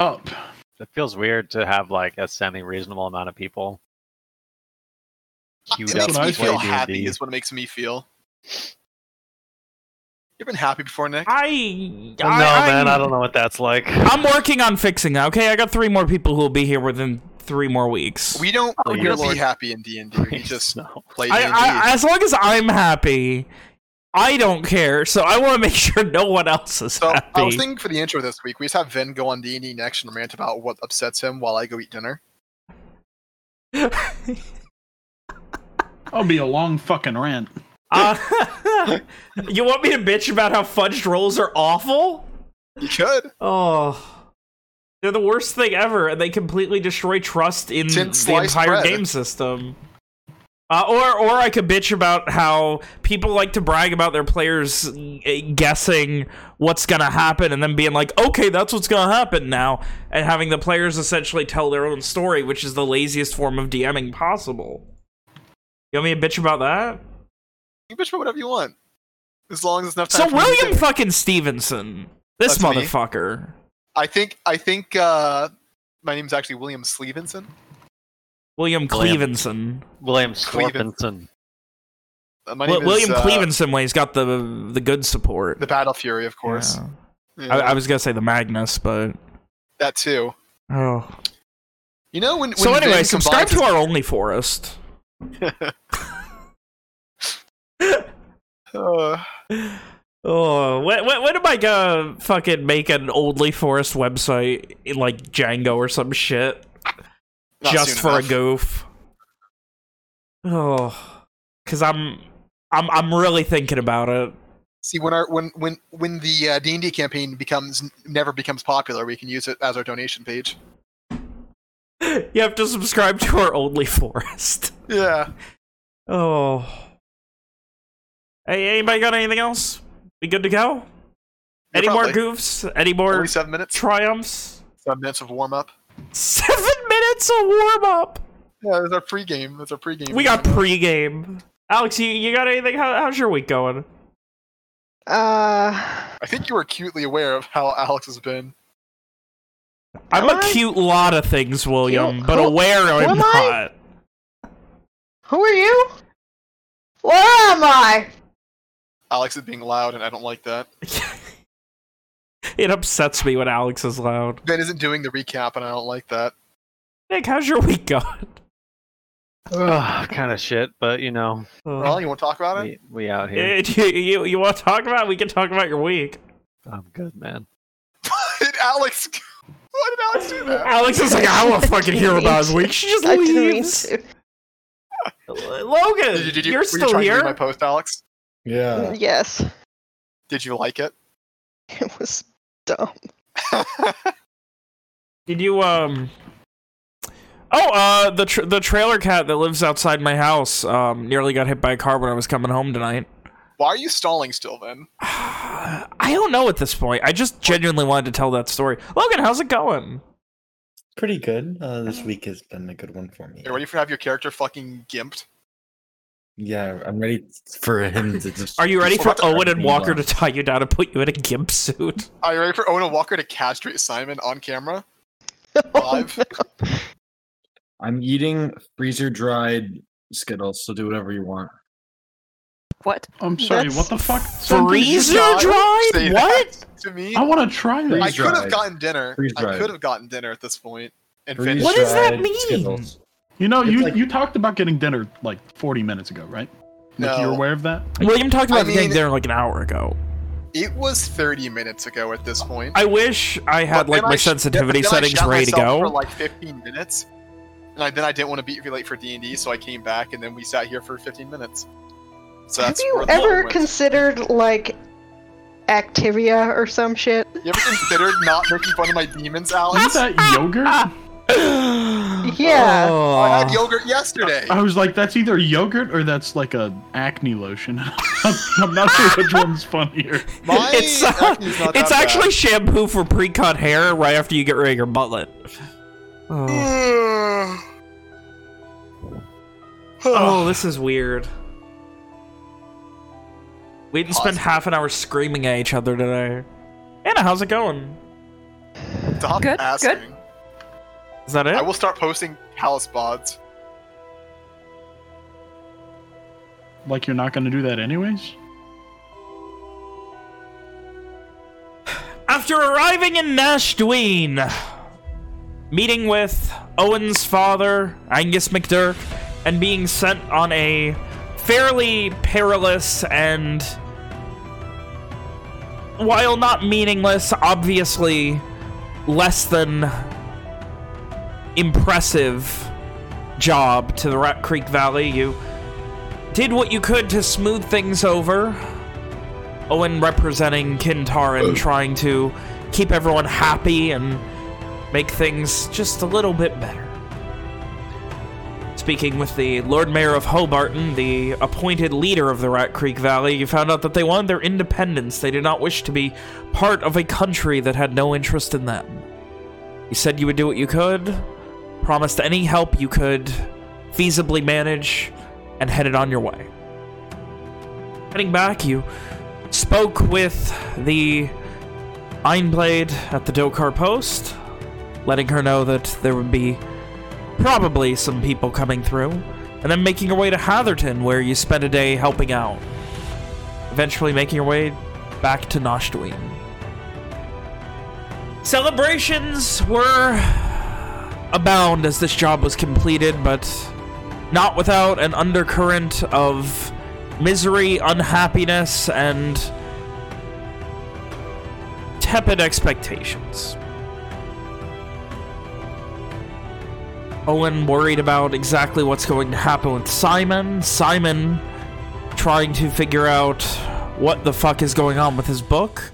up. It feels weird to have like a semi-reasonable amount of people queued It makes what me feel feel. happy. D&D. Is what it makes me feel. You've been happy before, Nick? I, No, I man, I'm, don't know what that's like. I'm working on fixing that. Okay, I got three more people who will be here within three more weeks. We don't. Oh, we dear don't be happy in D and D. We just no. play D I, and I, as long as I'm happy, I don't care. So I want to make sure no one else is So I was thinking for the intro this week, we just have Vin go on D and D next and rant about what upsets him while I go eat dinner. That'll be a long fucking rant. Uh, you want me to bitch about how fudged rolls are awful? You could. Oh. They're the worst thing ever, and they completely destroy trust in Tin the entire bread. game system. Uh, or, or I could bitch about how people like to brag about their players eh, guessing what's gonna happen, and then being like, "Okay, that's what's gonna happen now," and having the players essentially tell their own story, which is the laziest form of DMing possible. You want me to bitch about that? You can bitch about whatever you want, as long as it's enough So time. me to William fucking Stevenson, this That's me. motherfucker. I think. I think. uh My name's actually William Sleevenson. William William. Clevenson. William Cleveland. Scorpinson. Uh, my name William is, uh, Clevenson way he's got the the good support. The Battle Fury, of course. Yeah. Yeah, I, I was gonna say the Magnus, but that too. oh. You know when. when So anyway, subscribe to our Only Forest. his- Uh, Oh, when, when, when am I gonna fucking make an Only Forest website in like Django or some shit not just for enough. a goof? Oh, because I'm I'm I'm really thinking about it. See when our when when when the uh, D and D campaign becomes never becomes popular, we can use it as our donation page. You have to subscribe to our Only Forest. Yeah. Oh. Hey, anybody got anything else? We good to go? Any more goofs? Any more Only seven minutes. triumphs? Seven minutes of warm up. Seven minutes of warm up. Yeah, that's our pregame. That's our pregame. We got pregame. Alex, you, you got anything? How, how's your week going? Uh, I think you were acutely aware of how Alex has been. I'm Am a I? cute lot of things, William, Cute? but Who- aware who I'm am I? not. who are you? Where am I? Alex is being loud, and I don't like that. it upsets me when Alex is loud. Ben isn't doing the recap, and I don't like that. Nick, how's your week going? Ugh, kind of shit, but you know, Well, you want to talk about it? we, we out here. You, you, you want to talk about? it? We can talk about your week. I'm good, man. Did Alex? Why did Alex do that? Alex is like, I don't want to fucking hear about his week. She just I didn't leaves. Logan, Did you, did you, you're were you still trying here. read my post, Alex? Yeah. Yes, Did you like it? it was dumb. Did you um? Oh, uh, the tra- the trailer cat that lives outside my house um nearly got hit by a car when I was coming home tonight. Why are you stalling still, then? I don't know at this point. I just genuinely wanted to tell that story. Logan, how's it going? Pretty good. Uh, this week has been a good one for me. You ready for have your character fucking gimped? Yeah, I'm ready for him to just. Are you ready for Owen and Walker to tie you down and put you in a gimp suit? Are you ready for Owen and Walker to castrate Simon on camera? Oh, Live? I'm eating freezer dried Skittles, so do whatever you want. What? I'm sorry, That's what the fuck? Freezer not dried? What? to me? I want to try Freeze I could have gotten dinner. I could have gotten dinner at this point and Freeze finished. What does that mean? Skittles. You know, It's you like- you talked about getting dinner like 40 minutes ago, right? Nick, No. you're aware of that? William talked about I getting mean- there like an hour ago. It was 30 minutes ago at this point. I wish I had But like my I sh- sensitivity then I settings shot ready to myself go. for like 15 minutes, and I, then I didn't want to be late for D and D, so I came back, and then we sat here for 15 minutes. So Have that's you where the long ever considered like Activia or some shit? You ever considered not making fun of my demons, Alex? Is that yogurt? Yeah. Oh. I had yogurt yesterday. I was like, that's either yogurt or that's like a acne lotion. I'm, I'm not sure which one's funnier. My it's uh, not it's that actually shampoo for pre-cut hair right after you get rid of your butlet. Oh. Oh, this is weird. We didn't spend half an hour screaming at each other today. Anna, how's it going? Stop Good, asking. good. Is that it? I will start posting Palace bods. Like you're not going to do that anyways? After arriving in Nashdween, meeting with Owen's father, Angus McDurk, and being sent on a fairly perilous and, while not meaningless, obviously less than impressive job to the Rat Creek Valley, you did what you could to smooth things over. Owen representing Kintaran, trying to keep everyone happy and make things just a little bit better. Speaking with the Lord Mayor of Hobarton, the appointed leader of the Rat Creek Valley, you found out that they wanted their independence. They did not wish to be part of a country that had no interest in them. You said you would do what you could, promised any help you could feasibly manage, and headed on your way. Heading back, you spoke with the Ironblade at the Dokar Post, letting her know that there would be probably some people coming through, and then making your way to Hatherton, where you spent a day helping out. Eventually making your way back to Nashdween. Celebrations were abound as this job was completed, but not without an undercurrent of misery, unhappiness, and tepid expectations. Owen worried about exactly what's going to happen with Simon. Simon trying to figure out what the fuck is going on with his book.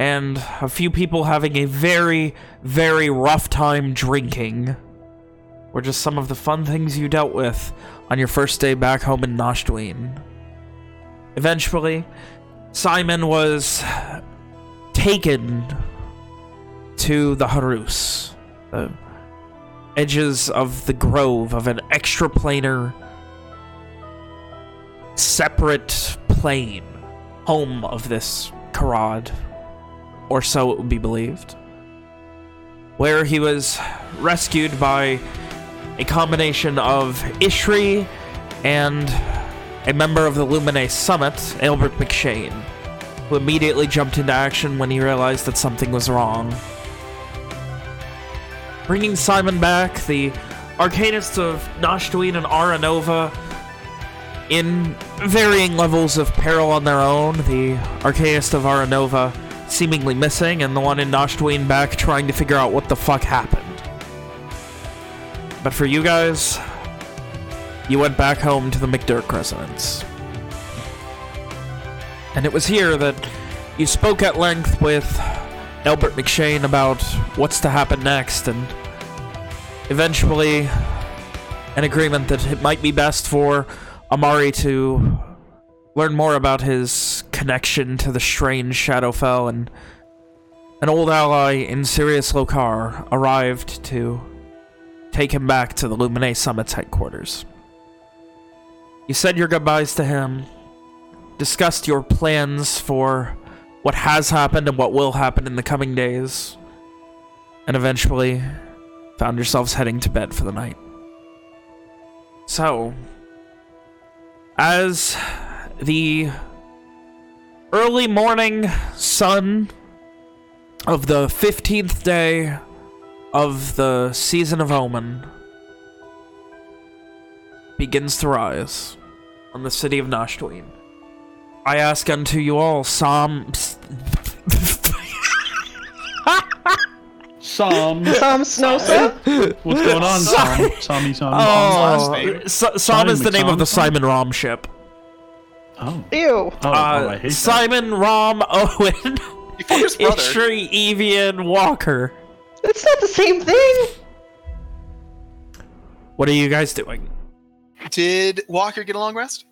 And a few people having a very, very rough time drinking. Were just some of the fun things you dealt with on your first day back home in Nashdween. Eventually, Simon was taken to the Harus, the edges of the grove of an extraplanar, separate plane, home of this Karad, or so it would be believed, where he was rescued by a combination of Ishri and a member of the Lumine Summit, Albert McShane, who immediately jumped into action when he realized that something was wrong. Bringing Simon back, the Arcanists of Nashdween and Aranova, in varying levels of peril on their own, the Arcanist of Aranova seemingly missing, and the one in Nashdween back trying to figure out what the fuck happened. But for you guys, you went back home to the McDurk residence. And it was here that you spoke at length with Albert McShane about what's to happen next, and eventually an agreement that it might be best for Amari to learn more about his connection to the strange Shadowfell, and an old ally in Sirius Lokar arrived to take him back to the Lumine Summit's headquarters. You said your goodbyes to him, discussed your plans for what has happened and what will happen in the coming days, and eventually found yourselves heading to bed for the night. So, as the early morning sun of the 15th day of the season of Omen begins to rise on the city of Nashdween. I ask unto you all, Psalm... Psalm. Some Snosa? What's going on, Psalm? Psalmy Psalm. Oh, last Oh, name? Sa- Psalm is the name of the Simon Simon Rom ship. Oh. Ew. Oh, oh, Uh, I hate that. Simon, Rom, Owen, You fuck. Ishri, Evian, Walker. It's not the same thing. What are you guys doing? Did Walker get a long rest?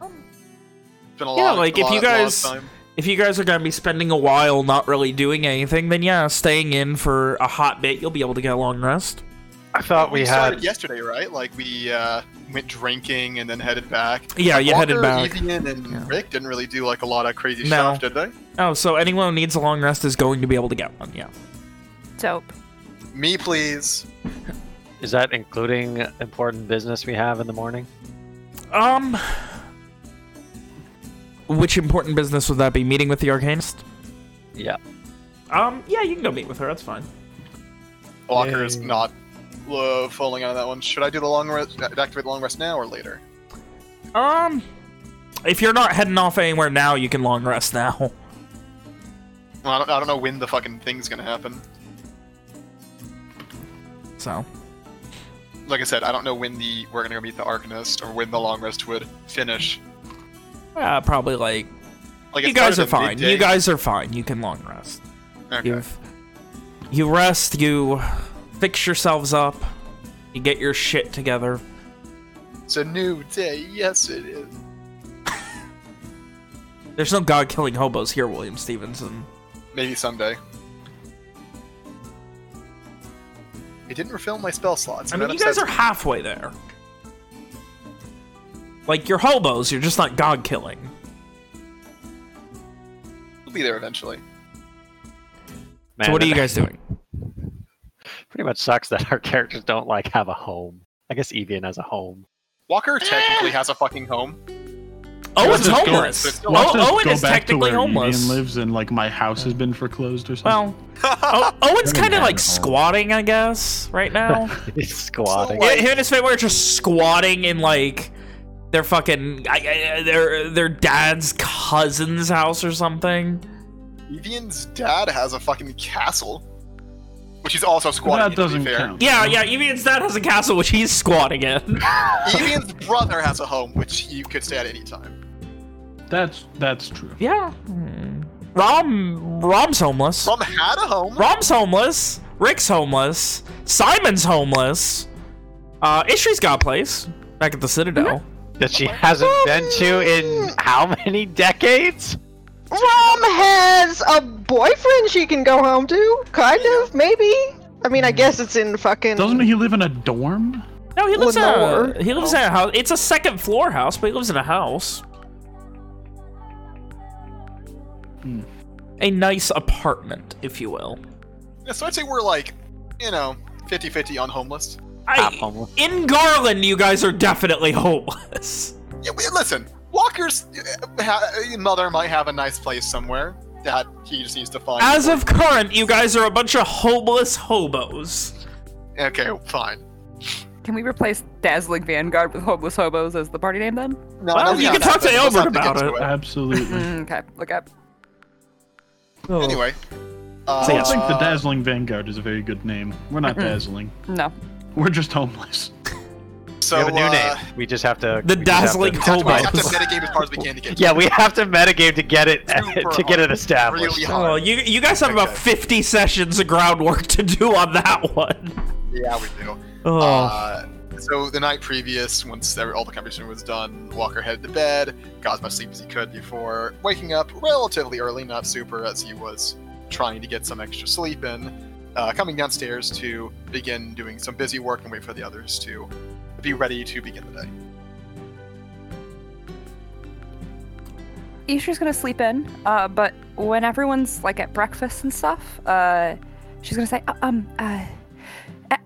Been a Yeah, lot, like, a if lot- you a lot of guys- If you guys are going to be spending a while not really doing anything, then yeah, staying in for a hot bit, you'll be able to get a long rest. I thought we started had. yesterday, right? Like we uh, went drinking and then headed back. Yeah, Like, you headed back. Evian, and Yeah. Rick didn't really do like a lot of crazy No. stuff, did they? Oh, so anyone who needs a long rest is going to be able to get one, yeah. Dope. Me, please. Is that including important business we have in the morning? Um, which important business would that be? Meeting with the Arcanist? Yeah. Um, yeah, you can go meet with her. That's fine. Walker is not uh, falling out of that one. Should I do the long rest? Activate the long rest now or later? Um, if you're not heading off anywhere now, you can long rest now. Well, I don't, I don't know when the fucking thing's gonna happen. So, Like I said, I don't know when the we're gonna go meet the Arcanist or when the long rest would finish. uh, probably like Like you guys are fine. midday. You guys are fine. You can long rest. Okay. You've you rest. You fix yourselves up. You get your shit together. It's a new day. Yes, it is. There's no god-killing hobos here, William Stevenson. Maybe someday. It didn't refill my spell slots. I mean, you guys are halfway there. Like, you're hobos, you're just not god-killing. We'll be there eventually. Man, So what are you guys doing? Pretty much sucks that our characters don't like have a home. I guess Evian has a home. Walker eh. technically has a fucking home. Owen's Watch this go- homeless. Watch Watch Oh, Owen go is back to technically where homeless. Evian lives and like my house has been foreclosed or something. Well, oh, Owen's kind of like home. squatting, I guess, right now. He's squatting. So, Yeah, him and his family are just squatting in like their fucking I, I, their their dad's cousin's house or something. Evian's dad has a fucking castle, which he's also squatting. that in, to be doesn't fair. count. Yeah, yeah. Evian's dad has a castle which he's squatting in. Evian's brother has a home, which you could stay at any time. That's that's true. yeah. Hmm. Rom Rom's homeless. Rum had a home. Rom's homeless. Rick's homeless. Simon's homeless. Uh, Ishri's got a place back at the Citadel. That she hasn't been to in how many decades? Rom has a boyfriend she can go home to, kind of, maybe. I mean, I guess it's in fucking. Doesn't he live in a dorm? No, he lives in a he lives in a house. It's a second floor house, but he lives in a house. Hmm. A nice apartment, if you will. Yeah, so I'd say we're like, you know, 50-50 on homeless. I, homeless. in Garland, you guys are definitely homeless. Yeah, we- listen, Walker's uh, ha- mother might have a nice place somewhere that he just needs to find. As of current, you guys are a bunch of homeless hobos. okay, fine. Can we replace Dazzling Vanguard with Homeless Hobos as the party name then? No, Well, no, you can talk that, to but Albert have to get about to Absolutely. Mm, okay, look up. Oh. Anyway. Uh, So I think the Dazzling Vanguard is a very good name. We're not dazzling. No. We're just homeless. So, we have a new uh, name. We just have to. The we just have to- Dazzling We have we have to metagame as hard as we can to get. Yeah, we have to metagame to get it Super to get it established. Really hard. Oh, you you guys have about 50 sessions of groundwork to do on that one. Yeah, we do. Oh. Uh, so the night previous, once every, all the conversation was done, Walker headed to bed, got as much sleep as he could before waking up relatively early, not super, as he was trying to get some extra sleep in. Uh, coming downstairs to begin doing some busy work and wait for the others to be ready to begin the day. Isha's gonna sleep in, uh, but when everyone's like at breakfast and stuff, uh, she's gonna say, "Uh, um, uh,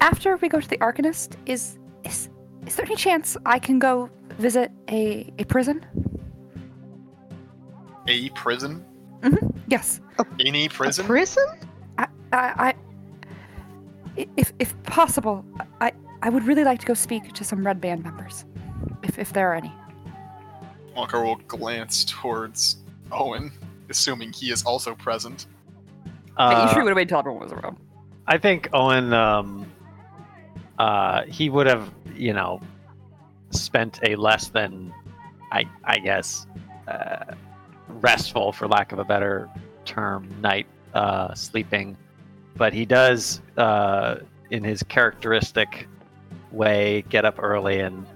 after we go to the Arcanist, is is is there any chance I can go visit a a prison? A prison? Mhm. Yes, Any A prison? prison? I, I, I if if possible, I I would really like to go speak to some Red Band members, if if there are any. Walker will glance towards Owen, assuming he is also present. Uh, Isha would have waited until everyone was around. I think Owen, um, uh, he would have, you know, spent a less than, I, I guess, uh, restful, for lack of a better term, night uh, sleeping. But he does, uh, in his characteristic way, get up early and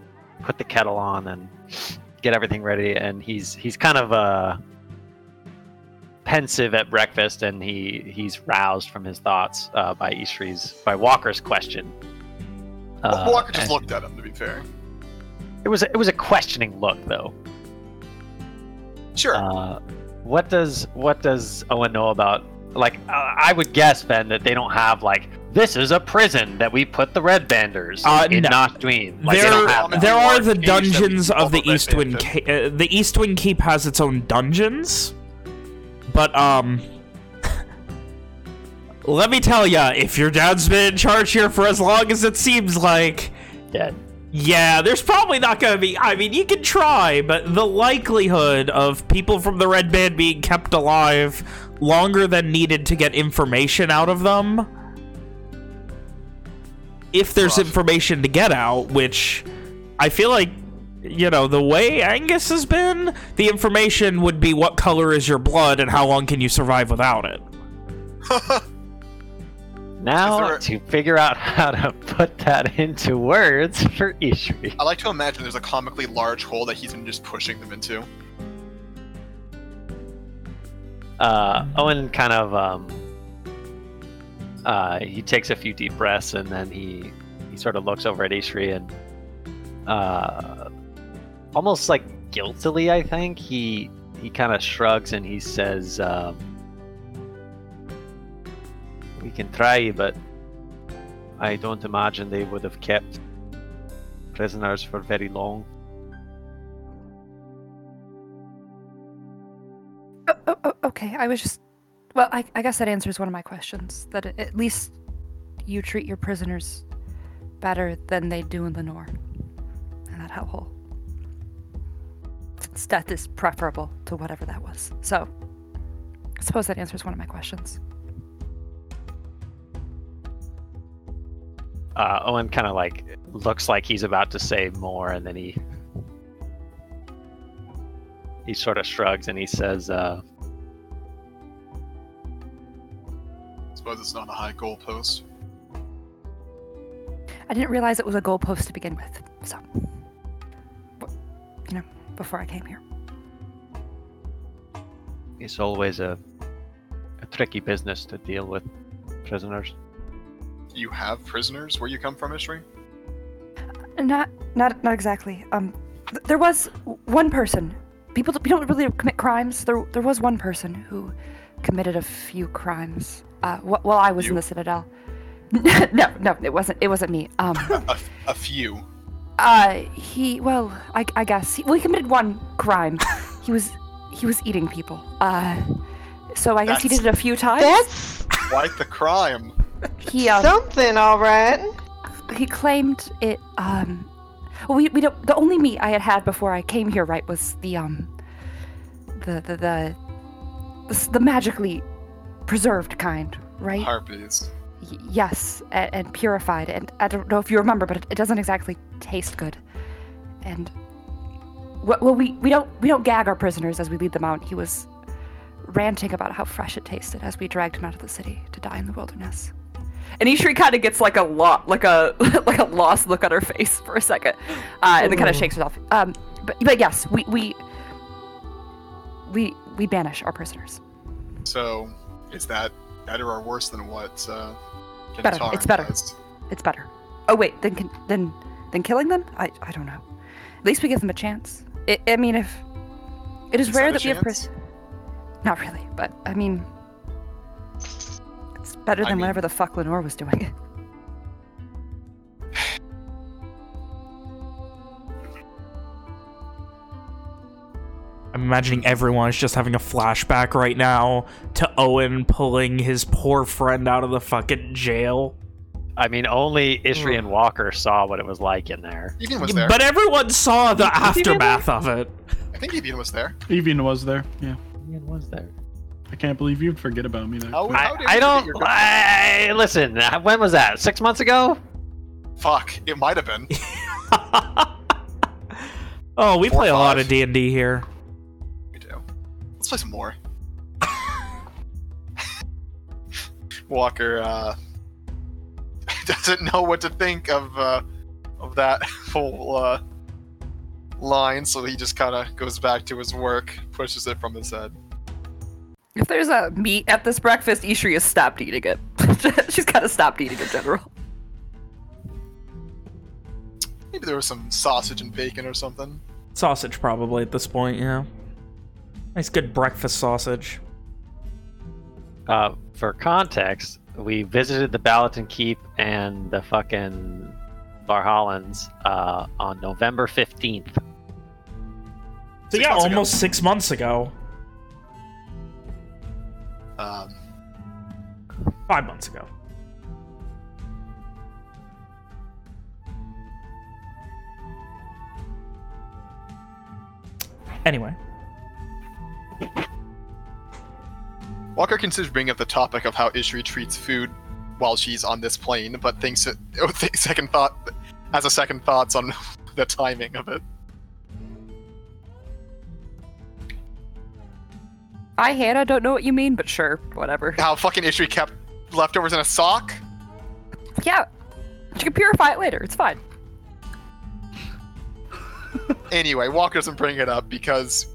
put the kettle on and get everything ready. And he's he's kind of uh, pensive at breakfast, and he he's roused from his thoughts uh, by Ishri's by Walker's question. Uh, Walker just looked at him, to be fair. It was a, it was a questioning look, though. Sure. Uh, what does what does Owen know about like I would guess, Ben, that they don't have like this is a prison that we put the red banders Uh, in no. Not Dween. Like, there, don't have that. there are the Large cage that we dungeons of the the Red Eastwind. Bandit. Ca- uh, the Eastwind Keep has its own dungeons, but um, let me tell ya, if your dad's been in charge here for as long as it seems like, Yeah. yeah, there's probably not gonna be. I mean, you can try, but the likelihood of people from the Red Band being kept alive longer than needed to get information out of them. If there's Rough. information to get out, which I feel like, you know, the way Angus has been, the information would be what color is your blood and how long can you survive without it. Now there to figure out how to put that into words for Ishri. I like to imagine there's a comically large hole that he's been just pushing them into. Uh, Owen kind of um, uh, he takes a few deep breaths and then he he sort of looks over at Ishri and uh, almost like guiltily, I think he he kind of shrugs and he says, um, "We can try, but I don't imagine they would have kept prisoners for very long." Oh, oh, oh, okay, I was just. Well, I, I guess that answers one of my questions. That at least you treat your prisoners better than they do in Lenore. In that hellhole. Since death is preferable to whatever that was. So, I suppose that answers one of my questions. uh, Owen kind of like looks like he's about to say more, and then he he sort of shrugs and he says, uh, suppose it's not a high goalpost. I didn't realize it was a goalpost to begin with. So, w- you know, before I came here. "It's always a a tricky business to deal with prisoners." You have prisoners where you come from, Ishri? Not, not, not exactly. Um, th- there was one person. People, don't- we don't really commit crimes. There, there was one person who committed a few crimes. Uh, wh- while I was in the Citadel. no, no, it wasn't. It wasn't me. Um, a, a few. uh, he. Well, I, I guess. He, well, he committed one crime. he was, he was eating people. Uh, so I guess he did it a few times. That's Quite the crime. he, um, something, all right. he claimed it um well we, we don't the only meat i had had before i came here right was the um the the the the, the magically preserved kind right Harpies. Y- yes and, and purified and i don't know if you remember but it, it doesn't exactly taste good and well well, we we don't we don't gag our prisoners as we lead them out he was ranting about how fresh it tasted as we dragged him out of the city to die in the wilderness and Ishri kind of gets like a lot, like a like a lost look on her face for a second, uh, and then kind of shakes herself. Um, but but yes, we we we we banish our prisoners. So, is that better or worse than what uh, Better. It's better. does? It's better. Oh wait, then can, then then killing them? I I don't know. At least we give them a chance. I I mean, if it is, Is rare that that, we have pris- Not really, but I mean, it's better I than mean- whatever the fuck Lenore was doing. I'm imagining everyone is just having a flashback right now to Owen pulling his poor friend out of the fucking jail. I mean, only Ishri and Walker saw what it was like in there. Evian was there. But everyone saw the Was he there? aftermath of it. I think Evian was there. Evian was there. Yeah. It was there. I can't believe you'd forget about me there. How, I, how did I don't. forget your good- I, listen, uh, when was that? Six months ago? Fuck, it might have been. oh, we Four, play a lot five. of D&D here. We do. Let's play some more. Walker uh, doesn't know what to think of uh, of that whole uh, line, so he just kind of goes back to his work, pushes it from his head. If there's a meat at this breakfast, Ishri has stopped eating it. She's kind of stopped eating in general. Maybe there was some sausage and bacon or something. Sausage probably at this point, yeah. Nice good breakfast sausage. Uh, for context, we visited the Balaton Keep and the fucking Valhallans uh, on November 15th. So Six yeah, months ago. almost six months ago. Um, Five months ago. Anyway. Walker considers bringing up the topic of how Ishri treats food while she's on this plane, but thinks it, oh, th- second thought has a second thoughts on the timing of it. I, Hannah, don't know what you mean, but sure, whatever. How fucking Ishri kept leftovers in a sock. Yeah, you can purify it later. It's fine. Anyway, Walker doesn't bring it up because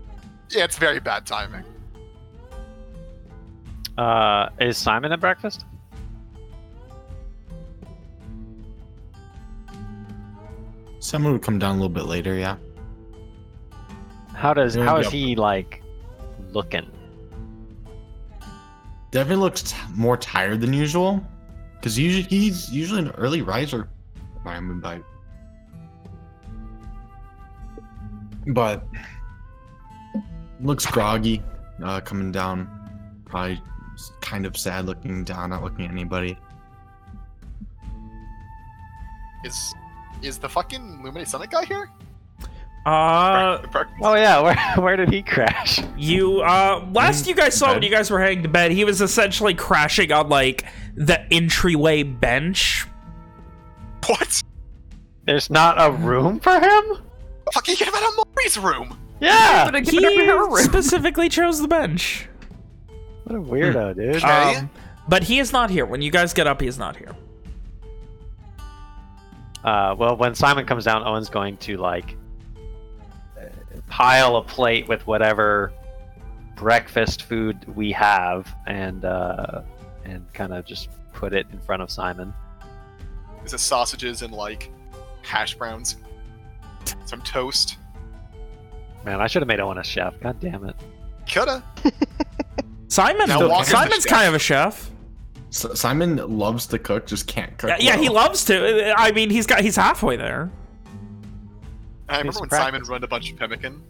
yeah, it's very bad timing. Uh, is Simon at breakfast? Simon would come down a little bit later, yeah. How does Yeah, how is yep. he like looking? Devin looks t- more tired than usual, because usually he's usually an early riser. Environment bite, but looks groggy, uh, coming down. Probably kind of sad looking down, not looking at anybody. Is is the fucking Luminate Summit guy here? Uh, Bre- bre- Oh yeah, where where did he crash? you uh last you guys saw when you guys were heading to bed, he was essentially crashing on like the entryway bench. what? There's not a room for him? Fuck, he came out of Maury's room. Yeah. But He get her room. specifically chose the bench. What a weirdo, dude. Um, but he is not here. When you guys get up, he is not here. Uh, well, when Simon comes down, Owen's going to like pile a plate with whatever breakfast food we have, and uh, and kind of just put it in front of Simon. Is it sausages and like hash browns? Some toast. Man, I should have made Owen a chef. God damn it. Coulda. Simon, Now Walker's the Simon's chef. kind of a chef. S- Simon loves to cook, just can't cook. Yeah, yeah, he well. loves to. Uh, I mean, he's got he's halfway there. I remember Here's when practice. Simon ruined a bunch of pemmican.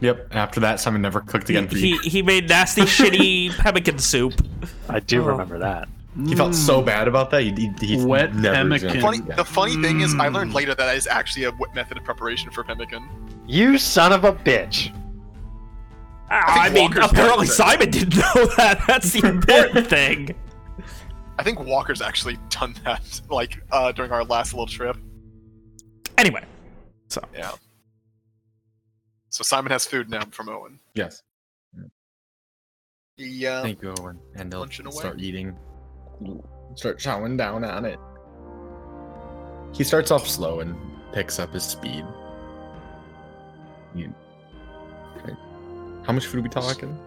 Yep. After that, Simon never cooked He, again for he you. he made nasty, shitty pemmican soup. I do Oh. remember that. He felt so bad about that. He, he, he Wet never pemmican. Funny, the funny thing is, I learned Mm. later that that is actually a w- method of preparation for pemmican. You son of a bitch. Ah, I, mean, Walker's apparently. Simon didn't know that. That's the important thing. I think Walker's actually done that, like uh, during our last little trip. Anyway, so Yeah. So Simon has food now from Owen. Yes. He, uh, Thank you, Owen. And they'll Munching away. start eating. Start chowing down on it. He starts off slow and picks up his speed. You- okay. How much food are we talking?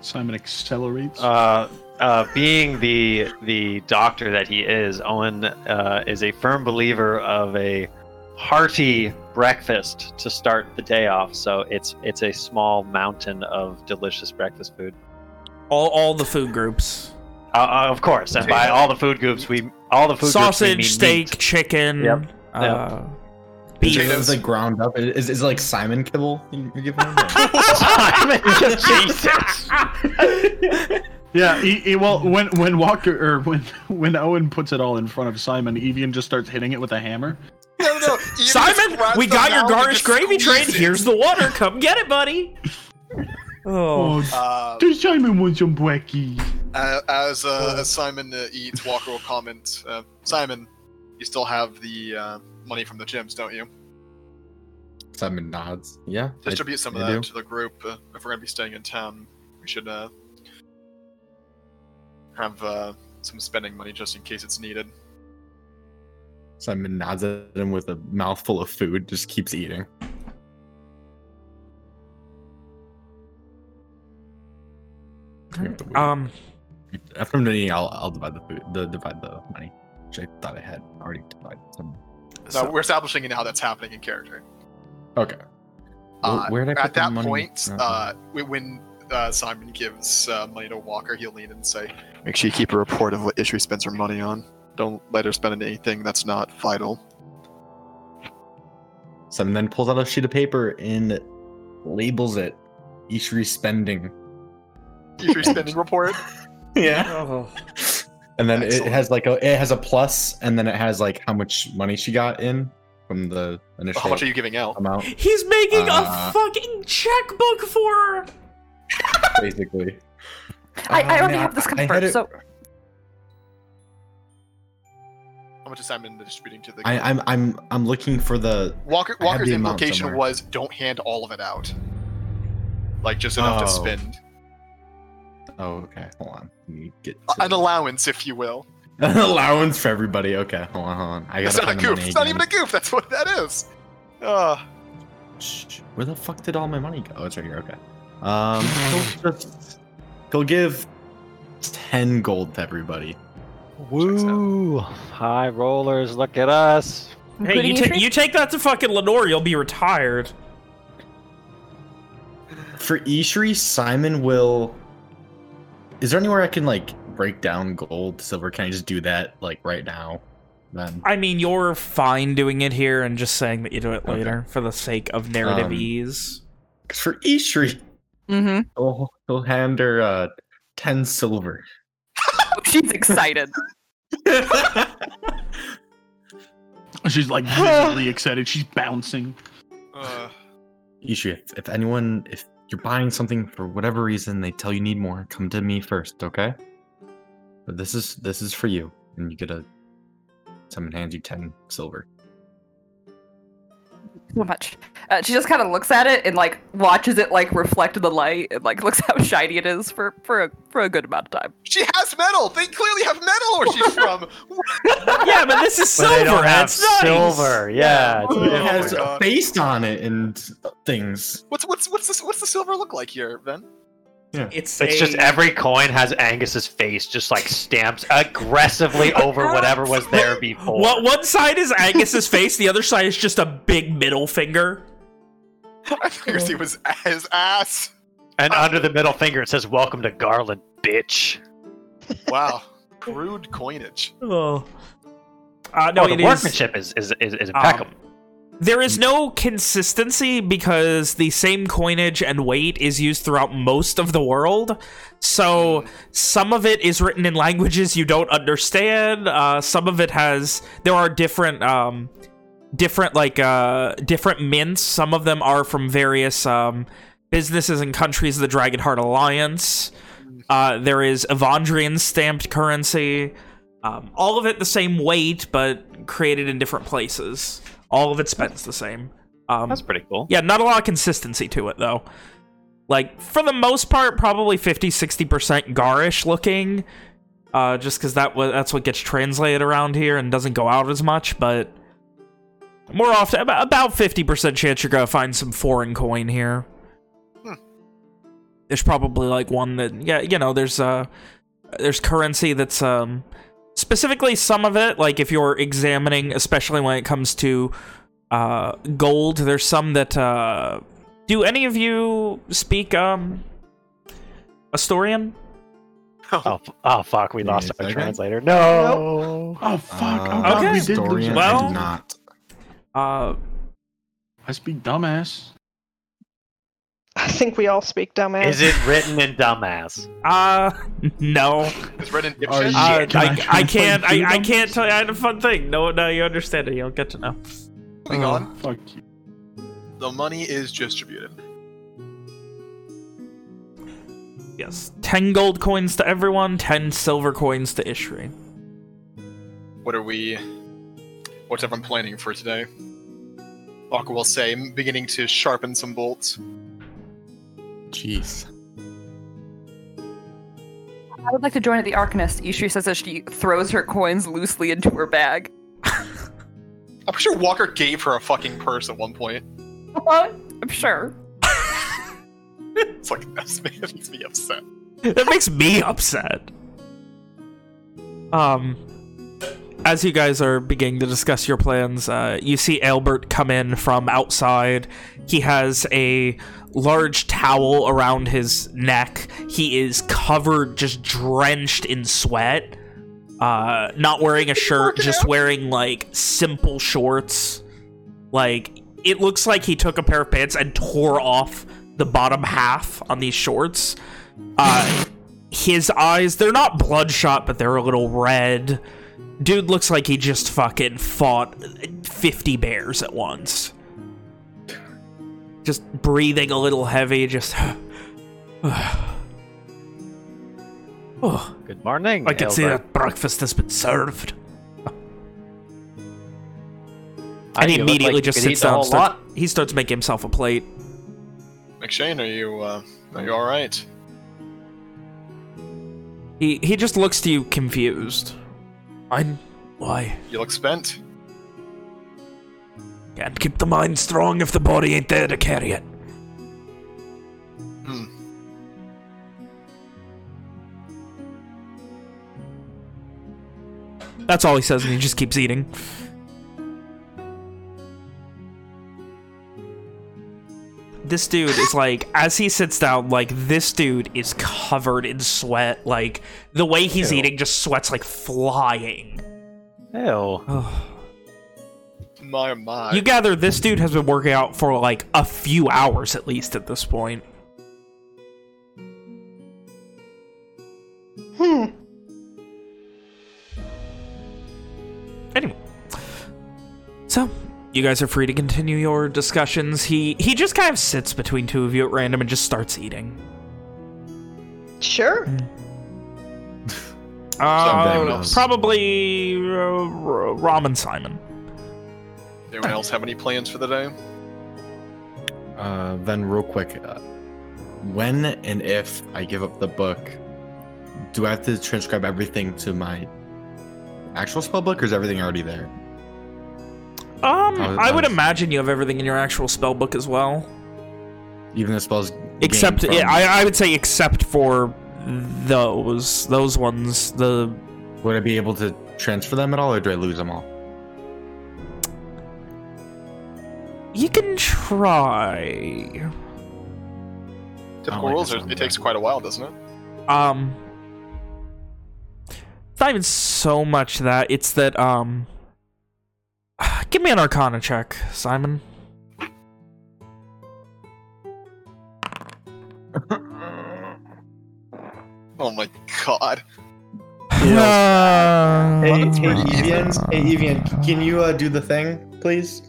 Simon accelerates. Uh, uh, being the the doctor that he is, Owen uh, is a firm believer of a hearty breakfast to start the day off. So it's it's a small mountain of delicious breakfast food. all all the food groups: Uh, uh, of course, and by all the food groups, we all the food groups sausage, mean steak, meat. chicken, Yep. uh, Is beef. it, Potatoes. is it like ground up? Is, is it like Simon kibble you- you're giving him? Simon, Jesus. yeah, he, he- well, when when Walker or when when Owen puts it all in front of Simon, Evian just starts hitting it with a hammer. no, no, no. Ian just Simon, we got your garnish gravy train. it. Here's the water. Come get it, buddy. Oh, Uh, does Simon want some brekkie? Uh, as uh, as Simon uh, eats, Walker will comment. Uh, Simon, you still have the uh, money from the gyms, don't you? Simon nods. Yeah. I- Distribute some of I that do. to the group. Uh, if we're gonna be staying in town, we should uh, have uh, some spending money just in case it's needed. Simon nods at him with a mouthful of food, just keeps eating. Um, After I'm eating, I'll, I'll divide the food, the divide the money, which I thought I had already divided. Some. So, So- we're establishing now that's happening in character. Okay. Uh, Where- where did I put at that money? point, Uh, uh, when uh, Simon gives uh, money to Walker, he'll lean and say, "Make sure you keep a report of what Ishri spends her money on. Don't let her spend on anything that's not vital." Simon then pulls out a sheet of paper and labels it Ishri spending. Ishri spending report. Yeah. Oh. And then it has like a it has a plus, and then it has like how much money she got in from the initial How much are you giving out? amount, He's making Uh, a fucking checkbook for her. basically. I, I Uh, already man, have this I- I had covered, it- so How much is Simon distributing to the? I, I'm I'm I'm looking for the Walker Walker's the implication somewhere. was, "Don't hand all of it out. Like just enough to Oh. spend, Oh, okay. Hold on. Let get to an allowance, if you will." an allowance for everybody. Okay, hold on, hold on. I It's gotta not a goof. It's not even a goof. That's what that is. Uh, Where the fuck did all my money go? Oh, it's right here. Okay. Um, he'll just he'll give ten gold to everybody. Woo! High rollers, look at us. Hey, you, Including ta- you take that to fucking Lenore, you'll be retired. For Ishri, Simon will. Is there anywhere I can like break down gold, silver? Can I just do that like right now? Then I mean, you're fine doing it here and just saying that you do it Okay. later for the sake of narrative Um, ease. 'Cause for Ishri, mm-hmm. he'll, he'll hand her uh ten silver. she's excited. She's like visibly excited. She's bouncing. uh, Ishri, if, if anyone, if you're buying something for whatever reason, they tell you need more, come to me first, okay? But this is this is for you, and you get a. Someone hands you ten silver. So much. Uh, she just kind of looks at it and like watches it like reflect the light and like looks how shiny it is for for a for a good amount of time. she has metal. They clearly have metal where she's from. yeah, but this is But silver. they don't have It's nice. silver. Yeah. it's Oh it my different. has a face on it and things. what's what's what's this? What's the silver look like here, Ben? It's, It's just every coin has Angus's face just like stamped aggressively over whatever was there before. Well, one side is Angus's face, the other side is just a big middle finger. I figured he was his ass. And under the middle finger it says "Welcome to Garland, bitch." Wow, crude coinage. Oh. Uh, no, oh, the is- workmanship is is, is, is impeccable. There is no consistency because the same coinage and weight is used throughout most of the world. So some of it is written in languages you don't understand. Uh, some of it has there are different um, different like uh, different mints. Some of them are from various um, businesses and countries of the Dragonheart Alliance. Uh, there is Evandrian stamped currency. Um, all of it the same weight, but created in different places. All of it spends the same. Um, That's pretty cool. yeah, not a lot of consistency to it, though. Like, for the most part, probably 50-60% garish looking. Uh, just because that that's what gets translated around here and doesn't go out as much, but... More often, about, about 50% chance you're gonna find some foreign coin here. Hmm. There's probably, like, one that... Yeah, you know, there's, uh... There's currency that's, um... Specifically, some of it, like, if you're examining, especially when it comes to uh, gold. There's some that uh, do any of you speak um Astorian? Oh, oh fuck, we lost our translator. No. Oh fuck! oh, Uh, God, Okay. we did lose Dorian. I Well- not. Uh, I speak dumbass. I think we all speak dumbass. Is it written in dumbass? uh, no. It's written in Are dipshit. you- Uh, can I I, I can't. I, I can't tell you. I had a fun thing. No, no, you understand it. You'll get to know. Moving Oh, on. Fuck you. The money is distributed. Yes, ten gold coins to everyone. Ten silver coins to Ishri. What are we? What's everyone planning for today? Aqua will say, beginning to sharpen some bolts. Jeez. I would like to join at the Arcanist. Ishri says as she throws her coins loosely into her bag. I'm pretty sure Walker gave her a fucking purse at one point. I'm sure. It's like that's it makes me upset. that makes me upset. Um, as you guys are beginning to discuss your plans, uh, you see Albert come in from outside. He has a large towel around his neck. He is covered, just drenched in sweat. Uh, not wearing a shirt, just wearing like simple shorts. Like it looks like he took a pair of pants and tore off the bottom half on these shorts. Uh, his eyes, they're not bloodshot, but they're a little red. Dude looks like he just fucking fought 50 bears at once. Just breathing a little heavy, just... oh, Good morning. I can see that breakfast has been served. And he immediately like just sits down. Start, he starts making himself a plate. McShane, are you uh, are you all right? He he just looks to you confused. I'm why? You look spent. Can't keep the mind strong if the body ain't there to carry it. Hmm. That's all he says, and he just keeps eating. This dude is like, as he sits down, like, this dude is covered in sweat. Like, the way he's Ew. eating, just sweat's like flying. Ew. My my. You gather this dude has been working out for like a few hours at least at this point. Hmm. Anyway. So, you guys are free to continue your discussions. He he just kind of sits between two of you at random and just starts eating. Sure. Uh, probably uh, R- Rom and Simon. Anyone else have any plans for the day? Uh, then real quick, uh, when and if I give up the book, do I have to transcribe everything to my actual spell book, or is everything already there? Um, I I I would was- imagine you have everything in your actual spell book as well. Even the spells. Except, gained yeah, I, I would say except for those those ones. The would I be able to transfer them at all, or do I lose them all? you can try. Typical rules this are, one, it takes quite a while, doesn't it? Um, it's not even so much that it's that. Um, give me an Arcana check, Simon. Oh my god. Uh, Hey, hey, Evian, hey, Evian, can you uh, do the thing, please?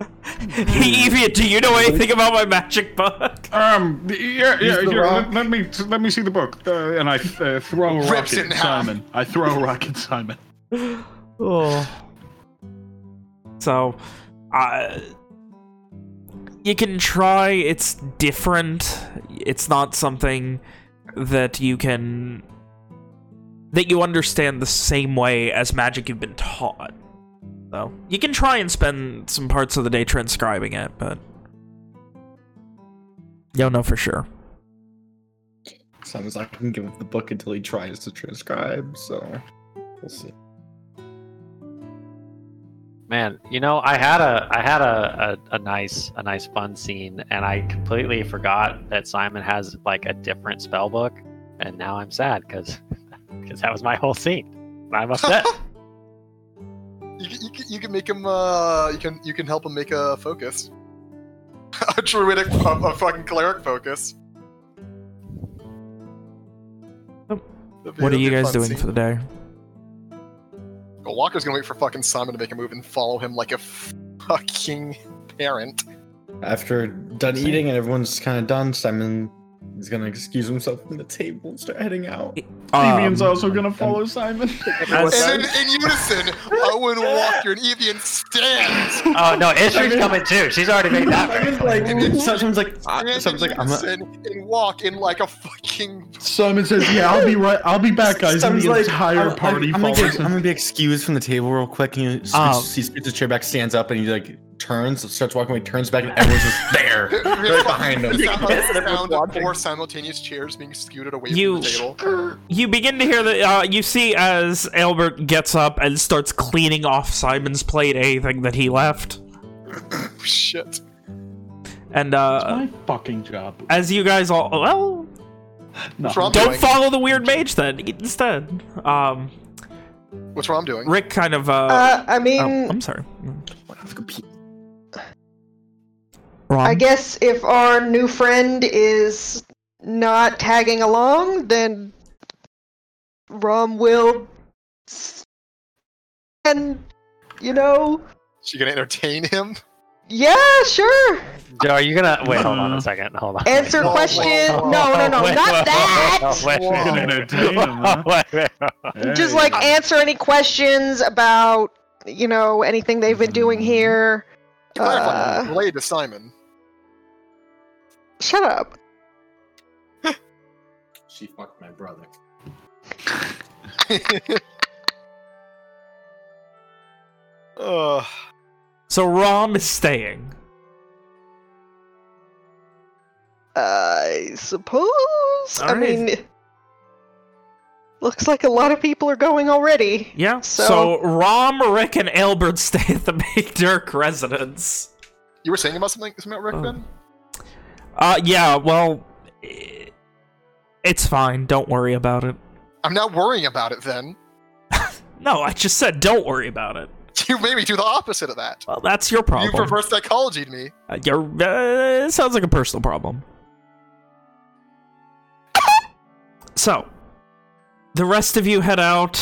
hey, Evian, do you know anything about my magic book? Um, yeah, yeah, Use the here, rock. let, let me let me see the book. Uh, and I uh, throw a Rips rock it in at half. Simon. I throw a rocket, Simon. Oh. So, uh, you can try. It's different. It's not something that you can that you understand the same way as magic you've been taught. So you can try and spend some parts of the day transcribing it, but you don't know for sure. Sounds like I can give up the book until he tries to transcribe, so we'll see. Man, you know, I had a I had a, a, a nice a nice fun scene, and I completely forgot that Simon has like a different spell book, and now I'm sad because because that was my whole scene. I'm upset. You, can- you, can- you can make him. Uh, you can you can help him make a focus. a druidic, a, a fucking cleric focus. That'd be- What are you guys doing scene. for the day? Well, Walker's gonna wait for fucking Simon to make a move and follow him like a fucking parent. After done eating and everyone's kind of done, Simon is gonna excuse himself from the table and start heading out. Evian's Um, also gonna follow Simon. And then in unison, Owen, Walker, and Evian stands. oh no, Ishri's coming too. She's already made that. Simon's like, Simon's like, ah, Simon's like, I'm not. unison and walk in like a fucking. Simon says, "Yeah, I'll be right. I'll be back, guys." And the like, entire I'm, party I'm, I'm, gonna him. I'm gonna be excused from the table real quick. And he scoots, Um, he scoots his chair back, stands up, and he's like turns turns, starts walking away, turns back, and everyone's just there, right behind him. The sound, Yes, and the everyone's sound of four simultaneous chairs being scooted away You- from the table. You begin to hear that. Uh, you see as Albert gets up and starts cleaning off Simon's plate, anything that he left, Shit. and uh, My fucking job. as you guys all well, No. Don't doing? follow the weird mage then. Instead, um, What's wrong doing? Rick kind of. Uh, Uh, I mean, oh, I'm sorry. Ron? I guess if our new friend is not tagging along, then Rom will. And, you know, She gonna entertain him? yeah, sure. Joe, are you gonna wait? Hold on a second. Hold on. Answer Whoa, whoa, question. whoa, No, no, no, Wait, not wait, that. wait, wait, Gonna entertain him, huh? Wait, wait. Just like answer any questions about, you know, anything they've been doing here. To Uh, related to Simon. Shut up. She fucked my brother. Ugh. so Rom is staying. I suppose. I Alright. mean, looks like a lot of people are going already. Yeah. So, So- Rom, Rick, and Albert stay at the Big Dirk residence. you were saying about something, something about Rick Oh. then? Uh, yeah. Well, it's fine. Don't worry about it. I'm not worrying about it then. No, I just said don't worry about it. You made me do the opposite of that. Well, that's your problem. You've reverse psychologied me. Uh, you're, uh, it sounds like a personal problem. so, the rest of you head out.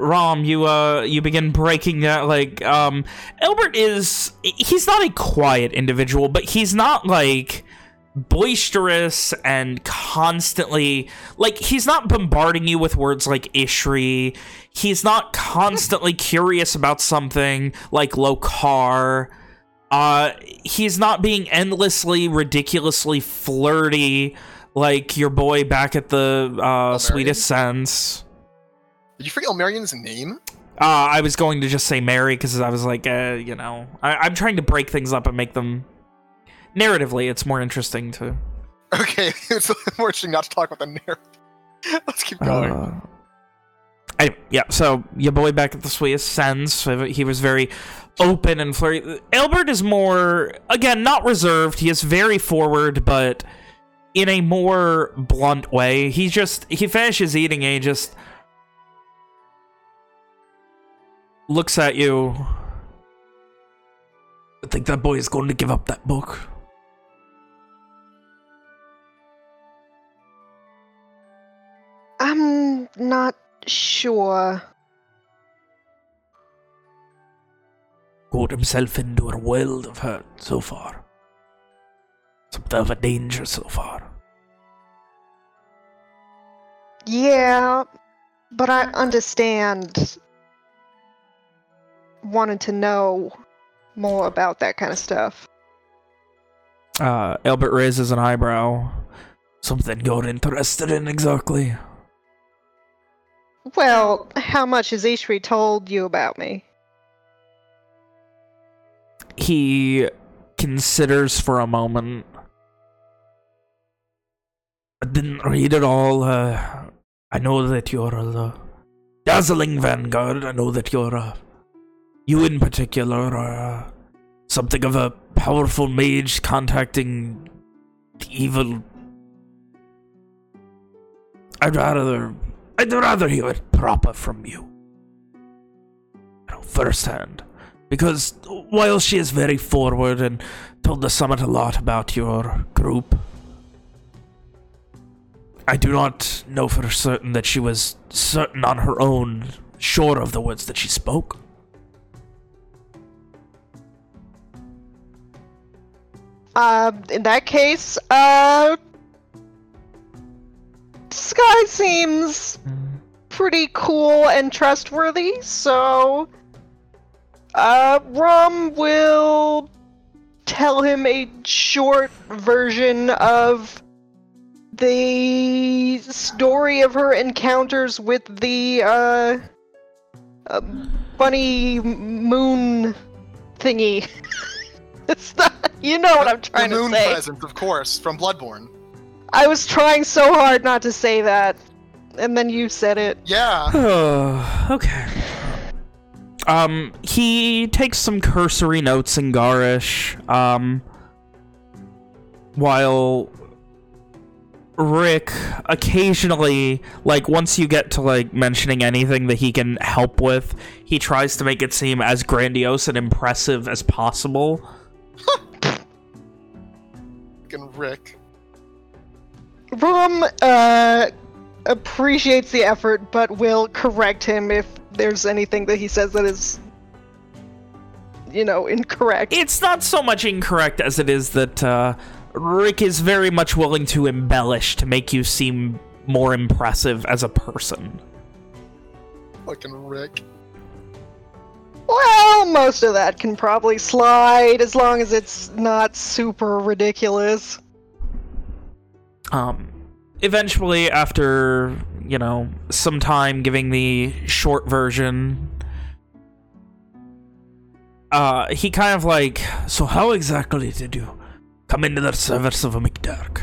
Rom, you uh, you begin breaking that. Like, um, Albert is he's not a quiet individual, but he's not like boisterous and constantly like he's not bombarding you with words like ishri. He's not constantly curious about something like lokar. Uh he's not being endlessly ridiculously flirty like your boy back at the uh sweetest sense Did you forget Elmarion's name? uh i was going to just say mary because i was like uh you know I- i'm trying to break things up and make them narratively it's more interesting to Okay, it's more interesting not to talk about the narrative. Let's keep going. Uh, anyway, yeah, so your boy back at the Swiss sense, he was very open and flirty. Albert is more, again, not reserved. He is very forward, but in a more blunt way. He just, he finishes eating and he just looks at you. I think that boy is going to give up that book. I'm not sure. got himself into a world of hurt so far. Something of a danger so far. Yeah, but I understand wanting to know more about that kind of stuff. Uh, Albert raises an eyebrow. Something you're interested in exactly. Well, how much has Ishri told you about me? He considers for a moment. I didn't read it all. Uh, I know that you're a dazzling vanguard. I know that you're a. You in particular are uh, something of a powerful mage contacting the evil. I'd rather. I'd rather hear it proper from you. You know, firsthand. Because while she is very forward and told the summit a lot about your group, I do not know for certain that she was certain on her own, sure of the words that she spoke. Uh, in that case, uh, Sky seems pretty cool and trustworthy, so, uh, Rum will tell him a short version of the story of her encounters with the, uh, uh bunny moon thingy. it's not. You know what I'm the trying to moon say. presence, of course, from Bloodborne. I was trying so hard not to say that, and then you said it. Yeah. okay. Um, he takes some cursory notes in Garish, um, while Rick occasionally, like, once you get to, like, mentioning anything that he can help with, he tries to make it seem as grandiose and impressive as possible. Fucking Rick. Rom uh, appreciates the effort, but will correct him if there's anything that he says that is, you know, incorrect. It's not so much incorrect as it is that uh, Rick is very much willing to embellish to make you seem more impressive as a person. Fucking Rick. Well, most of that can probably slide as long as it's not super ridiculous. Um, eventually, after, you know, some time giving the short version, uh, he kind of like, so how exactly did you come into the service of a McDurk?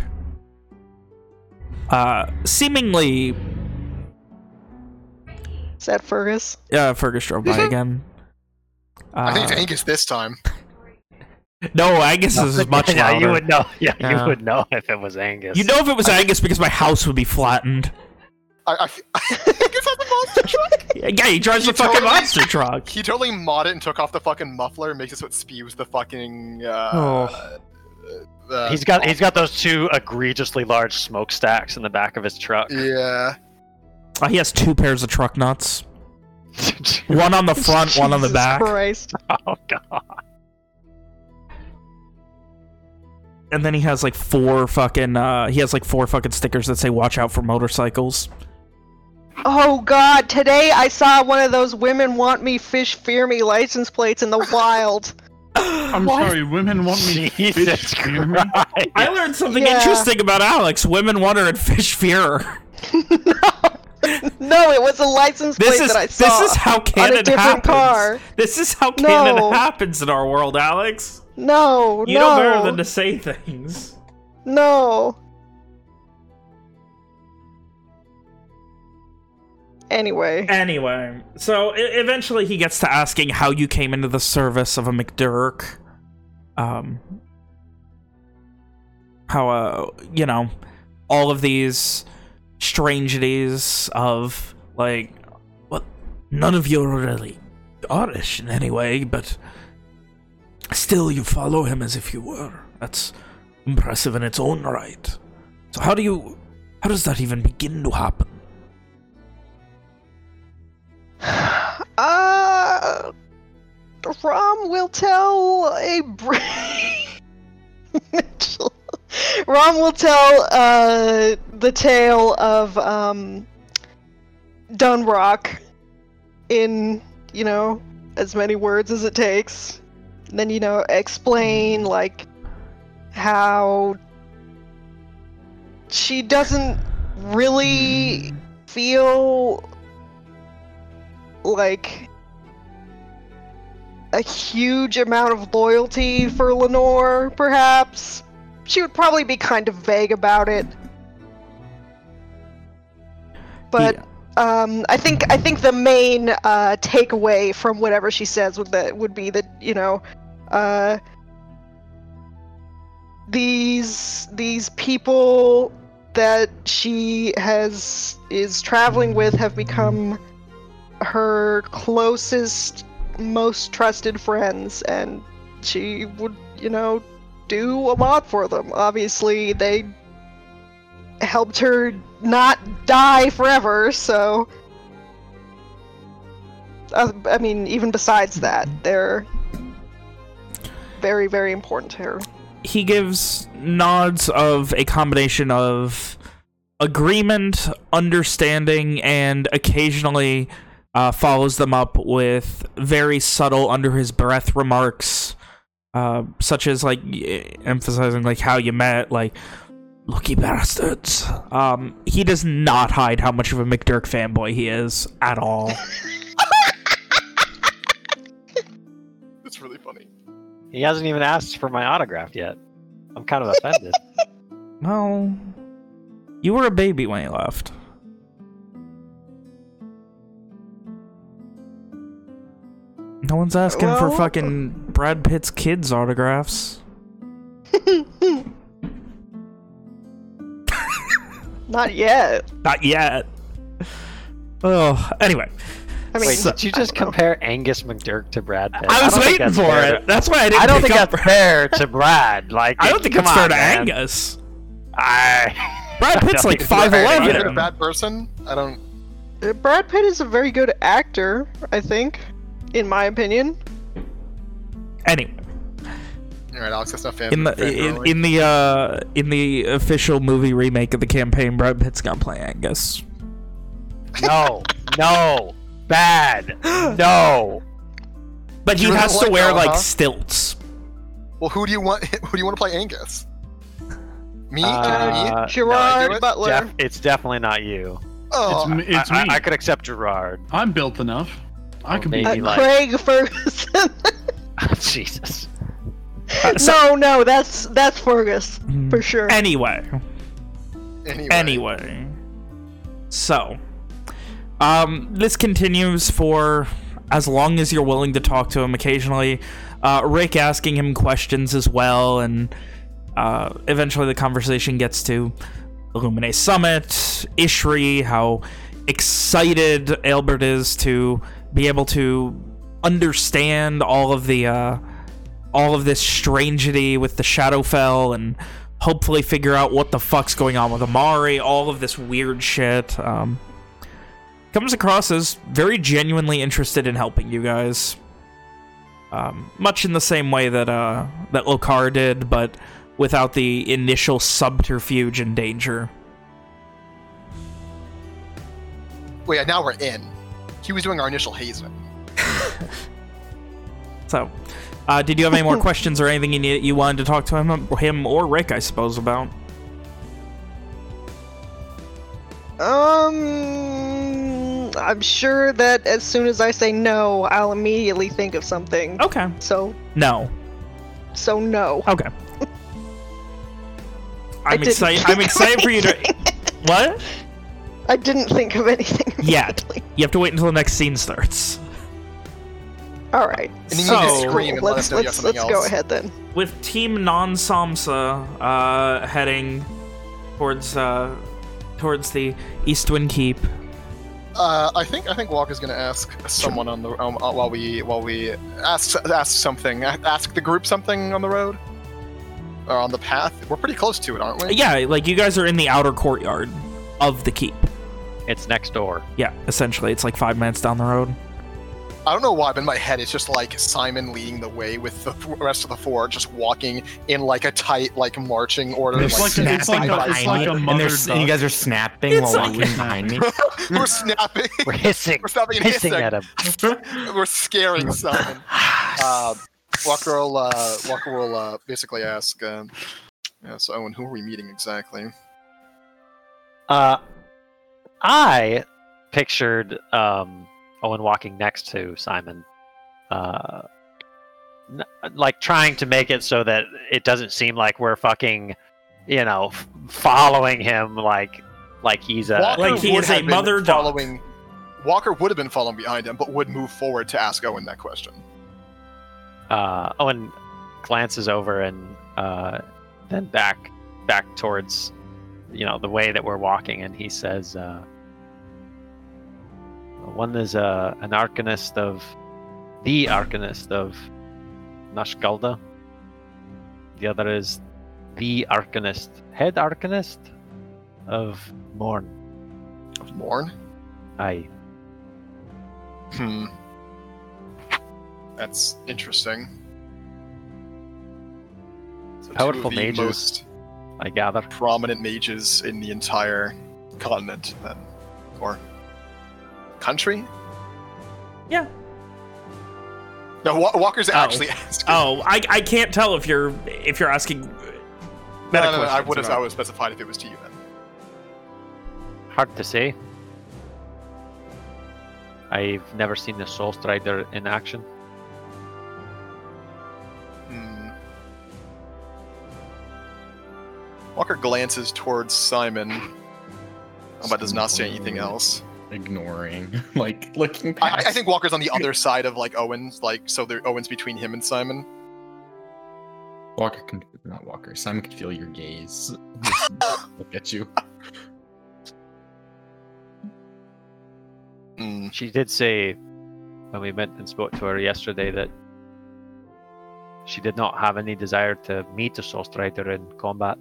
Uh, seemingly, Is that Fergus? Yeah, Fergus drove by again. Uh, I think it's Angus this time. No, Angus is much louder. yeah, you would know. Yeah, Yeah. you would know if it was Angus. You know if it was Angus because my house would be flattened. I, I, Angus has a monster truck. Yeah, he drives You the fucking monster truck. He totally mod it and took off the fucking muffler and makes it so it spews the fucking. Uh, Oh. uh, He's got he's got those two egregiously large smokestacks in the back of his truck. Yeah. Uh, he has two pairs of truck nuts. One on the front, one on the back. Christ. oh god. And then he has like four fucking, uh, he has like four fucking stickers that say watch out for motorcycles. Oh god, today I saw one of those women want me, fish fear me license plates in the wild. I'm sorry, women want me to Jesus fish fear me? I learned something Yeah. interesting about Alex. Women want her and fish fear her. No, it was a license plate This is, that I saw. this is how canon different happens. car. This is how canon No. happens in our world, Alex. No, You no. know better than to say things. No. Anyway. Anyway, so eventually he gets to asking how you came into the service of a McDurk. Um, how, uh, you know, all of these strangeties of, like, well, none of you are really Irish in any way, but still you follow him as if you were. That's impressive in its own right. So how do you, how does that even begin to happen? Uh, Rom will tell a Rom will tell uh the tale of um Dunrock in you know as many words as it takes. And then you know explain like how she doesn't really feel like a huge amount of loyalty for Lenore, perhaps. She would probably be kind of vague about it. But um, I think I think the main uh, takeaway from whatever she says would that would be that you know uh, these these people that she has is traveling with have become her closest, most trusted friends, and she would, you know, do a lot for them. Obviously, they helped her not die forever, so. Uh, I mean, even besides that, they're very, very important to her. he gives nods of a combination of agreement, understanding, and occasionally uh, follows them up with very subtle, under his breath remarks, uh, such as like emphasizing like how you met, like lucky bastards. Um, he does not hide how much of a McDurk fanboy he is at all. He hasn't even asked for my autograph yet. I'm kind of offended. Well, you were a baby when he left. No one's asking for fucking Brad Pitt's kids' autographs. Not yet. Not yet. Oh, anyway. I mean, So- did you just don't know. compare Angus McDurk to Brad Pitt? I was don't waiting for it. to- That's why I didn't I don't pick think up. that's fair to Brad. Like, I don't think come it's fair on, to man. Angus. I... Brad Pitt's like five eleven. he a bad- a bad person? I don't. Uh, Brad Pitt is a very good actor, I think, in my opinion. Anyway, All right, Alex, that's not fan. in the in, in the uh in the official movie remake of the campaign, Brad Pitt's gonna play Angus. No, no, bad, no. But he You really has to wear that, like huh? stilts. well, who do you want? Who do you want to play Angus? Me? Can Uh, me? Gerard do it? Butler. Jeff, it's definitely not you. Oh, It's me. It's I, me. I, I could accept Gerard. I'm built enough. I Or could be. maybe- Uh, like- Craig Ferguson. Jesus. Uh, so- no, no, that's that's Fergus Mm. for sure. Anyway, anyway. anyway. So, um, this continues for as long as you're willing to talk to him. Occasionally, uh, Rick asking him questions as well, and uh, eventually the conversation gets to Illuminate Summit, Ishri, how excited Albert is to be able to understand all of the uh, all of this strangity with the Shadowfell and hopefully figure out what the fuck's going on with Amari, all of this weird shit. Um, comes across as very genuinely interested in helping you guys. Um, much in the same way that uh, that Lokar did, but without the initial subterfuge and danger. Wait, now we're in. He was doing our initial hazing. So, uh, did you have any more questions or anything you need, you wanted to talk to him, him or Rick, I suppose, about? Um, I'm sure that as soon as I say no, I'll immediately think of something. Okay. So, No. so no. Okay. I'm excited. I'm excited for you to. What? I didn't think of anything Yet. You have to wait until the next scene starts. All right. And you need So- to scream and let let's us know you have let's, let's else. go ahead then. With Team Non Samsa uh, heading towards uh, towards the Eastwind Keep. Uh, I think I think Walker's gonna ask someone on the um, uh, while we while we ask ask something ask the group something on the road or on the path. We're pretty close to it, aren't we? Yeah, like you guys are in the outer courtyard of the keep. It's next door. Yeah, essentially, it's like five minutes down the road. I don't know why, but in my head it's just like Simon leading the way with the rest of the four, just walking in like a tight like marching order. It's like a- snapping it's like a- it's like a and, mother they're s- and you guys are snapping It's while like- walking behind me. We're snapping. We're hissing. We're snapping and hissing hissing. at him. We're scaring Simon. Uh, Walker will uh, Walker will uh, basically ask. Um, yeah, so Owen, who are we meeting exactly? Uh, I pictured um, Owen walking next to Simon, uh, n- like trying to make it so that it doesn't seem like we're fucking, you know, f- following him like like he's a Walker like he is a have been mother dog. following. Walker would have been following behind him, but would move forward to ask Owen that question. uh, Owen glances over and uh, then back back towards you know the way that we're walking, and he says, uh, "One is uh, an arcanist of the arcanist of Nashgalda. The other is the arcanist, head arcanist of Morn. Of Morn? Aye, Hmm. That's interesting. So Powerful mages. most I gather. prominent mages in the entire continent, then, or country. Yeah. No, Wa- Walker's Oh. actually asking. Oh, I, I can't tell if you're if you're asking. no, meta no, no, I would have. I would have specified if it was to you then. Hard to say. I've never seen the Soul Strider in action. Hmm. Walker glances towards Simon, but does not say anything else. Ignoring, like looking I, past. I think Walker's on the other side of like Owen's, like so there Owen's between him and Simon. Walker can not Walker. Simon can feel your gaze. Look at you. Hmm. She did say when we went and spoke to her yesterday that she did not have any desire to meet a Soul Strider in combat.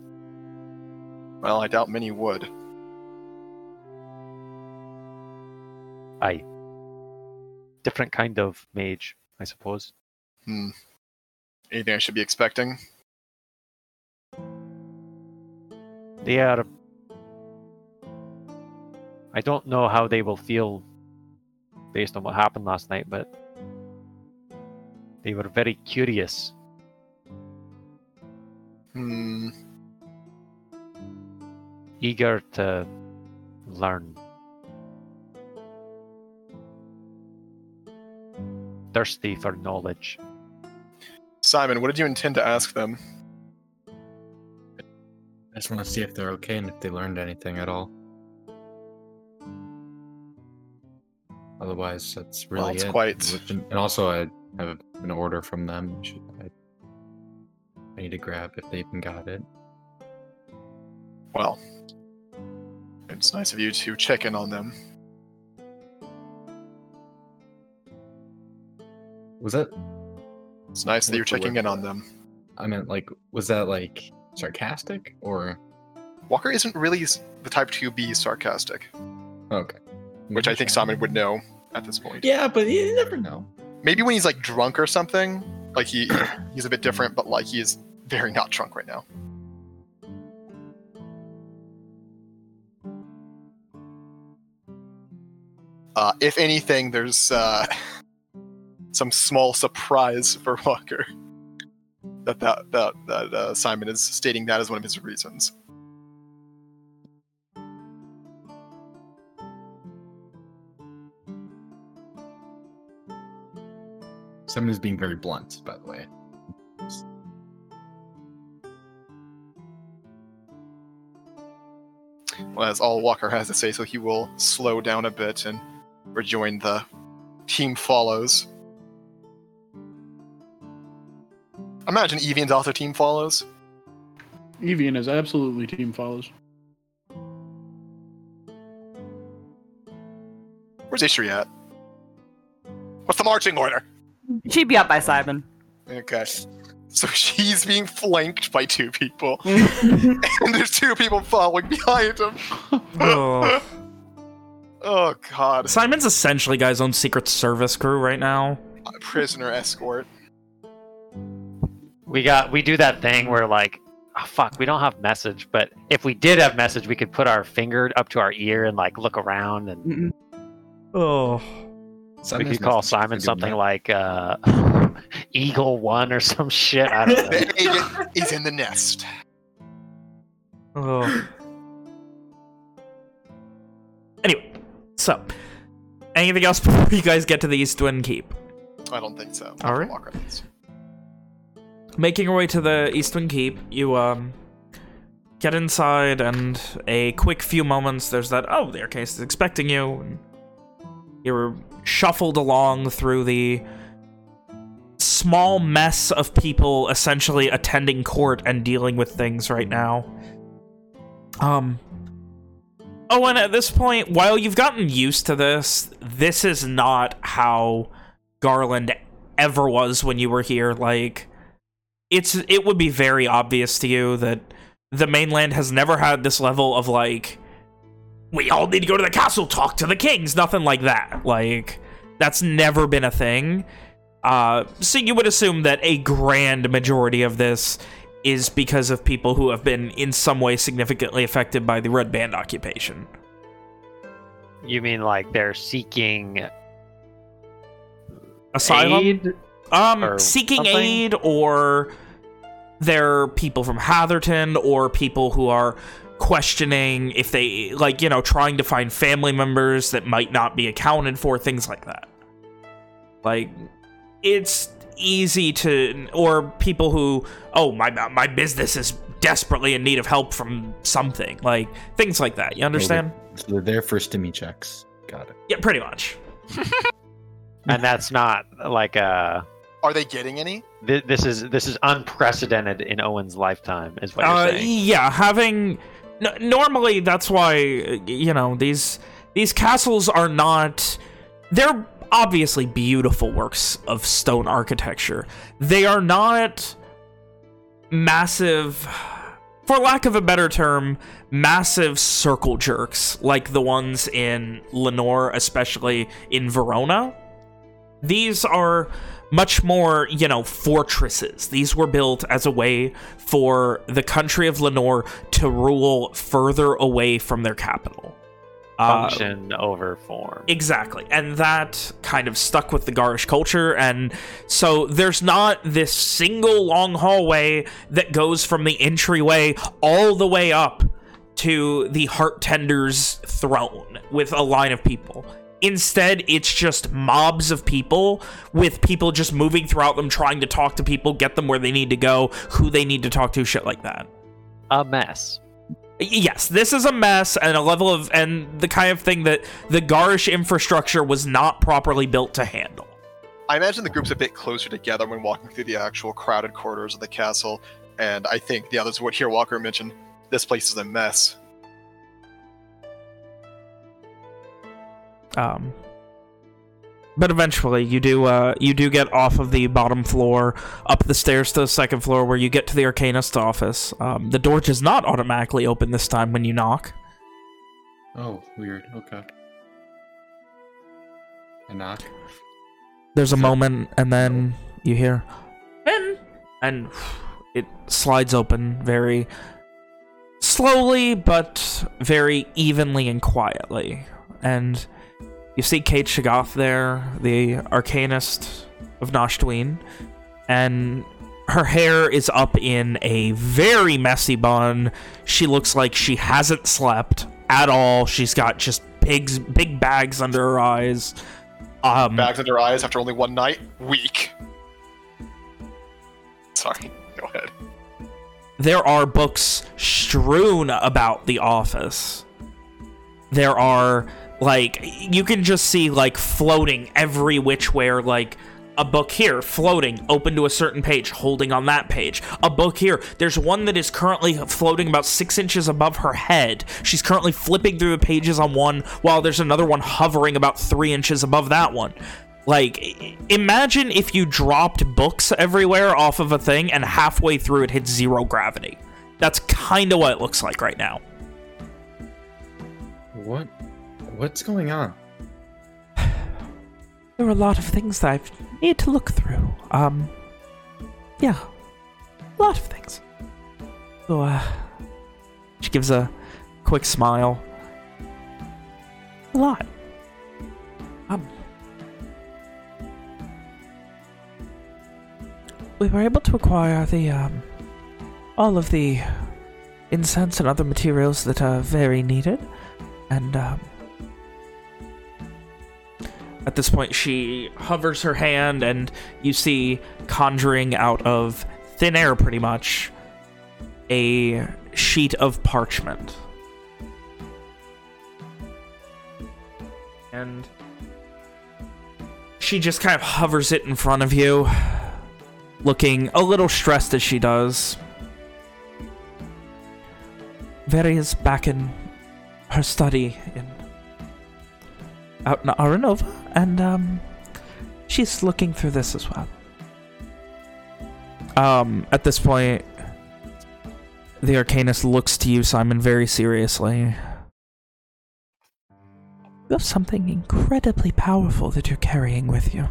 Well, I doubt many would. Aye. Different kind of mage, I suppose. Hmm. Anything I should be expecting? They are. I don't know how they will feel based on what happened last night, but they were very curious. Hmm. eager to learn. Thirsty for knowledge. Simon, what did you intend to ask them? I just want to see if they're okay and if they learned anything at all. Otherwise, that's really Well, it's it. quite- And also, I have an order from them. Should I, I need to grab if they even got it. Well, it's nice of you to check in on them. Was that? It's nice that you're checking in on them. I meant like, was that like sarcastic or? Walker isn't really the type to be sarcastic, Okay. which I think Simon would know at this point. Yeah, but you never know. Maybe when he's like drunk or something, like he he's a bit different, but like he is very not drunk right now. Uh, if anything, there's uh, some small surprise for Walker that that that, that uh, Simon is stating that as one of his reasons. Simon is being very blunt, by the way. Well, that's all Walker has to say, so he will slow down a bit and rejoin the team follows. Imagine Evian's also team follows. Evian is absolutely team follows. Where's Ishri at? What's the marching order? She'd be up by Simon. Okay. So she's being flanked by two people, and there's two people following behind him. Oh. Oh god. Simon's essentially guy's own Secret Service crew right now. Prisoner escort. We got we do that thing where like oh, fuck, we don't have message, but if we did have message, we could put our finger up to our ear and like look around and Oh. we could call Simon something good. like uh Eagle One or some shit. I don't know. The agent is in the nest. Oh. Anyway, so anything else before you guys get to the Eastwind Keep? I don't think so. All right. Making your way to the Eastwind Keep, you um get inside and a quick few moments there's that oh the Arcase is expecting you and you're shuffled along through the small mess of people essentially attending court and dealing with things right now. Um Oh, and at this point, while you've gotten used to this, this is not how Garland ever was when you were here. Like, it's it would be very obvious to you that the mainland has never had this level of like we all need to go to the castle talk to the kings nothing like that like that's never been a thing uh so you would assume that a grand majority of this is because of people who have been in some way significantly affected by the red band occupation You mean like they're seeking asylum aid? Um, seeking something? aid, or they're people from Hatherton, or people who are questioning if they, like, you know, trying to find family members that might not be accounted for, things like that. Like, it's easy to, or people who, oh, my my business is desperately in need of help from something, like things like that. You understand? So they're there for stimmy checks. Got it. Yeah, pretty much. and that's not like a. Are they getting any? Th- this is this is unprecedented in Owen's lifetime, is what you're Uh, saying. yeah, having n- normally that's why you know these these castles are not. They're obviously beautiful works of stone architecture. They are not massive, for lack of a better term, massive circle jerks like the ones in Lenore, especially in Verona. These are much more, you know, fortresses. These were built as a way for the country of Lenore to rule further away from their capital. Uh, Function over form. Exactly. And that kind of stuck with the Garish culture. And so there's not this single long hallway that goes from the entryway all the way up to the Heart Tender's throne with a line of people. Instead, it's just mobs of people with people just moving throughout them, trying to talk to people, get them where they need to go, who they need to talk to, shit like that. A mess. Yes, this is a mess and a level of and the kind of thing that the Garish infrastructure was not properly built to handle. I imagine the group's a bit closer together when walking through the actual crowded corridors of the castle, and I think the others would hear Walker mention this place is a mess. Um, but eventually, you do uh, you do get off of the bottom floor, up the stairs to the second floor, where you get to the Arcanist office. Um, the door does not automatically open this time when you knock. Oh, weird. Okay. I knock. There's a moment, and then you hear, "In," and it slides open very slowly, but very evenly and quietly. And you see Kate Shagath there, the Arcanist of Nashtween, and her hair is up in a very messy bun. She looks like she hasn't slept at all. She's got just pigs, big bags under her eyes. Um, Bags under her eyes after only one night? Weak. Sorry, go ahead. there are books strewn about the office. There are like you can just see like floating every which where like a book here floating open to a certain page holding on that page. A book here there's one that is currently floating about six inches above her head. She's currently flipping through the pages on one while there's another one hovering about three inches above that one. Like imagine if you dropped books everywhere off of a thing and halfway through it hit zero gravity. That's kind of what it looks like right now. What? What's going on? There are a lot of things that I need to look through. Um, yeah, a lot of things. So, uh, she gives a quick smile. A lot. Um, we were able to acquire the, um, all of the incense and other materials that are very needed. And, um, at this point, she hovers her hand, and you see conjuring out of thin air, pretty much, a sheet of parchment. And she just kind of hovers it in front of you, looking a little stressed as she does. Veri is back in her study in out in Aranova, and um, she's looking through this as well. Um, at this point, the Arcanist looks to you, Simon, very seriously. You have something incredibly powerful that you're carrying with you.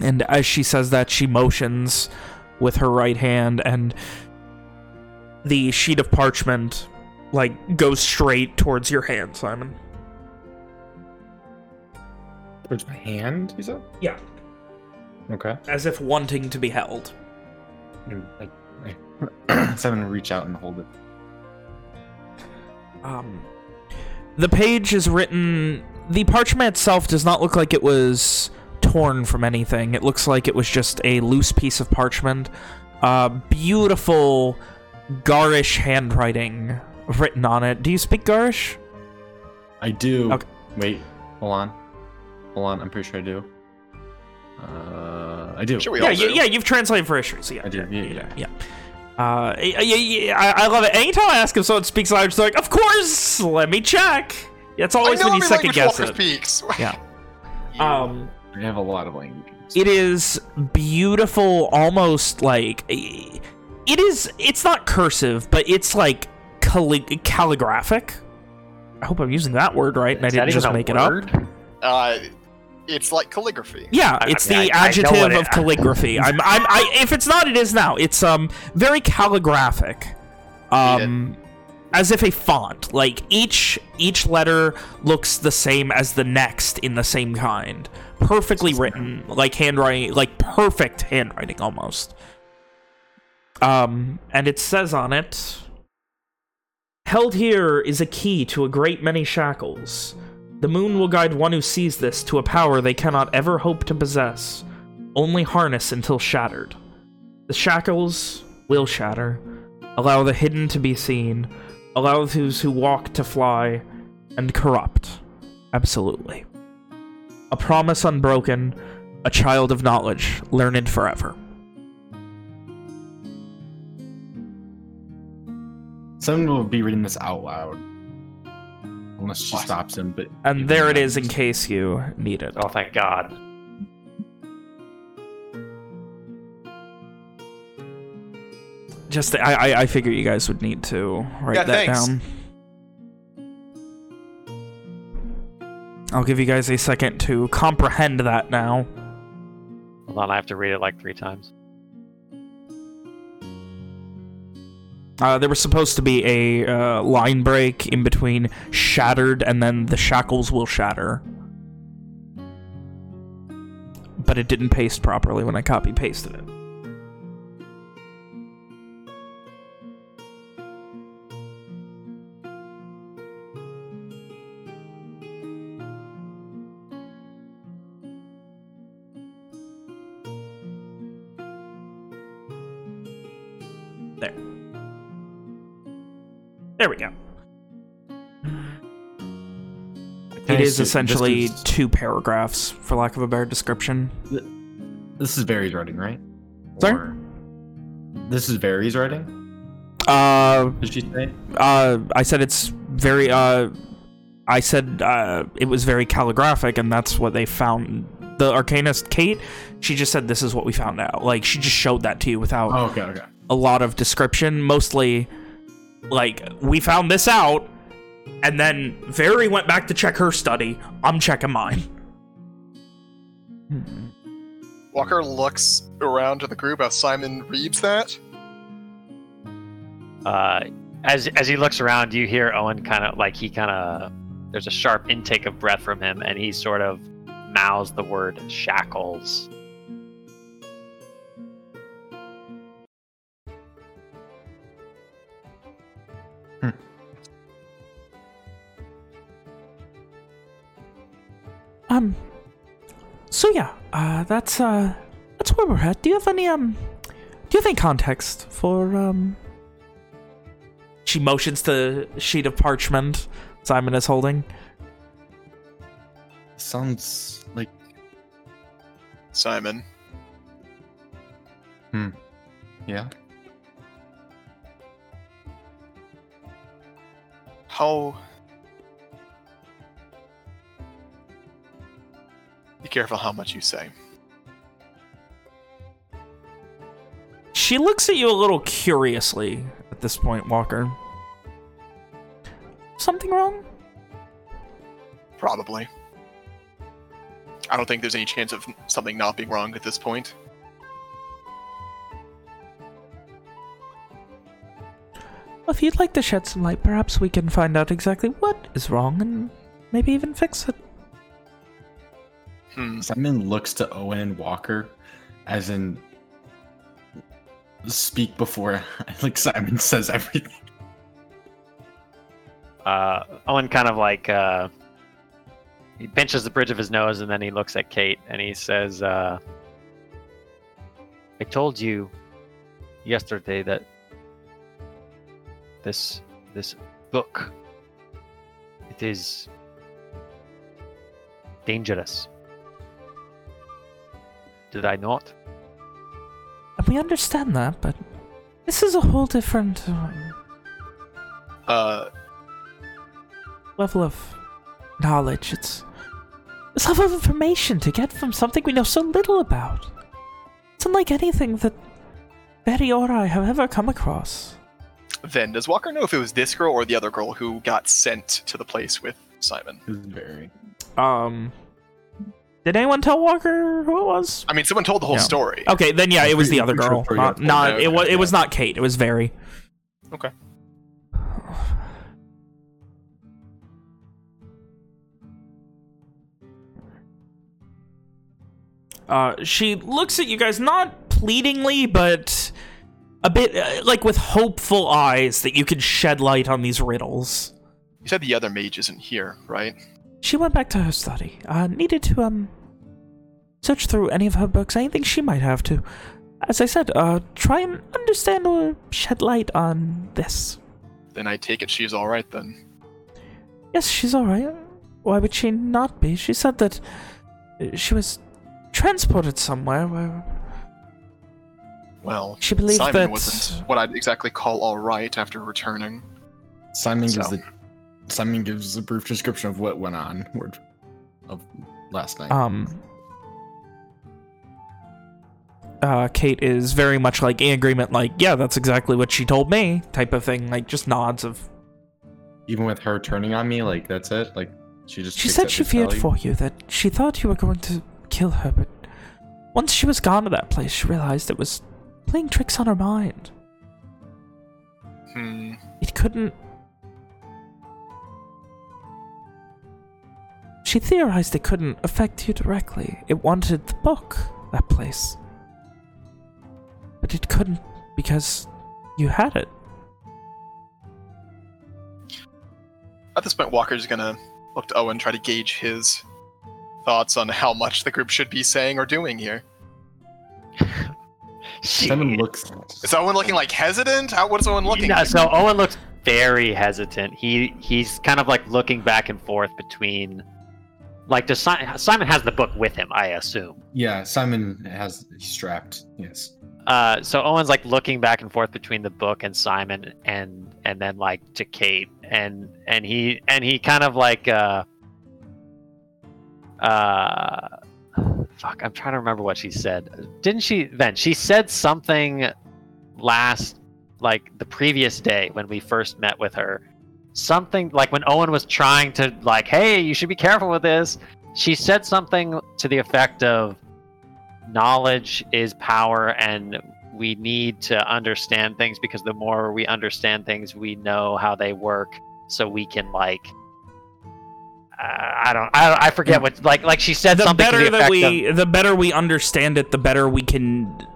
And as she says that, she motions with her right hand, and the sheet of parchment like goes straight towards your hand, Simon. Towards my hand, you said? Yeah. Okay. As if wanting to be held. And I, I, Simon will reach out and hold it. Um, the page is written the parchment itself does not look like it was torn from anything. It looks like it was just a loose piece of parchment. Uh, beautiful Garish handwriting written on it. Do you speak Garish? I do. Okay. Wait, hold on. Hold on, I'm pretty sure I do. Uh, I do. Sure, we yeah, all you, do. yeah, you've translated for Ishri, so yeah. I do, yeah, yeah. yeah. Uh, yeah, yeah, yeah, I, I love it. Anytime I ask if someone speaks language, they're like, "Of course, let me check." Yeah, it's always know when you second guess Walker it. speaks. Yeah. Um, I have a lot of languages. it is beautiful, almost like it is. It's not cursive, but it's like calli- calligraphic. I hope I'm using that word right, and I Is that didn't just a make it up. uh, it's like calligraphy. Yeah, it's I mean, the I- I know adjective what it- of calligraphy. I'm, I'm, I, if it's not, it is now. It's um very calligraphic, um, as if a font. Like each each letter looks the same as the next in the same kind. Perfectly written, like handwriting, like perfect handwriting almost. Um, and it says on it, "Held here is a key to a great many shackles." The moon will guide one who sees this to a power they cannot ever hope to possess, only harness until shattered. The shackles will shatter, allow the hidden to be seen, allow those who walk to fly, and corrupt. Absolutely. A promise unbroken, a child of knowledge, learned forever. Someone will be reading this out loud. Unless she What? stops him, but... And there it is in case you need it. Oh, thank God. Just, I, I, I figure you guys would need to write Yeah, that thanks. down. I'll give you guys a second to comprehend that now. Hold on, I have to read it like three times. Uh, there was supposed to be a uh, line break in between shattered and then the shackles will shatter. But it didn't paste properly when I copy pasted it. There we go. It Can I essentially is- two paragraphs, for lack of a better description. This is Barry's writing, right? Sorry? Or- This is Barry's writing? Uh, Did she say? uh, I said it's very, uh, I said, uh, it was very calligraphic, and that's what they found. The Arcanist, Kate, she just said this is what we found out. Like, she just showed that to you without Oh, okay, okay. a lot of description. Mostly, like, we found this out, and then Very went back to check her study. I'm checking mine. Walker looks around to the group as Simon reads that. Uh, as as he looks around, you hear Owen kind of like he kind of there's a sharp intake of breath from him, and he sort of mouths the word shackles. Um, so yeah, uh, that's, uh, that's where we're at. Do you have any, um, do you have any context for, um... She motions to the sheet of parchment Simon is holding. Sounds like Simon. Hmm. Yeah. How. Be careful how much you say. She looks at you a little curiously at this point, Walker. Something wrong? Probably. I don't think there's any chance of something not being wrong at this point. Well, if you'd like to shed some light, perhaps we can find out exactly what is wrong and maybe even fix it. Hmm. Simon looks to Owen and Walker, as in speak before like Simon says everything. Uh, Owen kind of like uh, he pinches the bridge of his nose and then he looks at Kate and he says, uh, "I told you yesterday that this this book it is dangerous. Did I not? We understand that, but this is a whole different um, Uh, level of knowledge. It's this level of information to get from something we know so little about. It's unlike anything that Betty or I have ever come across. then does Walker know if it was this girl or the other girl who got sent to the place with Simon? Is very. Um, did anyone tell Walker who it was? I mean, someone told the whole Yeah. story. Okay, then yeah, it was the other girl. Not, not told it was. them, It was not Kate. It was Very. Okay. Uh, she looks at you guys not pleadingly, but a bit uh, like with hopeful eyes that you could shed light on these riddles. You said the other mage isn't here, right? She went back to her study. Uh, needed to um search through any of her books, anything she might have to. As I said, uh, try and understand or shed light on this. Then I take it she's all right then. Yes, she's alright. Why would she not be? She said that uh, she was transported somewhere where Well, she believed Simon that. wasn't what I'd exactly call all right after returning. Simon gives the Simon gives a brief description of what went on word of last night. Um. Uh, Kate is very much like in agreement, like, yeah, that's exactly what she told me, type of thing, like just nods of. Even with her turning on me, like that's it. Like she just. She said she feared value. for you, that she thought you were going to kill her, but once she was gone to that place, she realized it was playing tricks on her mind. Hmm. It couldn't. She theorized it couldn't affect you directly. It wanted the book, that place. But it couldn't because you had it. At this point, Walker's gonna look to Owen, try to gauge his thoughts on how much the group should be saying or doing here. Simon looks. Is Owen looking like hesitant? How, what is Owen looking? Yeah, like? so Owen looks very hesitant. He he's kind of like looking back and forth between, like, does si- Simon has the book with him? I assume. Yeah, Simon has he's strapped. Yes. Uh, so Owen's like looking back and forth between the book and Simon, and and then like to Kate, and and he and he kind of like uh, uh, fuck, I'm trying to remember what she said. Didn't she? Then she said something last, like the previous day when we first met with her. Something like when Owen was trying to like, hey, you should be careful with this. She said something to the effect of, knowledge is power and we need to understand things because the more we understand things we know how they work so we can like uh, I don't I don't, I forget what like like she said The something to better that we, of, the better we understand it, the better we can,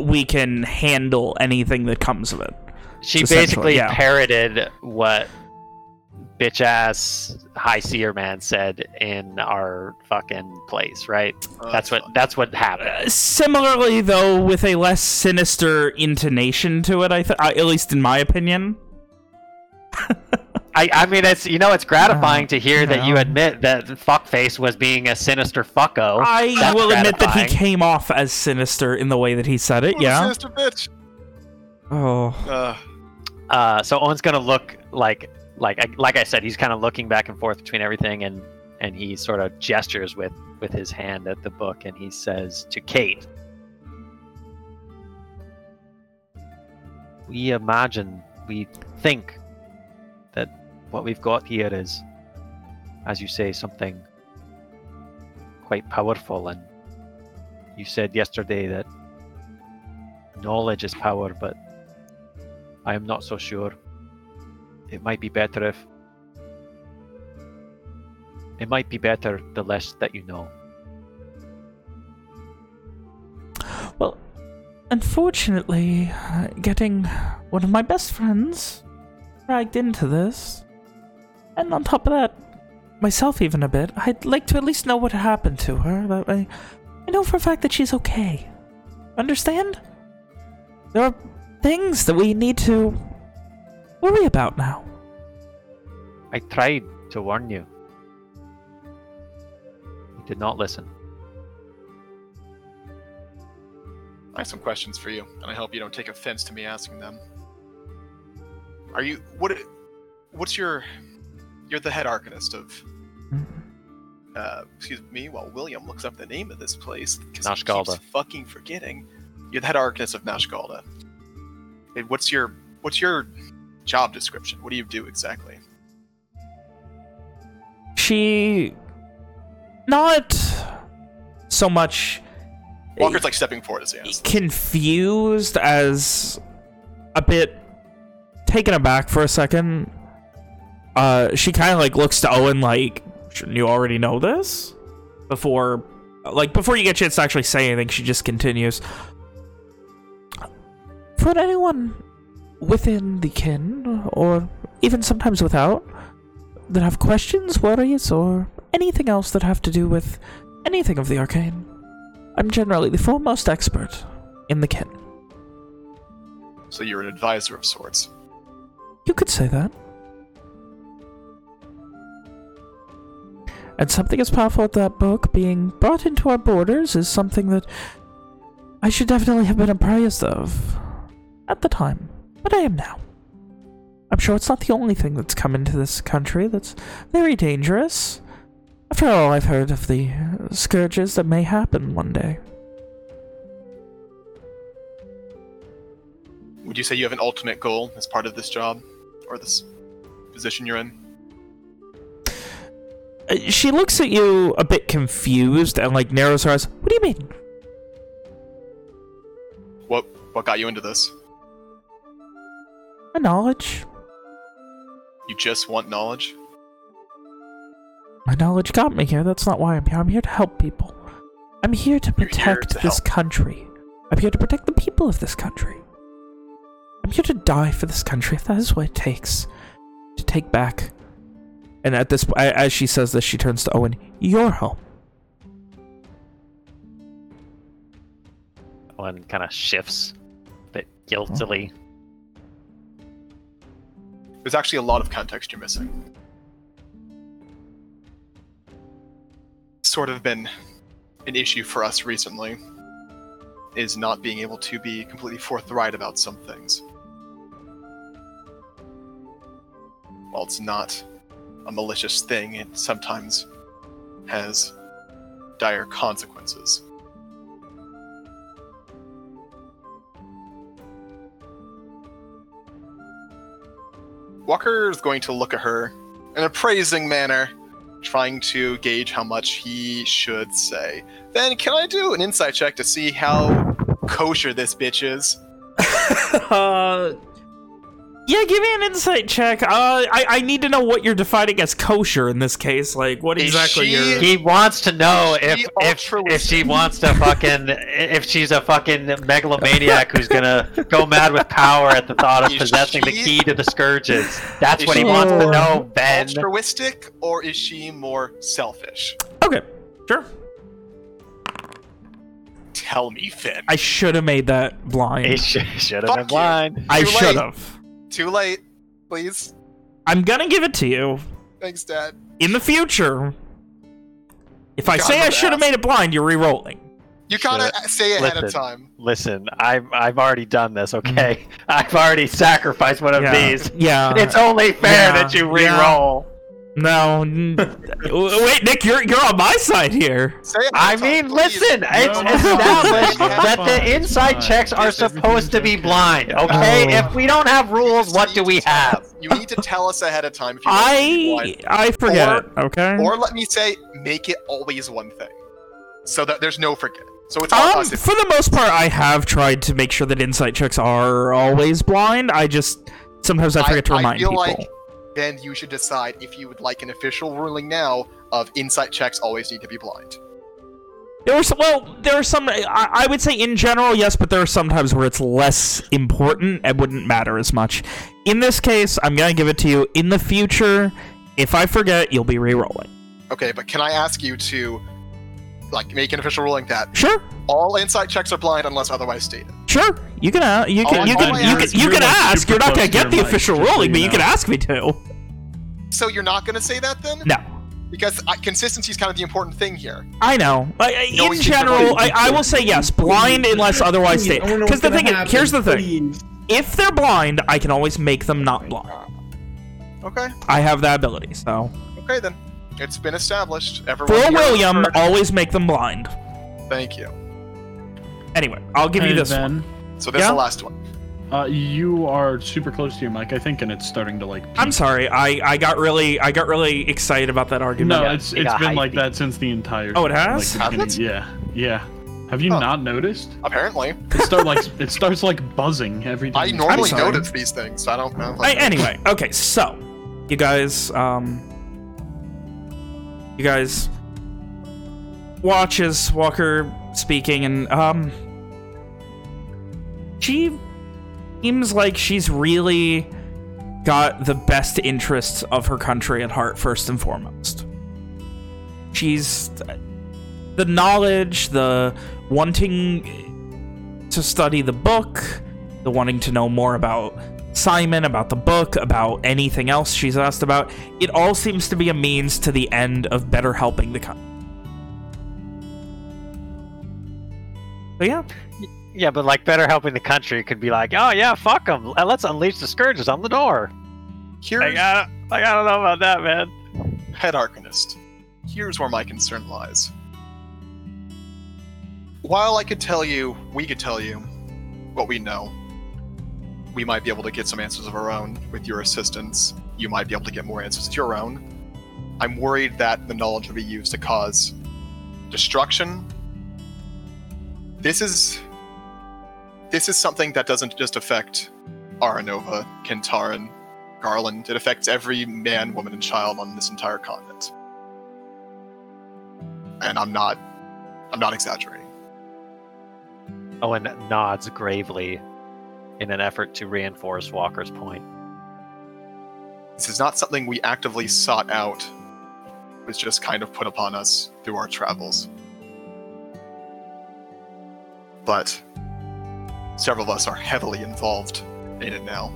we can handle anything that comes of it. she basically yeah. parroted what bitch ass high seer man said in our fucking place right Uh, that's what that's what happened Uh, similarly, though, with a less sinister intonation to it, I th- uh, at least in my opinion. I, I mean, it's you know, it's gratifying Uh, to hear that you admit that fuckface was being a sinister fucko. I That's will admit that he came off as sinister in the way that he said it. What Yeah. sinister bitch. Oh. Uh, Uh, so Owen's gonna look like like like I said, he's kind of looking back and forth between everything, and and he sort of gestures with with his hand at the book, and he says to Kate, "We imagine, we think that what we've got here is, as you say, something quite powerful, and you said yesterday that knowledge is power, but." I am not so sure. It might be better if. It might be better the less that you know. Well, unfortunately, uh, getting one of my best friends dragged into this, and on top of that, myself even a bit. I'd like to at least know what happened to her. That way, I know for a fact that she's okay. Understand? There are things that we need to worry about now. I tried to warn you. You did not listen. I have some questions for you, and I hope you don't take offense to me asking them. Are you what? What's your? You're the head arcanist of. Uh, excuse me. While William looks up the name of this place, because he keeps Nashgalda. fucking forgetting. You're the head arcanist of Nashgalda. And what's your what's your job description? What do you do exactly? She... Not so much Walker's like stepping forward as he asks. confused as a bit taken aback for a second. Uh, she kind of like looks to Owen like, shouldn't you already know this? Before, like, before you get a chance to actually say anything, she just continues. For anyone within the kin, or even sometimes without, that have questions, worries, or anything else that have to do with anything of the arcane, I'm generally the foremost expert in the kin. So you're an advisor of sorts. You could say that. And something as powerful as that book being brought into our borders is something that I should definitely have been apprised of at the time, but I am now. I'm sure it's not the only thing that's come into this country that's very dangerous. After all, I've heard of the scourges that may happen one day. Would you say you have an ultimate goal as part of this job or this position you're in? Uh, She looks at you a bit confused and like narrows her eyes. What do you mean? What what got you into this? My knowledge. You just want knowledge? My knowledge got me here. That's not why I'm here. I'm here to help people. I'm here to You're here protect to this help. country. I'm here to protect the people of this country. I'm here to die for this country if that is what it takes to take back. And at this, a- as she says this, she turns to Owen. Your home. Owen kind of shifts a bit guiltily. There's actually a lot of context you're missing. Sort of been an issue for us recently is not being able to be completely forthright about some things. While it's not a malicious thing, it sometimes has dire consequences. Walker is going to look at her in a praising manner, trying to gauge how much he should say. Then, can I do an insight check to see how kosher this bitch is? uh, yeah, give me an insight check. Uh, I I need to know what you're defining as kosher in this case. Like, what Is exactly she- you're. He wants to know if she if if she wants to fucking if she's a fucking megalomaniac who's gonna go mad with power at the thought of Is possessing the key to the scourges. That's Is what he wants to more know, Ben. Altruistic, or is she more selfish? Okay, sure. Tell me, Finn. I should have made that blind. He should have Fuck been you. blind. I should have. Too late. Please. I'm gonna give it to you. Thanks, Dad. In the future, if I God, say I should have made it blind, you're re-rolling. You gotta say ahead of time. Listen, I've I've already done this. Okay, I've already sacrificed one of Mm. yeah. these. Yeah. It's only fair yeah, that you yeah. re-roll. No. Wait, Nick, you're you're on my side here. I mean, please. listen, it's no, no, established no, that the inside fine. checks are Yes, supposed to be okay. blind, okay? Oh. If we don't have rules, what do we have? You need to tell us ahead of time if you want to I. I forget Or- it. Okay. Or let me say, make it always one thing, so that there's no forget. So it's on Um, for the most part, I have tried to make sure that insight checks are always blind. I just sometimes I forget to I remind feel people. like then you should decide if you would like an official ruling now of insight checks always need to be blind. There are some, well, there are some. I, I would say in general, yes, but there are some times where it's less important and wouldn't matter as much. In this case, I'm gonna give it to you. In the future, If I forget, you'll be re-rolling. Okay, but can I ask you to, like, make an official ruling that Sure, all insight checks are blind unless otherwise stated? sure. You can, uh, you can, All- you can, you ask can, you can like, ask. You're not gonna get the official just so ruling, you but you can ask me to. So you're not going to say that then? No. Because uh, consistency is kind of the important thing here. I know. I, I- in we general, I, I will say yes, blind unless otherwise stated. I wanna know Because the thing gonna is, here's the thing: if they're blind, I can always make them not blind. Okay, I have that ability. So okay then. It's been established. Everyone for William, heard. always make them blind. Thank you. Anyway, I'll give you Hey, this one. So this is Yeah? the last one. Uh, you are super close to your mic, I think, and it's starting to like. I'm sorry. I, I got really I got really excited about that argument. No, Yeah, it's you it's got been like hypey. that since the entire. Oh, it has? Like, the Has beginning. Yeah, yeah. Have you Huh. not noticed? Apparently, It start like it starts like buzzing every time. I normally notice these things. So I don't know. I, anyway, okay, so you guys, um, you guys watch as Walker speaking, and um, she seems like she's really got the best interests of her country at heart first and foremost. She's the knowledge, the wanting to study the book, the wanting to know more about Simon, about the book, about anything else she's asked about. It all seems to be a means to the end of better helping the country. So yeah, Yeah, but like better helping the country could be like, oh yeah, fuck them. Let's unleash the scourges on the door. Here's I got, I gotta know about that, man. head arcanist. Here's where my concern lies. While I could tell you, we could tell you what we know, we might be able to get some answers of our own with your assistance. You might be able to get more answers of your own. I'm worried that the knowledge will be used to cause destruction. This is this is something that doesn't just affect Aranova, Kentaran, Garland. It affects every man, woman, and child on this entire continent. And I'm not I'm not exaggerating. Owen nods gravely in an effort to reinforce Walker's point. This is not something we actively sought out. It was just kind of put upon us through our travels. But several of us are heavily involved in it now.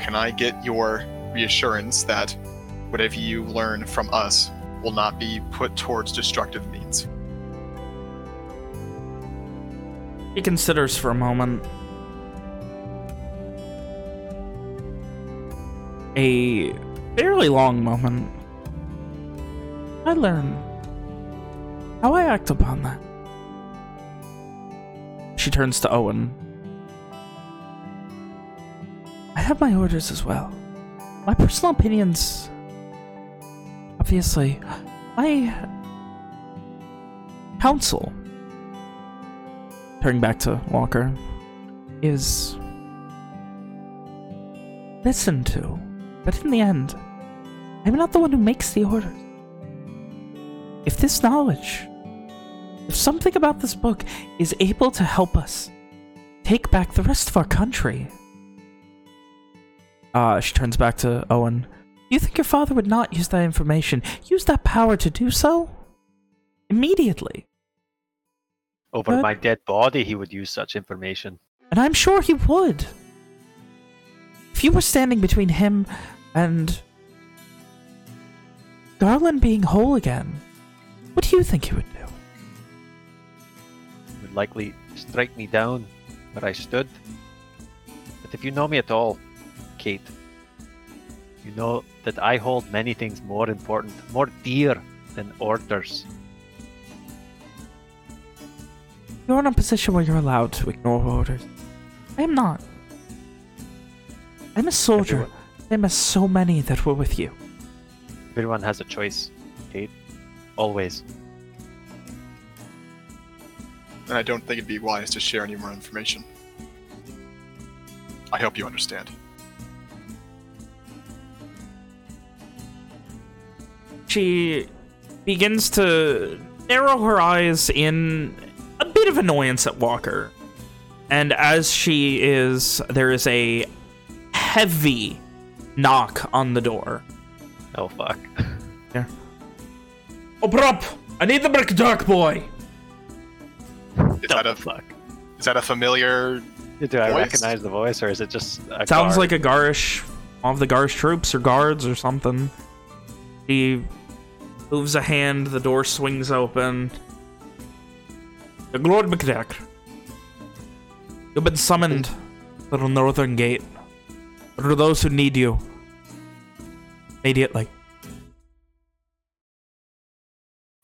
Can I get your reassurance that whatever you learn from us will not be put towards destructive means? He considers for a moment. A fairly long moment. I learn how I act upon that. She turns to Owen. I have my orders as well. My personal opinions. Obviously, my counsel turning back to Walker, is listened to. But in the end, I'm not the one who makes the orders. If this knowledge, if something about this book is able to help us take back the rest of our country. Uh, she turns back to Owen. You think your father would not use that information, use that power to do so? Immediately. Over What? my dead body, he would use such information. And I'm sure he would. If you were standing between him and Garland being whole again, what do you think he would do? He would likely strike me down where I stood. But if you know me at all, Kate, you know that I hold many things more important, more dear than orders. You're in a position where you're allowed to ignore orders. I am not. I'm a soldier, Everyone- same as so many that were with you. Everyone has a choice, Kate. Always. And I don't think it'd be wise to share any more information. I hope you understand. She begins to narrow her eyes in a bit of annoyance at Walker. And as she is, there is a heavy knock on the door. Oh fuck. Yeah. Oh, open up! I need the brick dark boy. Is that a fuck. is that a familiar? Do I Voice? recognize the voice, or is it just a Sounds guard? like a Garish, one of the Garish troops or guards or something. He moves a hand, the door swings open. The Lord McDurk. You've been summoned to the northern gate. Are those who need you? Immediately.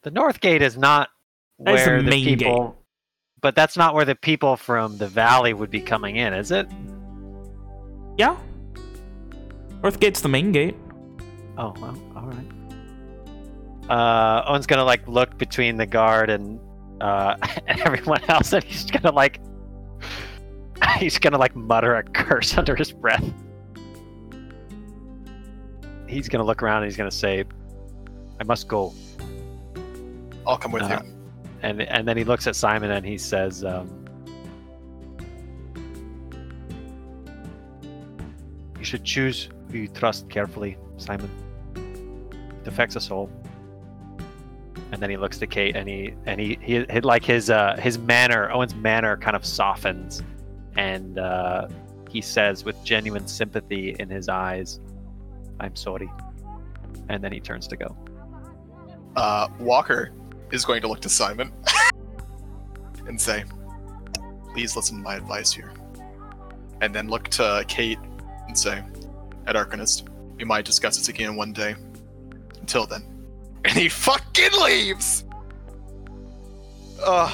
The North Gate is not That is the where the, main people. But that's not where the people from the valley would be coming in, is it? Yeah. North gate's the main gate. Oh well, all right. Uh, Owen's gonna like look between the guard and uh, and everyone else, and he's gonna like he's gonna like mutter a curse under his breath. He's gonna look around and he's gonna say, "I must go." I'll come with Uh, you. and and then he looks at Simon and he says, um, "You should choose who you trust carefully, Simon. It affects us all." And then he looks to Kate and he and he he, he like his uh his manner, Owen's manner, kind of softens, and uh, he says with genuine sympathy in his eyes, "I'm sorry." And then he turns to go. Uh, Walker is going to look to Simon and say, "Please listen to my advice here," and then look to Kate and say, "At Arcanist, we might discuss this again one day. Until then." And he fucking leaves. Ugh.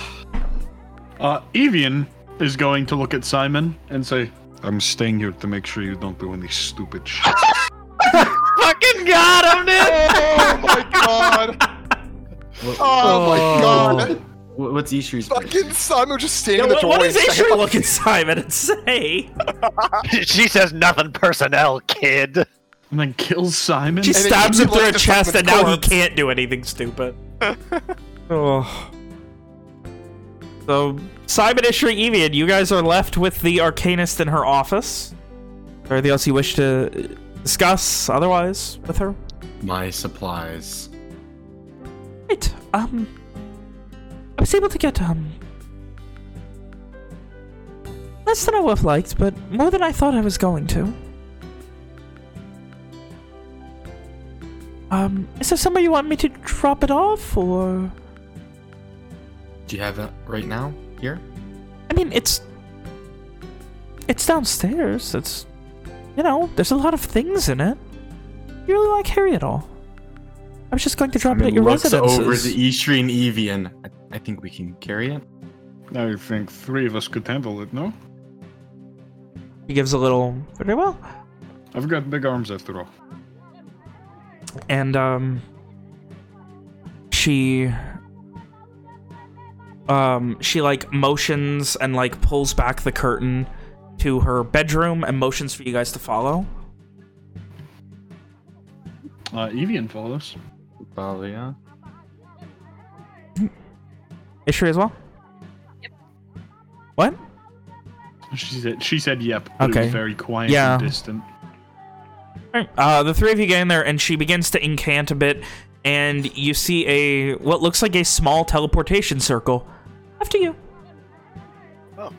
Uh, Evian is going to look at Simon and say, I'm staying here to make sure you don't do any stupid shit. Fucking got him, dude! Oh my god! What, Oh my god! what- what's Ishri's plan? Fucking Simon just standing Yeah, in the what, doorway. what does and look at Simon and say? she says nothing personnel, kid. And then kills Simon. She then stabs him through looks a chest, and now he can't do anything stupid. oh. So, Simon, Ishri, Evian, you guys are left with the Arcanist in her office. Anything else you wish to discuss otherwise with her? My supplies. Right. Um, I was able to get um less than I would have liked, but more than I thought I was going to. Um, is there somewhere you want me to drop it off, or? Do you have it right now? Here? I mean, it's it's downstairs. It's you know, there's a lot of things in it. You really like Harry at all. I was just going to drop it Simon at your looks residence. over to Ishri and Evian. I, I think we can carry it. I think three of us could handle it, no? He gives a little very well. I've got big arms after all. And um she um she like motions and like pulls back the curtain to her bedroom and motions for you guys to follow Uh, Evian follows. Probably, yeah. Ishri as well what She said, she said yep, but it Okay. was very quiet Yeah. and distant. Alright, uh the three of you get in there and she begins to incant a bit and you see a what looks like a small teleportation circle after you Oh.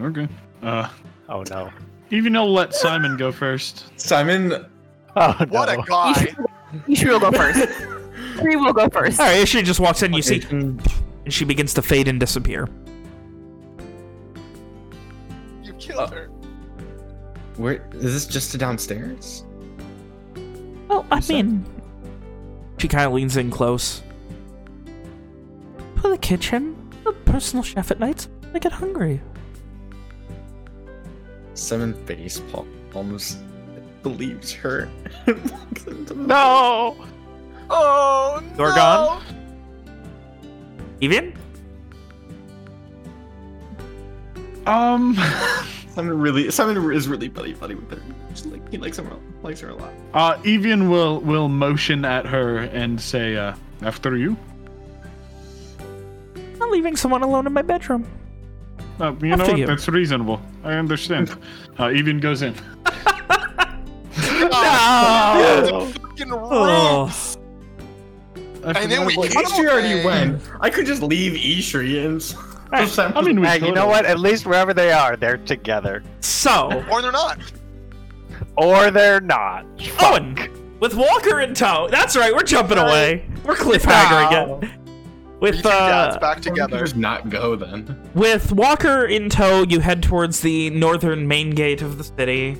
Okay. Uh, Oh no. Evian will let Simon go first. Simon, Oh no. What a guy! You should will go first. Three will go first. all right Ishri just walks in you see and she begins to fade and disappear You killed her. Where is this just downstairs? Well, I Who's that? mean, she kind of leans in close. For the kitchen, a personal chef at night. I get hungry. Seven face palm almost believes her. No. Oh You're no! gone? Evian? Um, Simon really, Simon is really buddy buddy with her. Just like he likes her, likes her a lot. uh, Evian will will motion at her and say, uh, "After you." I'm leaving someone alone in my bedroom. Uh, you Up know what? you. That's reasonable. I understand. Uh, Evian goes in. Oh, fucking Oh. I And then we Well, Ishri already went. I could just leave Ishri and. S- I mean, we Hey, you know what? At least wherever they are, they're together. So, Or they're not. Or they're not. Owen, with Walker in tow. That's right, we're jumping away. We're cliffhanger No. again. With two dads uh, back together. just not go then. with Walker in tow, you head towards the northern main gate of the city.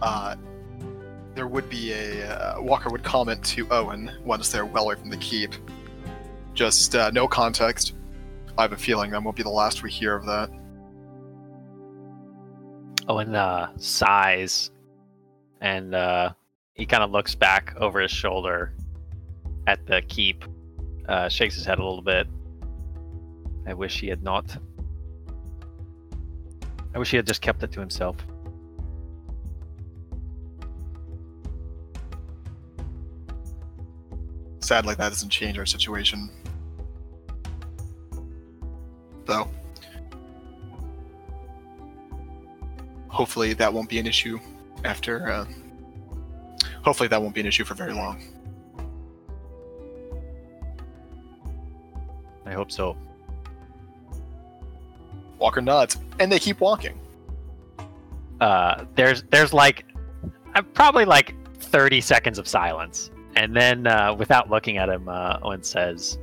Uh, there would be a uh, Walker would comment to Owen once they're well away from the keep. Just uh, no context. I have a feeling that won't be the last we hear of that. Owen uh, sighs, and uh, he kind of looks back over his shoulder at the keep, uh, shakes his head a little bit. I wish he had not. I wish he had just kept it to himself. Sadly, that doesn't change our situation. Though. Hopefully, that won't be an issue after. Uh, hopefully, that won't be an issue for very long. I hope so. Walker nods, and they keep walking. Uh, there's there's like uh, probably like 30 seconds of silence, and then uh, without looking at him, uh, Owen says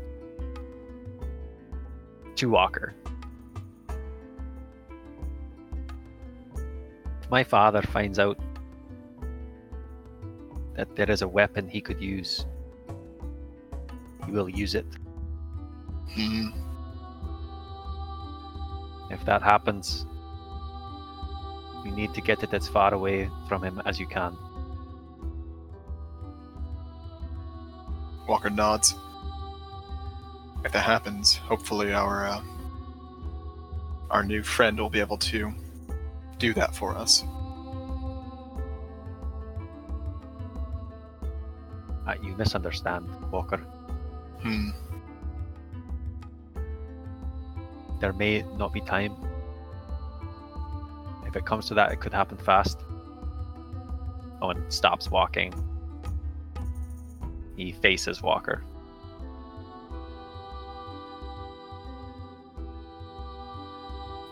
to Walker, my father finds out that there is a weapon he could use, he will use it. Hmm. If that happens, you need to get it as far away from him as you can." Walker nods. If that happens, hopefully our uh, our new friend will be able to do that for us. Uh, you misunderstand, Walker. Hmm. There may not be time. If it comes to that, it could happen fast. Owen stops walking. He faces Walker.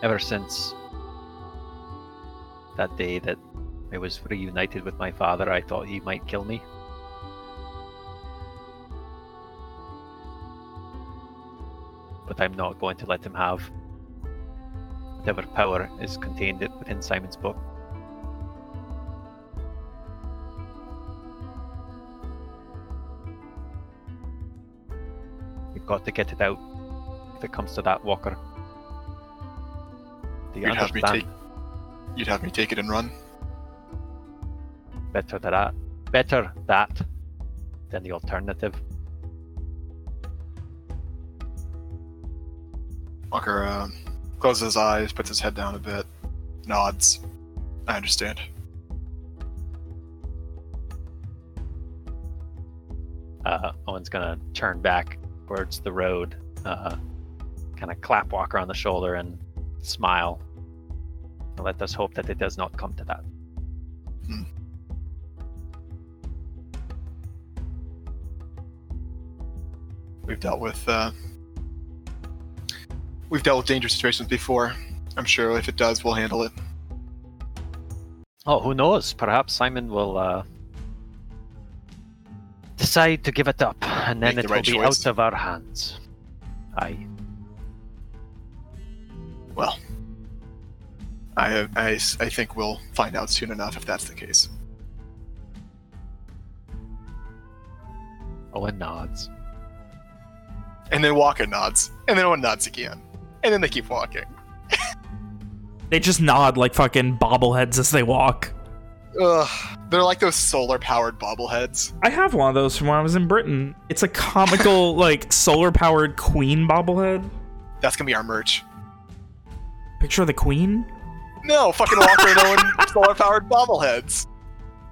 Ever since that day that I was reunited with my father, I thought he might kill me. but I'm not going to let him have whatever power is contained within Simon's book. We've got to get it out if it comes to that walker. Do you You'd have me take. You'd have me take it and run. Better than that. Better that than the alternative. Walker uh, closes his eyes, puts his head down a bit, nods. I understand. uh, Owen's gonna turn back towards the road, uh, kind of clap Walker on the shoulder and smile. Let us hope that it does not come to that. We've dealt with. Uh, we've dealt with dangerous situations before. I'm sure if it does, we'll handle it. Oh, who knows? Perhaps Simon will uh, decide to give it up, and then Make it the right will be choice. out of our hands. Aye. Well, I, I, I think we'll find out soon enough if that's the case. Oh, Owen nods. And then Walker nods, and then Owen nods again, and then they keep walking. They just nod like fucking bobbleheads as they walk. Ugh, they're like those solar-powered bobbleheads. I have one of those from when I was in Britain. It's a comical, like, solar-powered queen bobblehead. That's gonna be our merch. Picture of the queen? No, fucking Walker and Owen solar-powered bobbleheads.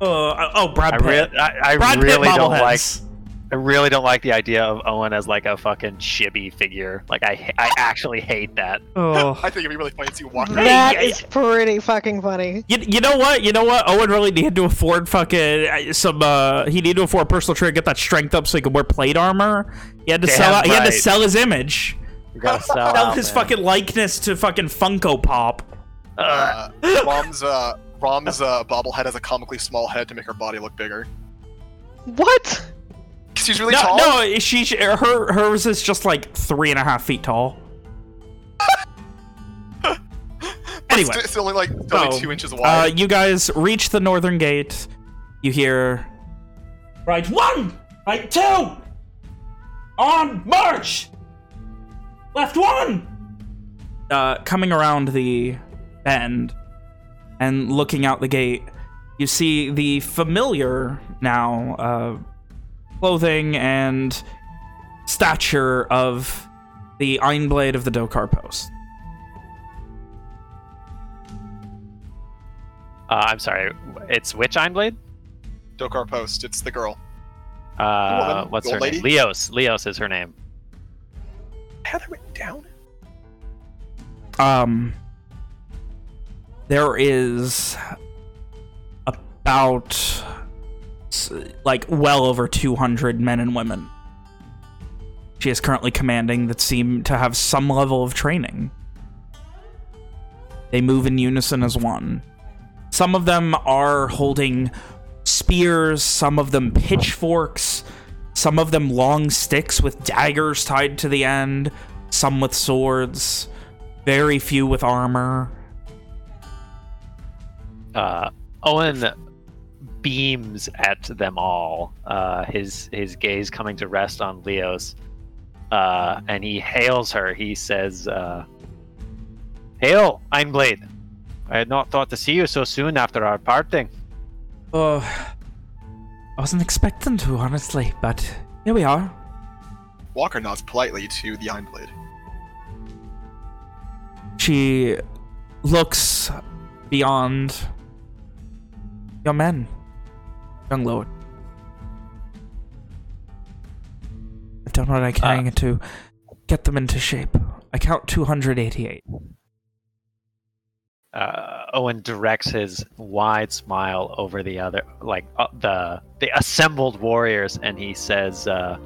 Uh, oh, Brad I, Pitt. re- I, I Brad really Pitt don't like. bobbleheads. I really don't like the idea of Owen as like a fucking chibi figure. Like I, I actually hate that. Oh. I think it'd be really funny to see Walker. That yeah, is pretty fucking funny. You, you know what? You know what? Owen really needed to afford fucking uh, some. Uh, he needed to afford personal training, get that strength up so he could wear plate armor. He had to Damn sell out. He had to sell his image, You gotta sell, sell out, his man. fucking likeness to fucking Funko Pop. Uh, Rom's uh, Rom's uh, bobblehead has a comically small head to make her body look bigger. What? she's really no, tall. no, she, she her hers is just like three and a half feet tall. anyway. it's, it's only like it's only So, two inches Uh, wide. you guys reach the northern gate. You hear, right one, right two, on march, left one. Uh, coming around the bend and looking out the gate, you see the familiar now uh, clothing and stature of the Ironblade of the Dokar Post. Uh, I'm sorry. It's which Ironblade? Dokar Post. It's the girl. Uh, woman, what's the her old name? Leos. Leos is her name. Have down. um there is about like well over 200 men and women. She is currently commanding that seem to have some level of training. They move in unison as one. Some of them are holding spears some of them pitchforks some of them long sticks with daggers tied to the end some with swords very few with armor. Uh, Owen beams at them all. Uh, his his gaze coming to rest on Leos, uh, and he hails her. He says, uh, "Hail, Ironblade! I had not thought to see you so soon after our parting." Uh, I wasn't expecting to, honestly, but here we are. Walker nods politely to the Ironblade. She looks beyond your men, young lord. I've done what I can uh. to get them into shape. I count 288. Uh, Owen directs his wide smile over the other, like uh, the the assembled warriors, and he says, uh,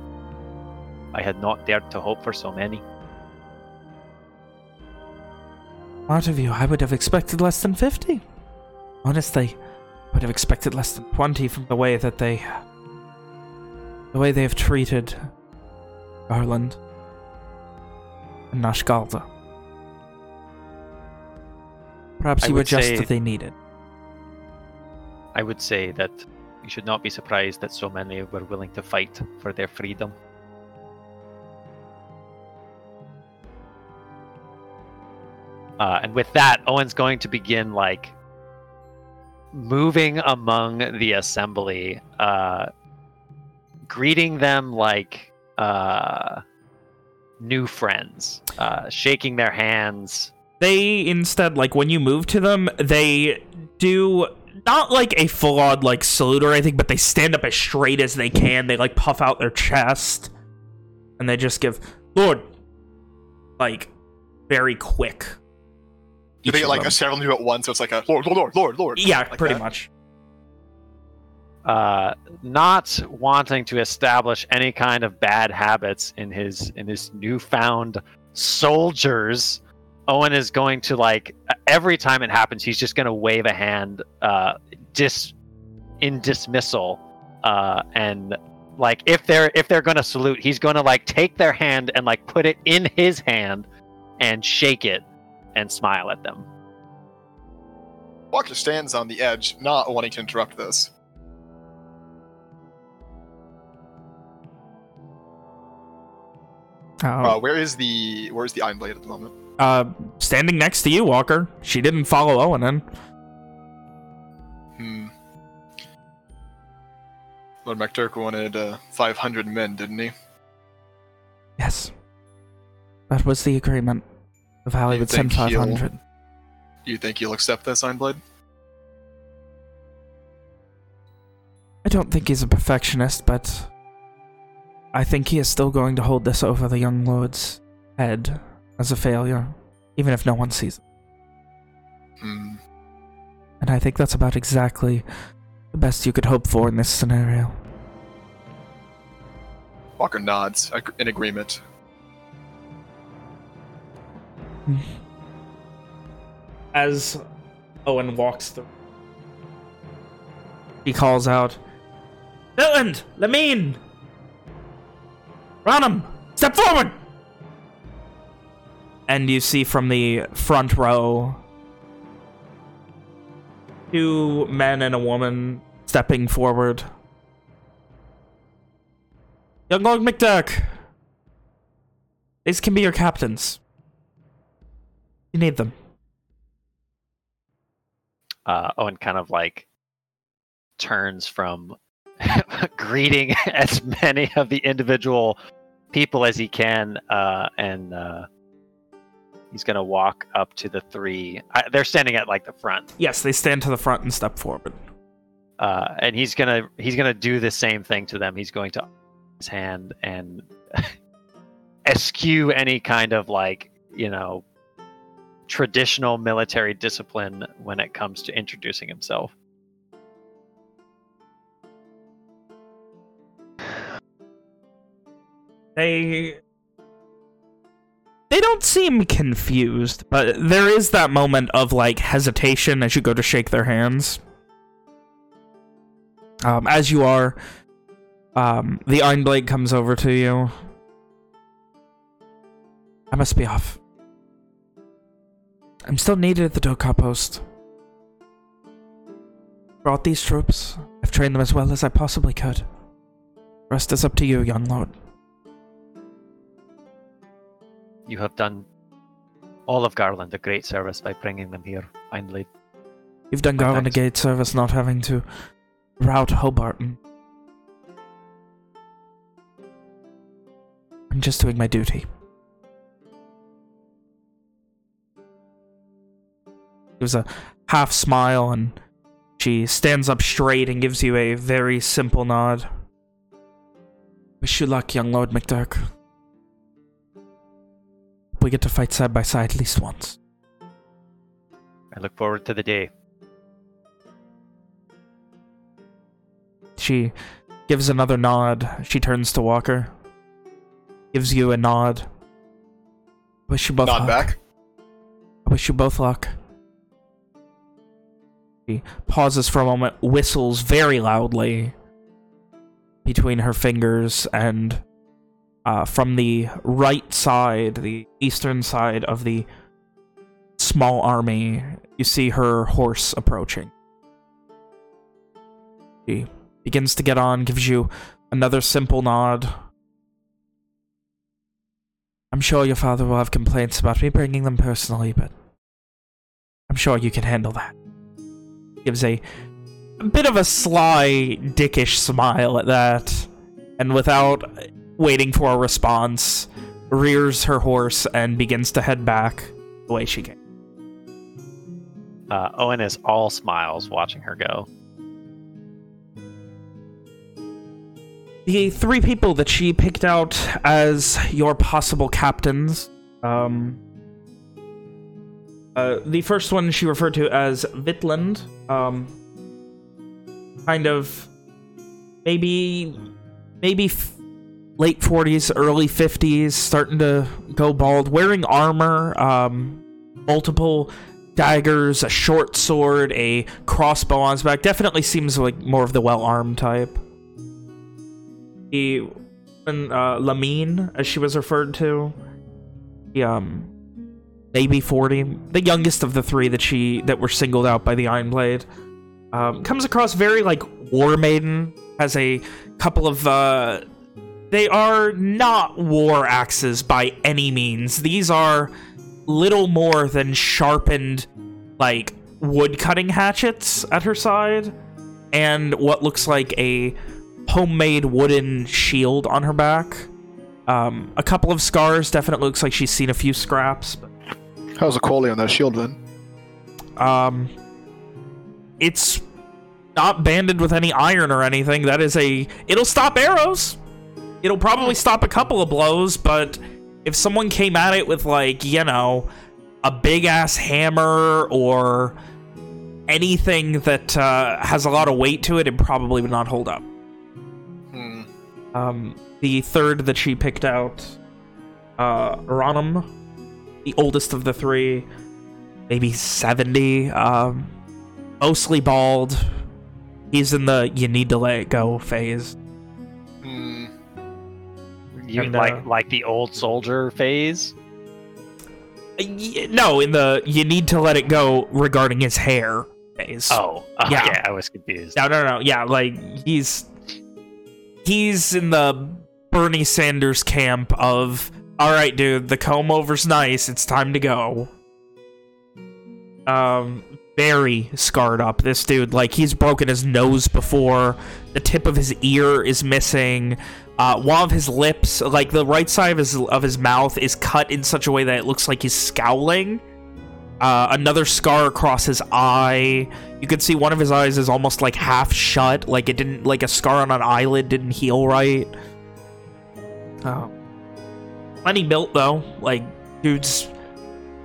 "I had not dared to hope for so many." Out of you, I would have expected less than 50. Honestly, I would have expected less than 20 from the way that they... The way they have treated Garland and Nashgalda. Perhaps I you were just say- what they needed. I would say that you should not be surprised that so many were willing to fight for their freedom. Uh, and with that, Owen's going to begin like moving among the assembly, uh, greeting them like uh, new friends, uh, shaking their hands. They instead, like, when you move to them, they do not like a full-on, like, salute or anything, but they stand up as straight as they can. They, like, puff out their chest. And they just give, Lord, like, very quick. Do Each they of like them. several them at once? So it's like a Lord, Lord, Lord, Lord, Lord. Yeah, like pretty that? much. uh, not wanting to establish any kind of bad habits in his in his newfound soldiers. Owen is going to like every time it happens, he's just going to wave a hand, uh, dis in dismissal, uh, and like if they're if they're going to salute, he's going to like take their hand and like put it in his hand and shake it and smile at them. Walker stands on the edge, not wanting to interrupt this. Uh, Uh, where is the where's the Iron Blade at the moment? Uh, standing next to you, Walker. She didn't follow Owen in. Hmm. Lord McDurk wanted uh, 500 men, didn't he? Yes. That was the agreement of how he would send 500. Do you think he'll accept this, Ironblade? I don't think he's a perfectionist, but I think he is still going to hold this over the young lord's head as a failure, even if no one sees it. Hmm. And I think that's about exactly the best you could hope for in this scenario. Walker nods in agreement. As Owen walks through, he calls out, Milton! Lamine! Ronham! Step forward! And you see from the front row two men and a woman stepping forward. Young Lord McDurk! These can be your captains. You need them. uh, Owen kind of like turns from greeting as many of the individual people as he can, uh, and uh, he's gonna walk up to the three. I, they're standing at like the front, Yes, they stand to the front and step forward. uh, and he's gonna he's gonna do the same thing to them. He's going to his hand and eschew any kind of like you know traditional military discipline when it comes to introducing himself. They they don't seem confused, but there is that moment of like hesitation as you go to shake their hands. Um, as you are, um, the Ironblade comes over to you. I must be off. I'm still needed at the Dokka post. Brought these troops. I've trained them as well as I possibly could. Rest is up to you, young lord. You have done all of Garland a great service by bringing them here, finally. You've done My Garland a great service not having to route Hobarton. I'm just doing my duty. Gives a half smile and she stands up straight and gives you a very simple nod. Wish you luck, young Lord McDurk. We get to fight side by side at least once. I look forward to the day. She gives another nod. She turns to Walker. Gives you a nod. Wish you both Nod luck. back. I wish you both luck. She pauses for a moment, whistles very loudly between her fingers, and uh, from the right side, the eastern side of the small army, you see her horse approaching. She begins to get on, gives you another simple nod. I'm sure your father will have complaints about me bringing them personally, but I'm sure you can handle that. Gives a, a bit of a sly, dickish smile at that, and without waiting for a response, rears her horse and begins to head back the way she came. Uh, Owen is all smiles watching her go. the three people that she picked out as your possible captains. Um, uh, the first one she referred to as Vitland. Um, kind of maybe maybe late 40s, early 50s, starting to go bald, wearing armor, um, multiple daggers, a short sword, a crossbow on his back. Definitely seems like more of the well-armed type the woman, uh, Lamine, as she was referred to, the, um, maybe 40, the youngest of the three that she that were singled out by the Ironblade, um, comes across very like war maiden, has a couple of uh, they are not war axes by any means. These are little more than sharpened like wood cutting hatchets at her side and what looks like a homemade wooden shield on her back. Um, a couple of scars. Definitely looks like she's seen a few scraps. But, How's the quality on that shield, then? um, it's not banded with any iron or anything. That is a... It'll stop arrows. It'll probably stop a couple of blows, but if someone came at it with, like, you know, a big-ass hammer or anything that uh, has a lot of weight to it, it probably would not hold up. Hmm. Um, the third that she picked out, uh, Aranum, the oldest of the three, maybe 70, um, mostly bald. He's in the you need to let it go phase. You And, uh, like like the old soldier phase? Uh, No, in the you need to let it go regarding his hair phase. Oh, okay, Yeah. I was confused. No, no, no. Yeah, like he's he's in the Bernie Sanders camp of all right, dude, the comb over's nice. It's time to go. Um, very scarred up. This dude, like he's broken his nose before. The tip of his ear is missing. Uh, one of his lips, like the right side of his of his mouth, is cut in such a way that it looks like he's scowling. Uh, another scar across his eye. You can see one of his eyes is almost like half shut, like it didn't, like a scar on an eyelid didn't heal right. Oh. Plenty built though. Like, dude's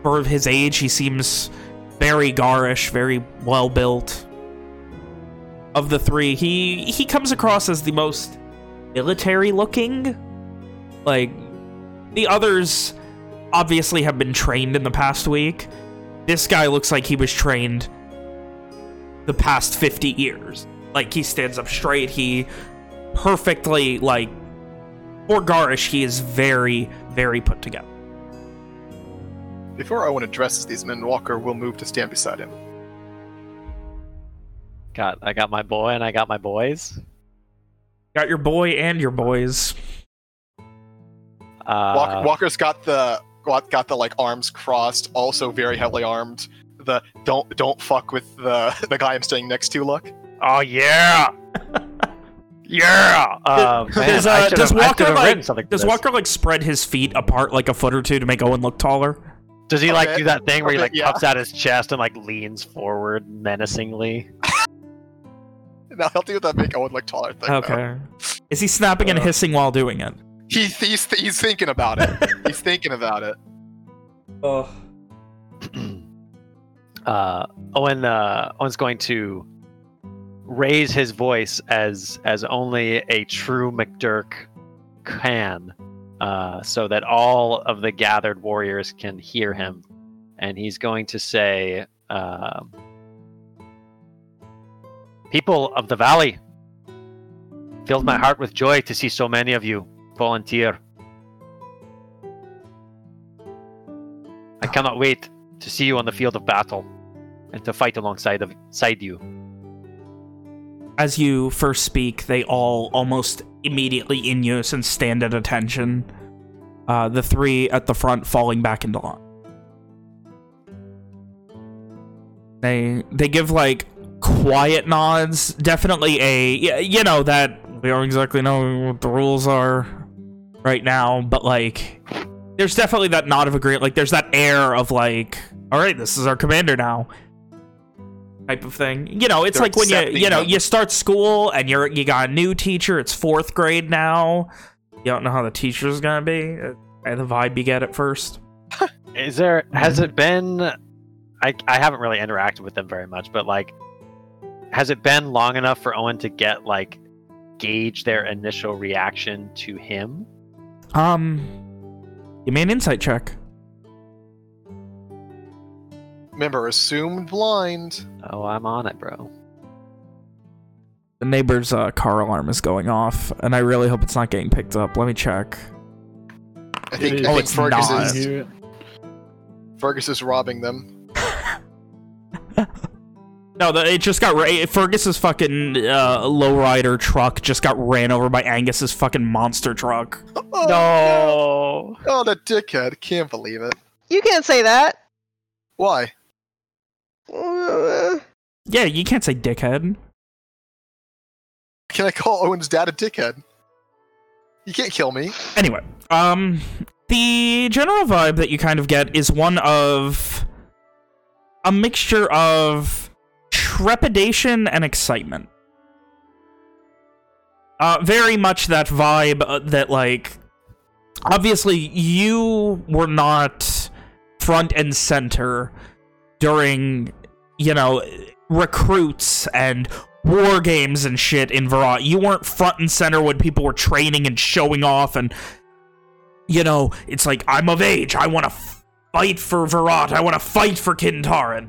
for his age, he seems very garish, very well built. Of the three, he he comes across as the most military looking. Like, the others obviously have been trained in the past week. This guy looks like he was trained the past 50 years. Like, he stands up straight. He perfectly, like, for Garish, he is very, very put together. Before Owen addresses these men, Walker will move to stand beside him. Got I got my boy and I got my boys. Got your boy and your boys. Uh, Walker, Walker's got the got, got the like arms crossed, also very heavily armed. The don't don't fuck with the the guy I'm staying next to look. Oh yeah, yeah. Uh, man, does, uh, should've- does Walker like written something for does this. Walker like spread his feet apart like a foot or two to make Owen look taller? Does he A like bit, do that thing where a he like yeah. puffs out his chest and like leans forward menacingly? Now he'll do that make Owen look taller thing. though. Okay. Is he snapping and Uh. hissing while doing it? He, he's he's thinking about it. he's thinking about it. Oh. uh, Owen uh, Owen's going to raise his voice as as only a true McDurk can, uh, so that all of the gathered warriors can hear him, and he's going to say, um, "People of the valley, filled my heart with joy to see so many of you volunteer. I cannot wait to see you on the field of battle and to fight alongside of side you. As you first speak, they all almost immediately in unison stand at attention. Uh, the three at the front falling back into line. They they give like quiet nods. Definitely a, you know that we don't exactly know what the rules are right now, but like there's definitely that nod of agreement. Like there's that air of like, all right, this is our commander now type of thing. You know, it's They're like when you you know them. you start school and you're you got a new teacher. It's fourth grade now. You don't know how the teacher's gonna be. Uh, the vibe you get at first. Is there has it been I I haven't really interacted with them very much, but like has it been long enough for Owen to get like gauge their initial reaction to him? Um, give me an insight check. Remember, assumed blind. Oh, I'm on it, bro. The neighbor's uh, car alarm is going off, and I really hope it's not getting picked up. Let me check. I think, It is. I Oh, think it's Fergus not. is Fergus is robbing them. No, the, it just got ra- Fergus's fucking uh, lowrider truck just got ran over by Angus's fucking monster truck. Oh, No. Oh, that dickhead! Can't believe it. You can't say that. Why? Uh, Yeah, you can't say dickhead. Can I call Owen's dad a dickhead? You can't kill me. Anyway, um, the general vibe that you kind of get is one of a mixture of trepidation and excitement. Uh, very much that vibe uh, that, like, obviously you were not front and center during, you know, recruits and war games and shit in Virat. You weren't front and center when people were training and showing off and, you know, it's like, I'm of age. I want to fight for Virat. I want to fight for Kintaran.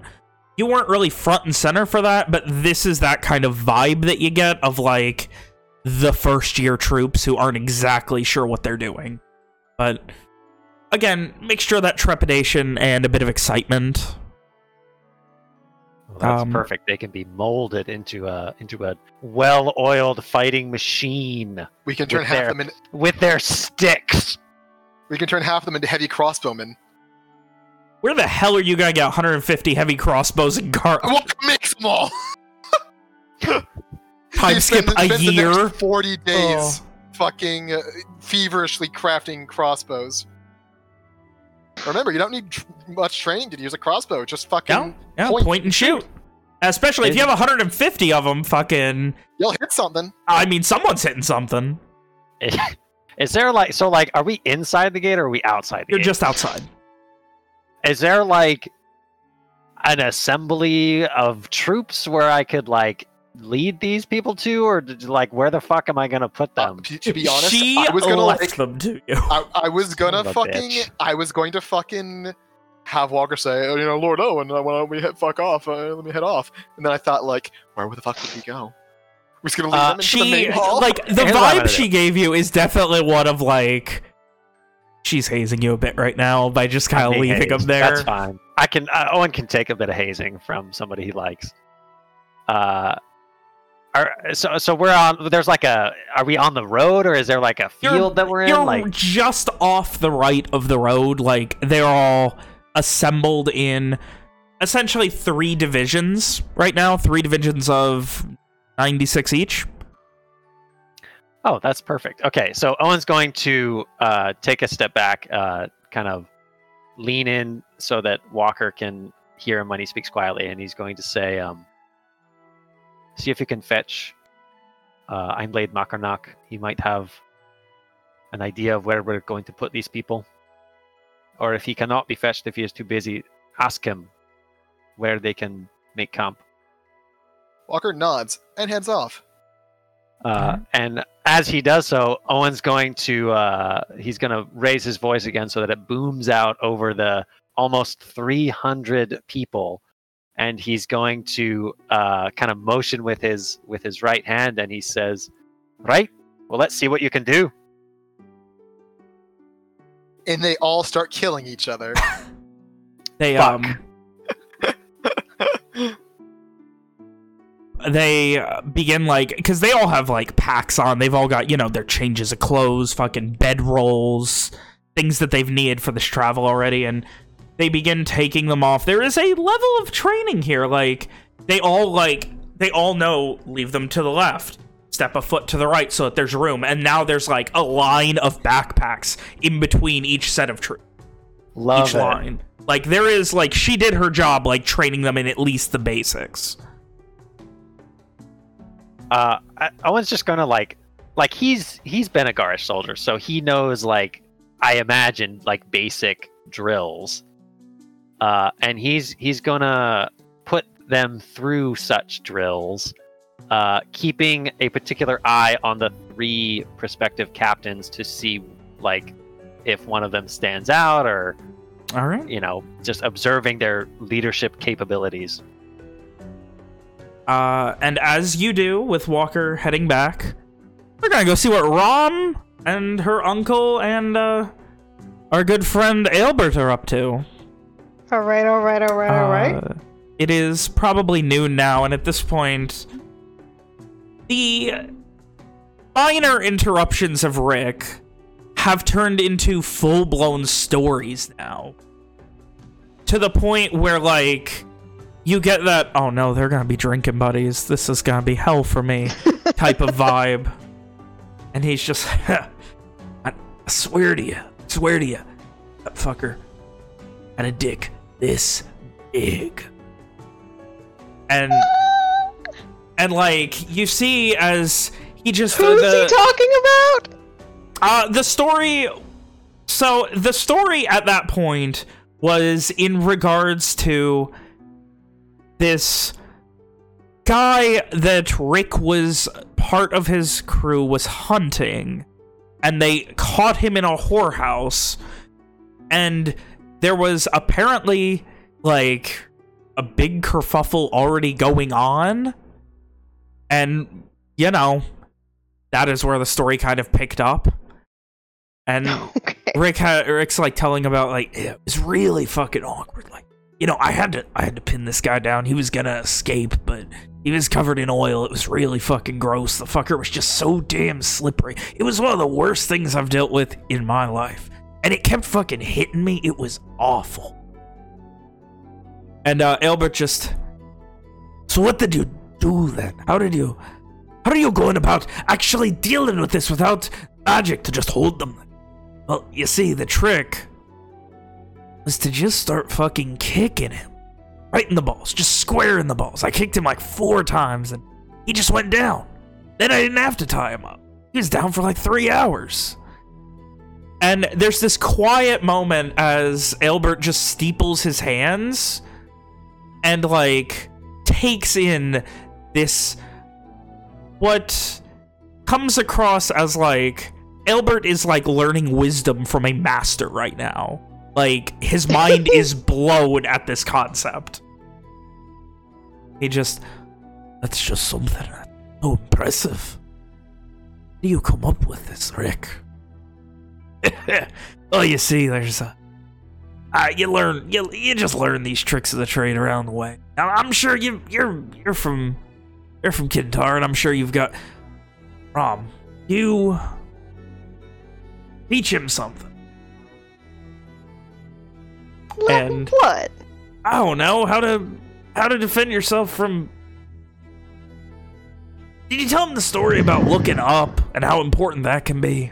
You weren't really front and center for that, but this is that kind of vibe that you get of, like, the first year troops who aren't exactly sure what they're doing. But again, mixture of that trepidation and a bit of excitement. Well, that's Um, perfect. They can be molded into a into a well-oiled fighting machine We can turn half their- them in. with their sticks. We can turn half of them into heavy crossbowmen. Where the hell are you gonna get 150 heavy crossbows and gar I want to mix them all. time They skip spend- a spend the next year? Forty days, Oh. fucking uh, feverishly crafting crossbows. Remember, you don't need tr- much training to use a crossbow. Just fucking No, yeah, point. point and shoot. Especially if you have 150 of them, fucking. you'll hit something. I mean, someone's hitting something. Is there like so like are we inside the gate or are we outside the You're gate? just outside. Is there like an assembly of troops where I could like lead these people to, or did, like where the fuck am I gonna put Uh, them? p- to be honest, she I was gonna left like, them to you. I, I was gonna Son of a fucking, bitch. I was going to fucking have Walker say, oh, you know, Lord Owen, uh, why don't we hit fuck off? Uh, let me head off. And then I thought, like, where the fuck would he go? We're just gonna leave Uh, him into the main hall. like the Here's vibe she gave you is definitely one of like. She's hazing you a bit right now by just kind of leaving hazed. him there. That's fine. I can. Uh, Owen can take a bit of hazing from somebody he likes. Uh, are, so so we're on. There's like a. Are we on the road or is there like a You're- field that we're in? You're Like just off the right of the road. Like they're all assembled in essentially three divisions right now. Three divisions of 96 each. Oh, that's perfect. Okay, so Owen's going to uh, take a step back, uh, kind of lean in so that Walker can hear him when he speaks quietly, and he's going to say, um, "See if you can fetch uh, Einblade Makarnak. He might have an idea of where we're going to put these people, or if he cannot be fetched, if he is too busy, ask him where they can make camp." Walker nods and heads off. Uh, and as he does so, Owen's going to uh, he's going to raise his voice again so that it booms out over the almost 300 people, and he's going to uh, kind of motion with his with his right hand, and he says, "Right, well, let's see what you can do." And they all start killing each other. They Fuck. um they uh, begin like because they all have like packs on. They've all got you know their changes of clothes, fucking bed rolls, things that they've needed for this travel already, and they begin taking them off. There is a level of training here. Like they all like they all know leave them to the left. Step a foot to the right so that there's room. And now there's like a line of backpacks in between each set of troops Love each it. line. Like there is like she did her job like training them in at least the basics. Uh I- Owen's just gonna like like he's he's been a Garish soldier, so he knows like I imagine like basic drills. Uh and he's he's gonna put them through such drills, uh keeping a particular eye on the three prospective captains to see like if one of them stands out or All right. you know just observing their leadership capabilities. Uh, and as you do with Walker heading back, we're gonna go see what Rom and her uncle and uh, our good friend Albert are up to. All right, all right, all right, all right. Uh, It is probably noon now, and at this point, the minor interruptions of Rick have turned into full-blown stories now. To the point where, like, you get that, oh no, they're gonna be drinking buddies, this is gonna be hell for me, type of vibe. And he's just, I, I swear to you, I swear to you, that fucker had a dick this big. And and like you see as he just uh, Who's the, he talking about? Uh, the story. So the story at that point was in regards to this guy that Rick was part of his crew was hunting, and they caught him in a whorehouse, and there was apparently like a big kerfuffle already going on, and you know that is where the story kind of picked up. And Okay. Rick Rick's like telling about like it was really fucking awkward. Like, you know, I had to I had to pin this guy down. He was gonna escape, but he was covered in oil. It was really fucking gross. The fucker was just so damn slippery. It was one of the worst things I've dealt with in my life. And it kept fucking hitting me. It was awful. And uh Albert just So what did you do then? How did you how are you going about actually dealing with this without magic to just hold them? Well, you see, the trick was to just start fucking kicking him. Right in the balls, just square in the balls. I kicked him like four times and he just went down. Then I didn't have to tie him up. He was down for like three hours. And there's this quiet moment as Albert just steeples his hands and like takes in this what comes across as like Albert is like learning wisdom from a master right now. Like his mind is blown at this concept. He just that's just something so impressive. How do you come up with this, Rick? oh, you see, there's a uh, you learn you you just learn these tricks of the trade around the way. Now, I'm sure you you're you're from you're from Kintar, and I'm sure you've got Rom. You teach him something. And- what? I don't know how to how to defend yourself from. Did you tell him the story about looking up and how important that can be?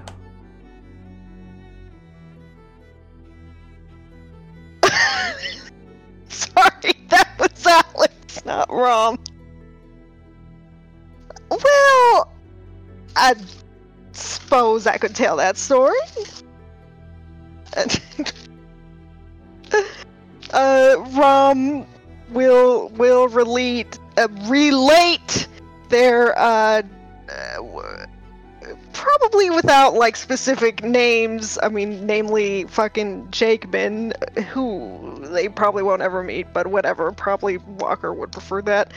Sorry, that was Alex, not Rom. Well, I suppose I could tell that story. uh, Rom will will relate uh, relate their uh, uh, w- probably without like specific names. I mean, namely fucking Jakeman, who they probably won't ever meet, but whatever. Probably Walker would prefer that.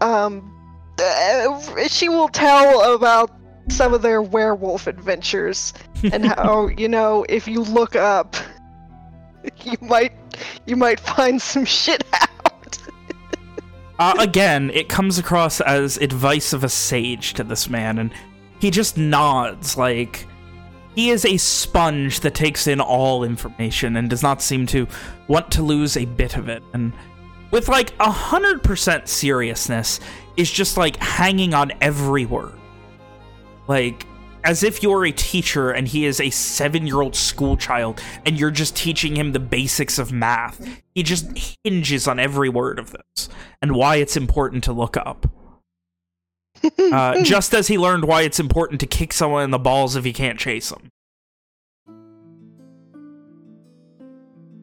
Um, uh, she will tell about some of their werewolf adventures and how you know if you look up, you might you might find some shit out. Uh, again, it comes across as advice of a sage to this man, and he just nods like he is a sponge that takes in all information and does not seem to want to lose a bit of it. And with like a hundred percent seriousness, is just like hanging on every word, like as if you're a teacher and he is a seven-year-old school child and you're just teaching him the basics of math. He just hinges on every word of this and why it's important to look up. Uh, just as he learned why it's important to kick someone in the balls if he can't chase them.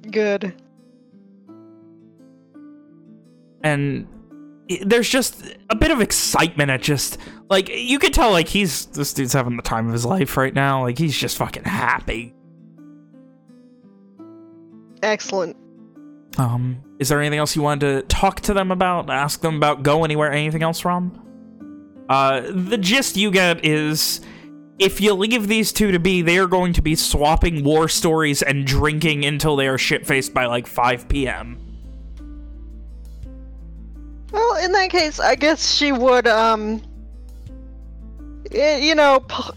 Good. And there's just a bit of excitement at just, like, you could tell, like, he's, this dude's having the time of his life right now. Like, he's just fucking happy. Excellent. Um, is there anything else you wanted to talk to them about? Ask them about go anywhere? Anything else, Rom? Uh, the gist you get is if you leave these two to be, they are going to be swapping war stories and drinking until they are shit-faced by like 5 p.m. Well, in that case, I guess she would, um, you know, po-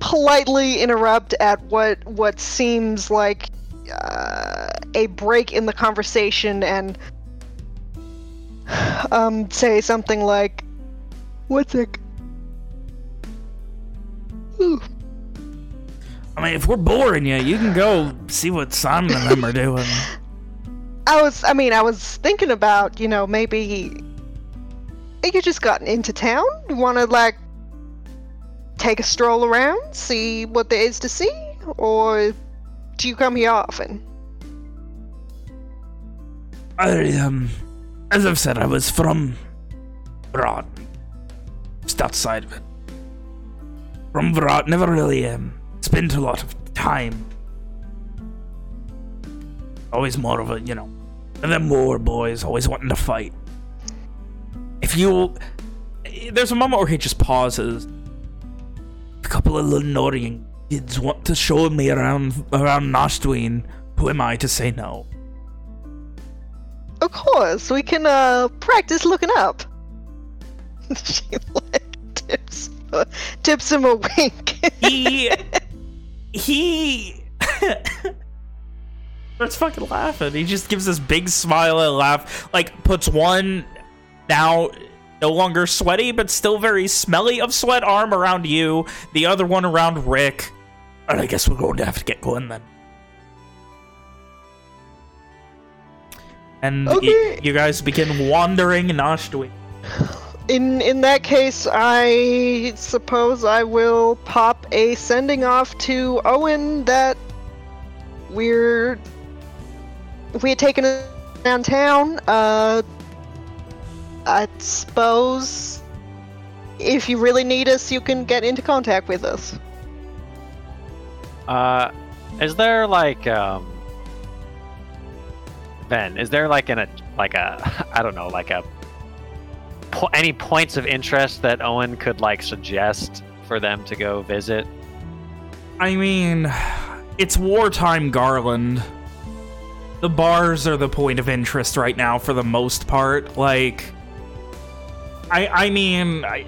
politely interrupt at what what seems like uh, a break in the conversation and um say something like, "What's it?" Ooh, I mean, if we're boring you, you can go see what Simon and them are doing. I was, I mean, I was thinking about, you know, maybe you just gotten into town. Want to like take a stroll around, see what there is to see, or do you come here often? I, um, as I've said, I was from Vrot. Just outside of it. From Vrot, never really um, spent a lot of time. Always more of a, you know, the more boys always wanting to fight. If you... There's a moment where he just pauses. A couple of little annoying kids want to show me around around Nashtween. Who am I to say no? Of course, we can uh practice looking up. she like tips uh, tips him a wink. he he starts fucking laughing. He just gives this big smile and laugh, like puts one now no longer sweaty but still very smelly of sweat arm around you, the other one around Rick. And I guess we're going to have to get going then. And Okay. you guys begin wandering Nashtween. In in that case, I suppose I will pop a sending off to Owen that we're we had taken downtown. Uh, I suppose if you really need us, you can get into contact with us. Uh, is there like um, Ben? Is there like an a like a I don't know like a po- any points of interest that Owen could like suggest for them to go visit? I mean, it's wartime Garland. The bars are the point of interest right now for the most part. Like, I I mean, I,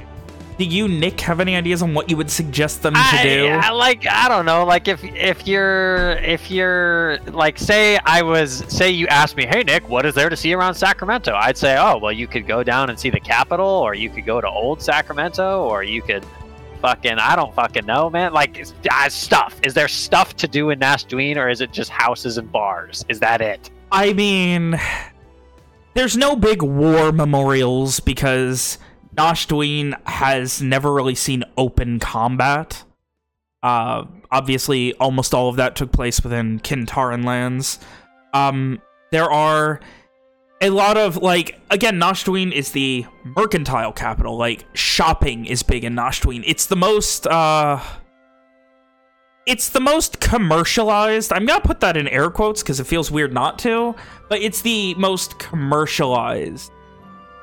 do you, Nick, have any ideas on what you would suggest them to I, do? I like I don't know like if if you're if you're like say I was say you asked me hey Nick what is there to see around Sacramento? I'd say oh well you could go down and see the Capitol or you could go to old Sacramento or you could fucking I don't fucking know man. Like uh, stuff. Is there stuff to do in Nashdween or is it just houses and bars? Is that it? I mean, there's no big war memorials because Nashdween has never really seen open combat. Uh, obviously, almost all of that took place within Kintaran lands. Um, there are a lot of, like, again, Nashdween is the mercantile capital. Like, shopping is big in Nashdween. It's the most, uh it's the most commercialized. I'm gonna put that in air quotes because it feels weird not to, but it's the most commercialized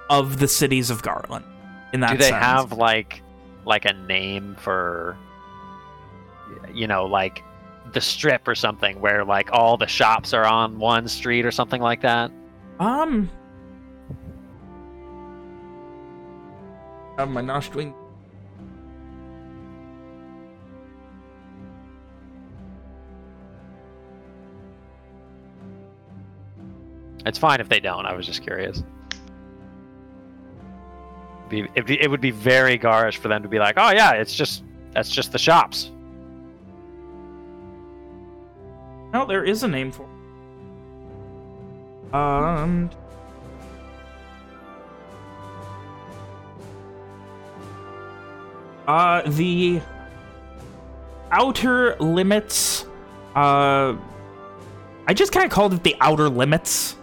of the cities of Garland. In that do they sense. have like like a name for you know like the strip or something where like all the shops are on one street or something like that um? I have my Nashdween. It's fine if they don't i was just curious be, be, it would be very garish for them to be like oh yeah it's just that's just the shops No, there is a name for. it. Um. Uh, the outer limits. Uh, I just kind of called it the outer limits.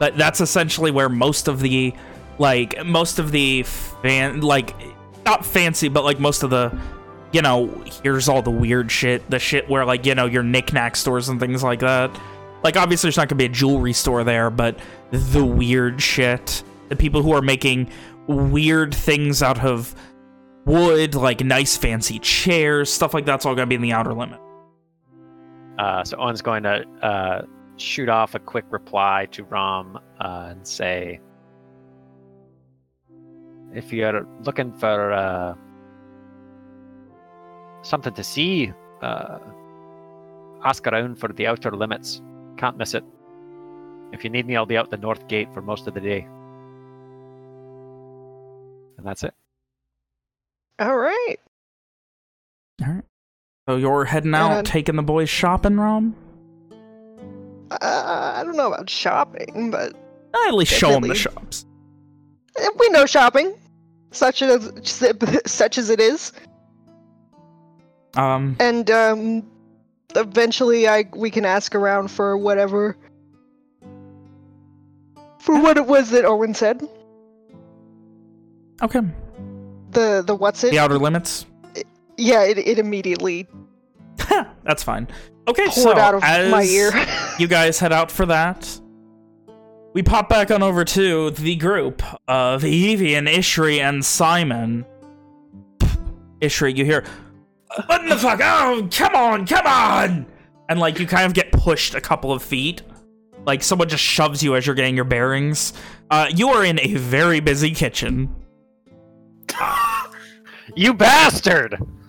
But that's essentially where most of the, like, most of the fan, like, not fancy, but like most of the you know, here's all the weird shit. The shit where, like, you know, your knickknack stores and things like that. Like, obviously, there's not to be a jewelry store there, but the weird shit. The people who are making weird things out of wood, like nice fancy chairs, stuff like that's all going to be in the outer limit. uh, so owen's going to uh, shoot off a quick reply to rom uh, and say if you're looking for uh, something to see, uh, ask around for the outer limits. Can't miss it. If you need me, I'll be out the north gate for most of the day. And that's it. All right. All right. So you're heading out, And- taking the boys shopping, Rom? Uh, I don't know about shopping, but At least show them the shops. eh, we know shopping, such as such as it is. Um, And um, eventually, I we can ask around for whatever. For what it was that Owen said. okay. The the what's it? The outer limits. Yeah, it, it immediately That's fine. Okay, poured so out of as my ear. you guys head out for that, we pop back on over to the group of Evie and Ishri, and Simon. Ishri, you hear, what in the fuck? Oh, come on, come on! And like you kind of get pushed a couple of feet. Like someone just shoves you as you're getting your bearings. Uh, you are in a very busy kitchen. You bastard!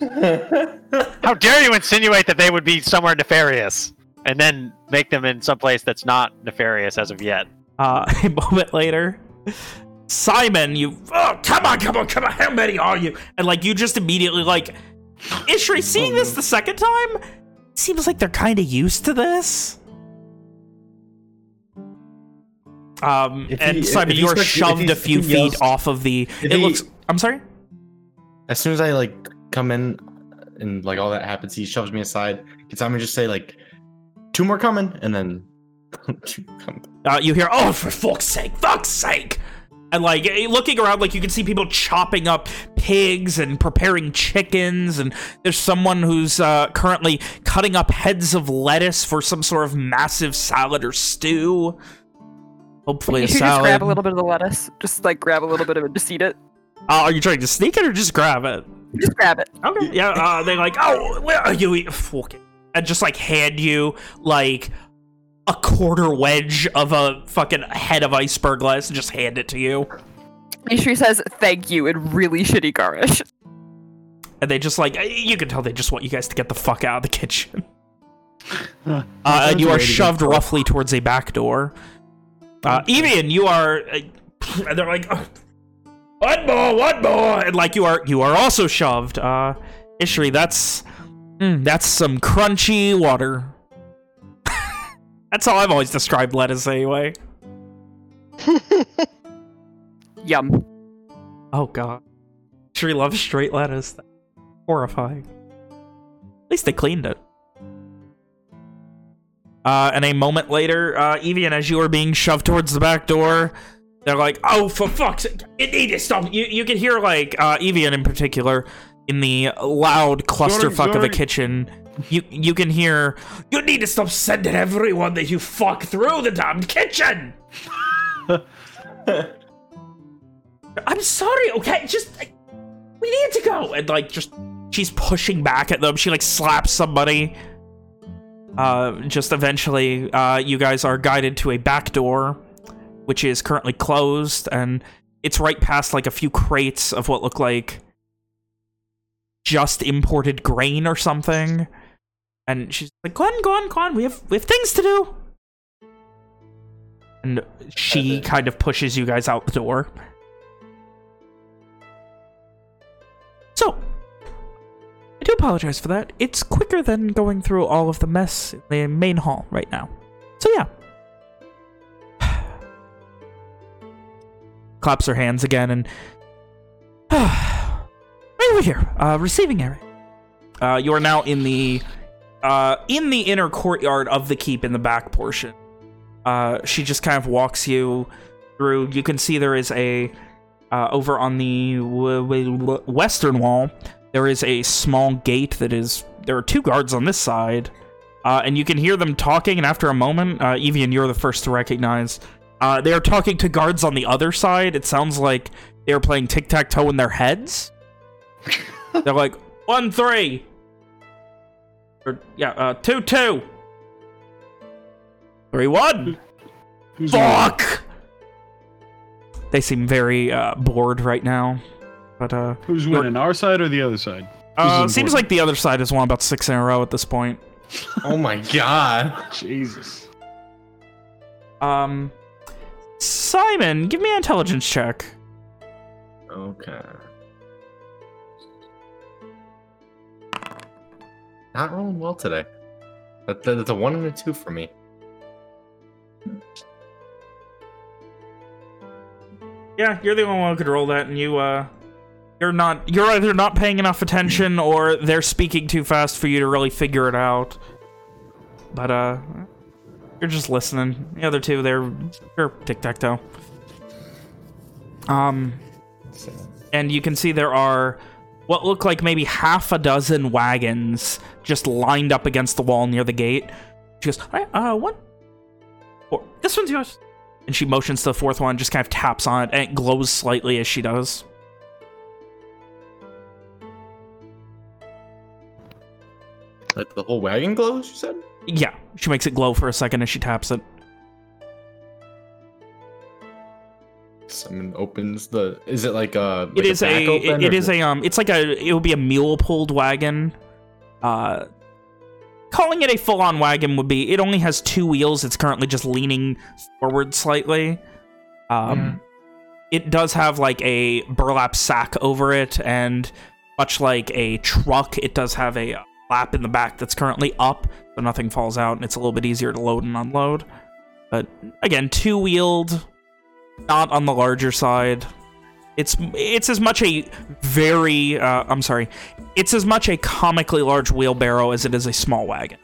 How dare you insinuate that they would be somewhere nefarious and then make them in some place that's not nefarious as of yet? Uh, a moment later, Simon, you, oh, come on, come on, come on, how many are you? And like, you just immediately like, Ishri, seeing this the second time, seems like they're kind of used to this. Um, If and he- Simon, you are shoved a few feet yells- off of the. It he- looks. I'm sorry. As soon as I like come in and like all that happens, he shoves me aside. Can Simon just say like two more coming and then. Uh, you hear, oh, for fuck's sake, fuck's sake! And like looking around, like you can see people chopping up pigs and preparing chickens, and there's someone who's uh, currently cutting up heads of lettuce for some sort of massive salad or stew. Hopefully, You a should salad. just grab a little bit of the lettuce. Just like grab a little bit of it, just eat it. Uh, are you trying to sneak it or just grab it? Just grab it. Okay. Yeah. Uh, they like, oh, where are you? eat-" Fuck it. And just like hand you like a quarter wedge of a fucking head of iceberg lettuce and just hand it to you. Ishri says thank you in really shitty Garish. And they just like, you can tell they just want you guys to get the fuck out of the kitchen. Uh, and you are ready to shoved roughly towards a back door. Uh, Evian, you are, uh, and they're like, "Oh, one more, one more, and like you are, you are also shoved. Uh, Ishri, that's, mm, that's some crunchy water. that's how I've always described lettuce, anyway. Yum. Oh god, Ishri loves straight lettuce. That's horrifying. At least they cleaned it. Uh, and a moment later, uh, Evian, as you are being shoved towards the back door, they're like, "Oh, for fuck's sake, you need to stop!" You you can hear like uh, Evian in particular in the loud clusterfuck of a kitchen. You you can hear, "You need to stop sending everyone that you fuck through the damned kitchen." I'm sorry, okay? Just like, we need to go. And like just she's pushing back at them. She like slaps somebody. Uh just eventually uh you guys are guided to a back door which is currently closed and it's right past like a few crates of what look like just imported grain or something. And she's like, "Go on, go on, go on. We have we have things to do." And she kind of pushes you guys out the door. So, I do apologize for that. It's quicker than going through all of the mess in the main hall right now. So yeah. Claps her hands again and... right over here, uh, receiving area. Uh, you are now in the... Uh, in the inner courtyard of the keep in the back portion. Uh, she just kind of walks you through. You can see there is a... Uh, over on the western wall, there is a small gate that is... There are two guards on this side. Uh, and you can hear them talking, and after a moment, uh, Evian, you're the first to recognize. Uh, they are talking to guards on the other side. It sounds like they are playing tic-tac-toe in their heads. They're like, one, three. Or, yeah, uh, two, two. Three, one. Fuck! They seem very uh, bored right now. But, uh, Who's winning, our side or the other side? uh seems like the other side has won about six in a row at this point. Oh my god. Jesus. Um, Simon, give me an intelligence check. Okay. Not rolling well today. That, that- that's a one and a two for me. Yeah, you're the only one who could roll that, and you, uh, you're not you're either not paying enough attention or they're speaking too fast for you to really figure it out. But uh you're just listening. The other two they're they're tic-tac-toe. Um and you can see there are what look like maybe half a dozen wagons just lined up against the wall near the gate. She goes, "All right, uh, one, four. This one's yours." And she motions to the fourth one, just kind of taps on it, and it glows slightly as she does. Like the whole wagon glows, you said? Yeah, she makes it glow for a second as she taps it. Someone opens the. Is it like a? It like is back a, open, it, it or is a um it's like a it would be a mule pulled wagon. Uh calling it a full on wagon would be it only has two wheels, it's currently just leaning forward slightly. Um it does have like a burlap sack over it and much like a truck, it does have a lap in the back that's currently up, so nothing falls out and it's a little bit easier to load and unload. But again, two wheeled, not on the larger side. It's it's as much a very uh, I'm sorry, it's as much a comically large wheelbarrow as it is a small wagon.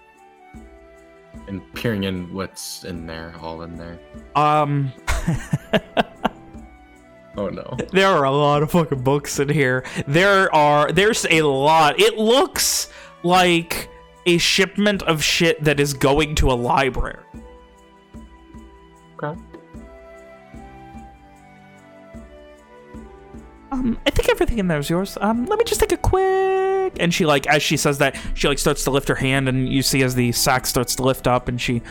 and peering in what's in there, all in there. Um, Oh no. there are a lot of fucking books in here. There are there's a lot. It looks like a shipment of shit that is going to a library. Okay. Um, I think everything in there is yours. Um, let me just take a quick. And she like, as she says that, she like starts to lift her hand, and you see as the sack starts to lift up, and she.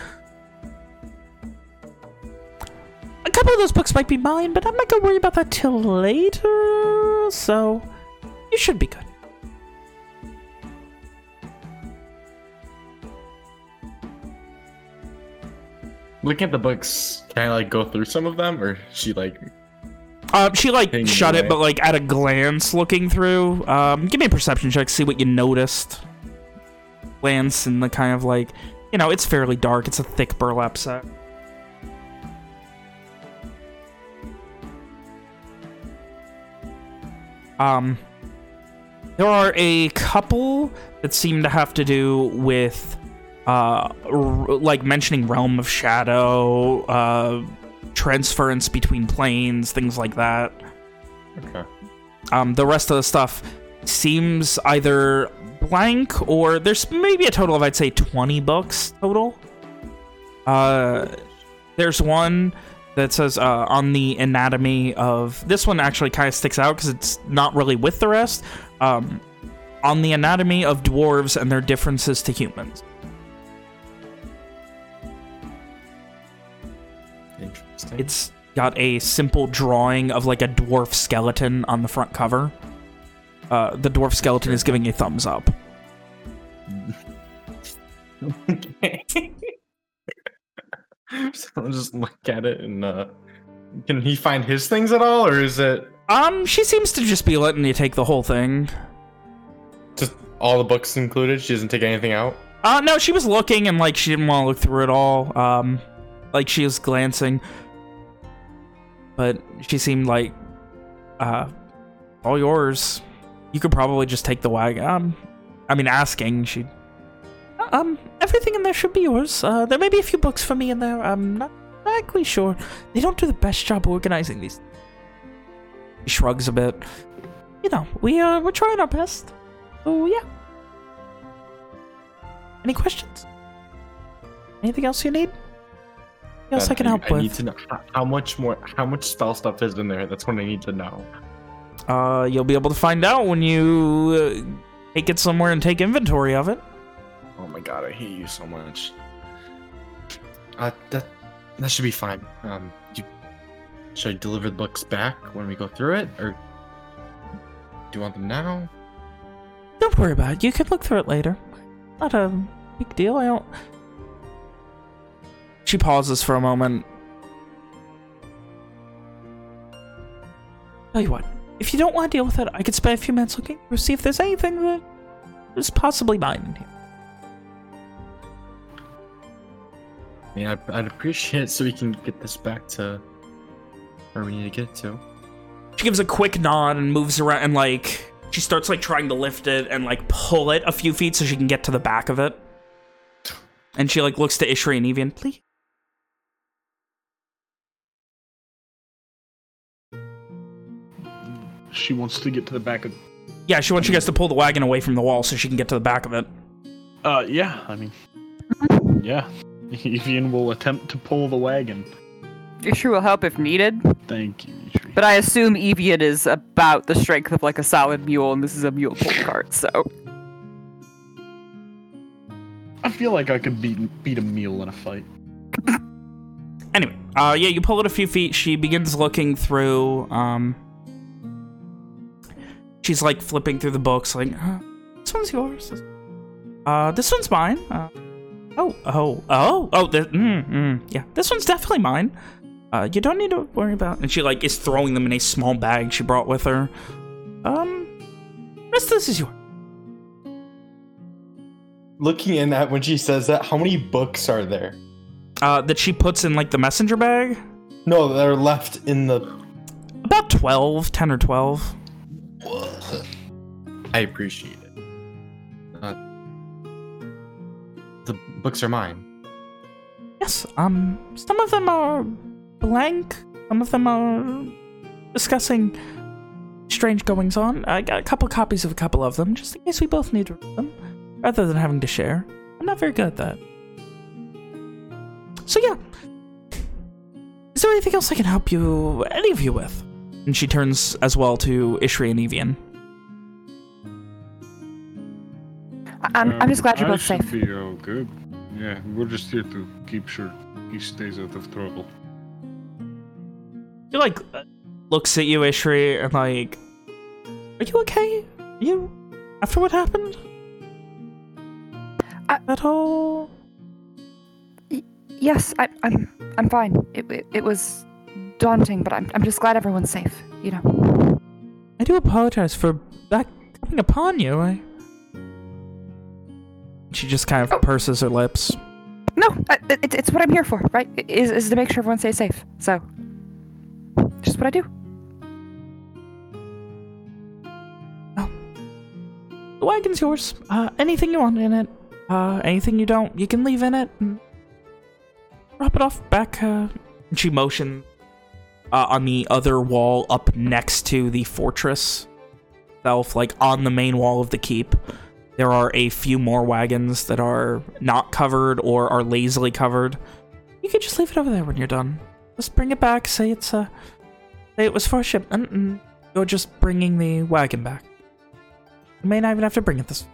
A couple of those books might be mine, but I'm not gonna worry about that till later. So, you should be good. Looking at the books, can I like go through some of them, or she like? Um, she like shut it, away. but like at a glance, looking through. Um, give me a perception check, see what you noticed. Glance and the kind of like, you know, it's fairly dark. It's a thick burlap sack. Um, there are a couple that seem to have to do with, uh, like mentioning Realm of Shadow, uh, transference between planes, things like that. Okay. Um, the rest of the stuff seems either blank or there's maybe a total of I'd say 20 books total. Uh, there's one that says uh, on the anatomy of this one actually kind of sticks out because it's not really with the rest. Um, on the anatomy of dwarves and their differences to humans. It's got a simple drawing of like a dwarf skeleton on the front cover. Uh, the dwarf skeleton is giving a thumbs up. so I'll just look at it and uh, can he find his things at all, or is it Um, she seems to just be letting you take the whole thing. just all the books included? She doesn't take anything out. Uh, no, she was looking and like she didn't want to look through it all. Um, like she was glancing, but she seemed like, uh, all yours. You could probably just take the wagon. Um, I mean, asking she. Um, everything in there should be yours. Uh, there may be a few books for me in there. I'm not exactly sure. They don't do the best job organizing these. He shrugs a bit. You know, we uh, we're trying our best. Oh yeah. Any questions? Anything else you need? That I can I, help I with? need to know how, how much more, how much spell stuff is in there. That's what I need to know. Uh, you'll be able to find out when you uh, take it somewhere and take inventory of it. Oh my god, I hate you so much. Uh, that that should be fine. Um, you, should I deliver the books back when we go through it, or do you want them now? Don't worry about it. You can look through it later. Not a big deal. I don't. She pauses for a moment. Tell you what, if you don't want to deal with it, I could spend a few minutes looking to see if there's anything that is possibly mine in here. Yeah, I'd, I'd appreciate it so we can get this back to where we need to get it to. she gives a quick nod and moves around and like she starts like trying to lift it and like pull it a few feet so she can get to the back of it. And she like looks to Ishri and Evian, please. She wants to get to the back of. Yeah, she wants you guys to pull the wagon away from the wall so she can get to the back of it. Uh, yeah. I mean, yeah. Evian will attempt to pull the wagon. Ishri will help if needed, Thank you, Ishri. but I assume Evian is about the strength of like a solid mule, and this is a mule pull cart, so. I feel like I could beat beat a mule in a fight. Anyway, uh, yeah, you pull it a few feet. She begins looking through. Um, she's like flipping through the books, like, uh, this one's yours. Uh, this one's mine. Uh, oh, oh, oh, oh, the, mm, mm, yeah, this one's definitely mine. Uh, you don't need to worry about. And she like is throwing them in a small bag she brought with her. Um, rest of this is yours. Looking in that when she says that, how many books are there? Uh, that she puts in like the messenger bag. No, they're left in the. About 12, 10 or 12. I appreciate it. Uh, the books are mine. Yes, um, some of them are blank, some of them are discussing strange goings on. I got a couple copies of a couple of them, just in case we both need to read them, rather than having to share. I'm not very good at that. So yeah. Is there anything else I can help you, any of you with? And she turns as well to Ishri and Evian. I- I'm, I'm just glad you're I both should safe. be all good. Yeah, we're just here to keep sure he stays out of trouble. He, like uh, looks at you, Ishri, and like, are you okay? you after what happened? I- At all? Yes, I, I'm I'm fine. It, it, it was daunting, but I'm, I'm just glad everyone's safe, you know. I do apologize for that coming upon you. I. She just kind of Oh. purses her lips. No, I, it, it's what I'm here for, right? Is, is to make sure everyone stays safe. So, just what I do. Oh. The wagon's yours. Uh, anything you want in it. Uh, anything you don't, you can leave in it. And drop it off back. Uh, and she motioned uh, on the other wall up next to the fortress itself, like on the main wall of the keep. There are a few more wagons that are not covered or are lazily covered. You could just leave it over there when you're done. Just bring it back. Say it's uh, say it was for a shipment, and you're just bringing the wagon back. You may not even have to bring it this.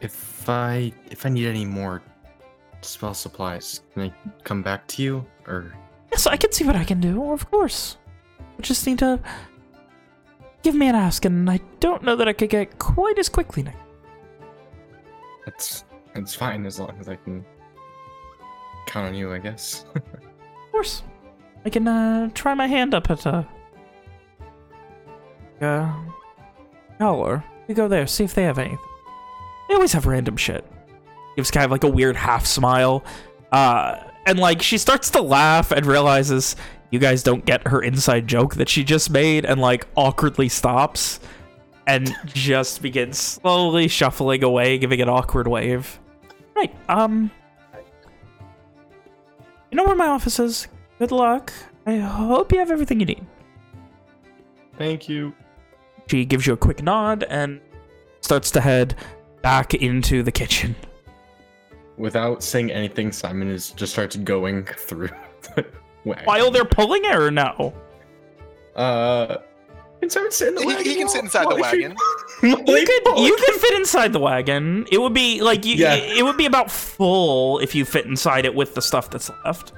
If I if I need any more spell supplies, can I come back to you? Or Yes, I can see what I can do, of course. I just need to give me an ask, and I don't know that I could get quite as quickly next. that's that's fine as long as I can count on you, I guess. Of course. I can uh, try my hand up at uh uh Howler. We go there, see if they have anything. They always have random shit. Gives kind of like a weird half smile. Uh and like she starts to laugh and realizes you guys don't get her inside joke that she just made and like awkwardly stops and just begins slowly shuffling away, giving an awkward wave. Right, um You know where my office is? Good luck. I hope you have everything you need. Thank you. She gives you a quick nod and starts to head back into the kitchen. Without saying anything, Simon is just starts going through the wagon. While they're pulling it or no? Uh, can Simon sit in the He- wagon? he can sit while- inside the wagon. You could you could fit inside the wagon. It would be like you Yeah. it would be about full if you fit inside it with the stuff that's left.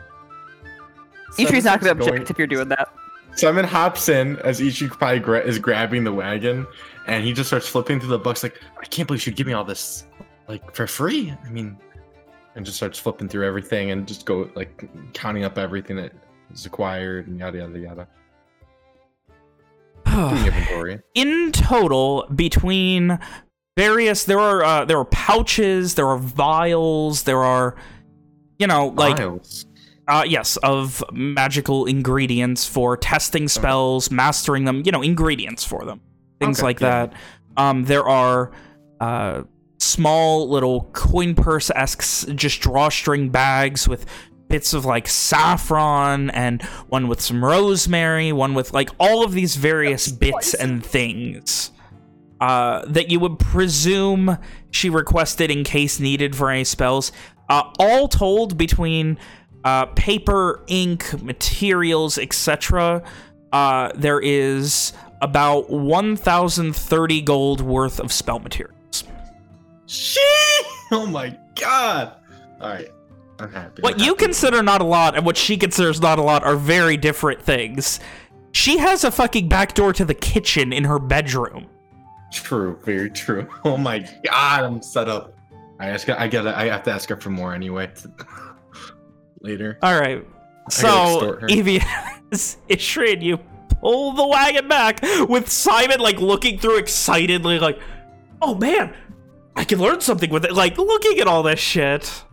Ishri's not gonna Simon's object if you're doing that. Simon hops in as Ishri probably gra- is grabbing the wagon, and he just starts flipping through the books like, I can't believe she'd give me all this, like for free. I mean, and just starts flipping through everything and just go like counting up everything that is acquired and yada yada yada. In total between various there are uh, there are pouches there are vials there are you know like. Uh, yes, of magical ingredients for testing spells, mastering them, you know, ingredients for them. Things Okay, like yeah. that. Um, there are uh, small little coin purse-esque just drawstring bags with bits of like saffron and one with some rosemary, one with like all of these various bits and things uh, that you would presume she requested in case needed for any spells. Uh, all told, between uh, paper, ink, materials, etc., uh, there is about 1,030 gold worth of spell materials. She. Oh my god. All right. I'm happy. What I'm you happy. consider not a lot and what she considers not a lot are very different things. She has a fucking back door to the kitchen in her bedroom. True. Very true. Oh my god. I'm set up. I ask. I gotta. I have to ask her for more anyway. Later. All right. I So. Evie, Ishri and you pull the wagon back with Simon, like, looking through excitedly, like, oh man, I can learn something with it. Like, looking at all this shit.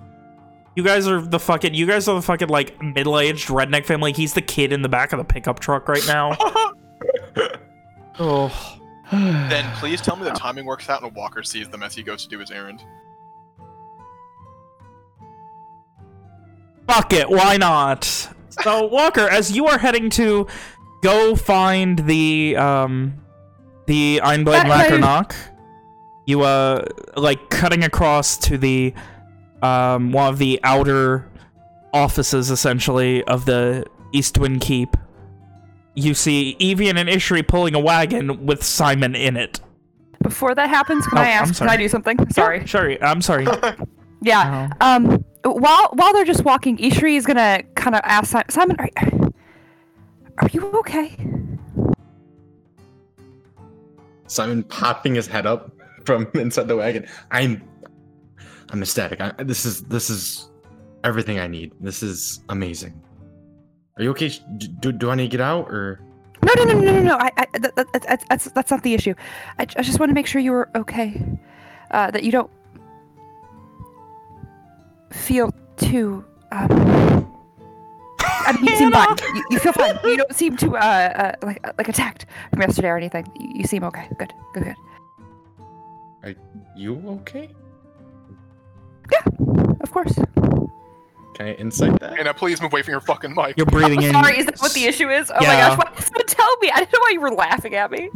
You guys are the fucking, you guys are the fucking, like, middle-aged redneck family. He's the kid in the back of the pickup truck right now. oh. Then please tell me the timing works out and Walker sees them as he goes to do his errand. Fuck it, why not? So, Walker, as you are heading to go find the, um, the Iron Blade That- Lackernock, you, uh, like, cutting across to the, um, one of the outer offices, essentially, of the Eastwind Keep. You see Evian and Ishri pulling a wagon with Simon in it. Before that happens, can Oh, I ask? Can. I do something? Sorry. Sorry, I'm sorry. Yeah. Oh. Um. While while they're just walking, Ishri is gonna kind of ask Si- Simon, "Are are you okay?" Simon popping his head up from inside the wagon. I'm. I'm ecstatic. I, this is this is everything I need. This is amazing. Are you okay? Do, do I need to get out or? No, no, no, no, no, no. I, I that, that, that, that's that's not the issue. I, I just want to make sure you were okay. Uh, that you don't feel too. Um, I mean, you seem fine. You, you feel fine. You don't seem too uh, uh like like attacked from yesterday or anything. You, you seem okay. Good, good, good. Are you okay? Yeah, of course. Can I insight that? And now please move away from your fucking mic. You're breathing in. Sorry, is that what the issue is? Oh Yeah. my gosh! Why didn't someone tell me? I do not know why you were laughing at me.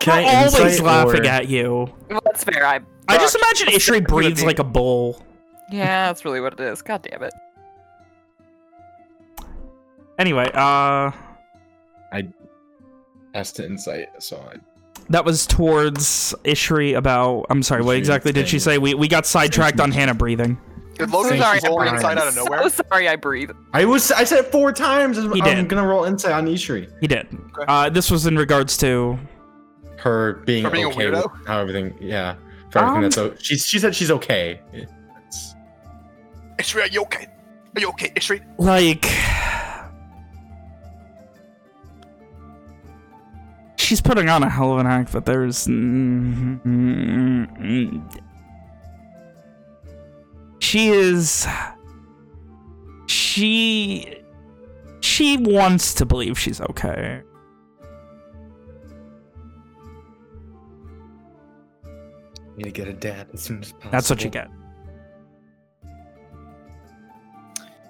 Can We're I always laughing or- at you. Well, that's fair. I. I just imagine Ishri breathes like a bull. Yeah, that's really what it is. God damn it. Anyway, uh, I Asked to insight, so I, that was towards Ishri about. I'm sorry, what exactly did she say? We we got sidetracked on Hannah breathing. Did so sorry, I'm inside out of So sorry, I breathe. I was I said it four times. I'm, He I'm did. gonna roll insight on Ishri. He did. Uh, this was in regards to. Her being, For being a okay with weirdo? how everything. Yeah, for everything Um, that's o- she's she said she's okay. It's, Ishri, are you okay? Are you okay, Ishri? like she's putting on a hell of an act but there's she is she she wants to believe she's okay need to get a dad as soon as possible. that's what you get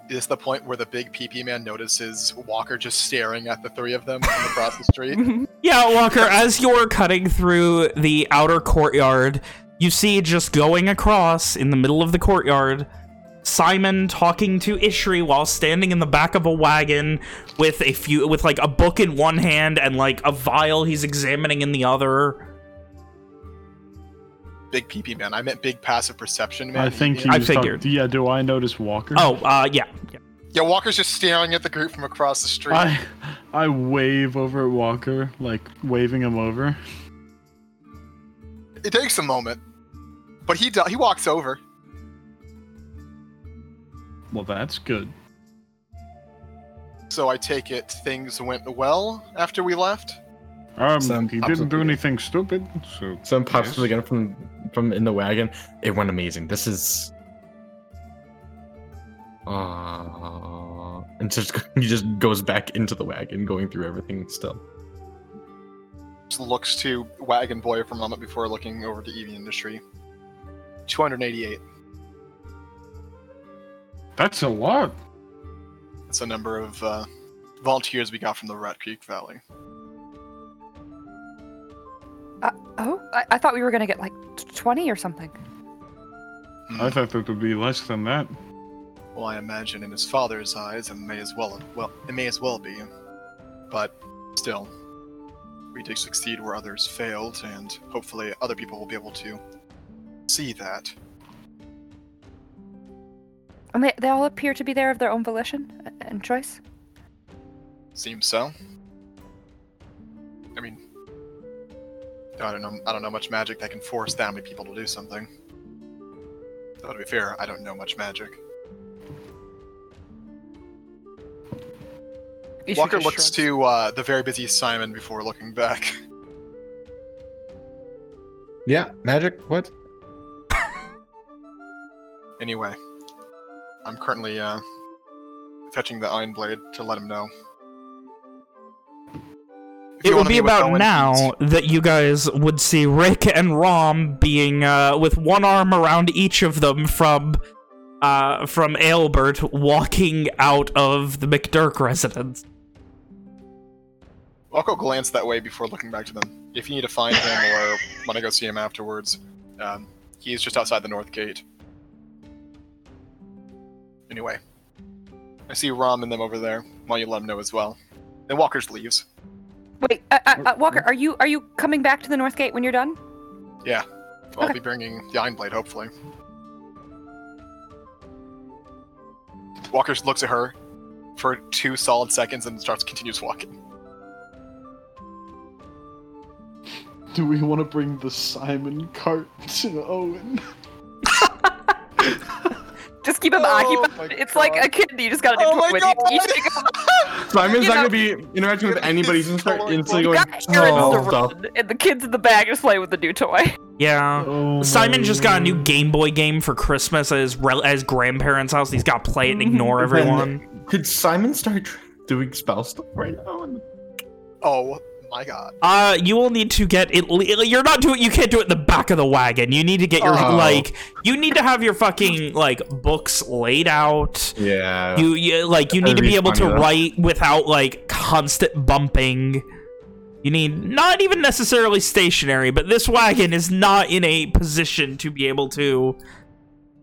Is the point where the big PP man notices Walker just staring at the three of them from across the street? Yeah, Walker, as you're cutting through the outer courtyard, you see just going across in the middle of the courtyard, Simon talking to Ishri while standing in the back of a wagon with a few with like a book in one hand and like a vial he's examining in the other. Big PP man. I meant big passive perception man. I think he Yeah. I was talk- figured. yeah, do I notice Walker? Oh, uh yeah. yeah. Yeah, Walker's just staring at the group from across the street. I I wave over at Walker, like waving him over. It takes a moment, but he do- he walks over. Well, that's good. So I take it things went well after we left. Um, Some he didn't do anything stupid, so. Some pops yes. up again from from in the wagon. It went amazing. This is. Uh, And just he just goes back into the wagon, going through everything still. Just looks to Wagon Boy for a moment before looking over to Eevee Industry. 288. That's a lot. That's a number of uh, volunteers we got from the Rat Creek Valley. Uh, oh, I, I thought we were gonna get like t- 20 or something. I thought that would be less than that. Well, I imagine in his father's eyes, it may as well well it may as well be. But still, we did succeed where others failed, and hopefully other people will be able to see that. And they, they all appear to be there of their own volition and choice. Seems so. I mean, I don't know. I don't know much magic that can force that many people to do something. Though to be fair, I don't know much magic. Ishu Walker looks shrugs. to uh, the very busy Simon before looking back. Yeah, magic. What? Anyway, I'm currently uh, fetching the Iron Blade to let him know. It would be about now that you guys would see Rick and Rom being uh, with one arm around each of them from uh, from Albert walking out of the McDurk residence. I'll go glance that way before looking back to them. If you need to find him or want to go see him afterwards, um, he's just outside the north gate. Anyway, I see Rom and them over there. Why don't you let him know as well? Then Walker's leaves. Wait, uh, uh, uh, Walker, are you are you coming back to the North Gate when you're done? Yeah, I'll Okay. be bringing the Iron Blade, hopefully. Walker looks at her for two solid seconds and starts continues walking. Do we want to bring the Simon cart to Owen? Just keep him Oh occupied. my It's like a kid. You just gotta oh do Oh it my with God. you. You him- Simon's not know- gonna be interacting with anybody. He's gonna start Coloring instantly going. "Oh, the stuff." and the kids in the back just playing with the new toy. Yeah. Oh Simon just got a new. Game Boy game for Christmas at his, rel- at his grandparents' house. He's got to play it and ignore everyone. Could Simon start doing spell stuff right now? Oh my god. Uh, you will need to get it. You're not doing. You can't do it in the back of the wagon. You need to get your Oh. like. You need to have your fucking like books laid out. Yeah. You, you like you need to be able to write without like constant bumping. You need not even necessarily stationary, but this wagon is not in a position to be able to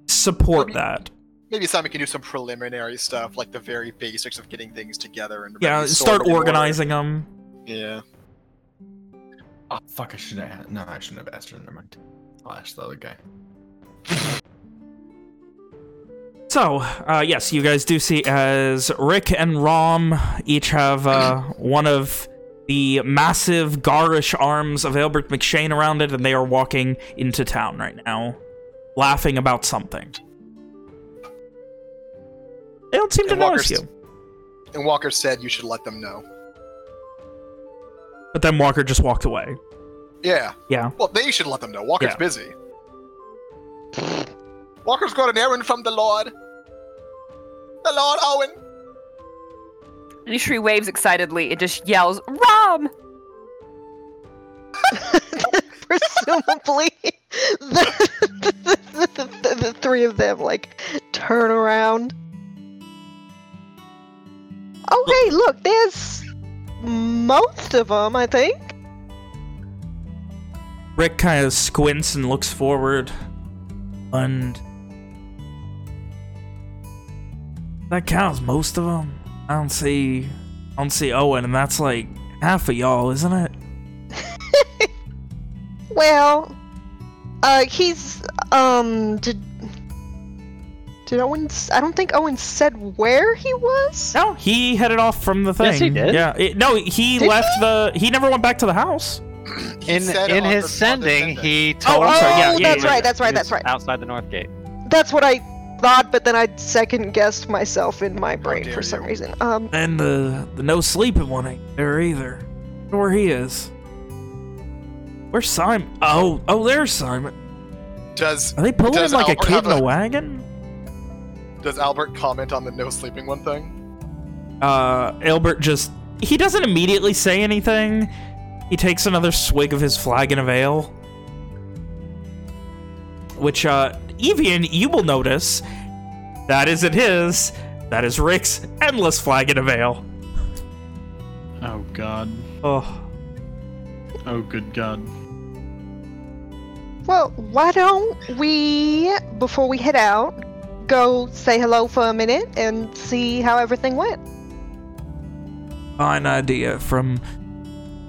support Maybe- that. Maybe Simon can do some preliminary stuff, like the very basics of getting things together and Yeah, start in order. organizing them. Yeah. Oh fuck! I should have. No, I shouldn't have asked her. Never mind. I'll ask the other guy. So, uh, yes, you guys do see as Rick and Rom each have uh, one of the massive garish arms of Albert McShane around it, and they are walking into town right now, laughing about something. They don't seem to And notice Walker's- you. And Walker said you should let them know. But then Walker just walked away. Yeah. Yeah. Well, they should let them know. Walker's Yeah. busy. Walker's got an errand from the Lord. The Lord Owen. Nishri waves excitedly and just yells, "Rom!" Presumably, the, the, the, the three of them like turn around. Oh, hey, look, there's most of them, I think. Rick kind of squints and looks forward. And... That counts, most of them. I don't see... I don't see Owen, and that's like half of y'all, isn't it? Well, uh, he's um did did Owen? s- I don't think Owen said where he was. No, he headed off from the thing. Yes, he did. Yeah, it- no, he Did left the... He never went back to the house. He In in his the- sending, sending. he told. I'm sorry, yeah, Oh, yeah, that's yeah, right. That's right. That's right. Outside the north gate. That's what I thought, but then I second guessed myself in my brain dare for some you. reason. Um, And the the no sleeping one ain't there either. Where he is. Where's Simon? Oh, oh, there's Simon. Does Are they pulling him Does like a kid in a a- wagon? Does Albert comment on the no sleeping one thing? uh, Albert just... He doesn't immediately say anything. He takes another swig of his flagon of ale. Which, uh, Evian, you will notice that isn't his. That is Rick's endless flagon of ale. Oh God. Oh. Oh good God. Well, why don't we, before we head out, go say hello for a minute and see how everything went? Fine idea from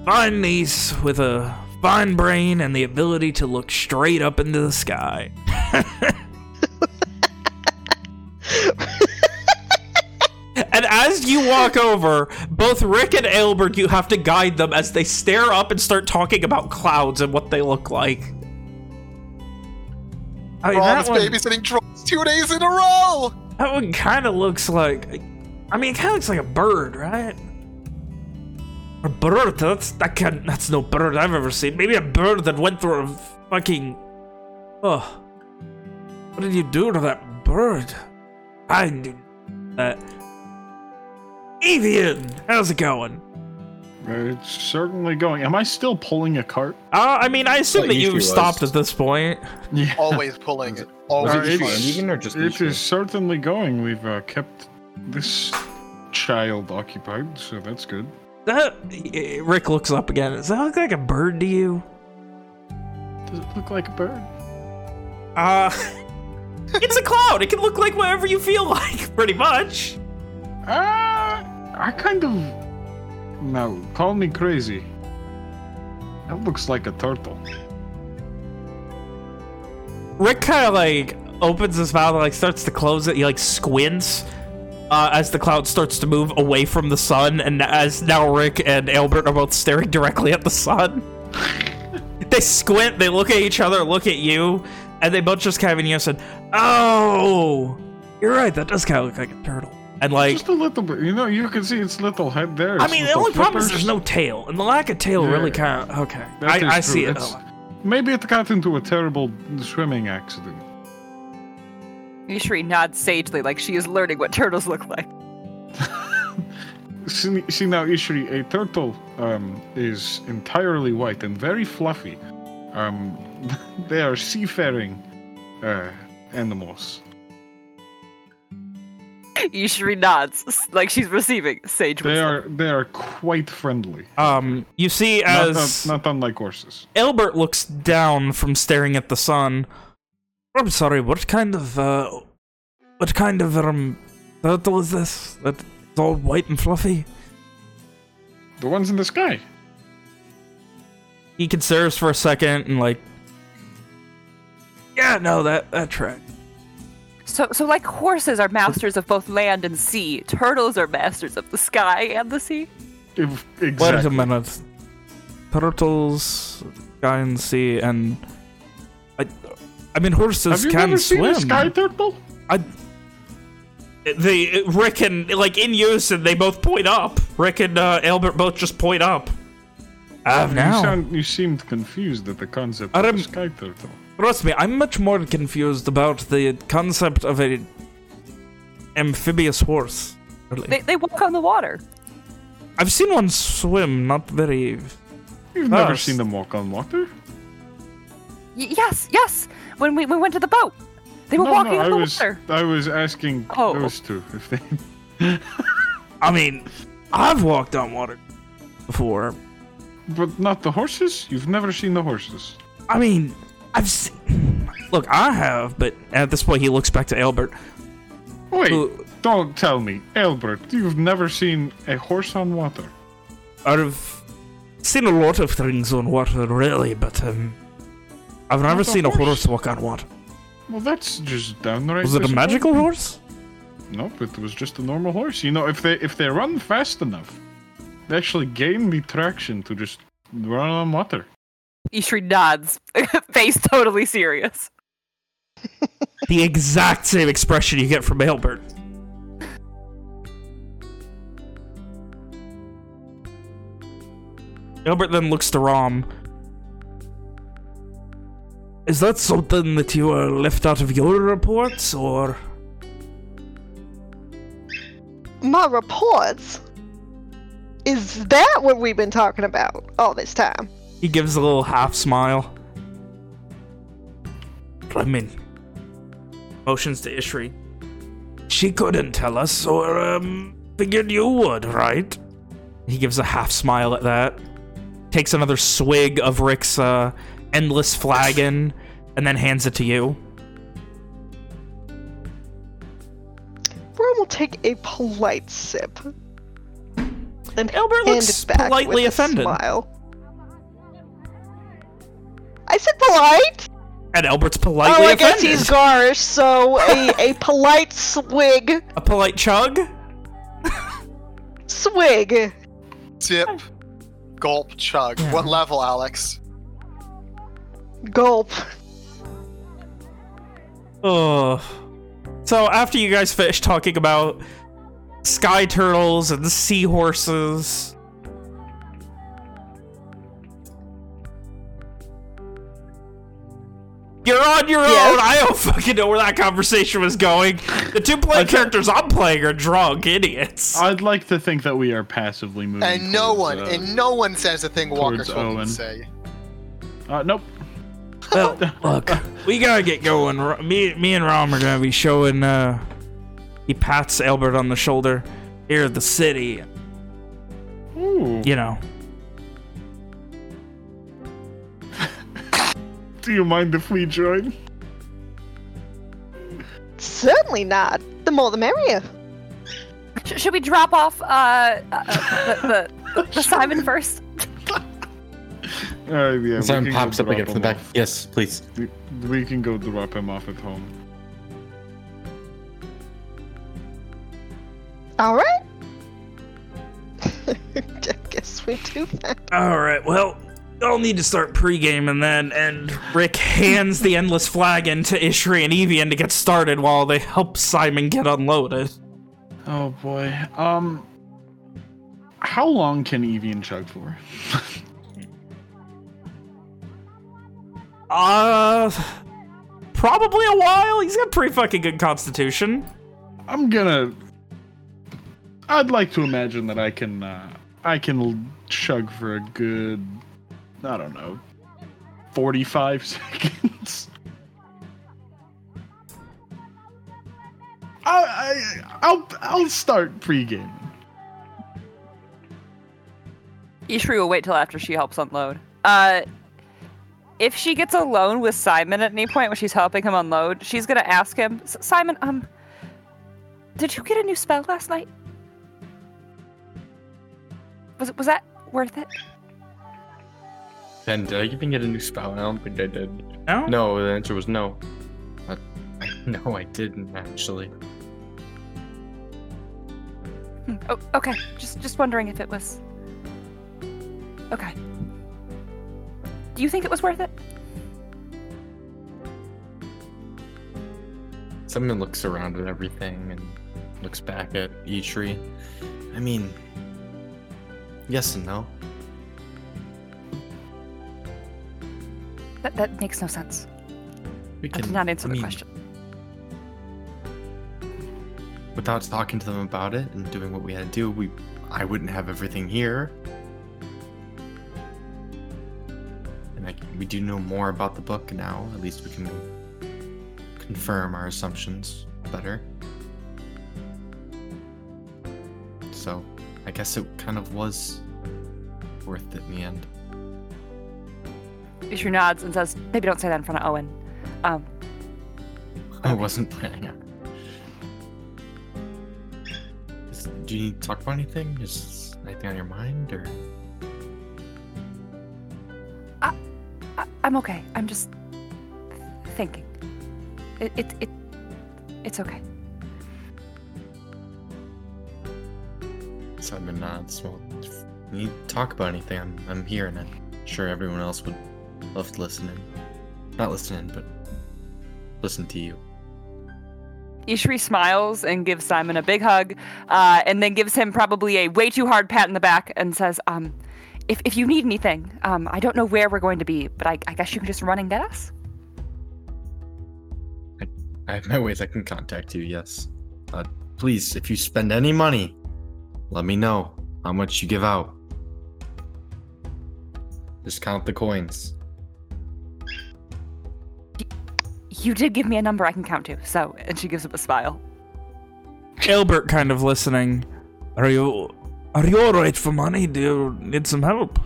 fine niece with a fine brain and the ability to look straight up into the sky. and as you walk over, both Rick and Albert, you have to guide them as they stare up and start talking about clouds and what they look like. I mean, Rom's that one- babysitting trolls two days in a row. that one kind of looks like. I mean, it kind of looks like a bird, right? A bird? That's that can That's no bird I've ever seen. Maybe a bird that went through a fucking. Oh, what did you do to that bird? I did that. Evian, how's it going? It's certainly going. Am I still pulling a cart? Uh, I mean, I assume Well, that you've stopped at this point. Yeah. Always pulling it. Was Uh, it it's- or just It Isha? is certainly going. We've uh, kept this child occupied, so that's good. That Rick looks up again. Does that look like a bird to you? Does it look like a bird? Uh, it's a cloud. It can look like whatever you feel like, pretty much. Ah, I kind of. No, call me crazy. That looks like a turtle. Rick kind of like opens his mouth and like starts to close it. He like squints uh, as the cloud starts to move away from the sun, and as now Rick and Albert are both staring directly at the sun. they squint. They look at each other, look at you, and they both just kind of in unison. Oh, you're right. That does kind of look like a turtle. And like, Just a little bit. You know, you can see its little head there. I mean, the only problem is there's no tail, and the lack of tail really kind of okay. That I, I true. see it. It's- Maybe it got into a terrible swimming accident. Ishri nods sagely like she is learning what turtles look like. See, see now, Ishri, a turtle um, is entirely white and very fluffy. Um, they are seafaring uh, animals. Ishri nods like she's receiving sage They wisdom. are they are quite friendly. Um, you see, Not, as not, not unlike horses. Albert looks down from staring at the sun. I'm sorry, what kind of, uh, what kind of, um, turtle is this? That's all white and fluffy? The ones in the sky. He considers for a second and, like, yeah, no, that, that track. So, so like horses are masters of both land and sea, turtles are masters of the sky and the sea. If, Wait a exactly. minute. Turtles, sky and sea, and, I, I mean, horses Have you can never seen swim. a sky turtle? I. They Rick and like in unison, they both point up. Rick and uh, Albert both just point up. I have You now. sound you seemed confused at the concept I of a sky turtle. Trust me, I'm much more confused about the concept of a amphibious horse. Really. They, they walk on the water. I've seen one swim, not very. You've never seen them walk on water? Y- yes, yes. When we, we went to the boat, they were no, walking no, on I the was water. I was asking Oh. those two if they I mean, I've walked on water before. But not the horses? You've never seen the horses. I mean, I've seen. Look, I have, but at this point, he looks back to Albert. Wait, who- don't tell me, Albert, you've never seen a horse on water. I've seen a lot of things on water, really, but um, I've never Not a seen a horse. horse walk on water. Well, that's just downright. Was it a magical disappointing. horse? Nope, it was just a normal horse. You know, if they if they run fast enough, they actually gain the traction to just run on water. Ishri nods, face totally serious. The exact same expression you get from Albert. Albert then looks to Rom. Is that something that you uh, left out of your reports, or...? My reports. Is that what we've been talking about all this time? He gives a little half I mean, motions to Ishri. She couldn't tell us, or um, figured you would, right? He gives a half smile at that. Takes another swig of Rick's uh, endless flagon, and then hands it to you. Bro will take a polite sip. And Albert looks back politely offended. Smile. I said polite. And Albert's politely oh, I guess he's garish, so a, a polite swig. A polite chug? Swig. Sip. Gulp. Chug. Yeah. What level, Alex? Gulp. Ugh. So after you guys finish talking about sky turtles and seahorses, you're on your Yes? own. I don't fucking know where that conversation was going. The two play Okay. characters I'm playing are drunk idiots. I'd like to think that we are passively moving. And no towards, one, uh, and no one says a thing Walker towards told me Owen. to say. Uh, nope. Well, look, we gotta get going. Me, me and Rom are gonna be showing. uh He pats Albert on the shoulder. Here, at the city. Ooh. You know, Do you mind if we join? Certainly not. The more the merrier. Sh- should we drop off uh, uh, the, the, the Simon first? Uh, yeah, Simon pops up again from the back. off. Yes, please. We, we can go drop him off at home. All right. I guess we do that. All right, well, I'll need to start pre-gaming then, and Rick hands the endless flagon to Ishri and Evian to get started while they help Simon get unloaded. Oh boy. Um. How long can Evian chug for? Uh, probably a while. He's got pretty fucking good constitution. I'm gonna. I'd like to imagine that I can. Uh, I can chug for a good. I don't know. Forty-five seconds. I, I I'll I'll start pre-gaming. Ishri will wait till after she helps unload. Uh, if she gets alone with Simon at any point when she's helping him unload, she's gonna ask him, Simon, um, did you get a new spell last night? Was it was that worth it? Ben, did I even get a new spell? I don't think I did. No? No, the answer was no. Uh, no, I didn't actually. Hmm, Oh, okay. Just just wondering if it was. Okay. Do you think it was worth it? Someone looks around at everything and looks back at Ishri. I mean, yes and no. That that makes no sense. We I did not answer I the question. Without talking to them about it and doing what we had to do, we I wouldn't have everything here. And I, we do know more about the book now. At least we can confirm our assumptions better. So, I guess it kind of was worth it in the end. Ishri nods and says, "Maybe don't say that in front of Owen." Um, I wasn't planning on. Is- Do you need to talk about anything? Is anything on your mind, or I, I'm okay. I'm just thinking. It it it it's okay. Simon nods. Well, if you need to talk about anything, I'm I'm here, and I'm sure everyone else would love listening. Not listening, but listen to you. Ishri smiles and gives Simon a big hug, uh, and then gives him probably a way too hard pat in the back and says, um, if, if you need anything, um, I don't know where we're going to be, but I, I guess you can just run and get us. I have my ways I can contact you. Yes. Uh, please, if you spend any money, Let me know how much you give out. Just count the coins. You did give me a number I can count to, so. And she gives him a smile. Albert kind of listening. Are you are you alright for money? Do you need some help?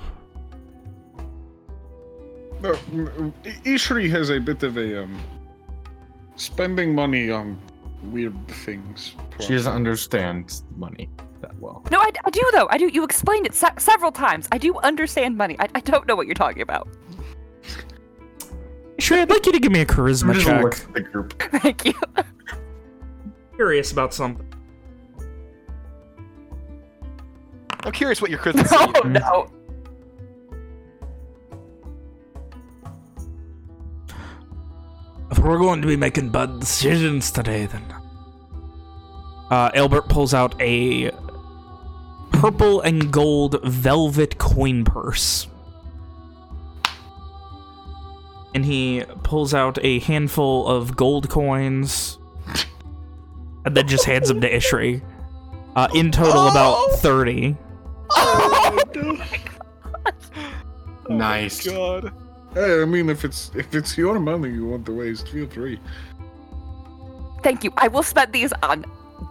No, m- Ishri has a bit of a um spending money on weird things. She doesn't understand money that well. No, I, I do, though. I do. You explained it se- several times. I do understand money. I, I don't know what you're talking about. Sure, I'd like you to give me a charisma Just check. at the group. Thank you. Curious about something. I'm curious what your Christmas Oh, Eve- no. If we're going to be making bad decisions today, then. Uh, Albert pulls out a purple and gold velvet coin purse. And he pulls out a handful of gold coins and then just hands them to Ishri. Uh, in total, about 30. Nice. God. Hey, I mean, if it's if it's your money you want to waste, feel free. Thank you. I will spend these on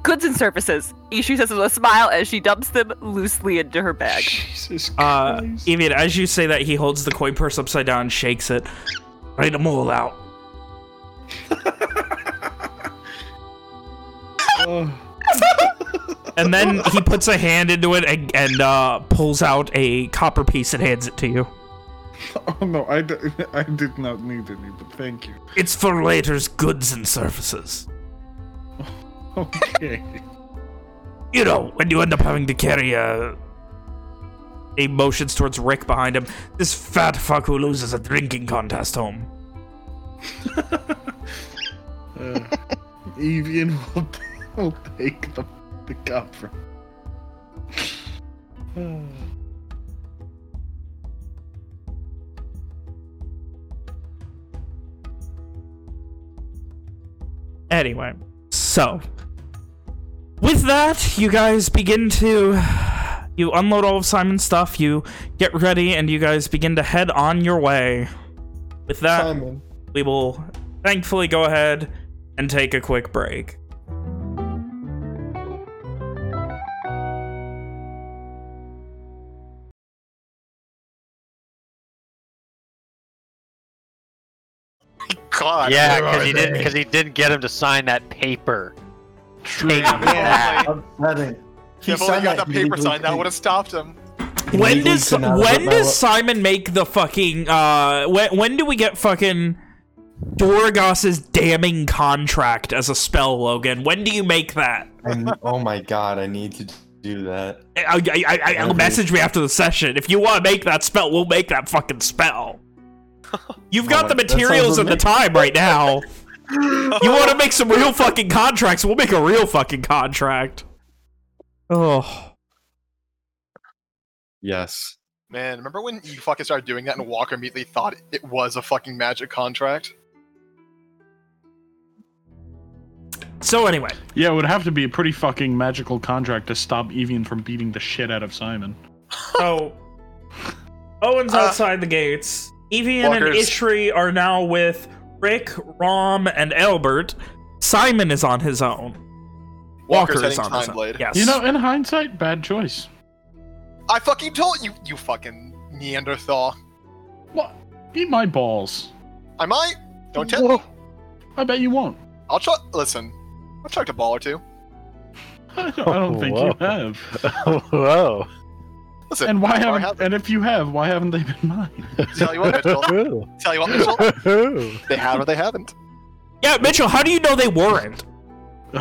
goods and services. Ishri says with a smile as she dumps them loosely into her bag. Jesus Uh, Christ. Evian, as you say that, he holds the coin purse upside down and shakes it. Write them all out. And then he puts a hand into it and, and uh, pulls out a copper piece and hands it to you. Oh no, I, d- I did not need any, but thank you. It's for later's goods and services. Okay. You know, when you end up having to carry a... A motions towards Rick behind him. This fat fuck who loses a drinking contest home. Uh, Evian will, will take the, the copper. Anyway, so with that, you guys begin to you unload all of Simon's stuff, you get ready, and you guys begin to head on your way. With that, Simon. we will thankfully go ahead and take a quick break. God. Yeah, because he didn't because he didn't get him to sign that paper. True. Take that. Upsetting. He If only signed he got that that paper legally signed, that would have stopped him. When does could not have when does Simon make the fucking uh when when do we get fucking Dorgos's damning contract as a spell, Logan? When do you make that? I n- oh my god, I need to do that. I, I, I, I, Every- message me after the session. If you want to make that spell, we'll make that fucking spell. You've got Oh, the materials and the time right now. you want to make some real fucking contracts? We'll make a real fucking contract. Oh, Yes. Man, remember when you fucking started doing that and Walker immediately thought it was a fucking magic contract? so anyway, Yeah, it would have to be a pretty fucking magical contract to stop Evian from beating the shit out of Simon. oh. Owen's Uh, outside the gates. Evian and Walker's- Ishri are now with Rick, Rom, and Albert. Simon is on his own. Walker's Walker is heading on Time. Blade. Yes. You know, in hindsight, bad choice. I fucking told you, you fucking Neanderthal. What? Eat my balls. I might. Don't tell me. I bet you won't. I'll try. Listen, I've chucked a ball or two. I don't, I don't think you have. Whoa. Listen, And why haven't? have- And if you have, why haven't they been mine? Tell you what, Mitchell. tell you what, Mitchell. They have or they haven't. Yeah, Mitchell, how do you know they weren't? You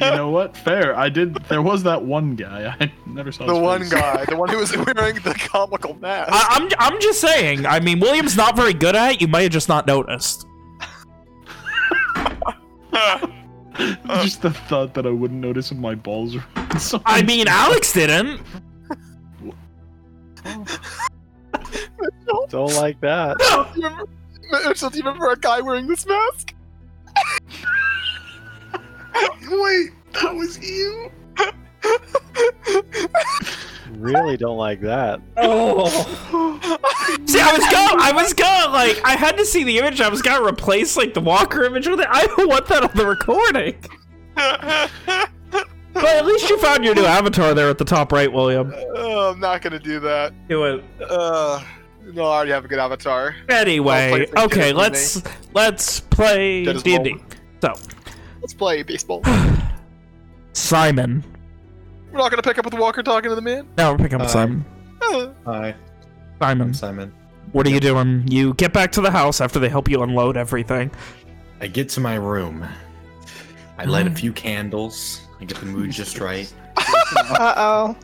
know what? Fair. I did. There was that one guy. I never saw The his one face. guy, the one who was wearing the comical mask. I, I'm I'm just saying. I mean, William's not very good at it. You might have just not noticed. Just the thought that I wouldn't notice if my balls were. I mean, Alex didn't. Don't like that. Do you remember, Mitchell, do you remember a guy wearing this mask? Wait, that was you. really don't like that. Oh. see, I was going. I was going. Like, I had to see the image. I was gonna replace like the Walker image with it. I don't want that on the recording. But at least you found your new avatar there at the top right, William. Oh, I'm not gonna do that. Do it. Uh, no, I already have a good avatar. Anyway, okay, let's let's play D and D. So, Let's play baseball. Simon. We're not gonna pick up with Walker talking to the man. Now we're picking up Uh, Simon. Hi, Simon, I'm Simon. what are you doing? You get back to the house after they help you unload everything. I get to my room. I light a few candles. I get the mood just right. Uh oh.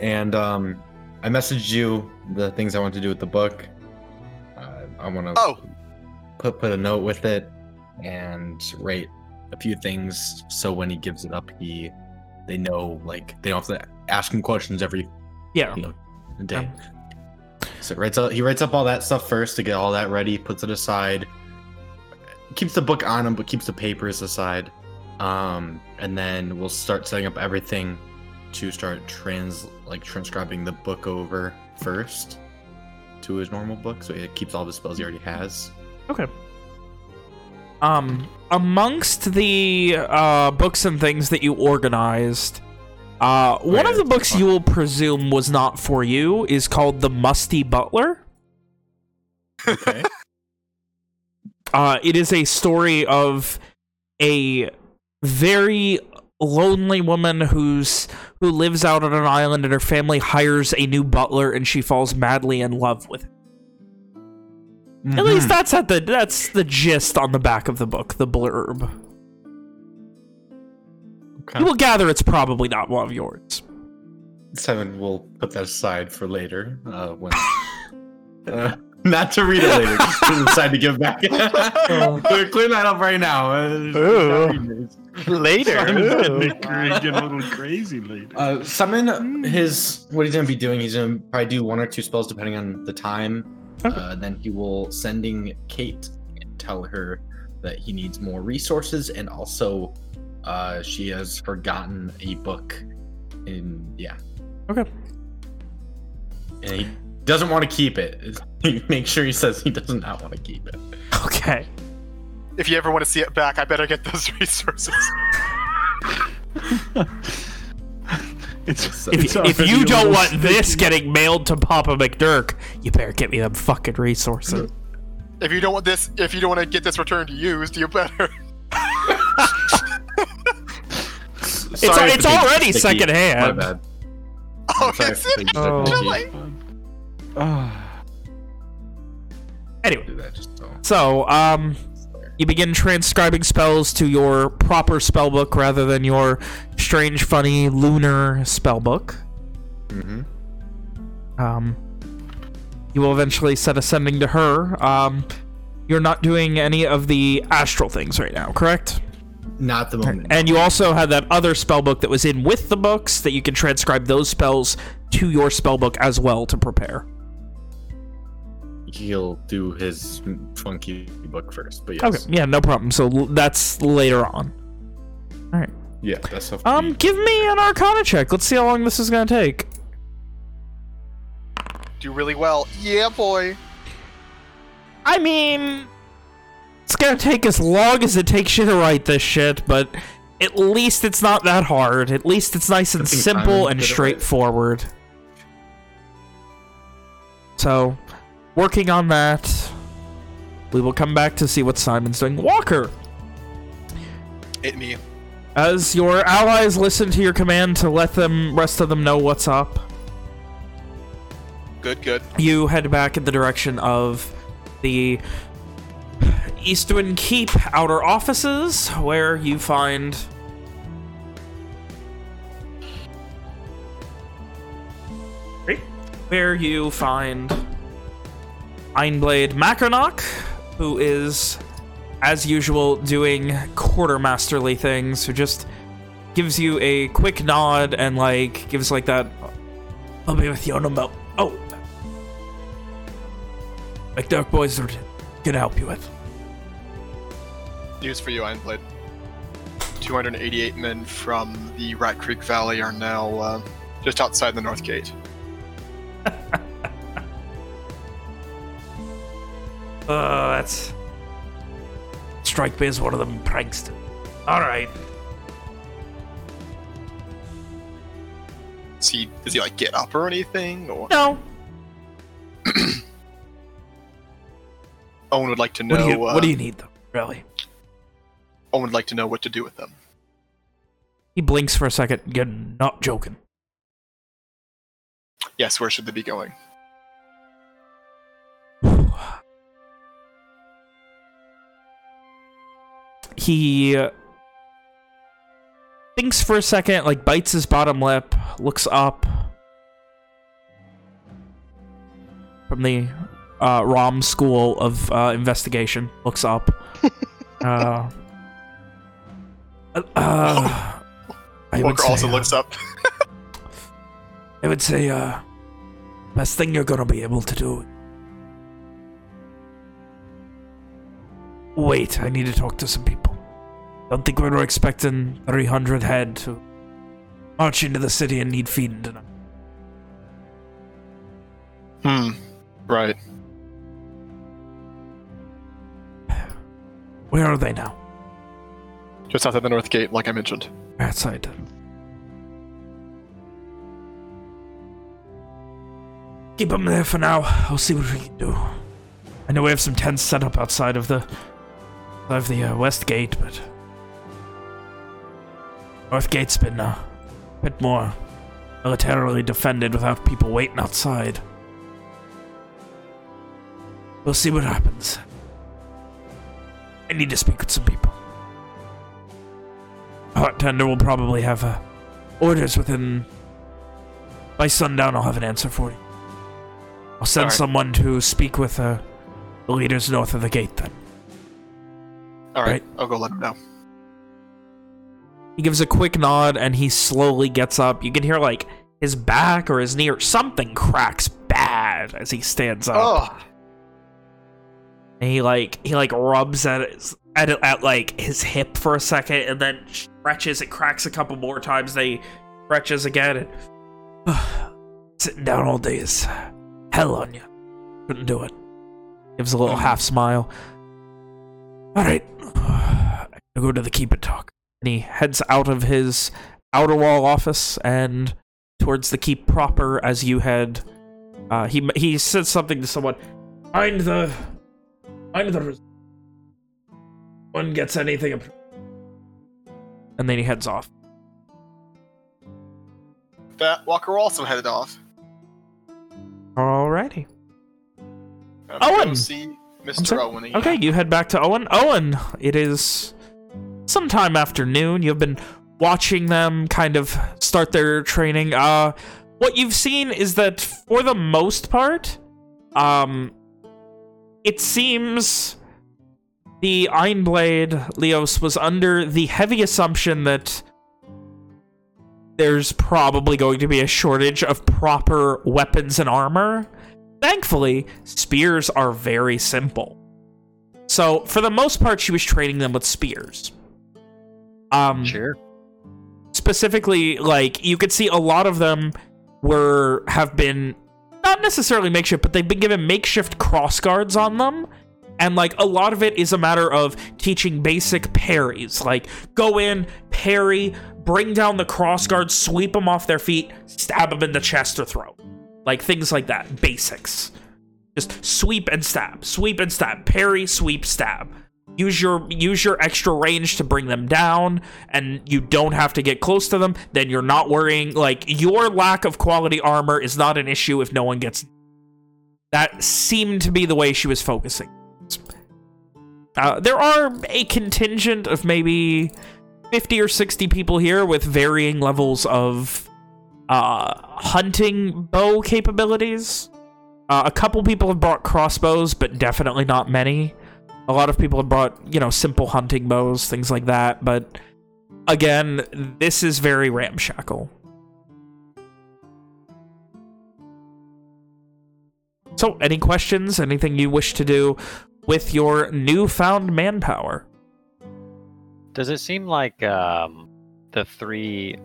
And um, I messaged you the things I want to do with the book. Uh, I want to Oh. put put a note with it and write a few things so when he gives it up, he they know like they don't have to ask him questions every Yeah. you know day. So he writes up, he writes up all that stuff first to get all that ready, puts it aside, keeps the book on him, but keeps the papers aside. Um, and then we'll start setting up everything to start trans like transcribing the book over first to his normal book, so he keeps all the spells he already has. Okay. Um, amongst the uh, books and things that you organized, uh, one yeah, of the books fine. you will presume was not for you is called The Musty Butler. Okay. Uh, it is a story of a very lonely woman who's who lives out on an island and her family hires a new butler and she falls madly in love with him. At least that's at the that's the gist on the back of the book, the blurb. Okay. You will gather it's probably not one of yours. Simon will put that aside for later. Uh, when uh, not to read it later, just to decide to give back. Clear clear that up right now. Uh, not reading. Later. Getting a little crazy later. Uh, summon his. What he's gonna be doing? He's gonna probably do one or two spells depending on the time. Uh, then he will sending Kate and tell her that he needs more resources and also uh, she has forgotten a book. In yeah, Okay. and he doesn't want to keep it. Make sure he says he does not want to keep it. Okay. if you ever want to see it back, I better get those resources. It's, If, it's if you don't little want this getting mailed to Papa McDurk, you better get me them fucking resources. if you don't want this, if you don't want to get this returned to used, you better. It's, Sorry it's already sticky. secondhand. My bad. Oh, sorry is if the it? page's Oh. Anyway, Do that just so. so um, you begin transcribing spells to your proper spellbook rather than your strange, funny, lunar spellbook. Mm-hmm. Um, you will eventually set ascending to her. Um, you're not doing any of the astral things right now, correct? Not the moment. And you also had that other spellbook that was in with the books that you can transcribe those spells to your spellbook as well to prepare. He'll do his funky book first, but yes. Okay, yeah, no problem. So that's later on. All right. Yeah, that's stuff. Um, give me an Arcana check. Let's see how long this is gonna take. Do really well. Yeah, boy. I mean, it's gonna take as long as it takes you to write this shit, but at least it's not that hard. At least it's nice and simple and good at it. straightforward. So, working on that, we will come back to see what Simon's doing. Walker, Hit me. as your allies listen to your command to let them rest of them know what's up, Good, good. you head back in the direction of the Eastwind Keep outer offices, where you find where you find Ironblade Macronock, who is, as usual, doing quartermasterly things, who just gives you a quick nod and, like, gives, like, that, I'll be with you in a mo- Oh. McDurk boys are gonna help you with. News for you, Ironblade. 288 men from the Rat Creek Valley are now uh, just outside the North Gate. Uh, that's... Strike me as one of them pranksters. All right. Does he, does he like get up or anything? Or No. Owen would like to know. What do you, uh, what do you need, though, really? Owen would like to know what to do with them. He blinks for a second. You're not joking. Yes, where should they be going? He uh, thinks for a second, like bites his bottom lip, looks up from the uh, ROM School of uh, Investigation, looks up. uh, uh, I Walker say, also uh, looks up. I would say, uh, best thing you're gonna be able to do. Wait, I need to talk to some people. Don't think we were expecting 300 head to march into the city and need feeding tonight. Hmm. Right. Where are they now? Just outside the North Gate, like I mentioned. Outside. Keep them there for now. I'll see what we can do. I know we have some tents set up outside of the of the uh, west gate, but north gate's been uh, a bit more militarily defended without people waiting outside. We'll see what happens. I need to speak with some people. Hot Tender will probably have uh, orders within. By sundown, I'll have an answer for you. I'll send Alright. someone to speak with uh, the leaders north of the gate then. All right, Right. I'll go let him know. He gives a quick nod and he slowly gets up. You can hear like his back or his knee or something cracks bad as he stands up. Oh, And he like he like rubs at his, at at like his hip for a second and then stretches. It cracks a couple more times. They stretches again. And, sitting down all day is hell on you. Couldn't do it. Gives a little hmm. half smile. All right, I gotta go to the keep and talk. And he heads out of his outer wall office and towards the keep proper as you head. Uh, he he said something to someone. Find the Find the one gets anything, and then he heads off. that Walker also headed off. Alrighty. Have to go Owen! see Mr. Owen. again. Okay, you head back to Owen. Owen, it is sometime afternoon. You've been watching them kind of start their training. Uh, what you've seen is that for the most part, um, it seems the Ironblade Leos was under the heavy assumption that there's probably going to be a shortage of proper weapons and armor. Thankfully, spears are very simple. So, for the most part, she was training them with spears. Um, Sure. specifically like you could see a lot of them were have been not necessarily makeshift but they've been given makeshift cross guards on them and like a lot of it is a matter of teaching basic parries like go in parry bring down the cross guard sweep them off their feet stab them in the chest or throat like things like that. Basics. Just sweep and stab. Sweep and stab. Parry sweep stab. Use your use your extra range to bring them down and you don't have to get close to them then you're not worrying. Like your lack of quality armor is not an issue if no one gets that seemed to be the way she was focusing. Uh, there are a contingent of maybe 50 or 60 people here with varying levels of uh, hunting bow capabilities uh, a couple people have brought crossbows but definitely not many a lot of people have brought, you know, simple hunting bows, things like that, but again, this is very ramshackle. So, any questions? Anything you wish to do with your newfound manpower? Does it seem like um, the three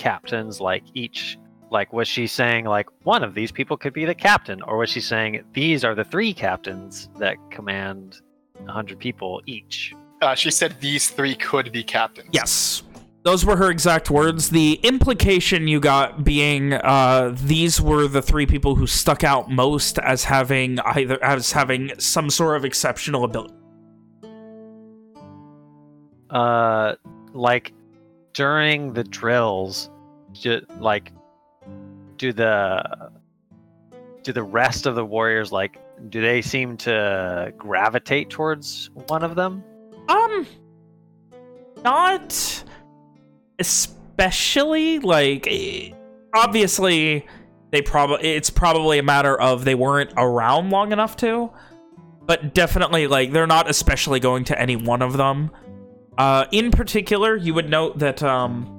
captains, like each, like was she saying like one of these people could be the captain, or was she saying these are the three captains that command hundred people each? Uh, she said these three could be captains. Yes. Those were her exact words. The implication you got being uh, these were the three people who stuck out most as having either as having some sort of exceptional ability. Uh, like during the drills, like do the do the rest of the warriors like do they seem to gravitate towards one of them? Um, not especially like eh, obviously they probably it's probably a matter of they weren't around long enough to but definitely like they're not especially going to any one of them uh in particular you would note that um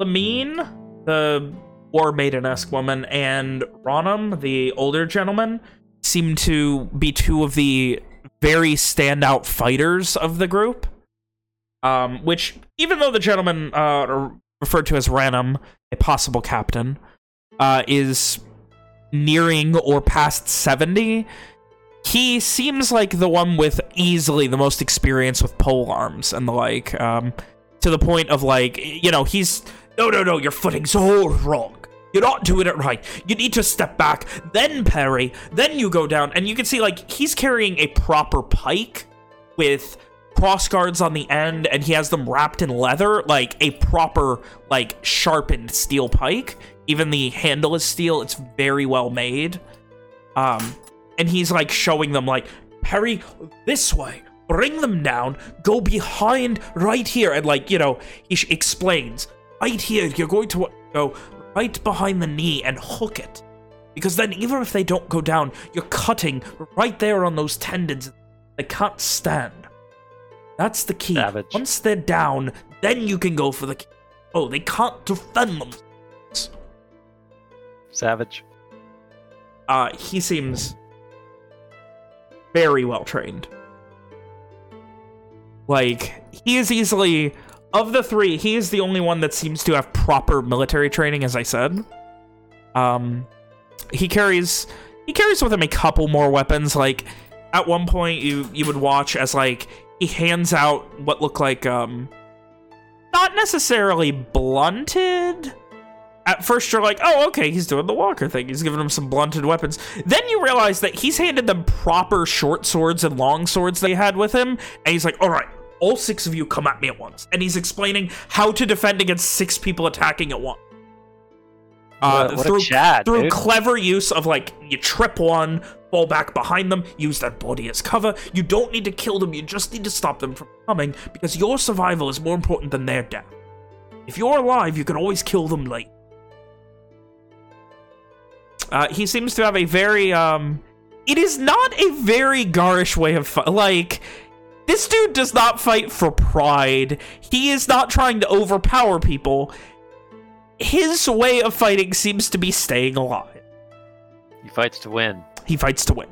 Lamine, the war maiden-esque woman, and Ronum, the older gentleman, seem to be two of the very standout fighters of the group. Um, which, even though the gentleman uh, referred to as Ranum, a possible captain, uh, is nearing or past 70, he seems like the one with easily the most experience with pole arms and the like, um, to the point of like, you know, he's, no, no, no, your footing's all wrong. You're not doing it right. You need to step back, then parry, then you go down. And you can see, like, he's carrying a proper pike with cross guards on the end, and he has them wrapped in leather, like a proper, like, sharpened steel pike. Even the handle is steel. It's very well made. Um, and he's, like, showing them, like, Perry, this way. Bring them down. Go behind right here. And, like, you know, he explains. Right here, you're going to go right behind the knee and hook it. Because then even if they don't go down, you're cutting right there on those tendons. They can't stand. That's the key. Savage. Once they're down, then you can go for the key. Oh, they can't defend them. Savage. Uh, he seems very well trained. Like, he is easily, of the three, he is the only one that seems to have proper military training, as I said. Um, he carries, he carries with him a couple more weapons. Like, at one point, you, you would watch as, like, he hands out what look like, um, not necessarily blunted, at first you're like, oh, okay, he's doing the Walker thing. He's giving them some blunted weapons. Then you realize that he's handed them proper short swords and long swords they had with him. And he's like, all right, all six of you come at me at once. And he's explaining how to defend against six people attacking at once. Uh, What- what through Chad, through dude. clever use of like you trip one, fall back behind them, use their body as cover. You don't need to kill them, you just need to stop them from coming because your survival is more important than their death. If you're alive, you can always kill them late. Uh, he seems to have a very, um... It is not a very garish way of fight. Like, this dude does not fight for pride. He is not trying to overpower people. His way of fighting seems to be staying alive. He fights to win. He fights to win.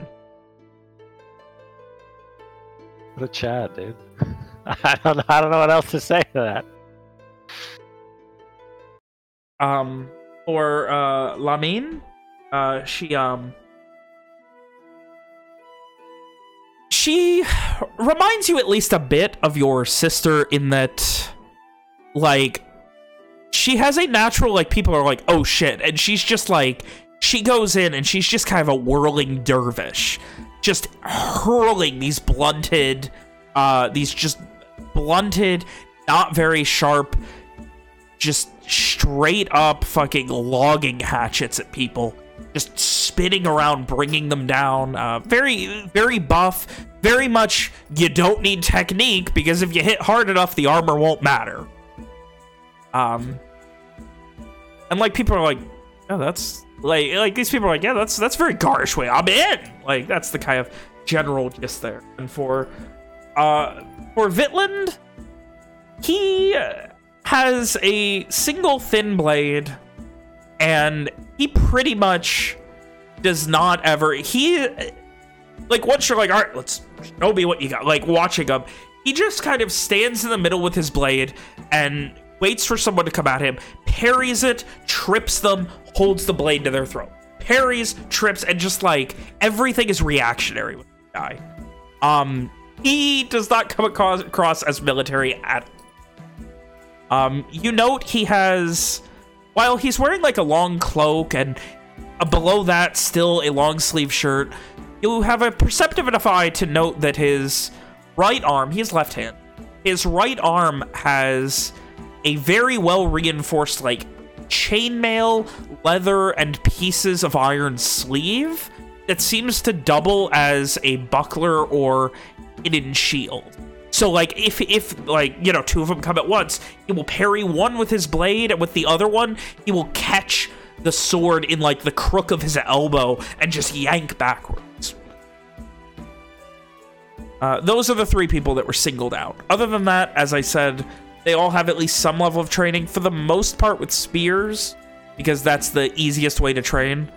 What a Chad, dude. I don't know. I don't know what else to say to that. Um, for, uh, Lamine, uh, she, um... She reminds you at least a bit of your sister in that, like, she has a natural, like, people are like, oh shit, and she's just like, she goes in and she's just kind of a whirling dervish, just hurling these blunted, uh, these just blunted, not very sharp, just straight up fucking logging hatchets at people, just spinning around, bringing them down. Uh, very, very buff, very much you don't need technique because if you hit hard enough, the armor won't matter. Um, and like people are like, oh, that's like like these people are like, yeah, that's that's very garish way. I'm in. Like that's the kind of general gist there. And for uh for Vitland, he has a single thin blade, and he pretty much does not ever he like once you're like, all right, let's Shinobi, what you got? Like, watching him. He just kind of stands in the middle with his blade and waits for someone to come at him, parries it, trips them, holds the blade to their throat. Parries, trips, and just like, everything is reactionary with the guy. Um, he does not come across, across as military at all. Um, you note he has, while he's wearing like a long cloak and below that still a long sleeve shirt, you have a perceptive enough eye to note that his right arm, he has left hand, his right arm has a very well reinforced like chainmail, leather, and pieces of iron sleeve that seems to double as a buckler or hidden shield. So, like, if, if like, you know, two of them come at once, he will parry one with his blade, and with the other one, he will catch the sword in, like, the crook of his elbow and just yank backwards. Uh, those are the three people that were singled out. Other than that, as I said, they all have at least some level of training, for the most part with spears, because that's the easiest way to train.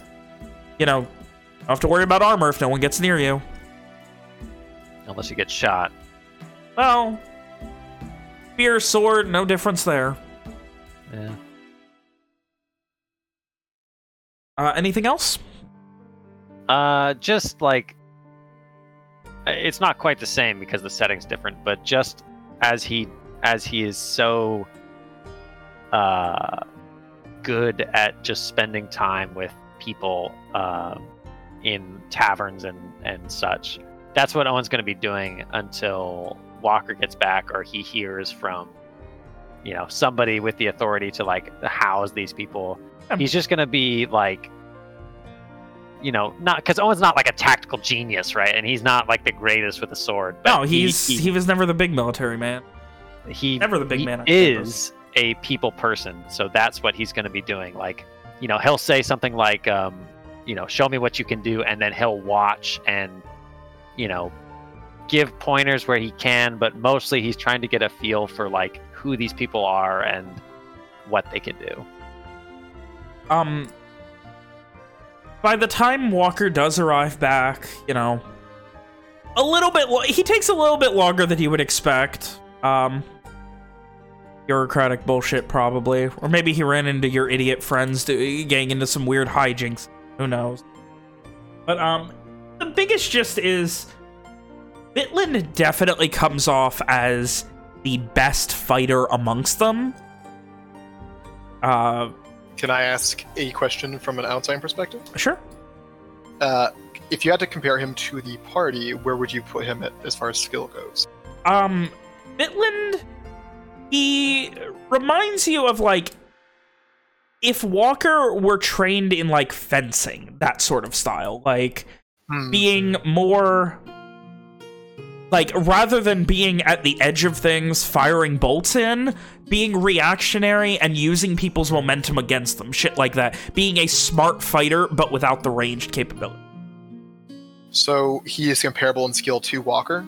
You know, don't have to worry about armor if no one gets near you. Unless you get shot. Well, spear, sword, no difference there. Yeah. Uh, anything else? Uh, just like it's not quite the same because the setting's different, but just as he as he is so uh good at just spending time with people uh, in taverns and and such. That's what Owen's going to be doing until Walker gets back or he hears from you know somebody with the authority to like house these people. He's just going to be like you know, not because Owen's not like a tactical genius, right? And he's not like the greatest with a sword. but No, he's he, he, was never the big military man. he never the big he man on is a people person, so that's what he's going to be doing. Like, you know, he'll say something like, um, you know, show me what you can do, and then he'll watch and, you know, give pointers where he can, but mostly he's trying to get a feel for like who these people are and what they can do. Um, by the time Walker does arrive back, you know, a little bit, he takes a little bit longer than you would expect. Um, bureaucratic bullshit, probably. Or maybe he ran into your idiot friends getting into some weird hijinks. Who knows? But, um, the biggest gist is Bitland definitely comes off as the best fighter amongst them. Uh, Can I ask a question from an outside perspective? sure. Uh, if you had to compare him to the party, where would you put him at as far as skill goes? Um, Bitland, he reminds you of like if Walker were trained in like fencing, that sort of style, like Hmm. being more like rather than being at the edge of things, firing bolts in, being reactionary and using people's momentum against them, shit like that. Being a smart fighter, but without the ranged capability. So he is comparable in skill to Walker.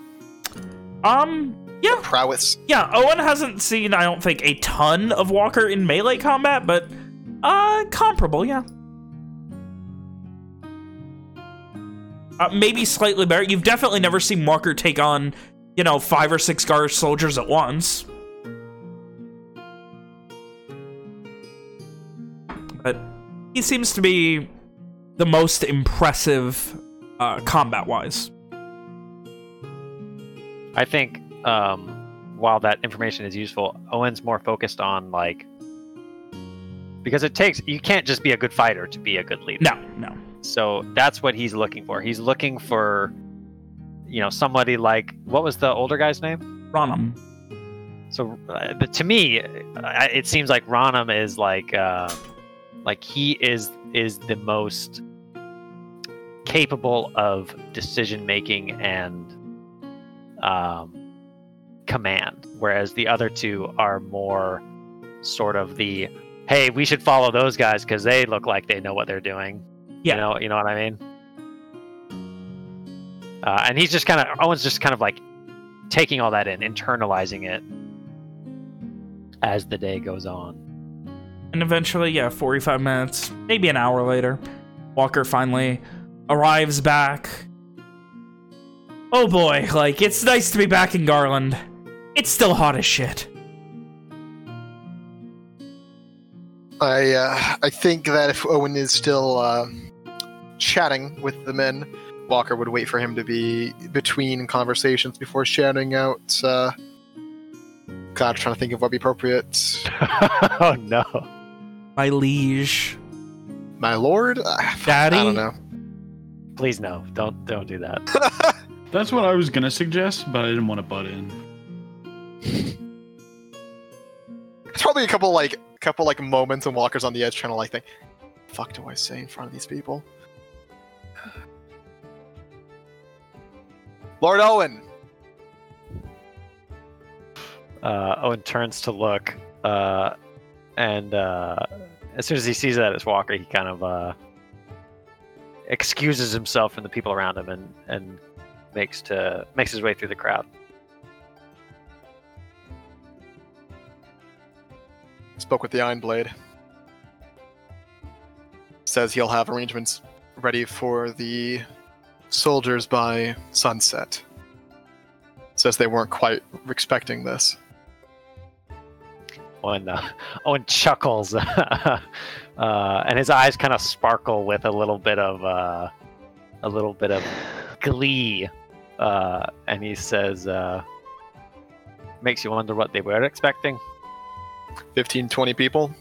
Um, yeah, Prowess. Yeah, Owen hasn't seen, I don't think, a ton of Walker in melee combat, but uh, comparable, yeah. Uh, maybe slightly better. You've definitely never seen Walker take on, you know, five or six Garsh soldiers at once. But he seems to be the most impressive uh, combat-wise. I think um, while that information is useful, Owen's more focused on like because it takes you can't just be a good fighter to be a good leader. No, no. So that's what he's looking for. He's looking for you know somebody like what was the older guy's name? Ronum. So uh, but to me, uh, it seems like Ronum is like uh, like he is is the most capable of decision making and um, command, whereas the other two are more sort of the hey, we should follow those guys because they look like they know what they're doing. Yeah. You know, you know what I mean? Uh, and he's just kind of Owen's just kind of like taking all that in, internalizing it as the day goes on. And eventually, yeah, 45 minutes, maybe an hour later, Walker finally arrives back. Oh boy, like, it's nice to be back in Garland. It's still hot as shit. I uh, I think that if Owen is still uh, chatting with the men, Walker would wait for him to be between conversations before shouting out. Uh, God, trying to think of what would be appropriate. oh no. My liege. My lord, I, Daddy? I don't know. Please no. Don't don't do that. That's what I was gonna suggest, but I didn't want to butt in. It's probably a couple like couple like moments and Walker's on the edge trying to like think, fuck do I say in front of these people? Lord Owen, uh, Owen turns to look, uh, and uh, as soon as he sees that it's Walker, he kind of uh, excuses himself from the people around him and, and makes to makes his way through the crowd. spoke with the Iron Blade. Says he'll have arrangements ready for the soldiers by sunset. Says they weren't quite expecting this. Owen, uh, Owen chuckles, uh, and his eyes kind of sparkle with a little bit of uh, a little bit of glee, uh, and he says, uh, "Makes you wonder what they were expecting." 15, 20 people.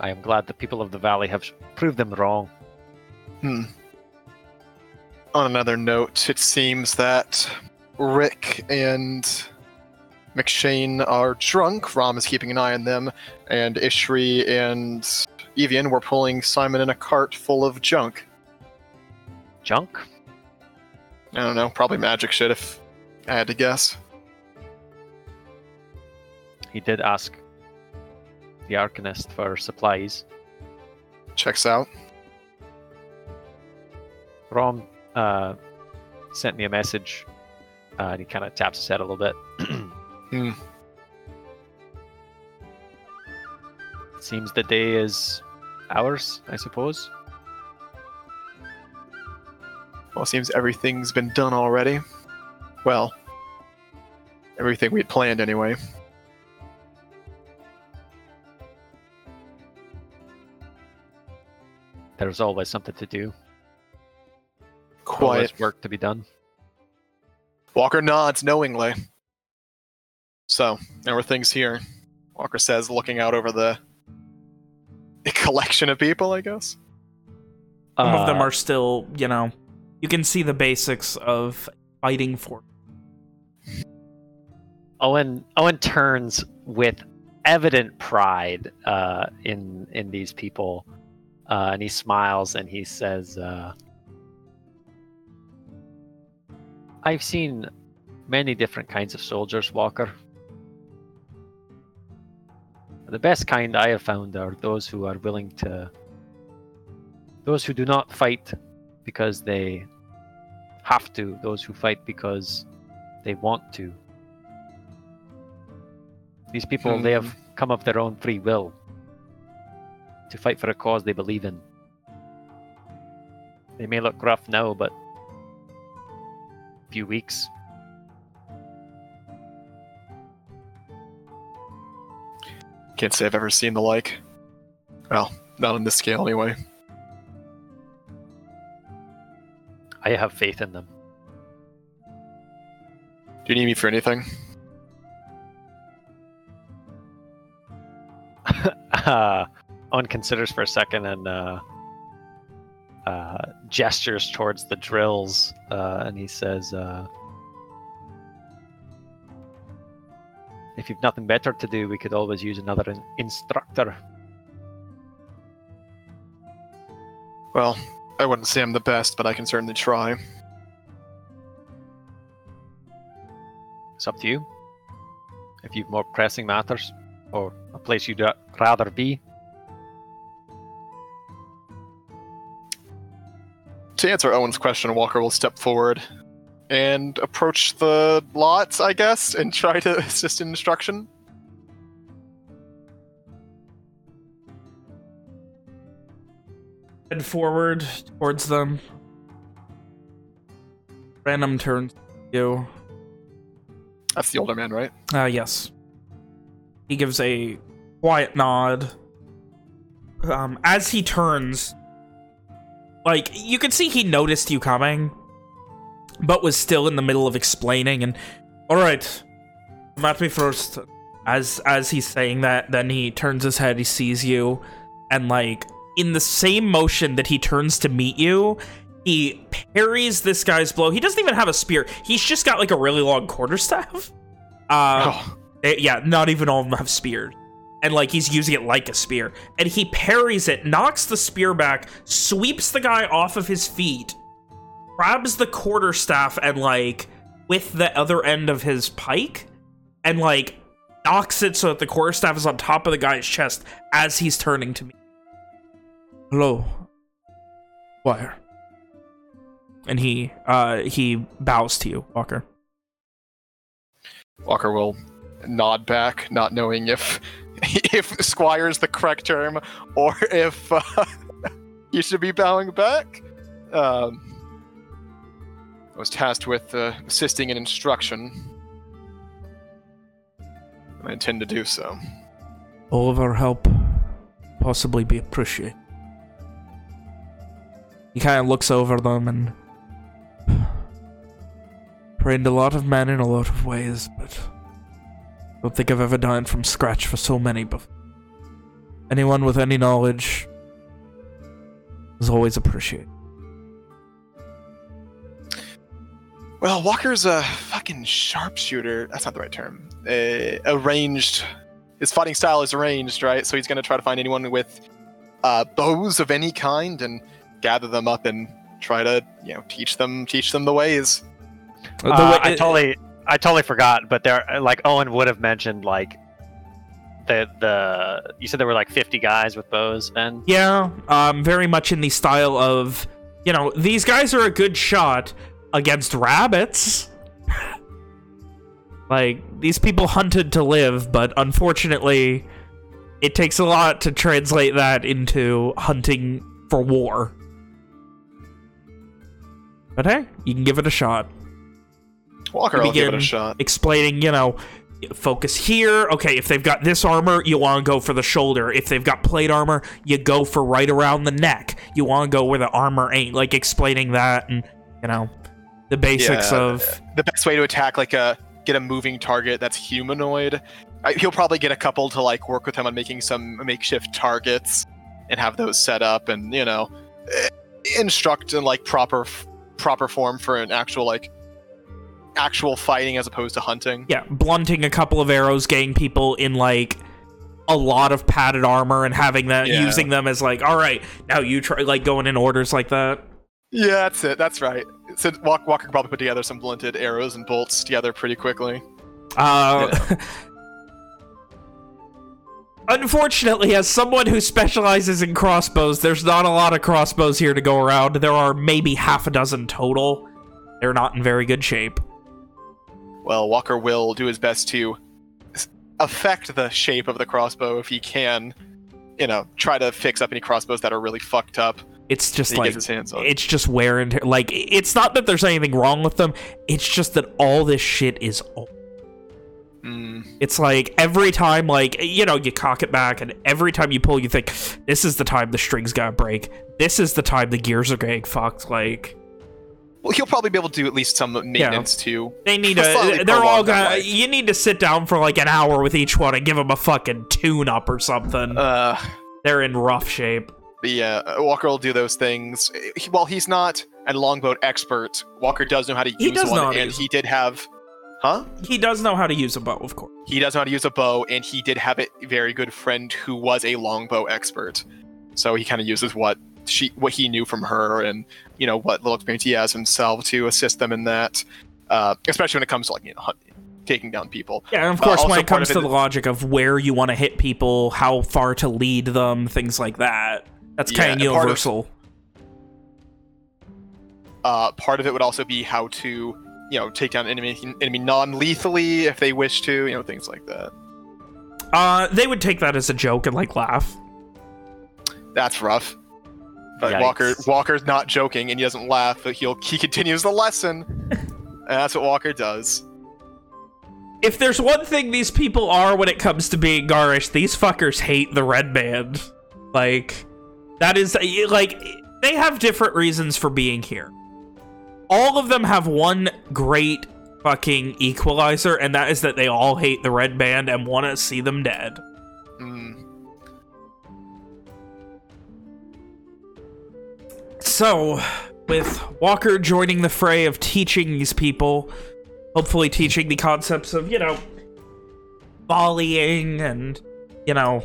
I am glad the people of the valley have proved them wrong. Hmm. On another note, it seems that Rick and McShane are drunk. Rom is keeping an eye on them, and Ishri and Evian were pulling Simon in a cart full of junk. Junk? I don't know, probably magic shit if I had to guess. He did ask the Arcanist for supplies. Checks out. Rom uh, sent me a message, uh, and he kind of taps his head a little bit. Hmm. Seems the day is ours, I suppose. Well, it seems everything's been done already. Well, everything we'd planned anyway. There's always something to do. Quiet. Always work to be done. Walker nods knowingly. So, there were things here. Walker says, looking out over the collection of people, I guess. Some of them Uh, are still, you know, you can see the basics of fighting for. Owen Owen turns with evident pride uh, in in these people, uh, and he smiles and he says, "I've seen many different kinds of soldiers, Walker. The best kind I have found are those who are willing to, those who do not fight because they have to, those who fight because they want to." These people, they have hmm. come of their own free will to fight for a cause they believe in. They may look rough now, but few weeks, Can't say I've ever seen the like. Well, not on this scale anyway. I have faith in them. Do you need me for anything? uh, Owen considers for a second and uh, uh, gestures towards the drills, uh, and he says, uh, "If you've nothing better to do, we could always use another in- instructor." Well, I wouldn't say I'm the best, but I can certainly try. It's up to you. If you've more pressing matters, or a place you'd rather be, To answer Owen's question, Walker will step forward and approach the lot, I guess, and try to assist in instruction. Head forward towards them. Random turns to you. That's the older man, right? Uh, yes. He gives a quiet nod. Um, as he turns, like, you can see he noticed you coming, but was still in the middle of explaining, and, alright, come at me first. As, as he's saying that, then he turns his head, he sees you, and, like, in the same motion that he turns to meet you, he parries this guy's blow. He doesn't even have a spear. He's just got, like, a really long quarterstaff. Uh, Oh, they- yeah, not even all of them have spears. And, like, he's using it like a spear. And he parries it, knocks the spear back, sweeps the guy off of his feet, grabs the quarterstaff and, like, with the other end of his pike, and, like, knocks it so that the quarterstaff is on top of the guy's chest as he's turning to me. Hello, Squire. And he, uh, he bows to you, Walker. Walker will nod back, not knowing if if squire is the correct term or if uh, you should be bowing back. Um, I was tasked with uh, assisting in instruction. And I intend to do so. All of our help possibly be appreciated. He kind of looks over them and trained a lot of men in a lot of ways, but don't think I've ever done it from scratch for so many but Anyone with any knowledge is always appreciated. Well, Walker's a fucking sharpshooter. That's not the right term. Uh, arranged. His fighting style is arranged, right? So he's going to try to find anyone with uh, bows of any kind and gather them up and try to, you know, teach them teach them the ways. The Uh, way- I totally, I totally forgot. But there, like Owen would have mentioned, like the the you said there were like 50 guys with bows, Ben. Yeah, um, very much in the style of, you know, these guys are a good shot against rabbits. like, these people hunted to live, but unfortunately, it takes a lot to translate that into hunting for war. But hey, you can give it a shot. Walker will give it a shot. Explaining, you know, focus here. Okay, if they've got this armor, you want to go for the shoulder. If they've got plate armor, you go for right around the neck. You want to go where the armor ain't. Like explaining that and, you know, the basics Yeah, of. the best way to attack like a get a moving target that's humanoid. I, he'll probably get a couple to like work with him on making some makeshift targets and have those set up and you know eh, instruct in like proper proper form for an actual like actual fighting as opposed to hunting. Yeah, blunting a couple of arrows, getting people in like a lot of padded armor and having that, Yeah. using them as like, all right, now you try, like going in orders like that. Yeah, that's it. That's right. So Walk, Walker could probably put together some blunted arrows and bolts together pretty quickly. Uh, unfortunately, as someone who specializes in crossbows, there's not a lot of crossbows here to go around. There are maybe half a dozen total. They're not in very good shape. Well, Walker will do his best to affect the shape of the crossbow if he can. You know, try to fix up any crossbows that are really fucked up. It's just like his hands on. it's just wear and tear. Like it's not that there's anything wrong with them. It's just that all this shit is old. Mm, It's like every time, like, you know, you cock it back, and every time you pull, you think, this is the time the strings gotta break. This is the time the gears are getting fucked. Like, well, he'll probably be able to do at least some maintenance too. they need to, they're all gonna, you need to sit down for like an hour with each one and give them a fucking tune up or something. Uh, They're in rough shape. yeah, uh, Walker will do those things. He, while he's not a longbow expert, Walker does know how to use He does know one, to and he did have, huh? He does know how to use a bow, of course. He does know how to use a bow, and he did have a very good friend who was a longbow expert. So he kind of uses what she, what he knew from her, and you know what little experience he has himself to assist them in that. Uh, especially when it comes to like you know taking down people. Yeah, and of Uh, course, when it comes to it- the logic of where you want to hit people, how far to lead them, things like that. That's Yeah, kind of of- universal. Uh, part of it would also be how to you know take down enemy enemy non-lethally if they wish to, you know things like that. Uh, they would take that as a joke and like laugh. That's rough. But Yikes. Walker Walker's not joking, and he doesn't laugh. But he'll he continues the lesson, and that's what Walker does. If there's one thing these people are when it comes to being garish, these fuckers hate the red band. Like, that is, like, they have different reasons for being here. All of them have one great fucking equalizer, and that is that they all hate the red band and want to see them dead. So, with Walker joining the fray of teaching these people, hopefully teaching the concepts of, you know, volleying and, you know,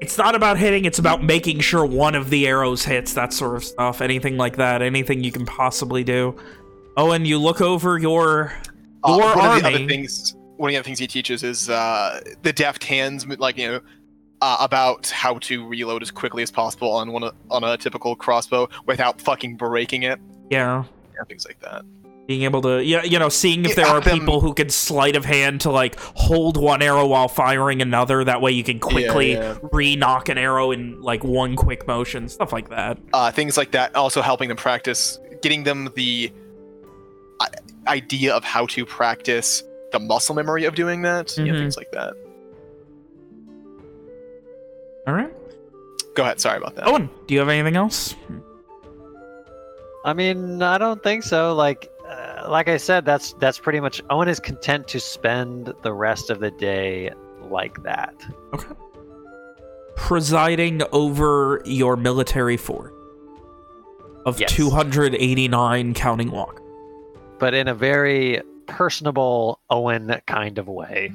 it's not about hitting, it's about making sure one of the arrows hits, that sort of stuff. Anything like that, anything you can possibly do. Oh, and you look over your, Uh, your one of the other things, one of the other things he teaches is uh, the deft hands, like you know, uh, about how to reload as quickly as possible on one on a typical crossbow without fucking breaking it. yeah, Yeah, things like that. being able to, yeah, you know, seeing if Yeah, there are them- people who can sleight of hand to, like, hold one arrow while firing another. That way you can quickly yeah. re-knock an arrow in, like, one quick motion. Stuff like that. Uh, things like that. Also helping them practice, getting them the uh, idea of how to practice the muscle memory of doing that. You know, Mhm. things like that. All right. Go ahead. Sorry about that. Owen, do you have anything else? I mean, I don't think so. Like, uh, like I said, that's that's pretty much. Owen is content to spend the rest of the day like that. Okay. Presiding over your military fort of Yes. 289 counting walk. but in a very personable Owen kind of way.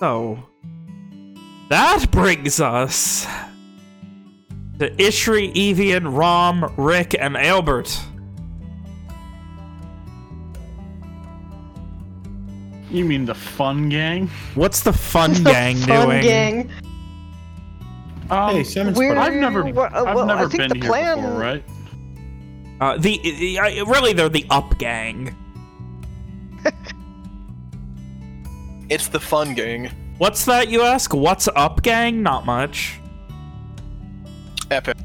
So, that brings us to Ishri, Evian, Rom, Rick, and Albert. You mean the fun gang? What's the fun The gang fun doing? gang. Um, hey, Salmon We're- I've never, Well, uh, I've well, I never think been the here plan- before, right? Uh, the, the I- really, they're the up gang. It's the fun gang. What's that, you ask? What's up, gang? Not much. Epic.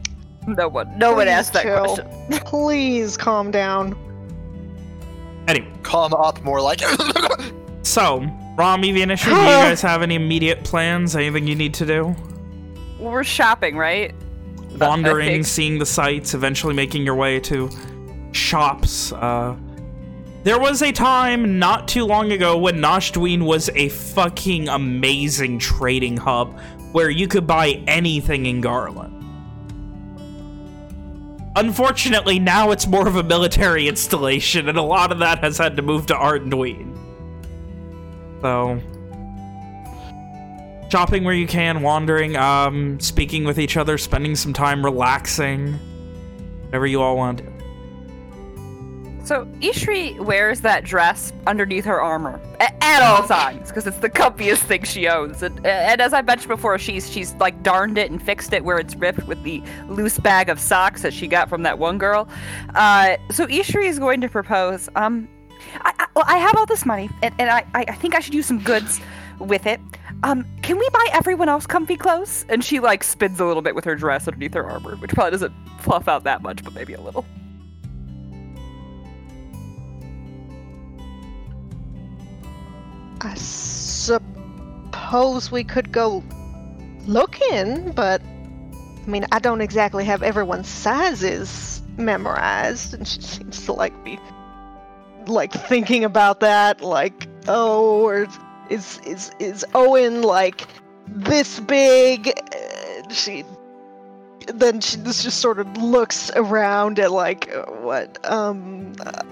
No one, no one Please asked that chill. question. Please calm down. Anyway, Calm up more like. so, Rom, Evian, Ishri, do you guys have any immediate plans? Anything you need to do? Well, we're shopping, right? Wandering, seeing the sights, eventually making your way to shops. Uh, there was a time not too long ago when Nashdween was a fucking amazing trading hub where you could buy anything in Garland. Unfortunately, now it's more of a military installation, and a lot of that has had to move to Ardenween. So, shopping where you can, wandering, um, speaking with each other, spending some time relaxing, whatever you all want to. So Ishri wears that dress underneath her armor a- at all times because it's the comfiest thing she owns. And, and as I mentioned before, she's she's like darned it and fixed it where it's ripped with the loose bag of socks that she got from that one girl. Uh, so Ishri is going to propose. Um, I, I, well, I have all this money, and, and I, I I think I should use some goods with it. Um, can we buy everyone else comfy clothes? And she like spins a little bit with her dress underneath her armor, which probably doesn't fluff out that much, but maybe a little. I suppose we could go looking, but I mean, I don't exactly have everyone's sizes memorized, and she seems to like be like thinking about that, like, oh, or is is is Owen like this big? She then she just sort of looks around at like what um. Uh,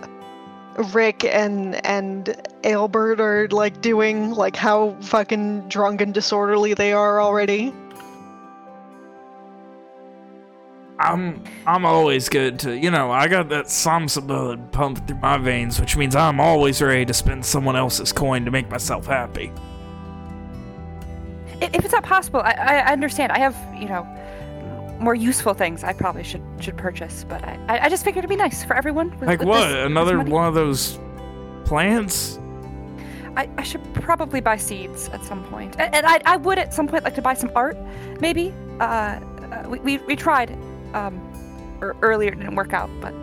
Rick and and Albert are like doing, like how fucking drunk and disorderly they are already. I'm I'm always good to you know I got that Samsa blood pumping through my veins, which means I'm always ready to spend someone else's coin to make myself happy. If it's not possible, I, I I understand. I have, you know, more useful things I probably should should purchase, but I, I I just figured it'd be nice for everyone. with- Like with what? this- this Another money. one of those plants? I, I should probably buy seeds at some point, and, and I I would at some point like to buy some art, maybe. Uh, uh, we, we we tried. Um, er, earlier it didn't work out, but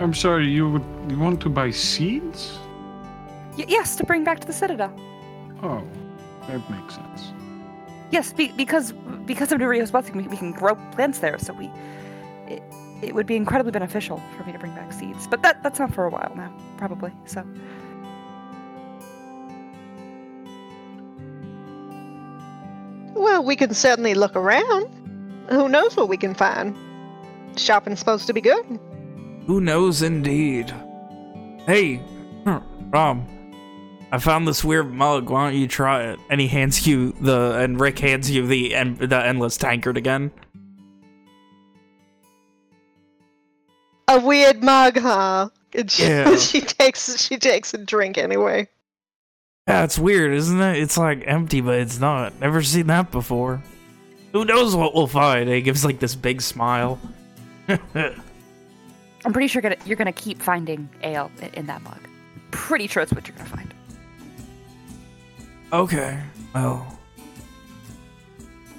I'm sorry, you would you want to buy seeds? y- yes, to bring back to the Citadel. Oh, that makes sense. Yes, be, because because of Nuriyo's blessing, we, we can grow plants there. So we, it, it would be incredibly beneficial for me to bring back seeds. But that that's not for a while now, probably. So Well, we can certainly look around. Who knows what we can find? Shopping's supposed to be good. Who knows indeed. Hey, hmm, huh, Rom, I found this weird mug. Why don't you try it? And he hands you the, and Rick hands you the, en the endless tankard again. A weird mug, huh? And she, Yeah. she takes she takes a drink anyway. Yeah, it's weird, isn't it? It's like empty, but it's not. Never seen that before. Who knows what we'll find? He gives like this big smile. I'm pretty sure gonna, you're gonna keep finding ale in, in that mug. Pretty sure that's what you're gonna find. Okay, well.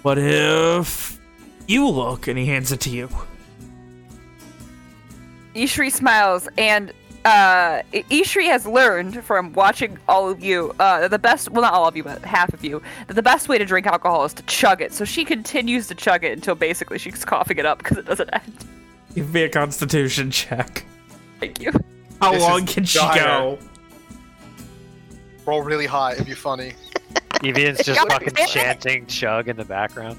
What if you look and he hands it to you? Ishri smiles, and uh, Ishri has learned from watching all of you, uh, the best, well, not all of you, but half of you, that the best way to drink alcohol is to chug it. So she continues to chug it until basically she's coughing it up because it doesn't end. Give me a constitution check. Thank you. How This long can she dire. go? Roll really high. It'd be funny. Evian's just Chug. fucking chanting chug in the background.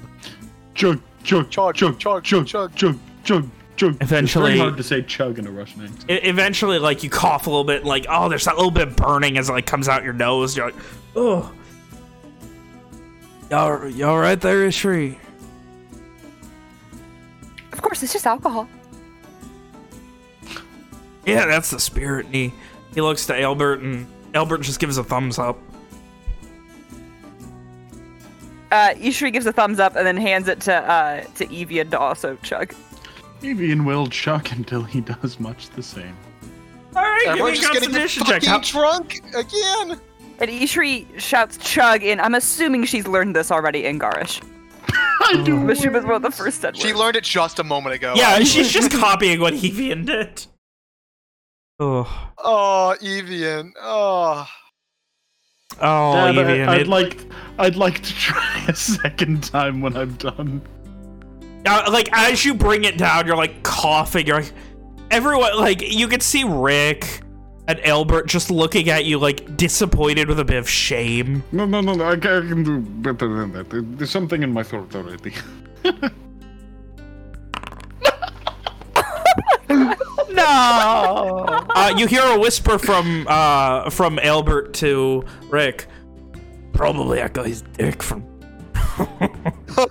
Chug, chug, Chug, chug, chug, chug, chug. chug, chug, chug. Eventually- it's very hard to say chug in a Russian accent. E- eventually, like, you cough a little bit, like, oh, there's that little bit of burning as it, like, comes out your nose. You're like, oh. Y'all, y'all right there, Ishri? Of course, it's just alcohol. Yeah, that's the spirit. And he, he looks to Albert, and Albert just gives a thumbs up. Uh, Ishri gives a thumbs up and then hands it to uh, to Evian to also chug. Evian will chug until he does much the same. All right, give me just gonna get constitution check. fucking How- drunk again. And Ishri shouts chug in. I'm assuming she's learned this already in Garish. I do. But she was one of the first said She learned it just a moment ago. yeah, she's just copying what Evian did. Oh, Oh, Evian. Oh. oh, Dad, I, Evian. I'd it- like, I'd like to try a second time when I'm done. Uh, like as you bring it down, you're like coughing. You're like everyone. Like you can see Rick and Albert just looking at you like disappointed with a bit of shame. No, no, no, no I, ca- I can do better than that. There's something in my throat already. No. uh, you hear a whisper from uh from Albert to Rick. Probably that guy's dick from.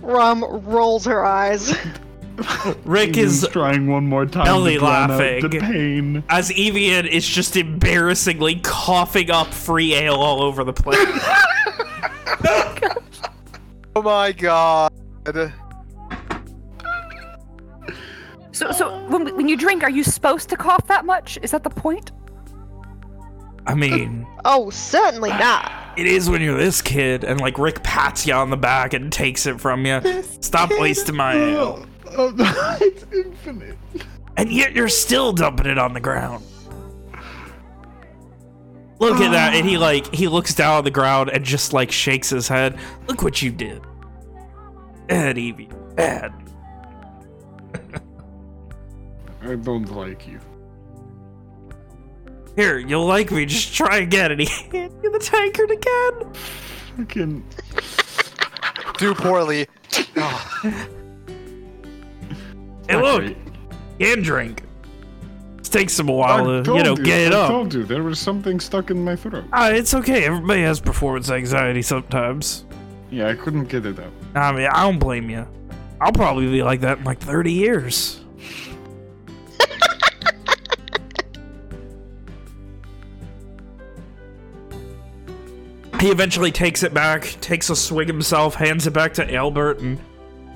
Rom rolls her eyes. Rick is trying one more time belly to drown out laughing. the pain. as Evian is just embarrassingly coughing up free ale all over the place. Oh my god. So, so when, when you drink, are you supposed to cough that much? Is that the point? I mean, Oh, certainly not. it is when you're this kid, and like Rick pats you on the back and takes it from you. Stop wasting my ale. It's infinite. And yet you're still dumping it on the ground. Look at that, and he like he looks down on the ground and just like shakes his head. Look what you did. Bad Evie. Bad. I don't like you. Here, you'll like me. Just try again. And he hands you the tankard again. Fucking. Do poorly. Oh, Hey, look, great. can drink. It takes him a while I to, told you know, get it I up. told you there was something stuck in my throat. Ah, it's okay. Everybody has performance anxiety sometimes. Yeah, I couldn't get it out. I mean, I don't blame you. I'll probably be like that in like 30 years. He eventually takes it back, takes a swig himself, hands it back to Albert, and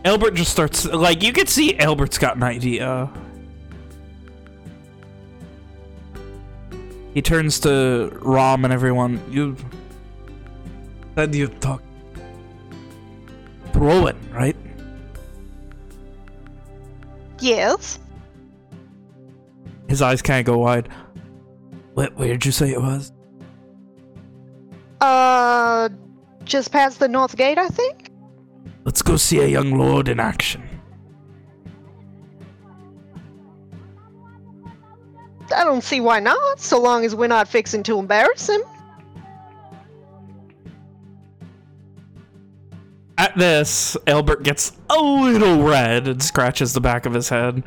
Albert just starts like you can see Albert's got an idea. He turns to Rom and everyone. You said you talk Rowan, right? Yes. His eyes kind of go wide. What, where did you say it was? Uh, just past the north gate, I think. Let's go see a young lord in action. I don't see why not, so long as we're not fixing to embarrass him. At this, Albert gets a little red and scratches the back of his head.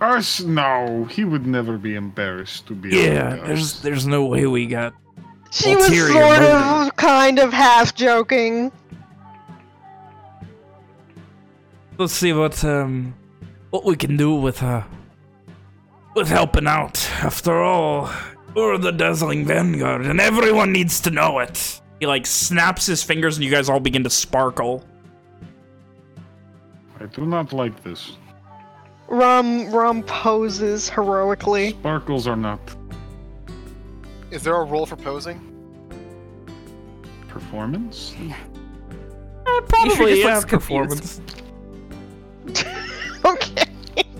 Us? No, he would never be embarrassed to be. Yeah, there's there's no way we got. She was sort motive. of, kind of half joking. Let's see what um what we can do with uh with helping out. After all, we're the dazzling vanguard, and everyone needs to know it. He like snaps his fingers, and you guys all begin to sparkle. I do not like this. Rom Rom poses heroically. Sparkles are not Is there a role for posing? performance. Probably just yeah, performance. okay.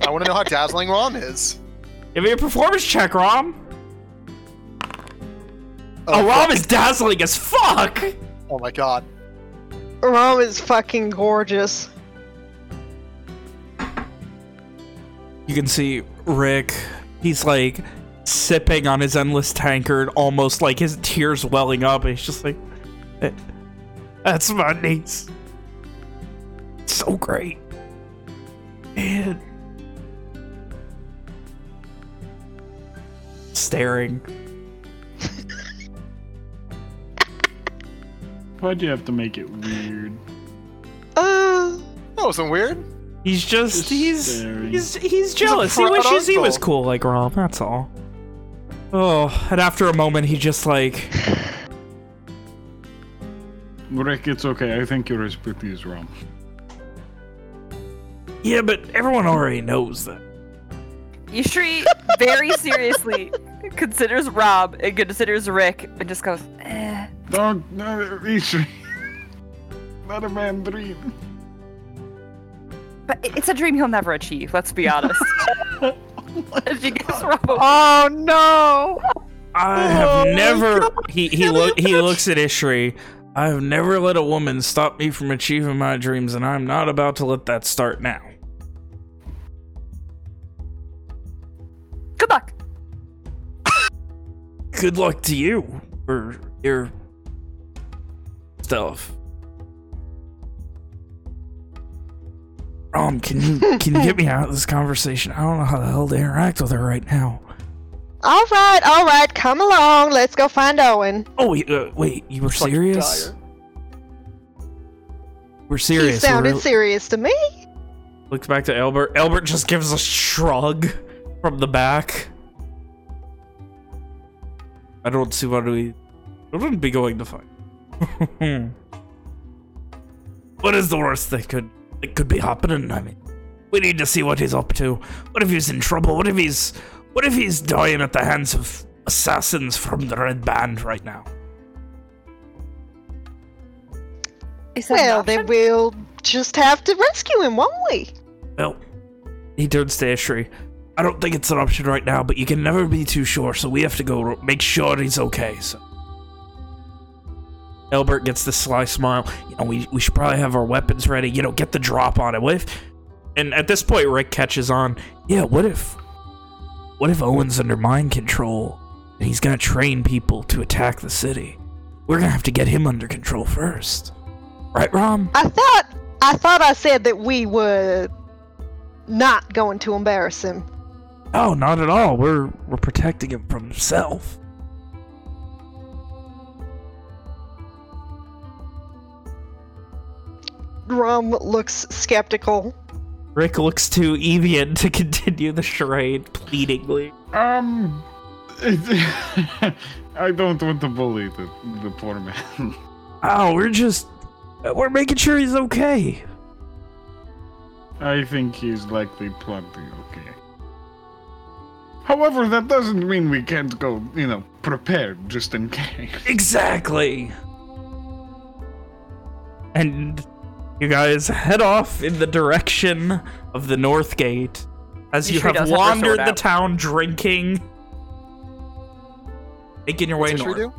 I want to know how dazzling Rom is. Give me a performance check, Rom. Oh, oh Rom is dazzling as fuck. Oh my god. Rom is fucking gorgeous. You can see Rick. He's like sipping on his endless tankard, almost like his tears welling up. And he's just like, "Eh, "That's my niece. So great, man." Staring. Why'd you have to make it weird? Uh, That wasn't weird. He's just, Just he's staring. he's he's jealous. He proud wishes he was cool like Rom. That's all. Oh, and after a moment, he just like. Rick, it's okay. I think your expertise is wrong. Yeah, but everyone already knows that. Ishri very seriously considers Rom and considers Rick and just goes, eh. Don't, no, Ishri. Let a man dream. But it's a dream he'll never achieve, let's be honest. And she gives Rom a oh no! I oh have never. He he look he looks at Ishri. I have never let a woman stop me from achieving my dreams, and I'm not about to let that start now. good luck. Good luck to you for your stuff. Rom, can you can you get me out of this conversation? I don't know how the hell to interact with her right now. All right, all right, come along. Let's go find Owen. Oh wait, uh, wait, you were Fucking serious? dire. We're He serious. We're sounded real- serious to me. Looks back to Albert. Albert just gives a shrug from the back. I don't see why we wouldn't be going to fight. what is the worst that could that could be happening? I mean, we need to see what he's up to. What if he's in trouble? What if he's what if he's dying at the hands of assassins from the Red Band right now? Is that Well, then we'll just have to rescue him, won't we? Well, he turns to Ishri. I don't think it's an option right now, but you can never be too sure, so we have to go make sure he's okay. So. Albert gets the sly smile. You know, we, we should probably have our weapons ready. You know, get the drop on it. What if... And at this point, Rick catches on. Yeah, what if... What if Owen's under mind control, and he's gonna train people to attack the city? We're gonna have to get him under control first. Right, Rom? I thought I thought I said that we were not going to embarrass him. Oh, not at all. We're we're protecting him from himself. Rom looks skeptical. Rick looks to Evian to continue the charade pleadingly. Um, I don't want to bully the, the poor man. Oh, we're just we're making sure he's okay. I think he's likely plenty okay. However, that doesn't mean we can't go, you know, prepared just in case. Exactly. And you guys head off in the direction of the North Gate as you Ishri have does have wandered the out. town drinking, making your way What's north.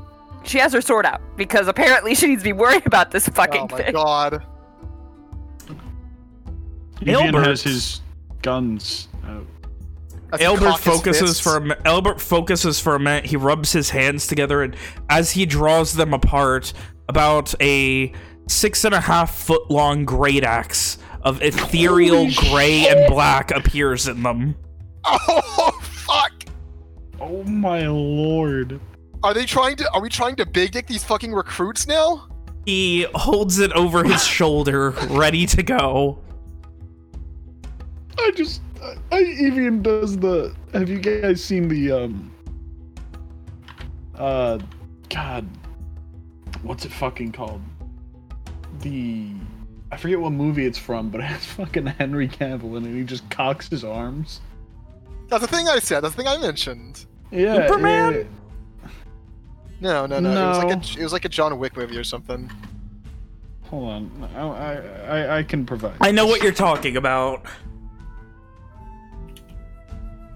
She has her sword out because apparently she needs to be worried about this fucking Oh my thing. god. Evian Albert. has his guns out. As Albert focuses fists. for a Albert focuses for a minute. He rubs his hands together, and as he draws them apart, about a six and a half foot long great axe of ethereal Holy gray and black appears in them. Oh fuck! Oh my lord. Are they trying to? Are we trying to big dick these fucking recruits now? He holds it over his shoulder, ready to go. I just I, I Evian does the have you guys seen the um uh god what's it fucking called? The I forget what movie it's from, but it has fucking Henry Cavill in it. He just cocks his arms. That's the thing I said. That's the thing I mentioned. Yeah, Superman? yeah, No, no, no. It was like a, it was like a John Wick movie or something. Hold on, I, I I I can provide. I know what you're talking about.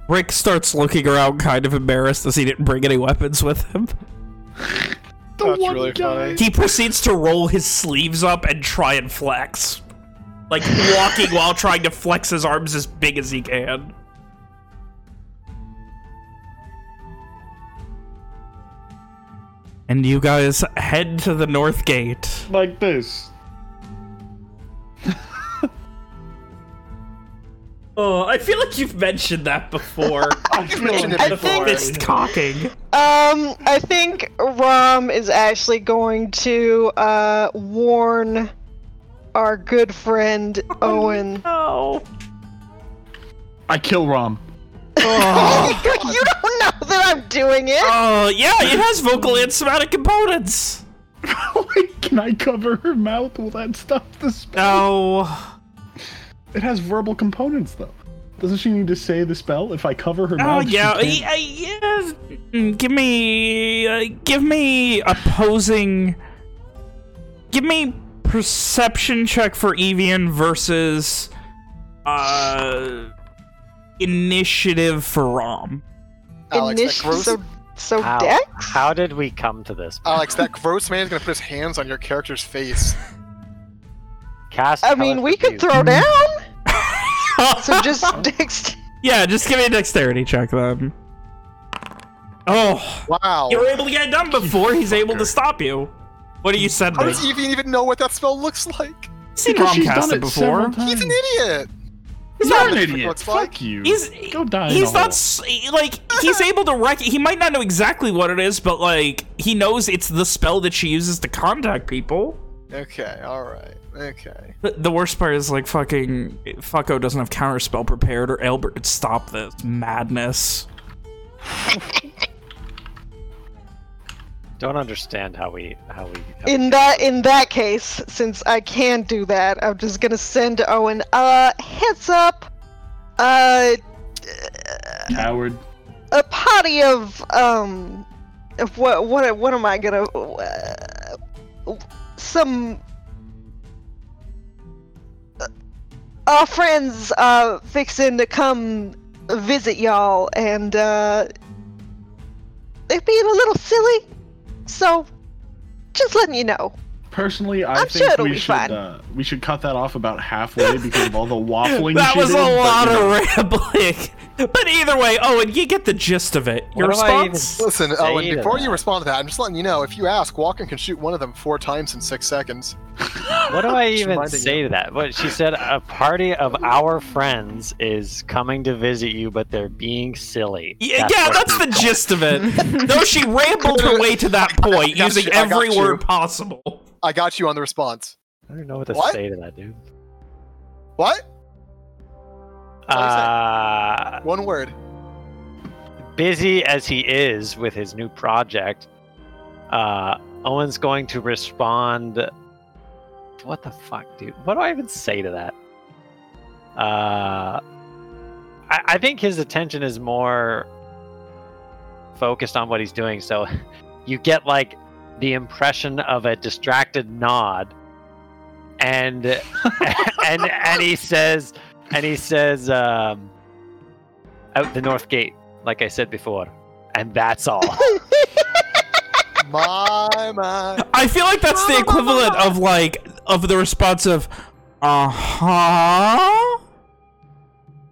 Rick starts looking around, kind of embarrassed as he didn't bring any weapons with him. The That's one really guy. funny. He proceeds to roll his sleeves up and try and flex. Like walking while trying to flex his arms as big as he can. And you guys head to the north gate. like this. Oh, I feel like you've mentioned that before. I feel mentioned it like I think- Fist cocking. Um, I think Rom is actually going to uh warn our good friend Owen. Oh. I kill Rom. Oh. you don't know that I'm doing it. Oh, yeah, it has vocal and somatic components. Wait, can I cover her mouth? Will that stop the spell? No. It has verbal components, though. Doesn't she need to say the spell? If I cover her Oh mouth, she yeah, can't- yeah, yeah. Mm, Give me, uh, give me opposing. Give me perception check for Evian versus, uh, initiative for Rom. Alex, that Initi- gross, so so How, Dex. how did we come to this? Alex, that gross man is gonna put his hands on your character's face. Cast. I mean, Hellish we could throw down. So just Dex. yeah, just give me a dexterity check then. Oh, Wow. you were able to get it done before he's able to stop you. What do you send How does Evian even know what that spell looks like? seen Because Rom she's cast done it it before. He's an idiot. He's not not an idiot. what's Fuck like. you. He's Go die. in He's a not hole. s- like he's able to rec. He might not know exactly what it is, but like he knows it's the spell that she uses to contact people. Okay, alright. Okay. The, the worst part is like fucking Fucko doesn't have counterspell prepared, or Albert could stop this madness. Don't understand how we how we. How In that in that case, since I can't do that, I'm just gonna send Owen. Uh, heads up. Uh, Coward. a party of um, of what what what am I gonna uh, some. uh, Our friends uh fixing to come visit y'all and uh they're being a little silly. So just letting you know. Personally, I I'm think sure we should uh, we should cut that off about halfway because of all the waffling. that she was a did, but, lot know, of rambling. But either way, Owen, you get the gist of it. Your What do I response? Listen, Owen, to before you respond to that, I'm just letting you know if you ask, Walker can shoot one of them four times in six seconds. What do I even reminding say to that? What she said, a party of our friends is coming to visit you, but they're being silly. Yeah, yeah, that's she- the gist of it. no, she rambled her way to that point using you, every word possible. I got you on the response. I don't know what to What? say to that, dude. What? Uh, One word. busy as he is with his new project, uh, Owen's going to respond. What the fuck, dude? What do I even say to that? Uh, I, I think his attention is more focused on what he's doing. So you get like the impression of a distracted nod and and and he says and he says um, out the north gate, like I said before, and that's all. My my. I feel like that's the equivalent of like of the response of uh huh.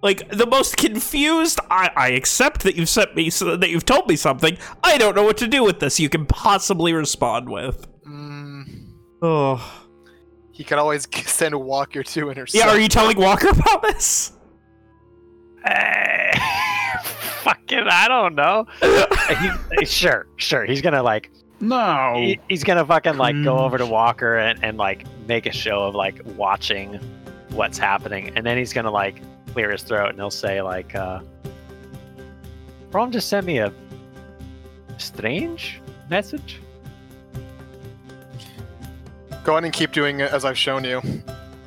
Like the most confused. I I accept that you've sent me so that you've told me something. I don't know what to do with this. You can possibly respond with. Mm, Oh he could always send a walker to intercept. yeah. Are you telling Walker about this? Eh, Fucking, I don't know. He- sure, sure. He's gonna like No. he, he's gonna fucking like go over to Walker and, and like make a show of like watching what's happening, and then he's gonna like clear his throat and he'll say like, uh, "Rom just sent me a strange message." Go ahead and keep doing it as I've shown you.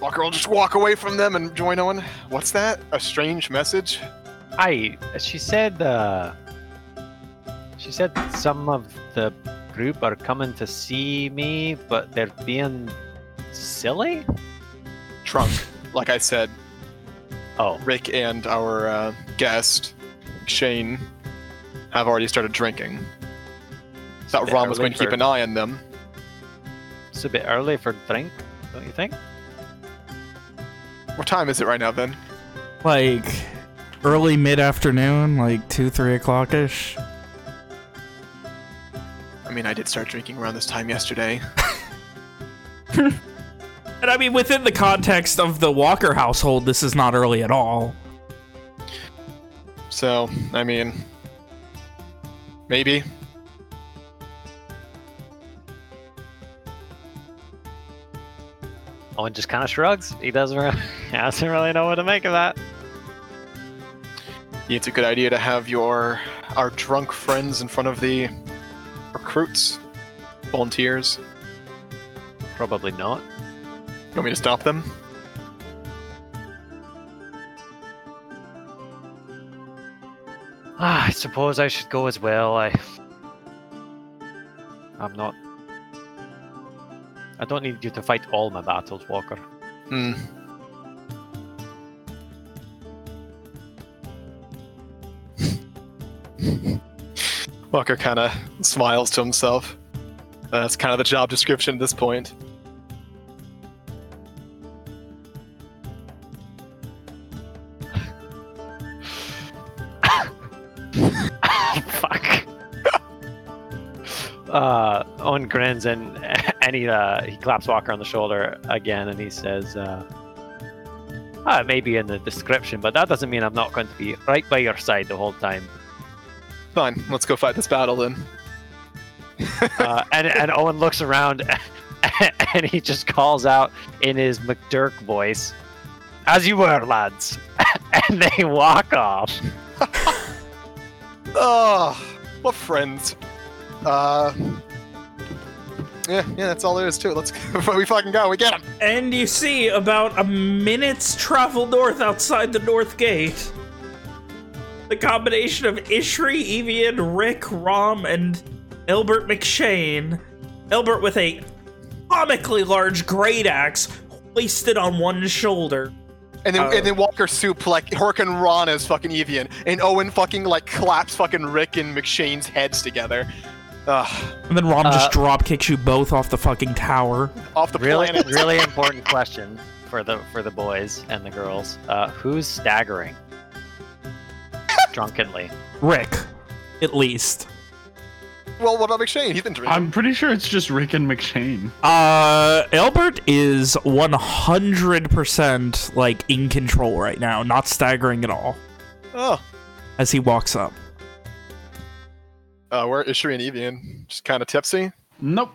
Walker will just walk away from them and join Owen. What's that? A strange message? I she said uh, she said some of the group are coming to see me, but they're being silly. Trunk. Like I said, Oh, Rick and our uh, guest, Shane, have already started drinking. Thought Rom was going to keep an eye on them. It's a bit early for drink, don't you think? What time is it right now, then? Like early mid afternoon, like two three o'clock ish. I mean, I did start drinking around this time yesterday. And I mean, within the context of the Walker household, this is not early at all. So, I mean, maybe. Owen just kind of shrugs. He doesn't really, he doesn't really know what to make of that. It's a good idea to have your our drunk friends in front of the recruits, volunteers. Probably not. You want me to stop them? Ah, I suppose I should go as well. I, I'm not. I don't need you to fight all my battles, Walker. Hmm. Walker kind of smiles to himself. That's kind of the job description at this point. Fuck. uh, Owen grins and and he uh, he claps Walker on the shoulder again and he says, uh, ah, it may be in the description, but that doesn't mean I'm not going to be right by your side the whole time. Fine, let's go fight this battle then. Uh, and and Owen looks around and he just calls out in his McDurk voice, "As you were, lads," and they walk off. Oh, what friends? Uh, yeah, yeah, that's all there is to it. Let's we fucking go. We get him. And you see, about a minute's travel north outside the north gate, the combination of Ishri, Evian, Rick, Rom, and Elbert McShane. Elbert with a comically large great axe hoisted on one shoulder. And then Uh, and then Walker soup like Horkin Ron as fucking Evian, and Owen fucking like claps fucking Rick and McShane's heads together. Ugh, And then Rom Uh, just drop kicks you both off the fucking tower. off the Really, planet. really important question for the for the boys and the girls. Uh, who's staggering drunkenly? Rick, at least. Well, what about McShane? He's been drinking. I'm pretty sure it's just Rick and McShane. Uh, Albert is 100% like in control right now, not staggering at all Oh, as he walks up. Uh, where is Shri and Evian? Just kind of tipsy. Nope.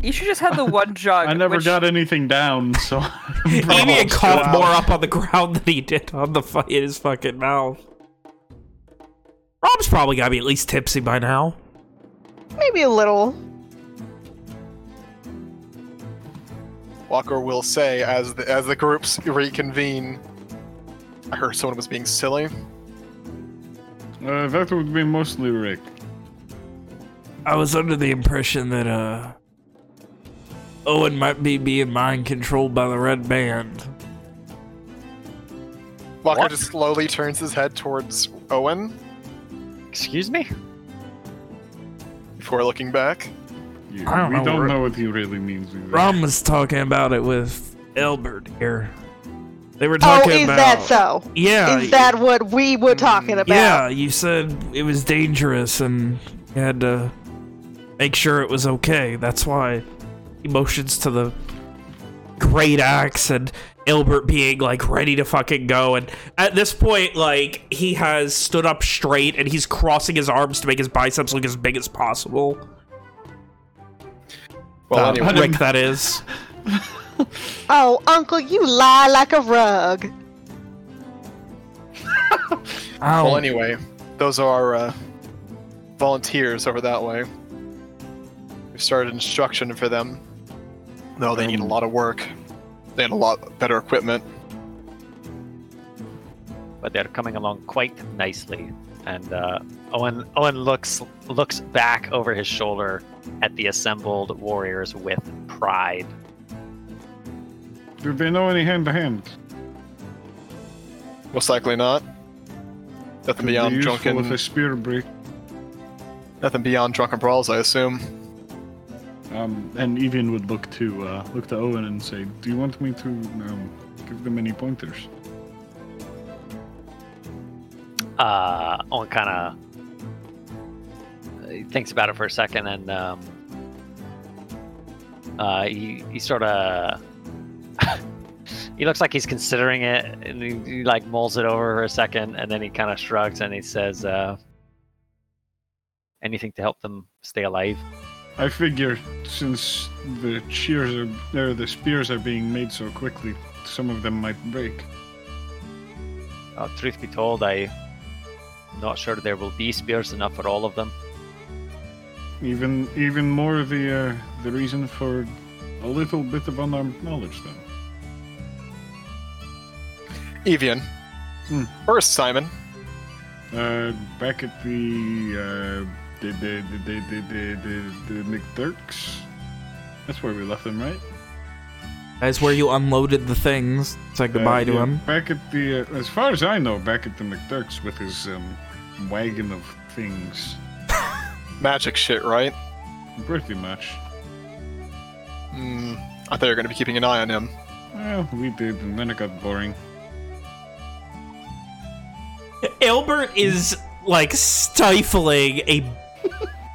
You should just have the one jug. I never which- got anything down, so. Amy had coughed Wow. more up on the ground than he did on the fu- in his fucking mouth. Rob's probably got to be at least tipsy by now. Maybe a little. Walker will say as the as the groups reconvene. I heard someone was being silly. Uh, that would be mostly Rick. I was under the impression that uh Owen might be being mind controlled by the red band. Walker What? just slowly turns his head towards Owen Excuse me? before looking back. You- I don't we know don't know what he really means. either. Rom was talking about it with Elbert here. They were talking about. Oh, talking is about. that so? Yeah. Is that what we were talking about? Yeah, you said it was dangerous and you had to make sure it was okay. That's why emotions to the great axe and Elbert being like ready to fucking go. And at this point, like he has stood up straight and he's crossing his arms to make his biceps look as big as possible. Well, Uh, anyway, Rick, that is. Oh, Uncle, you lie like a rug. Well, anyway, those are uh, volunteers over that way. We started instruction for them. No, they need a Um, lot of work. They had a lot better equipment. but they're coming along quite nicely. And uh, Owen Owen looks looks back over his shoulder at the assembled warriors with pride. Do they know any hand to hand? Most likely not. Nothing beyond useful if drunken. a spear break. Nothing beyond drunken brawls, I assume. Um, and Evian would look to uh, look to Owen and say, "Do you want me to um, give them any pointers?" Uh, Owen kind of thinks about it for a second, and um, uh, he he sort of he looks like he's considering it, and he, he like mulls it over for a second, and then he kind of shrugs and he says, uh, "Anything to help them stay alive." I figure since the cheers are or the spears are being made so quickly, some of them might break. Uh, truth be told, I'm not sure there will be spears enough for all of them. Even even more the uh, the reason for a little bit of unarmed knowledge, then. Evian. Hmm. First, Simon. Uh, back at the uh, the the the the the, the, the, the McDurks. That's where we left them, right? That's where you unloaded the things. Said goodbye Uh, to him. Back at the, uh, as far as I know, back at the McDurks with his um, wagon of things. Magic shit, right? Pretty much. Hmm. I thought you were going to be keeping an eye on him. Well, we did, and then it got boring. Albert is like stifling a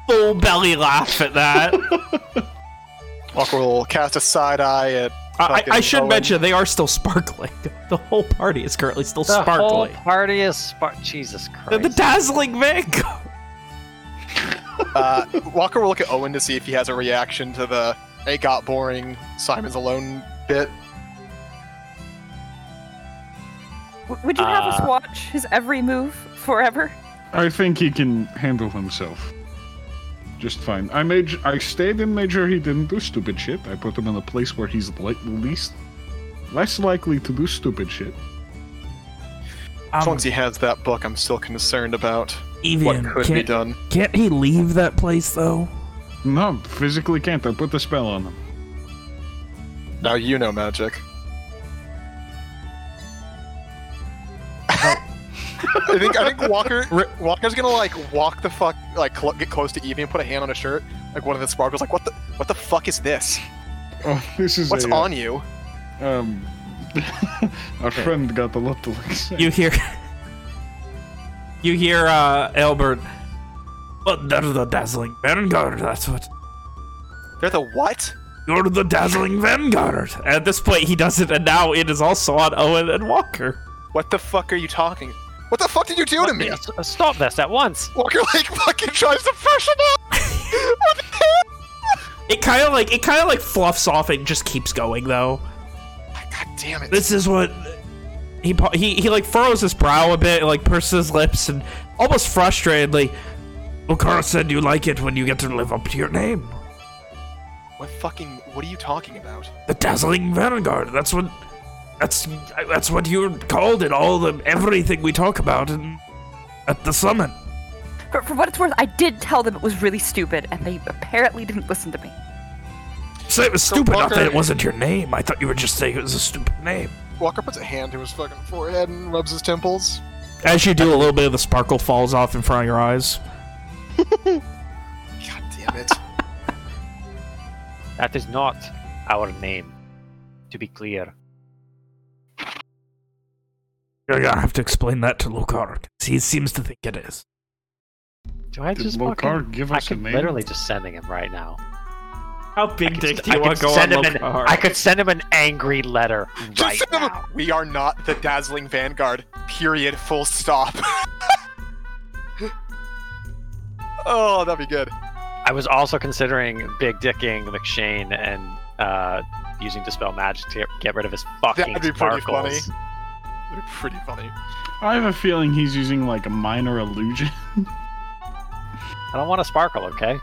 full belly laugh at that. Walker will cast a side eye at. I, I should Owen. mention they are still sparkling. The whole party is currently still sparkling. The whole party is spark. Jesus Christ! the dazzling Vic. Uh, Walker will look at Owen to see if he has a reaction to the "it got boring." Simon's alone bit. Would you have us Uh, watch his every move forever? I think he can handle himself. Just fine. I made. I stayed and made sure he didn't do stupid shit. I put him in a place where he's like least, less likely to do stupid shit. As long Um, as he has that book, I'm still concerned about what could be can't, done. can't he leave that place though? No, physically can't. I put the spell on him. Now you know magic. I think I think Walker Walker's gonna like walk the fuck like cl- get close to Evie and put a hand on his shirt. Like one of the sparkles. Like what the what the fuck is this? Oh, this is What's a, uh, on you? Um, our friend got a lot to like. You hear, you hear uh, Albert. Well, they're the dazzling vanguard. That's what. They're the what? You're the dazzling vanguard. At this point, he does it, and now it is also on Owen and Walker. What the fuck are you talking? What the fuck did you do to me? S- Stop this at once! Walker like fucking tries to fresh him up. What the hell? It kind of like it kind of like fluffs off and just keeps going though. God damn it! This is what he he he like furrows his brow a bit, like purses his lips, and almost frustratedly. Okara said you like it when you get to live up to your name. What fucking? What are you talking about? The dazzling vanguard. That's what. That's that's what you're called it. all the everything we talk about in, at the summit. For, for what it's worth, I did tell them it was really stupid, and they apparently didn't listen to me. So it was stupid, not that it wasn't your name. I thought you were just saying it was a stupid name. Walker puts a hand to his fucking forehead and rubs his temples. As you do, a little bit of the sparkle falls off in front of your eyes. God damn it. That is not our name, to be clear. You're gonna have to explain that to Lokar. 'cause He seems to think it is. Do I Did just Lokar fucking... give I us a could name? literally just sending him right now. How big dick do you I want to go send on him an, I could send him an angry letter Just right send him now. We are not the dazzling vanguard. Period. Full stop. oh, that'd be good. I was also considering big dicking McShane and uh, using dispel magic to get rid of his fucking That'd be pretty funny. That'd be pretty funny. I have a feeling he's using like a minor illusion. I don't want a sparkle, okay?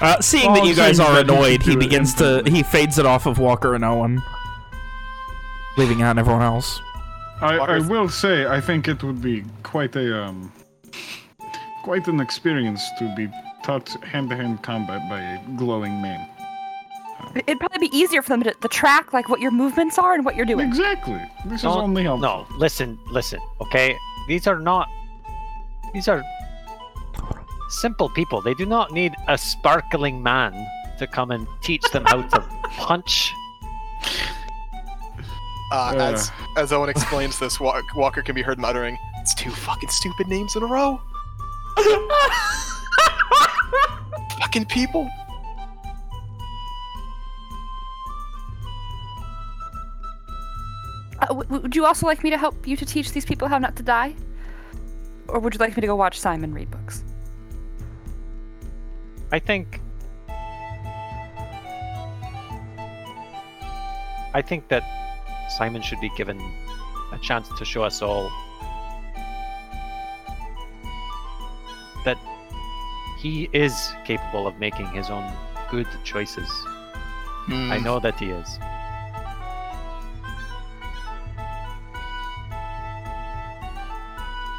Uh, seeing Well, that you guys are annoyed, he begins to he fades it off of Walker and Owen, leaving out everyone else. I, I will say, I think it would be quite a um, quite an experience to be taught hand-to-hand combat by a glowing man. It'd probably be easier for them to, to track like what your movements are and what you're doing. Exactly. This is No, only helpful. No, listen, listen, okay? These are not. These are simple people. They do not need a sparkling man to come and teach them how to punch. Uh, Uh. as as Owen explains this, Walker can be heard muttering, "It's two fucking stupid names in a row." fucking people. Uh, w- w- would you also like me to help you to teach these people how not to die? Or would you like me to go watch Simon read books? I think. I think that Simon should be given a chance to show us all that he is capable of making his own good choices. Hmm. I know that he is.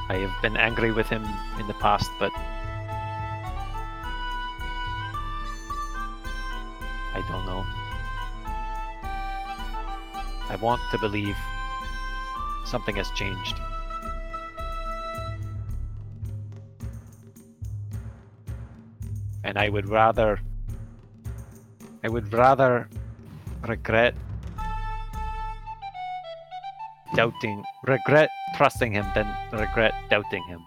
I have been angry with him in the past, but I don't know. I want to believe something has changed. And I would rather I would rather regret doubting regret trusting him than regret doubting him.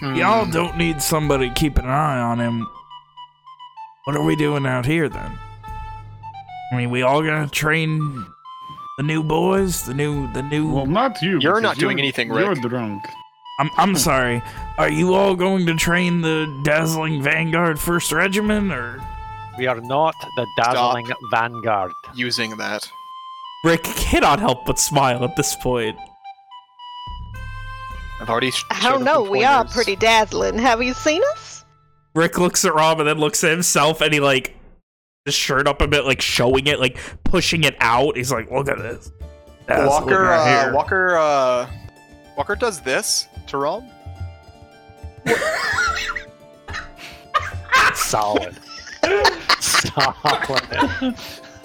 Hmm. Y'all don't need somebody keeping an eye on him. What are we doing out here then? I mean, we all gonna train the new boys, the new, the new. Well, not you. You're not doing you're- anything, You're Rick. drunk. I'm, I'm sorry. Are you all going to train the dazzling Vanguard First Regiment, or We are not the dazzling vanguard. using that. Rick cannot help but smile at this point. I've already. sh- I don't know. We are pretty dazzling. Have you seen us? Rick looks at Rom and then looks at himself, and he like his shirt up a bit, like showing it, like pushing it out. He's like, "Look at this." Dazzling Walker. right Uh. Walker. Uh, Walker does this to Rom. Solid. Solid.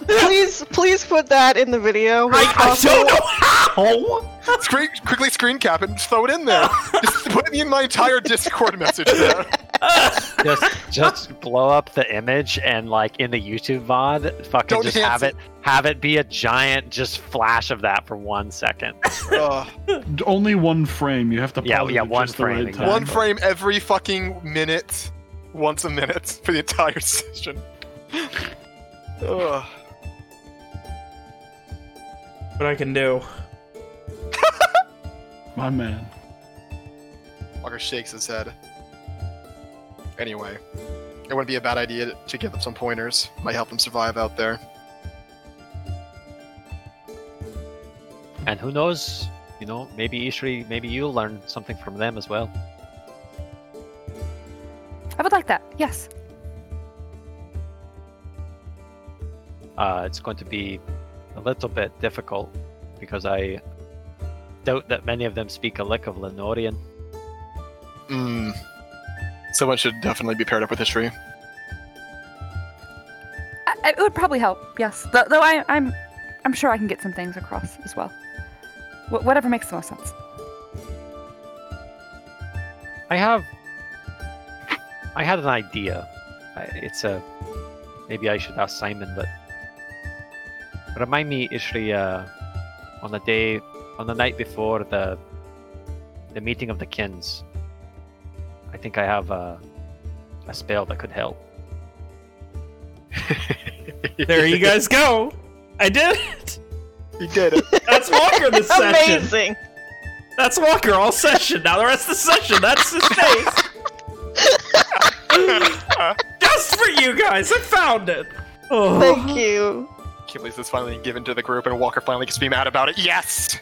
Please, please put that in the video. I, I don't know how. Screen, quickly screen cap it and throw it in there. just put it in my entire Discord message there. just just blow up the image and like in the YouTube VOD, fucking Don't just enhance have it have it be a giant just flash of that for one second. Ugh. Only one frame. You have to. Yeah, yeah, one frame, right exactly. One frame every fucking minute. Once a minute for the entire session. Ugh. What I can do. My man. Walker shakes his head. Anyway, it wouldn't be a bad idea to give them some pointers. Might help them survive out there. And who knows, you know, maybe Ishri, maybe you'll learn something from them as well. I would like that. Yes. Uh, it's going to be a little bit difficult because I doubt that many of them speak a lick of Lenorian. Hmm. Someone should definitely be paired up with history. would probably help. Yes, Th- though I, I'm, I'm sure I can get some things across as well. Wh- whatever makes the most sense. I have. I had an idea. It's a. Maybe I should ask Simon, but. Remind me, Ishri, uh, on the day, on the night before the, the meeting of the kins. I think I have a, a spell that could help. There you guys go. I did it. You did it. That's Walker this session. Amazing. That's Walker all session. Now the rest of the session, that's his face. Just for you guys, I found it. Oh. Thank you. Achilles is finally given to the group, and Walker finally gets to be mad about it. Yes.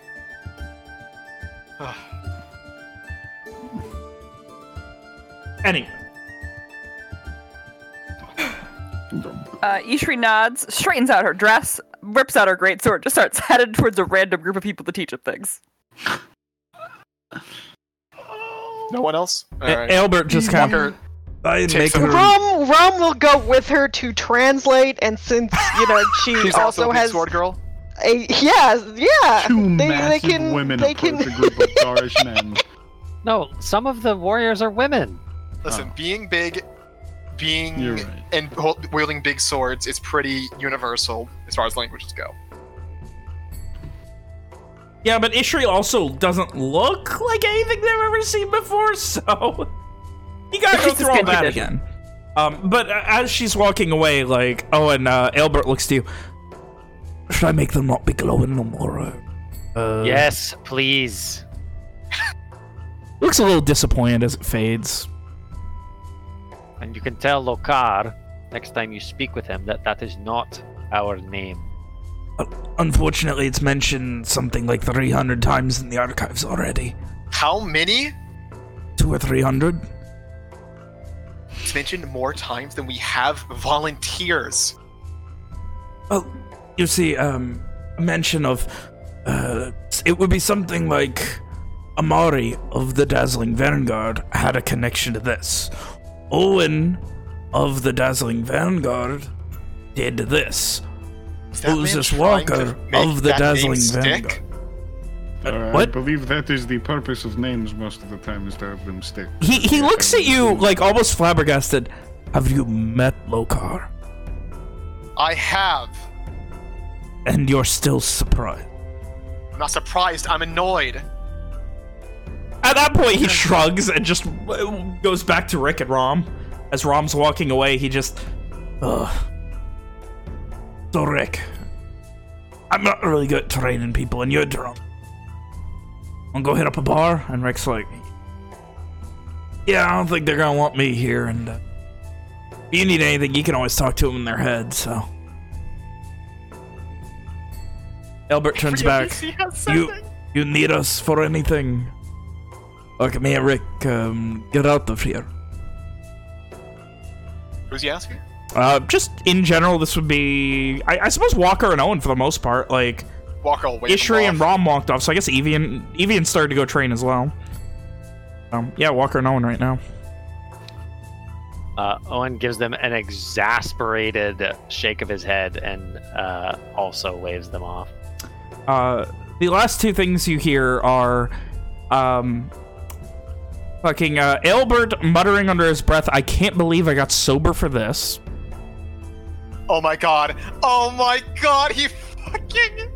Anyway, Uh, Ishri nods, straightens out her dress, rips out her greatsword, just starts headed towards a random group of people to teach him things. No one else. A- right. Albert just kind Walker of I takes make a her. move. Rom Rom will go with her to translate, and since you know she She's also, also, a has sword girl. a yeah yeah Two they, they massive can women they approach can a group of garish men. No, some of the warriors are women. Listen, Oh. being big, being right. and hold, wielding big swords is pretty universal as far as languages go. Yeah, but Ishri also doesn't look like anything they've ever seen before, so you gotta go She's through all that condition. again. Um, but uh, as she's walking away, like, oh, and uh, Albert looks to you. Should I make them not be glowing no more? Uh, Yes, please. Looks a little disappointed as it fades. And you can tell Lokar next time you speak with him that that is not our name. Unfortunately, it's mentioned something like 300 times in the archives already. How many? Two or 300? It's mentioned more times than we have volunteers. Well, you see, um, a mention of, uh, it would be something like Amari of the Dazzling Vanguard had a connection to this. Owen of the Dazzling Vanguard did this. Is that Who's this Walker of the Dazzling? Vanguard? Uh, what? I believe that is the purpose of names most of the time, is to have them stick. He, he looks at you like almost flabbergasted. Have you met Lokar? I have. And you're still surprised. I'm not surprised. I'm annoyed. At that point, he shrugs and just goes back to Rick and Rom. As Rom's walking away, he just, ugh. So Rick, I'm not really good at training people, and you're drunk. Wanna go hit up a bar? And Rick's like, Yeah, I don't think they're gonna want me here. And uh, if you need anything, you can always talk to them in their head. So Albert turns back. You you need us for anything? Look at me and Rick. Um, get out of here. Who's he asking? Uh, just in general, this would be, I, I suppose Walker and Owen for the most part. Like Walker will wait. Ishri and Rom walked off, so I guess Evian Evian started to go train as well. Um, yeah, Walker and Owen right now. Uh, Owen gives them an exasperated shake of his head and uh, also waves them off. Uh, the last two things you hear are, um, fucking uh, Albert muttering under his breath. I can't believe I got sober for this. Oh my god. Oh my god. He fucking.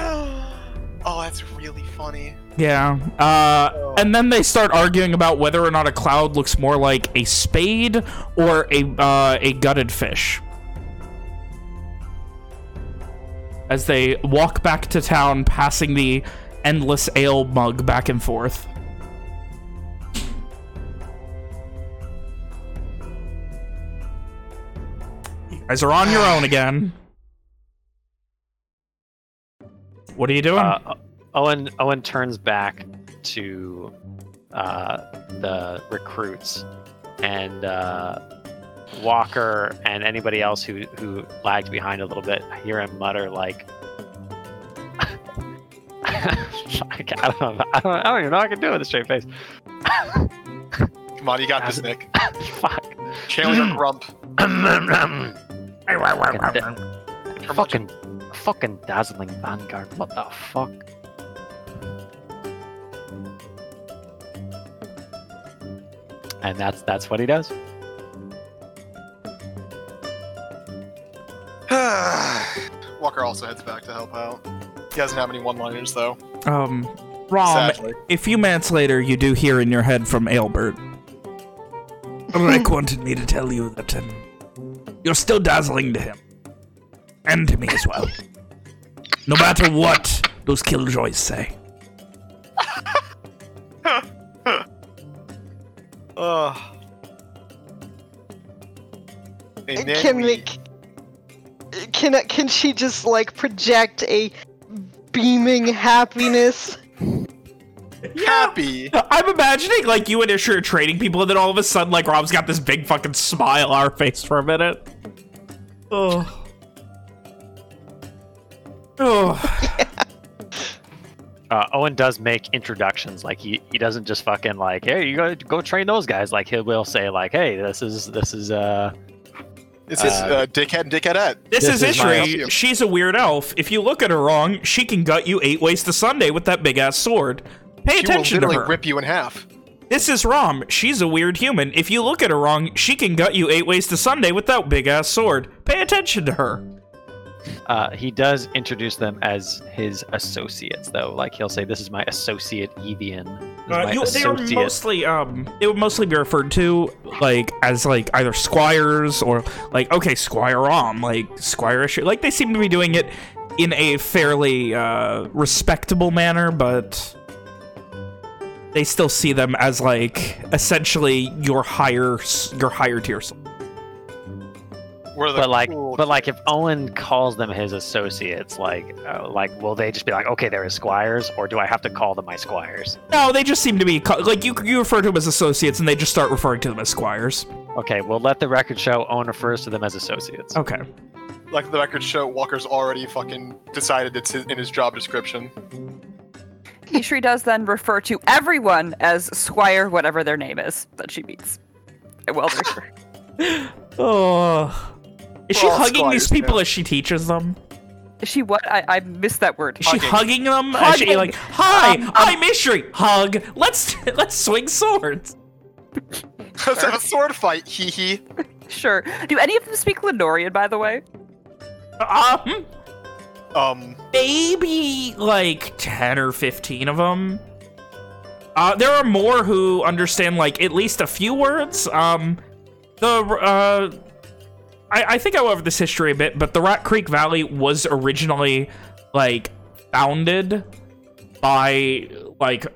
Oh, that's really funny. Yeah. Uh, and then they start arguing about whether or not a cloud looks more like a spade or a uh, a gutted fish. As they walk back to town, passing the endless ale mug back and forth. You guys are on your own again. What are you doing? Uh, Owen Owen turns back to uh, the recruits and uh, Walker and anybody else who who lagged behind a little bit. I hear him mutter like, Fuck, I don't know. I don't, I don't even know what I can do it with a straight face. Come on, you got this, Nick. Fuck. Channel your grump. Fucking, fucking, fucking dazzling vanguard. What the fuck? And that's that's what he does. Walker also heads back to help out. He doesn't have any one-liners though. Um, Rom, Sadly. a few minutes later, you do hear in your head from Aelbert. Rick wanted me to tell you that um, you're still dazzling to him. And to me as well. No matter what those killjoys say. Ugh. And then Can we- we, can can she just like project a beaming happiness? happy. I'm imagining like you and Ishri are trading people, and then all of a sudden, like Rom's got this big fucking smile on her face for a minute. Oh. Oh. Uh, Owen does make introductions. Like he, he doesn't just fucking like, hey, you go go train those guys. Like he will say like, hey, this is this is uh It's his Uh, uh, dickhead and dickheadette. This, This is is Ishri. She's a weird elf. If you look at her wrong, she can gut you eight ways to Sunday with that big ass sword. Pay She will attention to her. rip you in half. This is Rom. She's a weird human. If you look at her wrong, she can gut you eight ways to Sunday with that big ass sword. Pay attention to her. Uh he does introduce them as his associates though. Like he'll say, this is my associate Evian. Uh, you, they were mostly um they would mostly be referred to like as like either squires or like okay squire rom like squire issue like they seem to be doing it in a fairly uh respectable manner but they still see them as like essentially your higher your higher tier s- We're the but like, cool but like, if Owen calls them his associates, like, uh, like, will they just be like, okay, they're his squires, or do I have to call them my squires? no they just seem to be like you you refer to them as associates and they just start referring to them as squires Okay, well, let the record show Owen refers to them as associates. okay like the record show, Walker's already fucking decided it's his, in his job description. Ishri does then refer to everyone as Squire, whatever their name is that she meets. Well, they're- oh is she We're hugging these people now. as she teaches them is she what? I, I missed that word. Is she Hugging. hugging them? Is she Hugging. like, hi, Um, um, I'm Ishri. Hug. Let's let's swing swords. Let's have a sword fight. Hee hee. Sure. Do any of them speak Lenorian, by the way? Um, Um, maybe like ten or fifteen of them. Uh, there are more who understand like at least a few words. Um, the uh, I, I think I went over this history a bit, but the Rat Creek Valley was originally like founded by like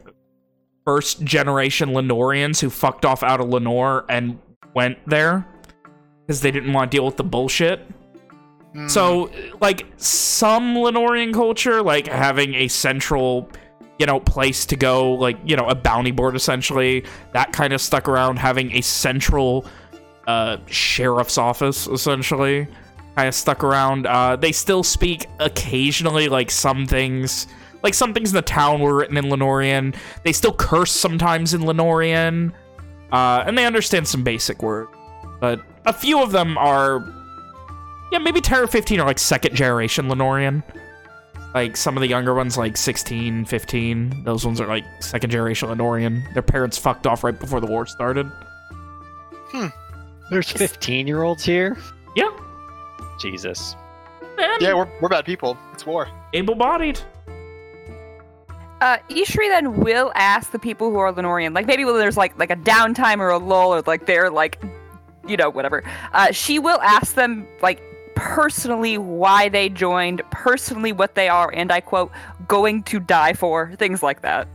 first generation Lenorians who fucked off out of Lenore and went there because they didn't want to deal with the bullshit. hmm, So, like, some Lenorian culture, like having a central, you know, place to go, like, you know, a bounty board essentially, that kind of stuck around. Having a central uh, sheriff's office, essentially, kind of stuck around. Uh, they still speak occasionally, like, some things. Like, some things in the town were written in Lenorian. They still curse sometimes in Lenorian. Uh, and they understand some basic words. But a few of them are yeah, maybe 10 or 15 are like second generation Lenorian. Like some of the younger ones, like 16, 15, those ones are like second generation Lenorian. Their parents fucked off right before the war started. There's 15 year olds here? Yeah. Jesus. And yeah, we're, we're bad people. It's war. able bodied. Uh, Ishri then will ask the people who are Lenorian, like maybe when there's like like a downtime or a lull or like they're like, you know, whatever. Uh, she will ask them like personally why they joined, personally what they are, and I quote, going to die for, things like that.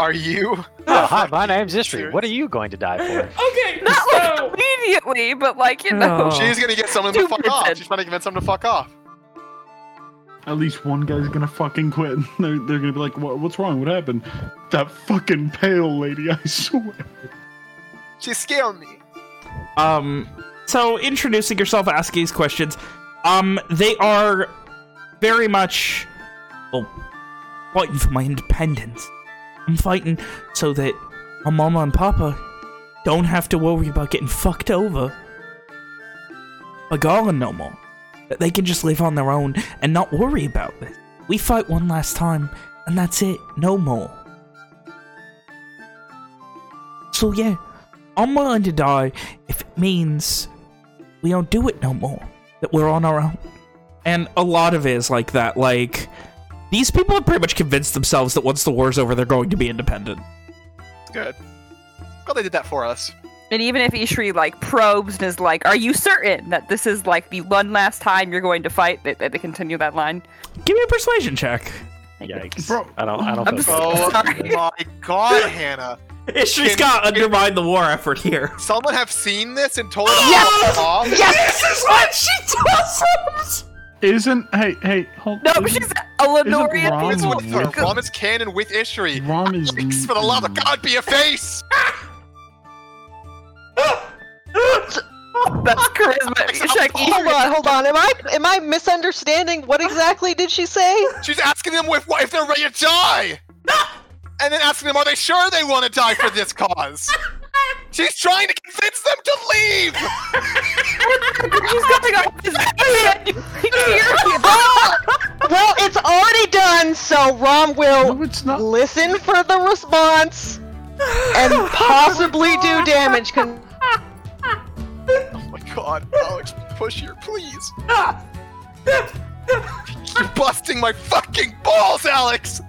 Are you? Oh, hi, my name's Ishri. What are you going to die for? okay, Not like immediately, but like you know. Oh. She's gonna get someone to Two fuck off. She's trying to convince someone to fuck off. At least one guy's gonna fucking quit. and They're, they're gonna be like, what, what's wrong? What happened? That fucking pale lady, I swear. She scared me. Um, so introducing yourself, asking these questions. Um, they are very much, well, fighting for my independence. I'm fighting so that my mama and papa don't have to worry about getting fucked over by Garland no more. That they can just live on their own and not worry about this. We fight one last time, and that's it. No more. So yeah, I'm willing to die if it means we don't do it no more. That we're on our own. And a lot of it is like that. Like, these people have pretty much convinced themselves that once the war's over, they're going to be independent. Good. Well, they did that for us. And even if Ishri like probes and is like, "Are you certain that this is like the one last time you're going to fight?" They, they continue that line. Give me a persuasion check. Yikes. Bro, I don't. I don't I'm feel so. Oh my god, Hannah. Ishri's Can- got undermined the war effort here. Someone have seen this and told her to Yes! off? Yes! This is what she does! Isn't hey hey hold No, she's a Lenorian Ron people. what with- Rom is canon with Ishri. Ron is Please, for the love of God, be a face! That's charisma. She's like, Hold on, hold on. Am I am I misunderstanding? What exactly did she say? She's asking them if, if they're ready to die! And then asking them, are they sure they want to die for this cause? She's trying to convince them to leave! She's going off his Well, it's already done, so Rom will No, it's not. listen for the response and oh possibly do damage. Con- Oh my god, Alex, push here, please. You're busting my fucking balls, Alex!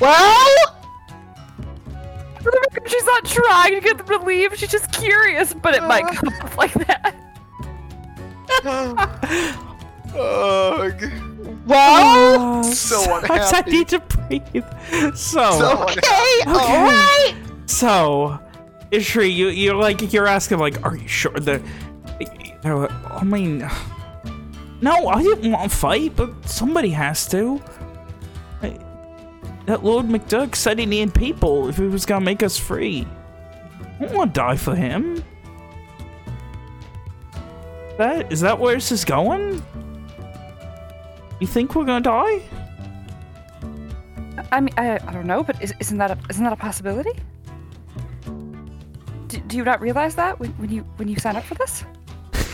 well, She's not trying to get them to leave. She's just curious, but it might come up like that. Ugh. well, So Sometimes I need to breathe. So, So okay, alright. so, Ishri, you you're like you're asking like, are you sure that? They're like, I mean, no, I didn't want to fight, but somebody has to. I- that Lord McDuck said he needed people if he was gonna make us free. I don't want to die for him. That is that where this is going? You think we're gonna die? I mean, I, I don't know, but is, isn't that a, isn't that a possibility? Do, do you not realize that when, when you when you sign up for this?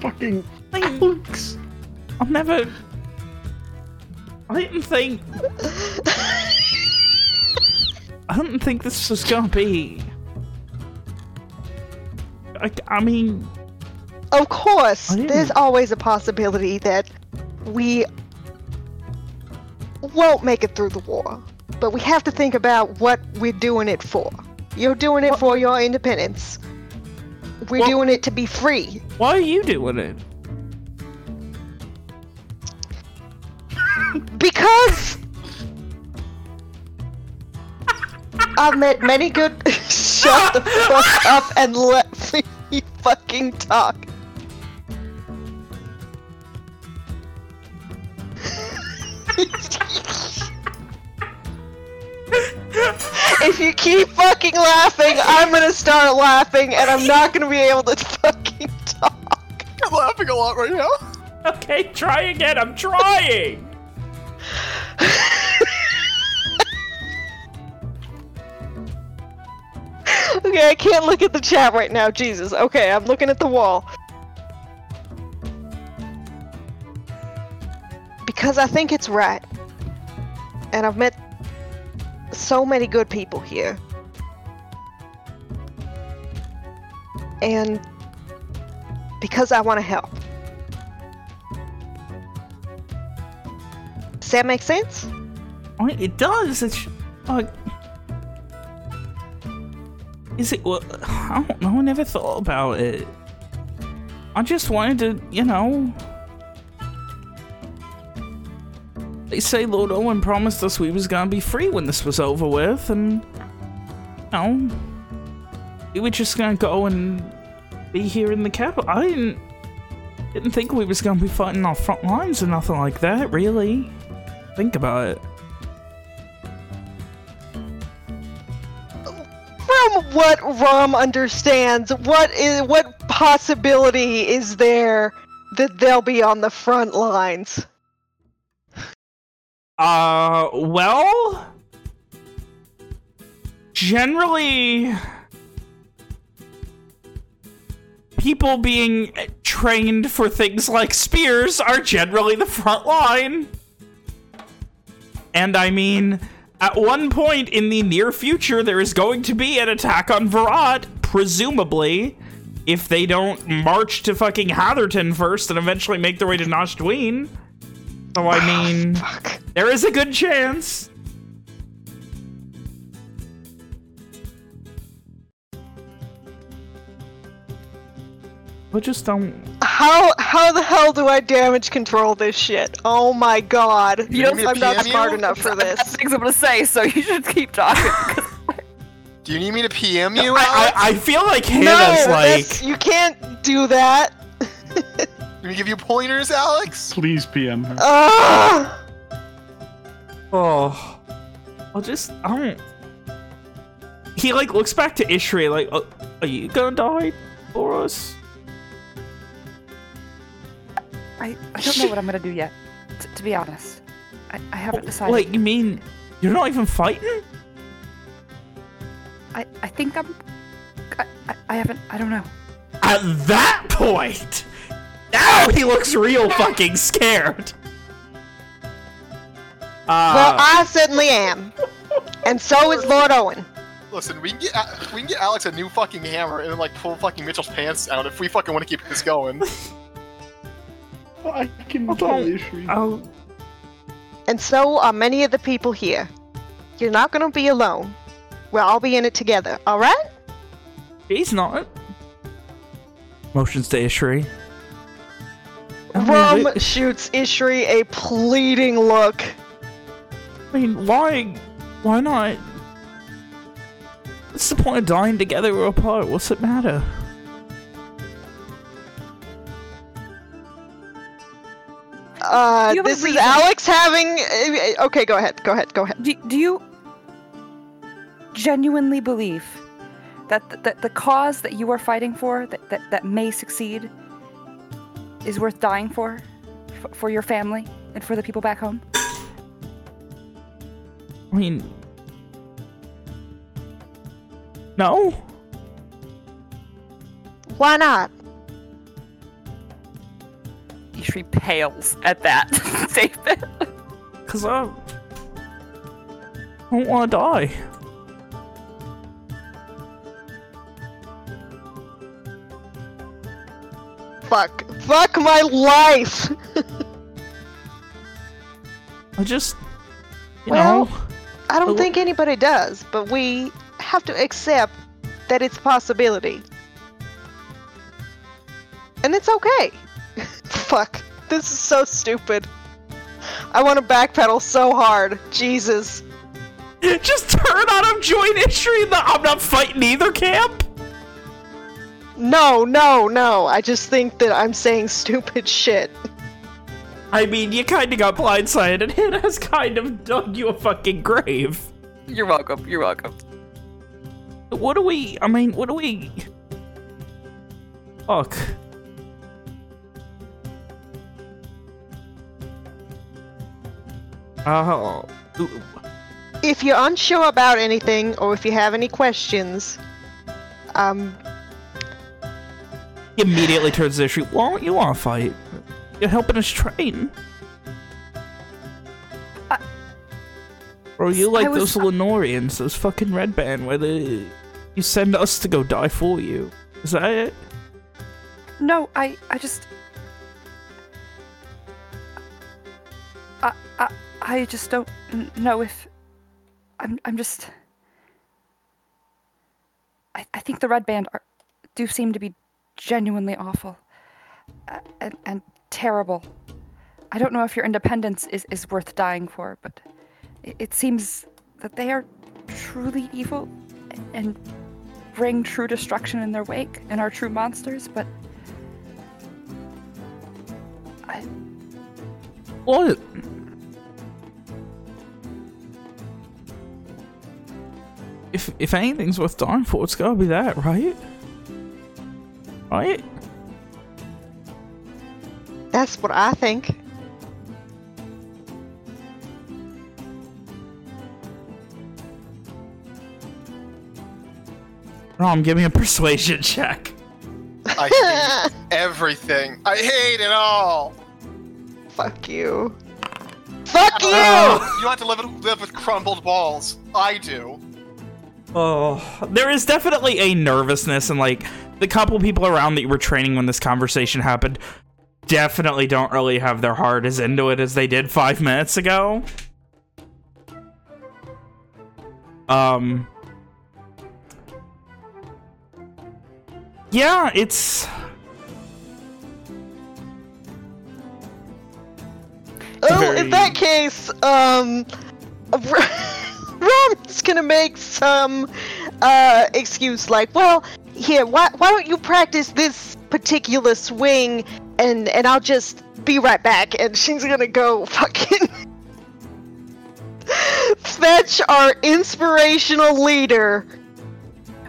fucking Like, Alex. I've never. I didn't think. I didn't think this was gonna be. I, I mean, Of course, there's always a possibility that we won't make it through the war. But we have to think about what we're doing it for. You're doing it for your independence. We're Well- doing it to be free. why are you doing it? Because I've met many good. Shut the fuck up and let me fucking talk. if you keep fucking laughing, I'm gonna start laughing and I'm not gonna be able to fucking talk. I'm laughing a lot right now. Okay, try again. I'm trying. Okay, I can't look at the chat right now. Jesus. Okay, I'm looking at the wall. Because I think it's right. And I've met so many good people here. And because I want to help. That make sense? It does. It's like. Is it? Well, I don't know. I never thought about it. I just wanted to, you know. They say Lord Owen promised us we was gonna be free when this was over with, and you know, we were just gonna go and be here in the capital. I didn't didn't think we was gonna be fighting our front lines or nothing like that. Really, think about it. from what Rom understands, what is what possibility is there that they'll be on the front lines? Uh, well, generally people being trained for things like spears are generally the front line. And I mean, at one point in the near future, there is going to be an attack on Virat, presumably, if they don't march to fucking Hatherton first and eventually make their way to Nashdween. So, I ah, mean, Fuck. there is a good chance. But just don't... How how the hell do I damage control this shit? Oh my god. You want me to I'm not smart you? enough for That's this. things I'm gonna say, so you should keep talking. Do you need me to PM you? I, I, I feel like Hannah's that's- like... you can't do that. Let me give you pointers, Alex. Please PM her. Ugh. Oh, I'll just I don't. He like looks back to Ishri like, "Oh, are you gonna die for us? I, I don't know what I'm gonna do yet. T- to be honest, I, I haven't decided. Wait, you mean you're not even fighting? I, I think I'm. I, I, I haven't. I don't know. At that point, now he looks real fucking scared. Uh, well, I certainly am. And so is Lord Owen. Listen, we can get A- we can get Alex a new fucking hammer and then like pull fucking Mitchell's pants out if we fucking want to keep this going. I can Hold kill on. Oh, And so are many of the people here. You're not gonna be alone. We'll all be in it together, alright? he's not. Motions to Ishri. I mean, Rom wait- shoots Ishri a pleading look. I mean, why? Why not? What's the point of dying together or apart? What's it matter? Uh, You have a this is. Alex having. uh, Okay, go ahead. Go ahead. Go ahead. Do, do you genuinely believe that the, that the cause that you are fighting for, that, that, that may succeed, is worth dying for? F- for your family and for the people back home? I mean, no. Why not? Ishri pales at that statement. Cause I don't want to die. Fuck. Fuck my life! I just, you Well- know, I don't think anybody does, but we have to accept that it's a possibility. And it's okay. Fuck. This is so stupid. I want to backpedal so hard. Jesus. just turn on him, join Ishri in the I'm not fighting either camp. No, no, no. I just think that I'm saying stupid shit. I mean, you kind of got blindsided, and it has kind of dug you a fucking grave. You're welcome. You're welcome. What do we? I mean, what do we? Fuck. Oh. ooh, If you're unsure about anything or if you have any questions, um, He immediately turns to Ishri. Why don't you want to fight? You're helping us train. I- Or you like was- those Lenorians, those fucking red band, where they you send us to go die for you. Is that it? No, I I just I, just don't know if I'm I'm just I, I think the red band are, do seem to be genuinely awful and, and terrible. I don't know if your independence is, is worth dying for, but it, it seems that they are truly evil and bring true destruction in their wake and are true monsters, but I, What? If if anything's worth dying for, it's gotta be that, right? Right? that's what I think. Rom, give me a persuasion check. I hate everything. I hate it all. Fuck you. Fuck you! You have to live, live with crumbled balls. I do. Oh, there is definitely a nervousness and like the couple people around that you were training when this conversation happened definitely don't really have their heart as into it as they did five minutes ago. Um. Yeah, it's Oh, very- in that case, um, Rom's gonna make some uh excuse like, well, here, why why don't you practice this particular swing, and and I'll just be right back, and she's gonna go fucking fetch our inspirational leader.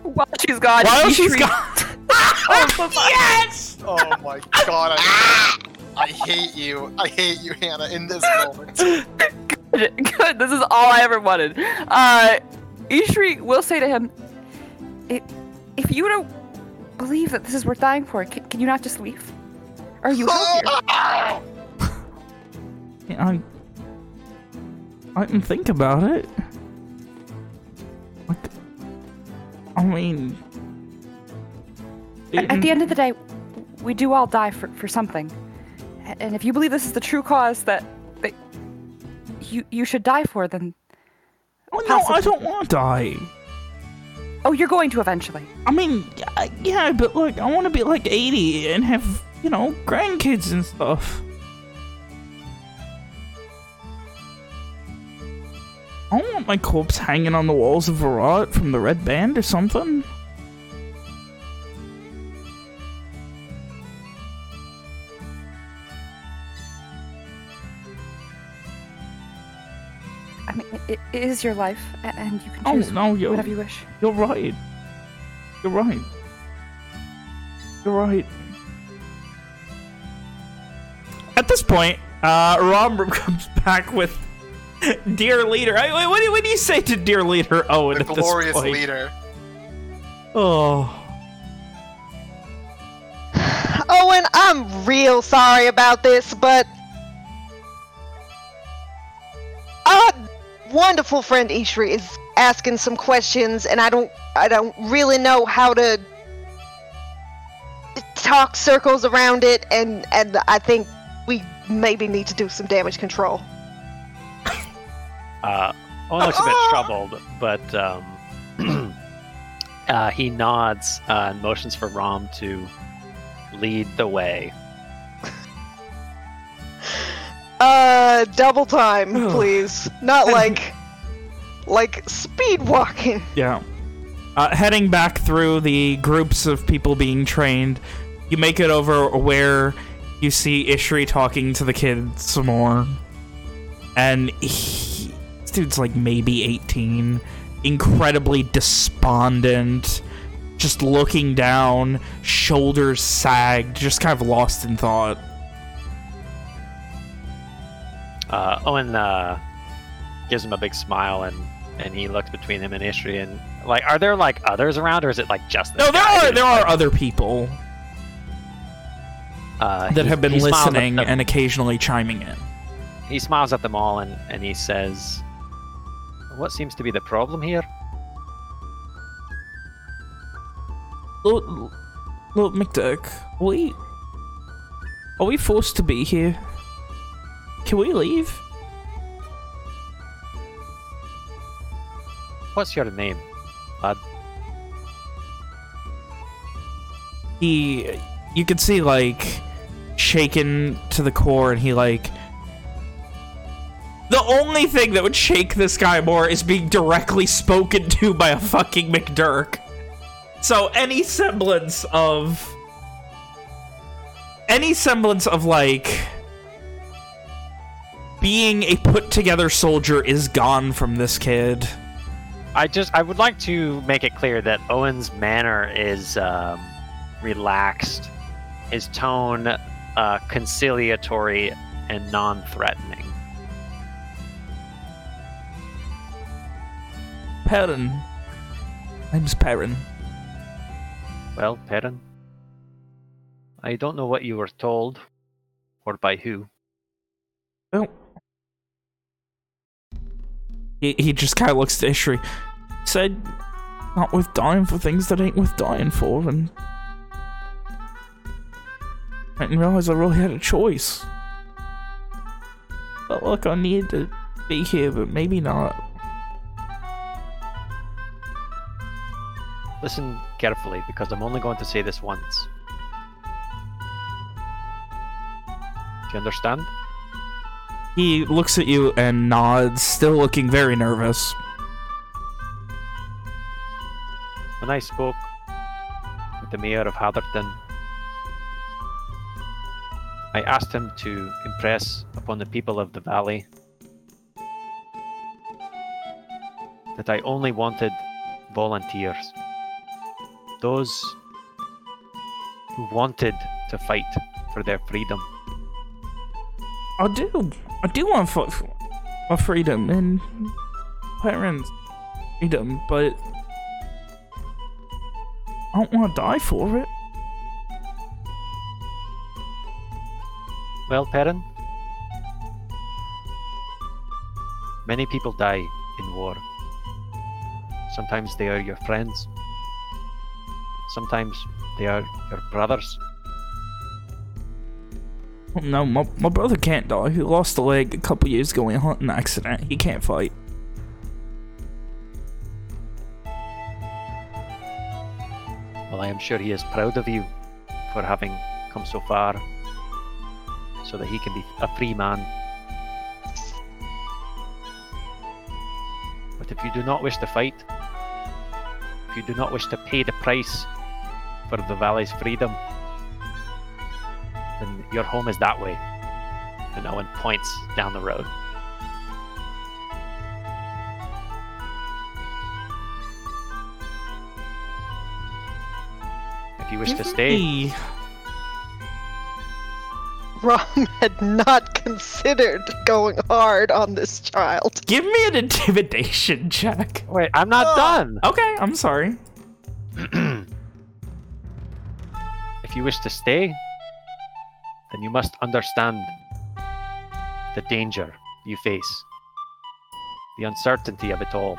While she's gone, while Ishri- she's gone. yes. Oh my god, I, I hate you. I hate you, Hannah, in this moment. Good, good. This is all I ever wanted. Uh, Ishri will say to him, "If you don't believe that this is worth dying for, can, can you not just leave? Are you out here?" I, I can think about it. Like, I mean, At, at the end of the day, we do all die for, for something. And if you believe this is the true cause that, that you you should die for, then Oh, no, I don't want to die. oh, you're going to eventually. I mean, yeah, but look, I want to be like 80 and have, you know, grandkids and stuff. I don't want my corpse hanging on the walls of Virat from the Red Band or something. It, it is your life, and you can Oh, choose no, you're, whatever you wish. you're right. You're right. You're right. At this point, uh, Rom comes back with Dear Leader. I, what, do, what do you say to Dear Leader Owen The at glorious this point? leader. Oh. Owen, I'm real sorry about this, but our wonderful friend Ishri is asking some questions, and I don't, I don't really know how to talk circles around it, and and I think we maybe need to do some damage control. Uh, Owen looks a bit troubled, but um, uh, he nods uh, and motions for Rom to lead the way. Uh, double time, please. Not like, like speed walking. Yeah. Uh, heading back through the groups of people being trained, you make it over where you see Ishri talking to the kid some more. And he, this dude's like maybe 18, incredibly despondent, just looking down, shoulders sagged, just kind of lost in thought. Uh, Owen uh, gives him a big smile and and he looks between him and Ishri and like, are there like others around or is it like just this No, there guy are there are other people uh, that he- have been he smiles at listening and occasionally chiming in. he smiles at them all and, and he says, "What seems to be the problem here?" Look, look, McDurk, are we are we forced to be here? Can we leave? What's your name, lad? He, you can see like shaken to the core, and he like. The only thing that would shake this guy more is being directly spoken to by a fucking McDurk. So any semblance of any semblance of like being a put together soldier is gone from this kid. I just I would like to make it clear that Owen's manner is um, relaxed, his tone uh, conciliatory and non-threatening. Perrin. Name's Perrin. Well, Perrin, I don't know what you were told, or by who. Well, he, he just kind of looks to Ishri. Said, not worth dying for things that ain't worth dying for, and I didn't realize I really had a choice. Felt like I needed to be here, but maybe not. Listen carefully, because I'm only going to say this once. Do you understand? He looks at you and nods, still looking very nervous. When I spoke with the mayor of Hatherton, I asked him to impress upon the people of the valley that I only wanted volunteers. Those who wanted to fight for their freedom. I do. I do want for my freedom and parents' freedom, but I don't want to die for it. Well, Perrin, many people die in war. Sometimes they are your friends. Sometimes they are your brothers. No, my, my brother can't die. He lost a leg a couple years ago in a hunting accident. He can't fight. Well, I am sure he is proud of you for having come so far so that he can be a free man. But if you do not wish to fight, if you do not wish to pay the price for the valley's freedom, then your home is that way. And Owen points down the road. If you wish to stay, me- Rom had not considered going hard on this child. Give me an intimidation check. wait, I'm not done. Okay, I'm sorry. if you wish to stay, then you must understand the danger you face, the uncertainty of it all.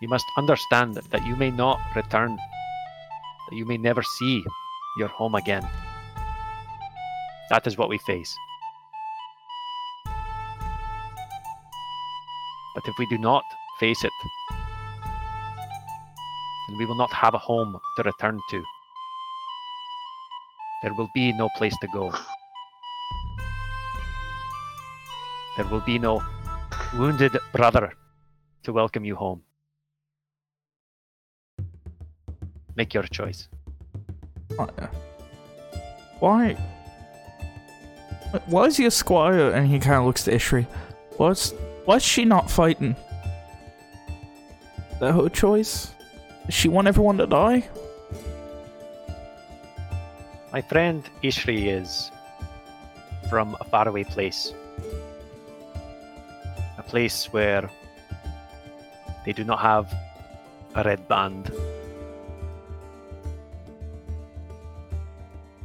You must understand that you may not return, that you may never see your home again. That is what we face. But if we do not face it, then we will not have a home to return to. There will be no place to go. There will be no wounded brother to welcome you home. Make your choice. Why? Why is a squire? And he kind of looks to Ishri. What's why's she not fighting? Is that her choice? Does she want everyone to die? My friend Ishri is from a faraway place. A place where they do not have a red band.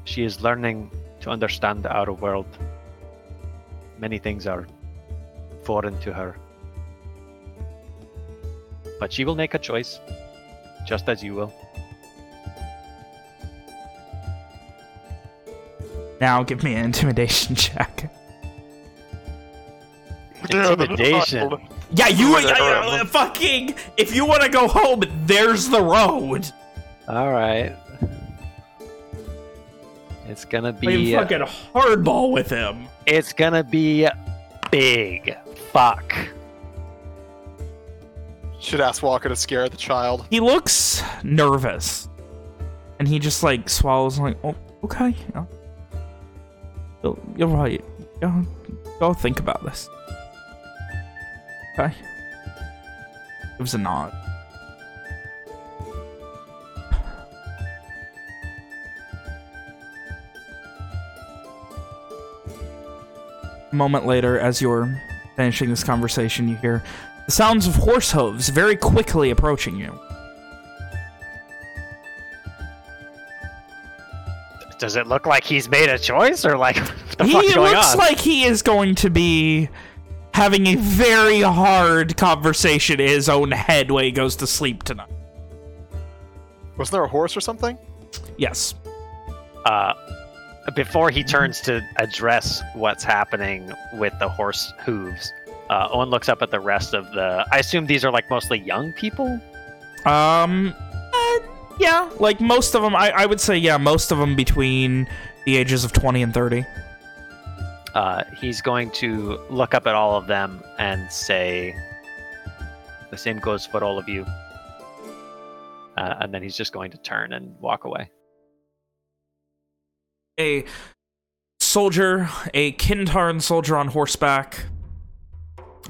She is learning to understand outer world. Many things are foreign to her. But she will make a choice, just as you will. Now give me an intimidation check. Intimidation. Yeah, you Yeah, uh, fucking. If you want to go home, there's the road. All right. It's gonna I mean, be. uh, fucking hardball with him. It's gonna be big. Fuck. Should ask Walker to scare the child. He looks nervous, and he just like swallows. Like, oh, okay, yeah. You're- you're right. Go, go think about this. Okay. It was a nod. A moment later, as you're finishing this conversation, you hear the sounds of horse hooves very quickly approaching you. Does it look like he's made a choice, or like what the he fuck's going looks on? like he is going to be having a very hard conversation in his own head when he goes to sleep tonight. Wasn't there a horse or something? Yes. uh, before he turns to address what's happening with the horse hooves, uh, Owen looks up at the rest of the. I assume these are like mostly young people. Um, uh, yeah, like most of them, I, I would say, yeah, most of them between the ages of 20 and 30. Uh, he's going to look up at all of them and say, "The same goes for all of you." Uh, and then he's just going to turn and walk away. A soldier, a Kintarn soldier on horseback,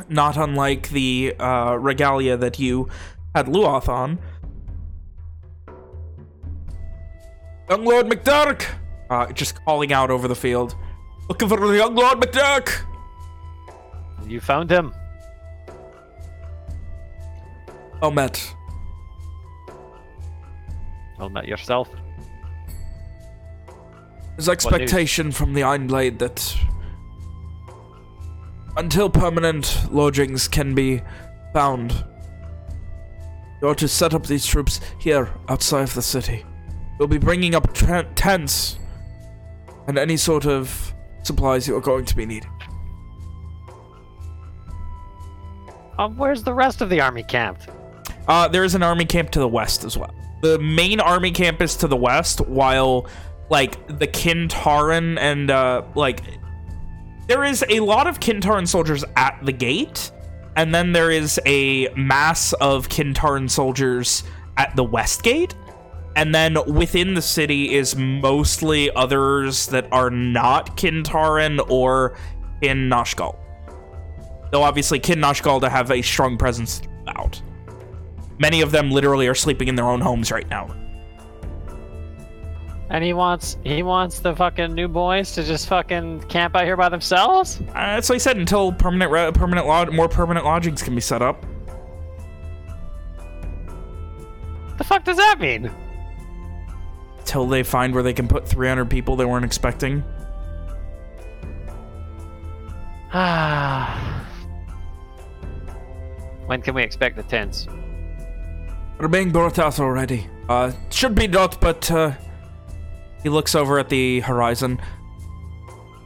not unlike the uh, regalia that you had Luoth on. Young Lord McDurk! Uh, just calling out over the field. Looking for the young Lord McDurk! You found him. Well met. Well met yourself. There's expectation from the Ironblade that until permanent lodgings can be found, you're to set up these troops here outside of the city. We'll be bringing up tents and any sort of supplies you are going to be needing. Um, where's the rest of the army camped? Uh, there is an army camp to the west as well. The main army camp is to the west, while like the Kintaran and uh, like there is a lot of Kintaran soldiers at the gate, and then there is a mass of Kintaran soldiers at the west gate, and then within the city is mostly others that are not Kintaran or in Nashgal. Though obviously Kin Nashgal to have a strong presence out. Many of them literally are sleeping in their own homes right now. And he wants he wants the fucking new boys to just fucking camp out here by themselves. Uh, that's what I said. Until permanent, permanent lod- more permanent lodgings can be set up. The fuck does that mean? Till they find where they can put 300 people they weren't expecting. Ah. when can we expect the tents? They're being brought out already. Uh, should be not, but uh, he looks over at the horizon.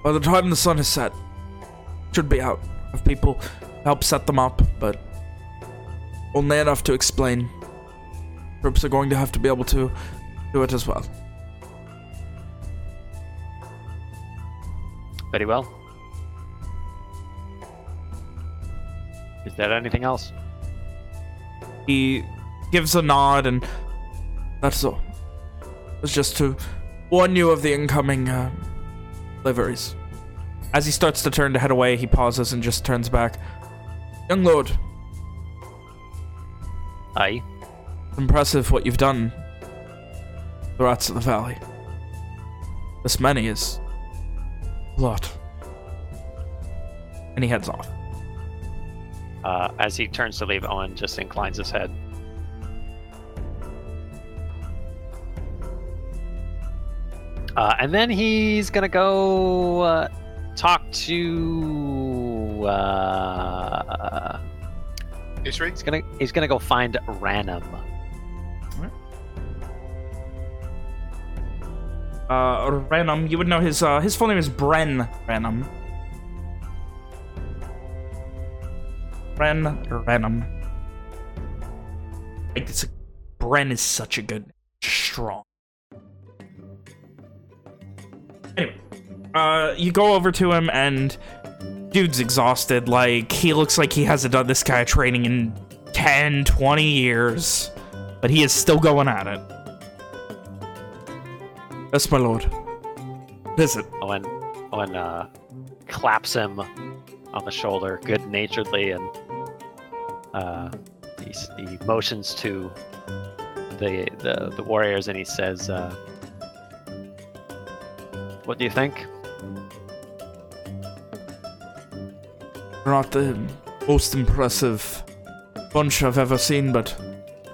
By the time the sun is set, should be out. Have people help set them up, but only enough to explain. Troops are going to have to be able to do it as well. Very well. Is there anything else? He gives a nod and that's all. It's just to warn you of the incoming uh, liveries. As he starts to turn to head away, he pauses and just turns back. Young lord, Aye. impressive what you've done. The rats of the valley. This many is a lot. And he heads off. Uh, as he turns to leave, Owen just inclines his head. Uh, and then he's gonna go uh, talk to. Uh, Ishri? he's gonna he's gonna go find Ranum. Uh, Renum, you would know his uh, his full name is Bren Renum. Bren Renum. Like it's a, Bren is such a good, strong. Anyway, uh, you go over to him and dude's exhausted. Like he looks like he hasn't done this kind of training in 10, 20 years, but he is still going at it. Yes, my lord. Visit. Owen Owen uh, claps him on the shoulder good naturedly and uh, he, he motions to the, the the warriors and he says, uh, "What do you think?" Not the most impressive bunch I've ever seen, but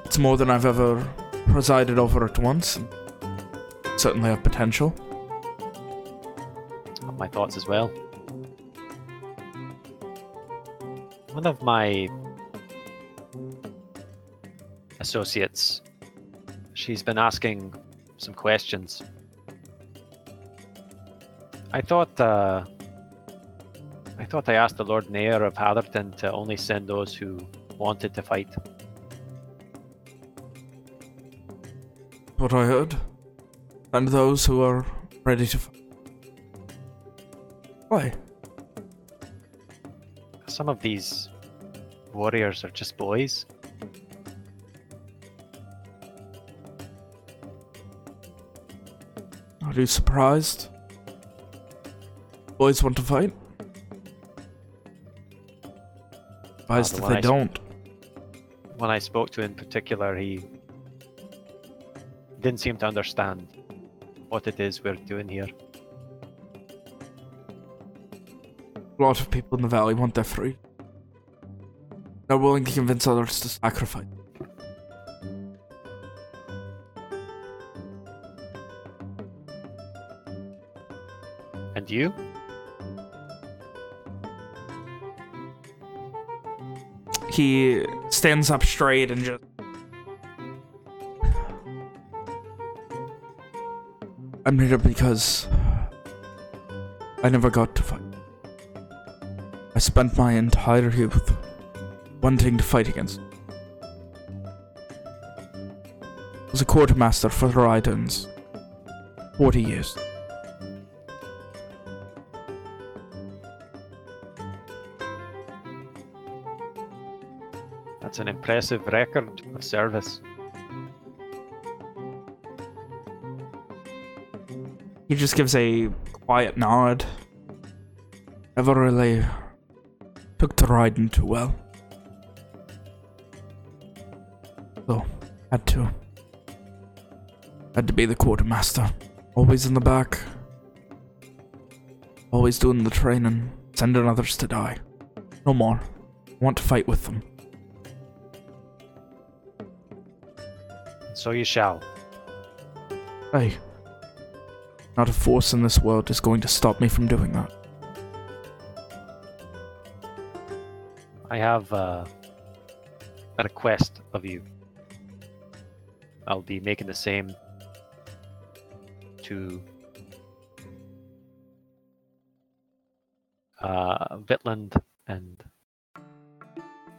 it's more than I've ever presided over at once. Certainly have potential. my thoughts as well. One of my associates, she's been asking some questions. I thought, uh, I thought I asked the Lord Mayor of Hatherton to only send those who wanted to fight. What I heard. And those who are ready to fight. Why? Some of these warriors are just boys. Are you surprised? Boys want to fight? Surprised ah, the if they I don't. When I spoke to him in particular, he didn't seem to understand what it is we're doing here. A lot of people in the valley want their free. They're willing to convince others to sacrifice. And you? He stands up straight and just... I'm here because I never got to fight. I spent my entire youth wanting to fight against. I was a quartermaster for the Rydons. 40 years. That's an impressive record of service. He just gives a quiet nod. Never really took to riding too well. So, had to. Had to be the quartermaster. Always in the back. Always doing the training, sending others to die. No more. I want to fight with them. So you shall. Hey. Not a force in this world is going to stop me from doing that. I have uh, a request of you. I'll be making the same to uh, Vitland and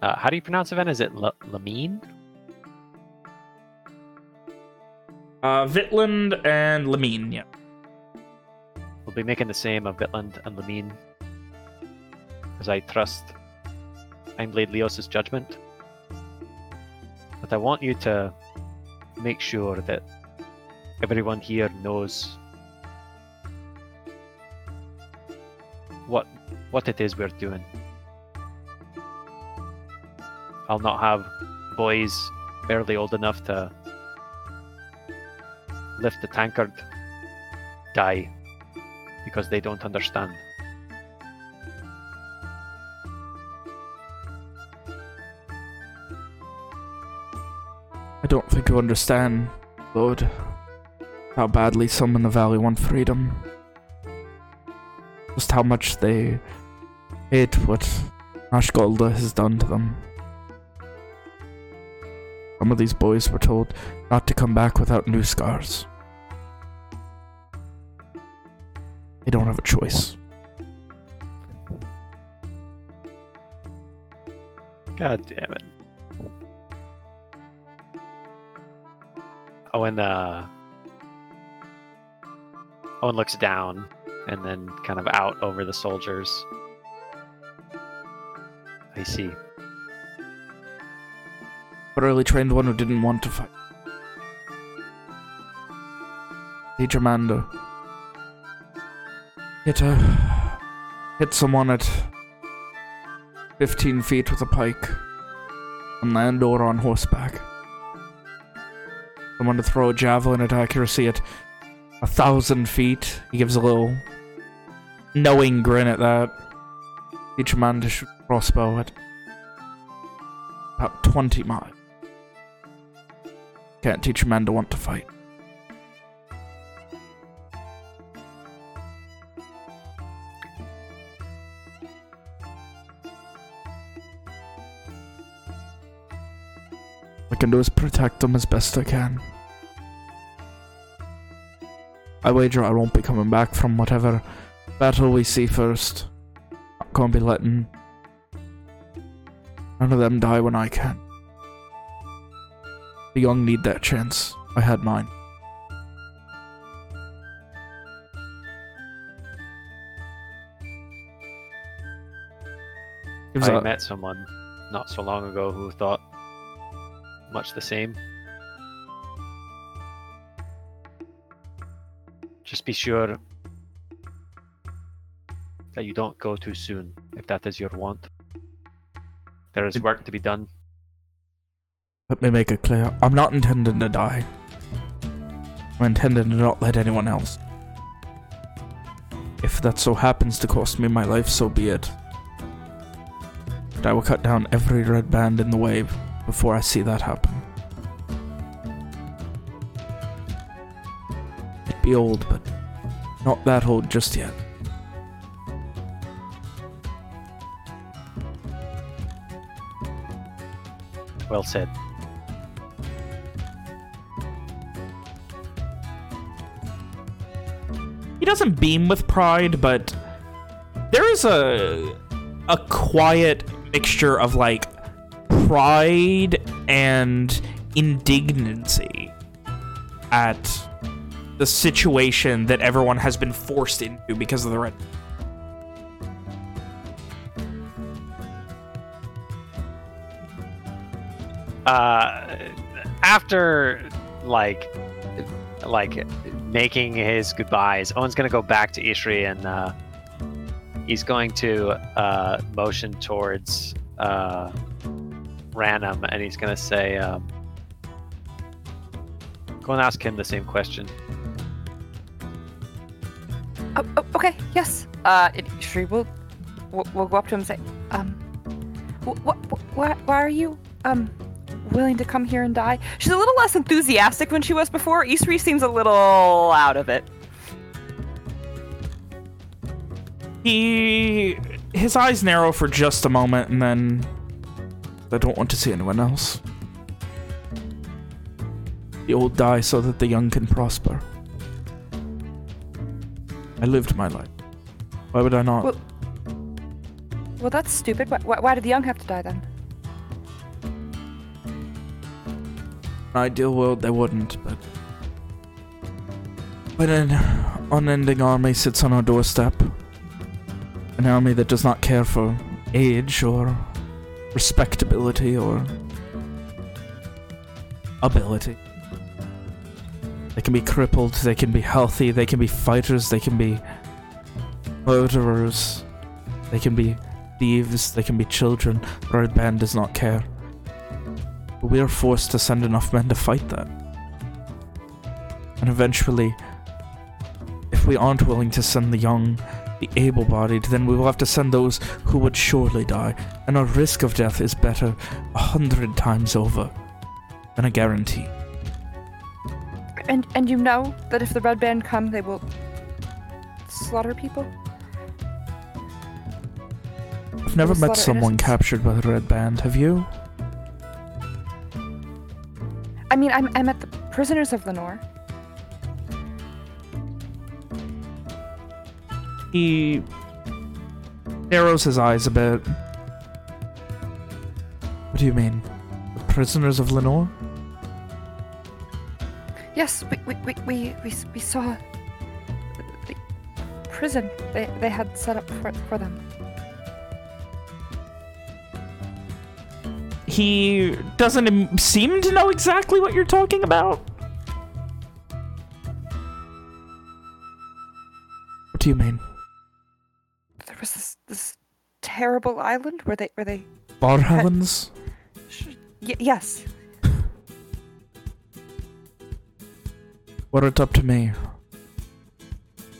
uh, how do you pronounce it? Is it L- Lamine? Uh, Vitland and Lamine, yeah. We'll be making the same of Vitland and Lamine, as I trust I'm Ironblade Leos' judgment. But I want you to make sure that everyone here knows what what it is we're doing. I'll not have boys barely old enough to lift the tankard die because they don't understand. I don't think you understand, Lord, how badly some in the valley want freedom. Just how much they hate what Ashgolda has done to them. Some of these boys were told not to come back without new scars. They don't have a choice. God damn it. Owen, uh, Owen looks down and then kind of out over the soldiers. I see. But early trained one who didn't want to fight. Teacher Mando. Hit a... Uh, hit someone at 15 feet with a pike. On land or on horseback. Someone to throw a javelin at accuracy at a thousand feet. He gives a little knowing grin at that. Teach a man to shoot crossbow at about 20 miles. Can't teach a man to want to fight. Can do is protect them as best I can. I wager I won't be coming back from whatever battle we see first. Not gonna be letting none of them die when I can. The young need that chance. I had mine. I met someone not so long ago who thought much the same. Just be sure that you don't go too soon, if that is your want. There is work to be done. Let me make it clear. I'm not intending to die. I'm intending to not let anyone else. If that so happens to cost me my life, so be it. But I will cut down every red band in the wave before I see that happen. It'd be old, but not that old just yet. Well said. he doesn't beam with pride, but there is a a quiet mixture of like pride and indignancy at the situation that everyone has been forced into because of the red. uh, after like like making his goodbyes, Owen's gonna go back to Ishri and uh, he's going to uh, motion towards uh, Ranum and he's gonna say, um, "Go and ask him the same question." Oh, oh, okay, yes. Uh, it, Shri will, will, go up to him and say, um, wh- wh- why, why are you, um, willing to come here and die? She's a little less enthusiastic than she was before. Ishri seems a little out of it. He his eyes narrow for just a moment, and then I don't want to see anyone else. The old die so that the young can prosper. I lived my life. Why would I not? Well- Well, that's stupid. Why, why, why did the young have to die then? an ideal world, they wouldn't, but when an unending army sits on our doorstep, an army that does not care for age or respectability or ability. They can be crippled, they can be healthy, they can be fighters, they can be murderers, they can be thieves, they can be children. Red Band does not care. But we are forced to send enough men to fight that. And eventually, if we aren't willing to send the young, the able-bodied, then we will have to send those who would surely die. And our risk of death is better a hundred times over than a guarantee. And and you know that if the red band come, they will slaughter people. I've never met someone innocents. captured by the Red Band, have you? I mean, I'm I'm at the prisoners of Lenore. He narrows his eyes a bit. What do you mean? The prisoners of Lenore? Yes, we we we we, we, we saw the prison they they had set up for for them. He doesn't seem to know exactly what you're talking about. What do you mean? Was this this terrible island where they where they Bar y- yes. Were it up to me,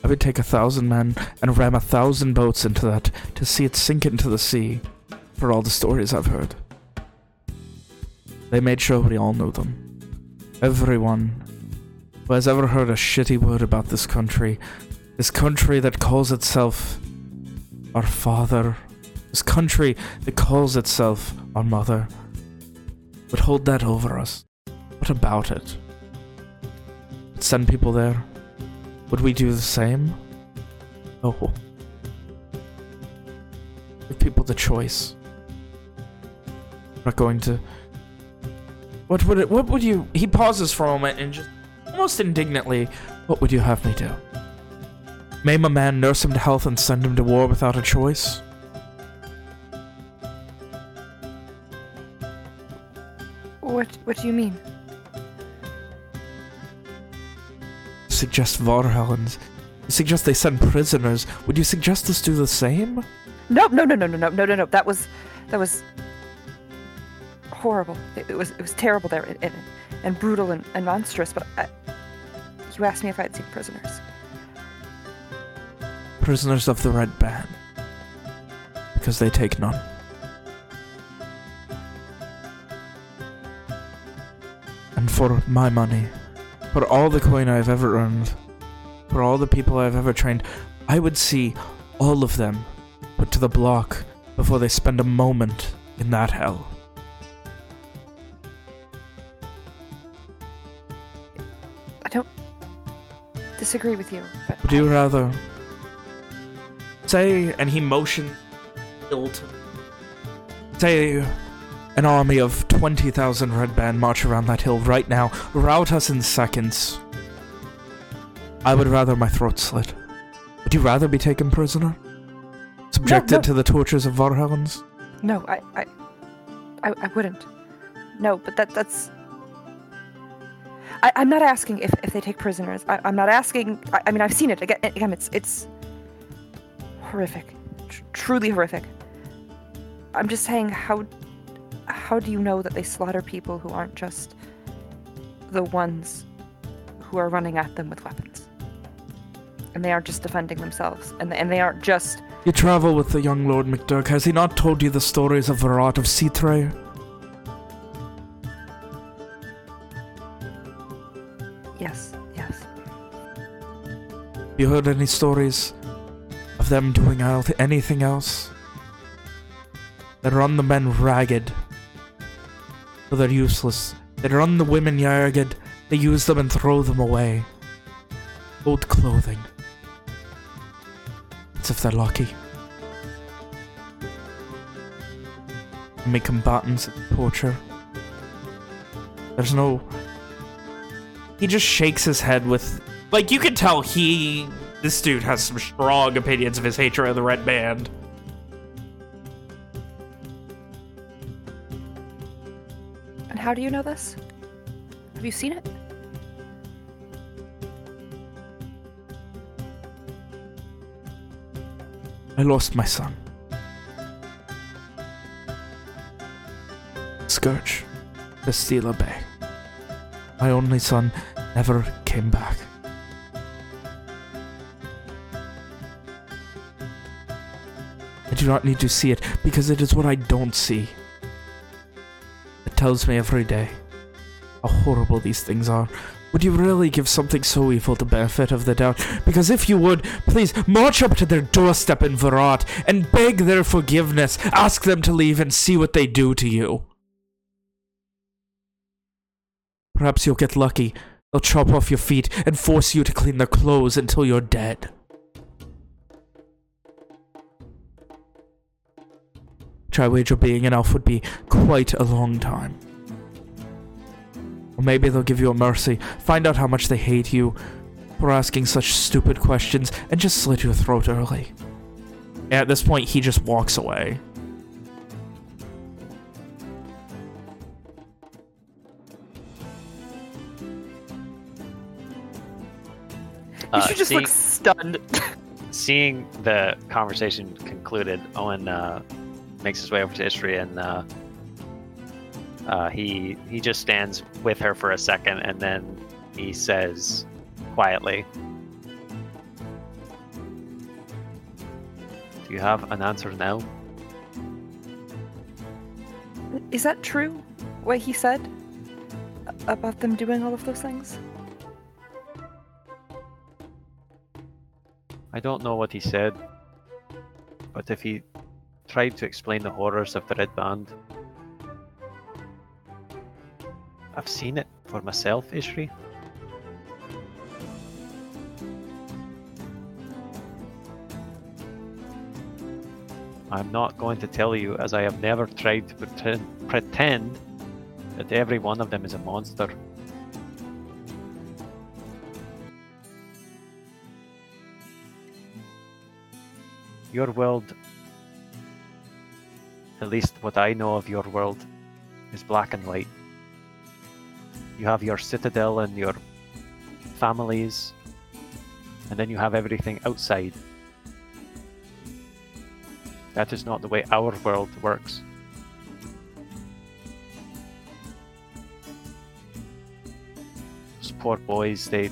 I would take a thousand men and ram a thousand boats into that to see it sink into the sea, for all the stories I've heard. They made sure we all knew them. Everyone who has ever heard a shitty word about this country, this country that calls itself our father, this country that calls itself our mother, would hold that over us. What about it? Send people there? Would we do the same? Oh. Give people the choice. I'm not going to... What would it... What would you... He pauses for a moment and just... Almost indignantly, what would you have me do? Maim a man, nurse him to health, and send him to war without a choice? What What do you mean? Suggest Varhelens. You suggest they send prisoners. Would you suggest us do the same? No, no, no, no, no, no, no, no, no. That was, that was horrible. It, it was, it was terrible there, and, and, and brutal and, and monstrous. But I, you asked me if I had seen prisoners. Prisoners of the Red Band. Because they take none. And for my money, for all the coin I've ever earned, for all the people I've ever trained, I would see all of them put to the block before they spend a moment in that hell. I don't disagree with you, but Would you rather say, and he motioned say an army of 20,000 Red Band march around that hill right now, rout us in seconds. I would rather my throat slit. Would you rather be taken prisoner? Subjected no. to the tortures of Varhelens? no, I, I, I, I wouldn't. No, but that that's. I, I'm not asking if, if they take prisoners. I, I'm not asking. I, I mean, I've seen it again. Again, it's it's horrific, Tr- truly horrific. I'm just saying, how how do you know that they slaughter people who aren't just the ones who are running at them with weapons, and they aren't just defending themselves, and and they aren't just You travel with the young Lord McDurk. Has he not told you the stories of Virat of Citre? yes, yes. You heard any stories them doing anything else? They run the men ragged. So they're useless. They run the women ragged. They use them and throw them away. Old clothing. As if they're lucky. Make combatants torture. There's no... He just shakes his head with... Like, you can tell he... This dude has some strong opinions of his hatred of the Red Band. And how do you know this? Have you seen it? I lost my son. Scourge, the Steeler Bay. My only son never came back. Do not need to see it because it is what I don't see. It tells me every day how horrible these things are. Would you really give something so evil the benefit of the doubt? Because if you would, please march up to their doorstep in Virat and beg their forgiveness. Ask them to leave and see what they do to you. Perhaps you'll get lucky. They'll chop off your feet and force you to clean their clothes until you're dead. Which I wager being an elf would be quite a long time. Or maybe they'll give you a mercy, find out how much they hate you for asking such stupid questions, and just slit your throat early. At this point, he just walks away. Uh, you should just seeing, look stunned. seeing the conversation concluded, Owen uh, makes his way over to Istria and uh, uh, he he just stands with her for a second and then he says quietly, "Do you have an answer now?" Is that true? What he said about them doing all of those things? I don't know what he said, but if he tried to explain the horrors of the Red Band, I've seen it for myself, Ishri. I'm not going to tell you, as I have never tried to pretend, pretend that every one of them is a monster. Your world, at least what I know of your world, is black and white. You have your citadel and your families, and then you have everything outside. That is not the way our world works. Those poor boys, they.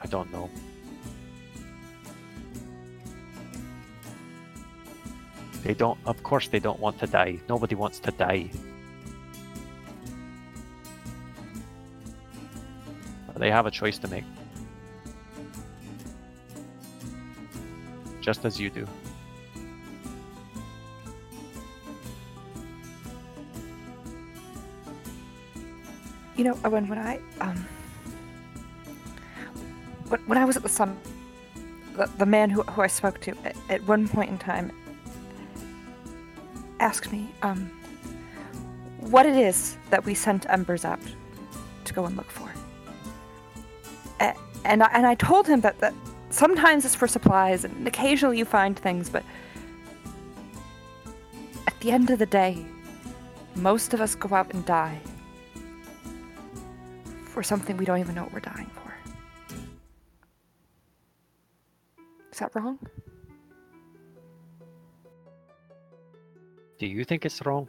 I don't know. They don't, of course, they don't want to die. Nobody wants to die. But they have a choice to make. Just as you do. You know, Owen, when I um when, when I was at the summit, the, the man who, who I spoke to at, at one point in time asked me um what it is that we sent embers out to go and look for. And I, and I told him that that sometimes it's for supplies and occasionally you find things, but at the end of the day, most of us go out and die for something we don't even know what we're dying for. Is that wrong? Do you think it's wrong?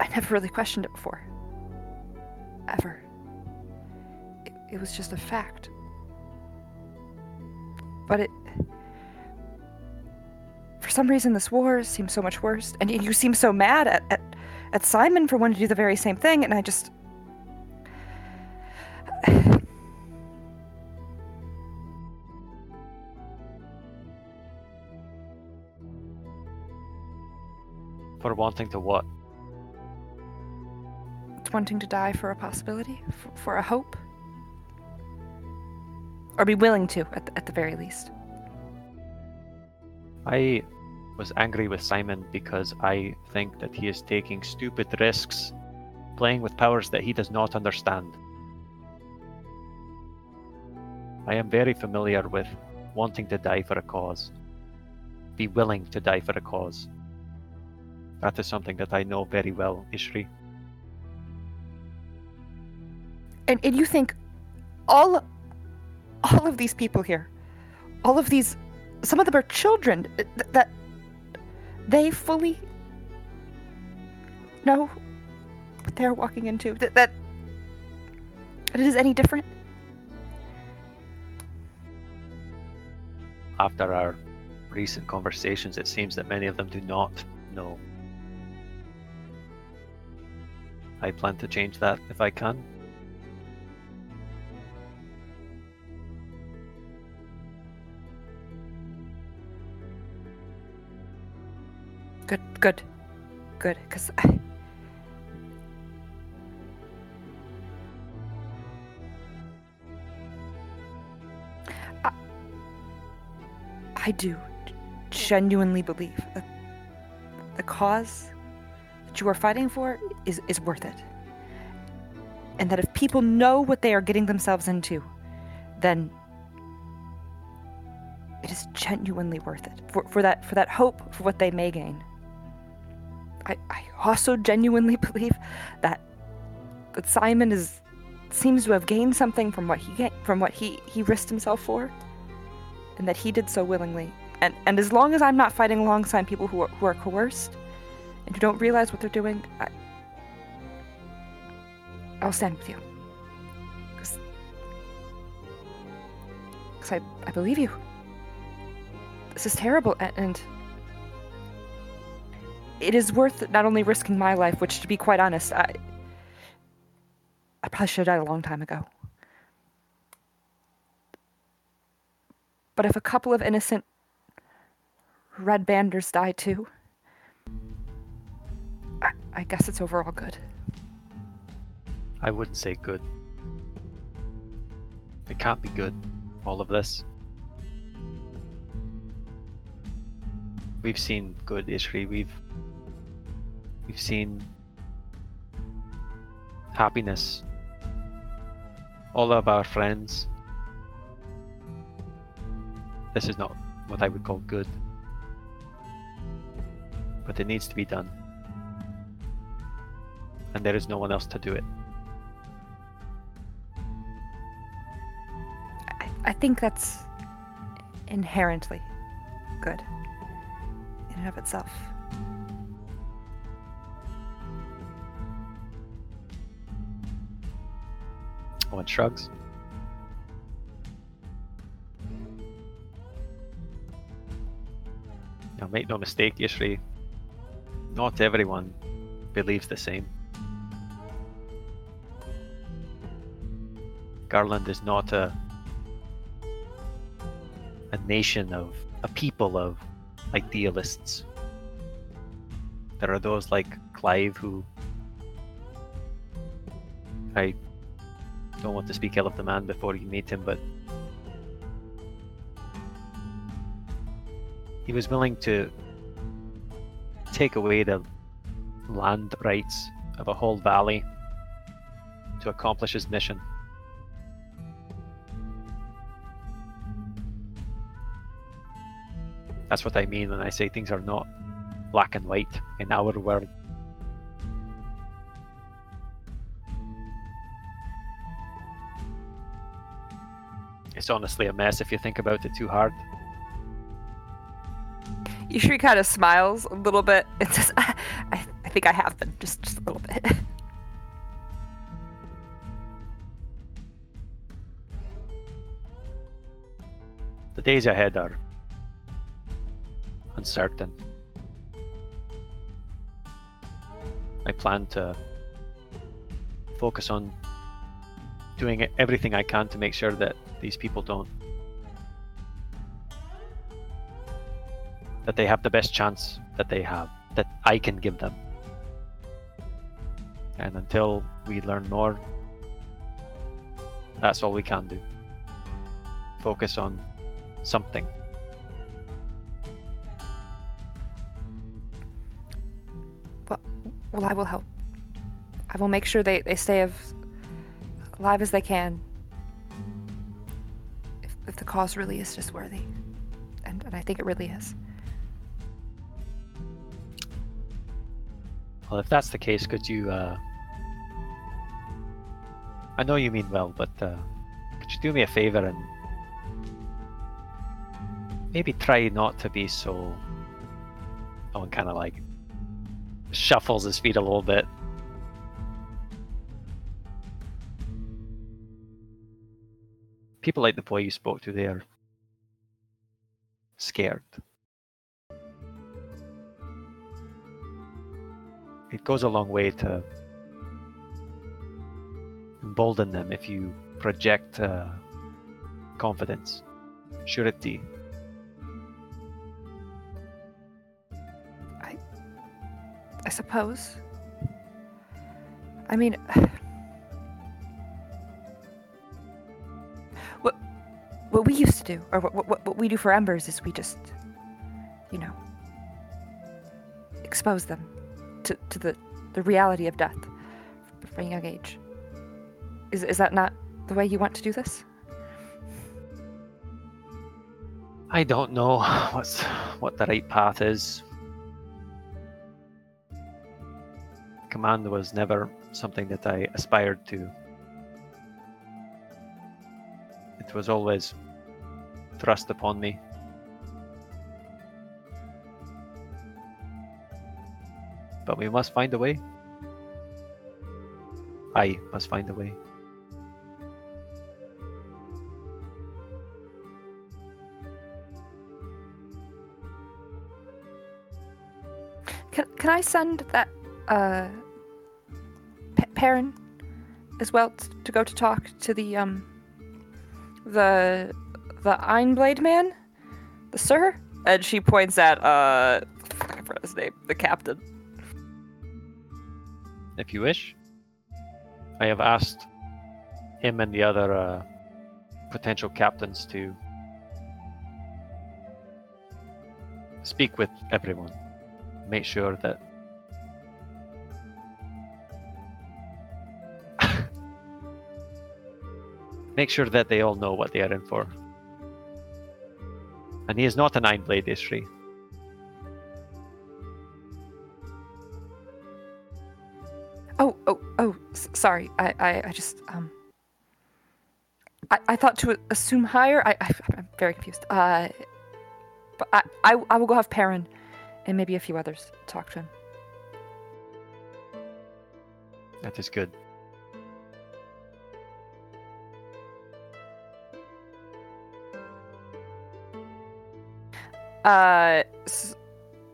I never really questioned it before. Ever. It, it was just a fact. But it. For some reason, this war seems so much worse, and you seem so mad at, at, at Simon for wanting to do the very same thing, and I just. For wanting to what? wanting to die for a possibility, for, for a hope, or be willing to, at the, at the very least. I was angry with Simon because I think that he is taking stupid risks, playing with powers that he does not understand. I am very familiar with wanting to die for a cause, be willing to die for a cause. That is something that I know very well, Ishri. And, and you think all all of these people here, all of these, some of them are children uh, th- that they fully know what they're walking into. That that it is any different. After our recent conversations, it seems that many of them do not know. I plan to change that if I can. Good, good, good. Because I, I do genuinely believe that the cause that you are fighting for is is worth it, and that if people know what they are getting themselves into, then it is genuinely worth it. For, for that for that hope for what they may gain. I, I also genuinely believe that that Simon is seems to have gained something from what he from what he he risked himself for, and that he did so willingly. And and as long as I'm not fighting alongside people who are, who are coerced and who don't realize what they're doing, I, I'll stand with you. Because I, I believe you. This is terrible, a- and it is worth not only risking my life, which, to be quite honest, I I probably should have died a long time ago. But if a couple of innocent red banders die too, I, I guess it's overall good. I wouldn't say good. It can't be good, all of this. We've seen good Ishri, we've we've seen happiness. All of our friends. This is not what I would call good. But it needs to be done. And there is no one else to do it. I, I think that's inherently good in and of itself. Owen shrugs. Now, make no mistake, Ishri. Not everyone believes the same. Garland is not a a nation of a people of idealists. There are those like Clive who I don't want to speak ill of the man before you meet him, but he was willing to take away the land rights of a whole valley to accomplish his mission. That's what I mean when I say things are not black and white in our world. It's honestly a mess if you think about it too hard. Ishri kind of smiles a little bit and says, I, I, I think I have been, just, just a little bit. The days ahead are uncertain. I plan to focus on doing everything I can to make sure that these people don't. That they have the best chance that they have, that I can give them. And until we learn more, that's all we can do. Focus on something. Well, well I will help. I will make sure they, they stay as alive as they can. If, if the cause really is just worthy. And, and I think it really is. Well, if that's the case, could you? Uh... I know you mean well, but uh, could you do me a favor and maybe try not to be so? Owen kind of like shuffles his feet a little bit. People like the boy you spoke to, they are scared. It goes a long way to embolden them if you project uh, confidence, surety. I I suppose. I mean, what what we used to do, or what, what what we do for embers, is we just, you know, expose them to, to the the reality of death from a young age. Is is that not the way you want to do this? I don't know what's what the right path is. Command was never something that I aspired to. It was always thrust upon me. But we must find a way. I must find a way. Can can I send that uh P- Perrin as well t- to go to talk to the um the the Ironblade man, the sir. And she points at uh, I forgot his name, the captain. If you wish, I have asked him and the other uh, potential captains to speak with everyone. Make sure that make sure that they all know what they are in for. And he is not a nine blade Ishri. S- sorry. I, I, I just, um, I, I thought to assume higher. I, I, I'm very confused. Uh, but I, I, I will go have Perrin and maybe a few others talk to him. That is good. Uh,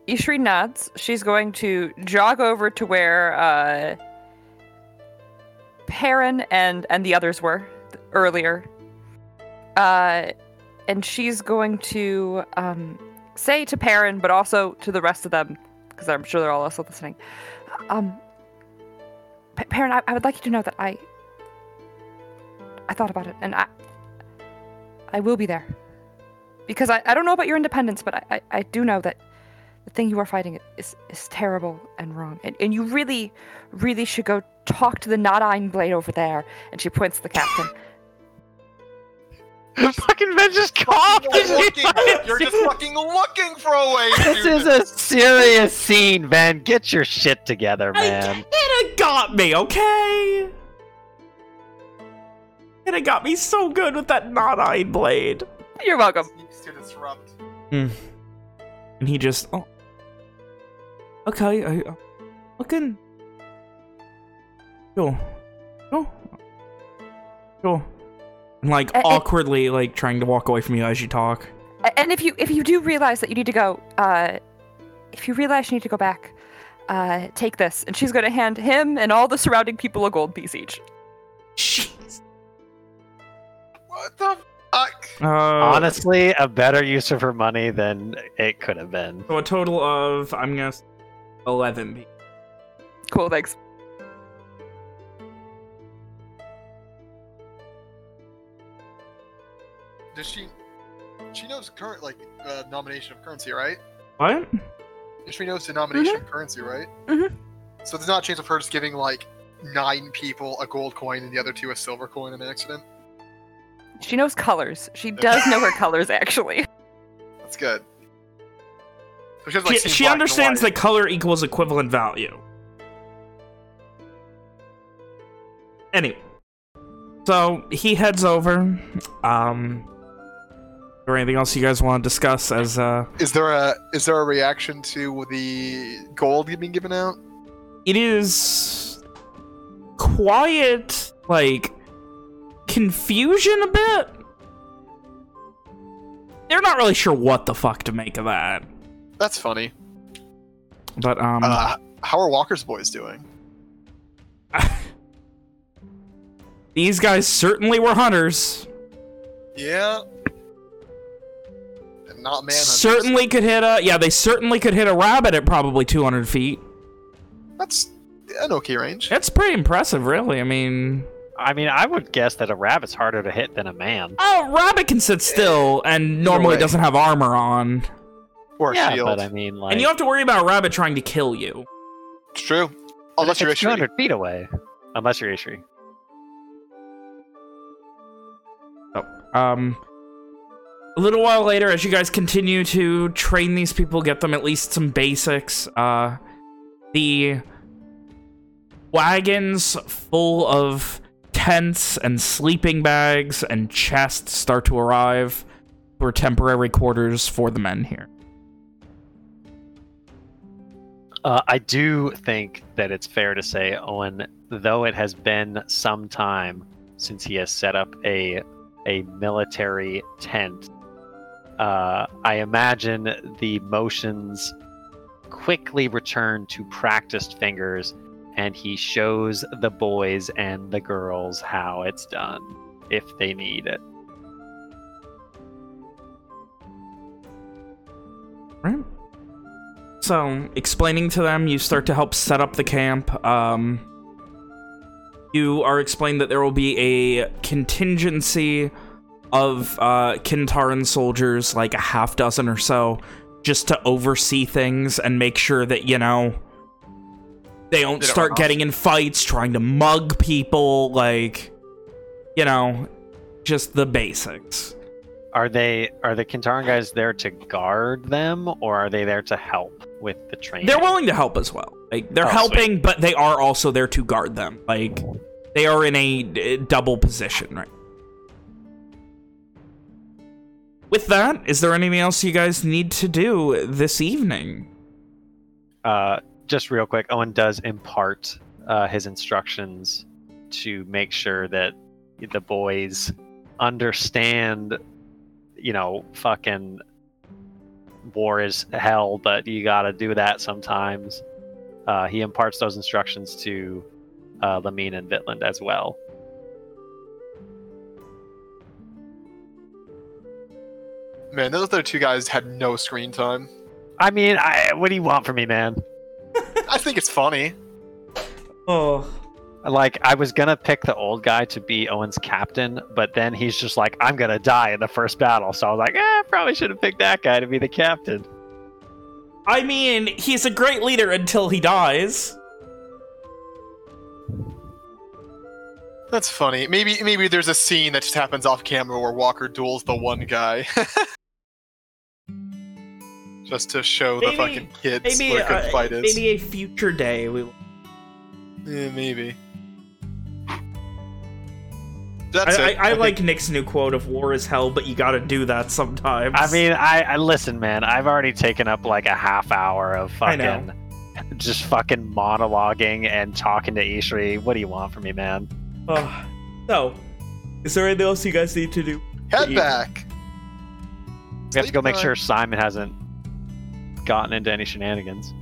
Ishri nods. She's going to jog over to where uh, Perrin and and the others were earlier. Uh, and she's going to um, say to Perrin, but also to the rest of them, because I'm sure they're all also listening. Um, P- Perrin, I, I would like you to know that I I thought about it, and I I will be there because I, I don't know about your independence, but I, I, I do know that the thing you are fighting is is terrible and wrong, and, and you really, really should go talk to the not Ein Blade over there. And she points to the captain. fucking Ben just coughed. You're, looking, you're just fucking looking for a way This do is a serious scene, Ben. Get your shit together, man. it got me, okay? And It got me so good with that not-eyed blade. You're welcome. Sneaks to disrupt. Hmm. And he just, oh, Okay, I, uh, I can. Sure. Sure. Sure. And like uh, awkwardly, like trying to walk away from you as you talk. And if you if you do realize that you need to go, uh, if you realize you need to go back, uh, take this. And she's going to hand him and all the surrounding people a gold piece each. Jeez. What the fuck? Uh, Honestly, a better use of her money than it could have been. So a total of, I'm going to 11 p.m. Cool, thanks. Does she? She knows current like uh, nomination of currency, right? What? She knows the nomination mm-hmm. of currency, right? Mm-hmm. mm-hmm. So there's not a chance of her just giving like nine people a gold coin and the other two a silver coin in an accident. She knows colors. She does know her colors, actually. That's good. So she, doesn't, like, She, she understands that color equals equivalent value. Anyway, so he heads over. Um, is there anything else you guys want to discuss? As uh, Is there a is there a reaction to the gold being given out? it is quiet, like confusion a bit. They're not really sure what the fuck to make of that, That's funny. but um. Uh, how are Walker's boys doing? These guys certainly were hunters. Yeah. And not man. certainly could hit a yeah. They certainly could hit a rabbit at probably 200 feet. That's an okay range. That's pretty impressive, really. I mean, I mean, I would guess that a rabbit's harder to hit than a man. oh, rabbit can sit still and normally doesn't have armor on, Or a yeah, shield. but I mean, like, and you don't have to worry about a rabbit trying to kill you. It's true. Unless you're it's Ishri. 200 feet away. Unless you're Ishri. Um, a little while later, as you guys continue to train these people, get them at least some basics, uh, the wagons full of tents and sleeping bags and chests start to arrive for temporary quarters for the men here. Uh, I do think that it's fair to say, Owen, though it has been some time since he has set up a a military tent, uh, I imagine the motions quickly return to practiced fingers and he shows the boys and the girls how it's done if they need it. Right. So, explaining to them, you start to help set up the camp. Um, you are explained that there will be a contingency of uh, Kintaran soldiers, like a half dozen or so, just to oversee things and make sure that, you know, they don't They don't start getting in fights, trying to mug people, like, you know, just the basics. Are they are the Kintaran guys there to guard them, or are they there to help with the training? They're willing to help as well. Like they're Oh, helping, but they are also there to guard them. Like they are in a double position, right? With that, is there anything else you guys need to do this evening? uh, just real quick, Owen does impart uh, his instructions to make sure that the boys understand, you know, fucking war is hell, but you gotta do that sometimes. Uh, he imparts those instructions to uh, Lamine and Vitland as well. Man, those other two guys had no screen time. I mean, I, what do you want from me, man? I think it's funny. Oh, Like, I was gonna pick the old guy to be Owen's captain, but then he's just like, I'm gonna die in the first battle. So I was like, eh, probably should have picked that guy to be the captain. I mean, he's a great leader until he dies. That's funny. Maybe maybe there's a scene that just happens off camera where Walker duels the one guy. just to show the fucking kids Maybe, what a good uh, fight is. maybe a future day. We Yeah, maybe. I, That's I, it. I think- like Nick's new quote of "War is hell," but you got to do that sometimes. I mean, I, I listen, man. I've already taken up like a half hour of fucking, just fucking monologuing and talking to Ishri. What do you want from me, man? Uh, so, is there anything else you guys need to do? Head you- back. We have to go make sure Simon hasn't gotten into any shenanigans.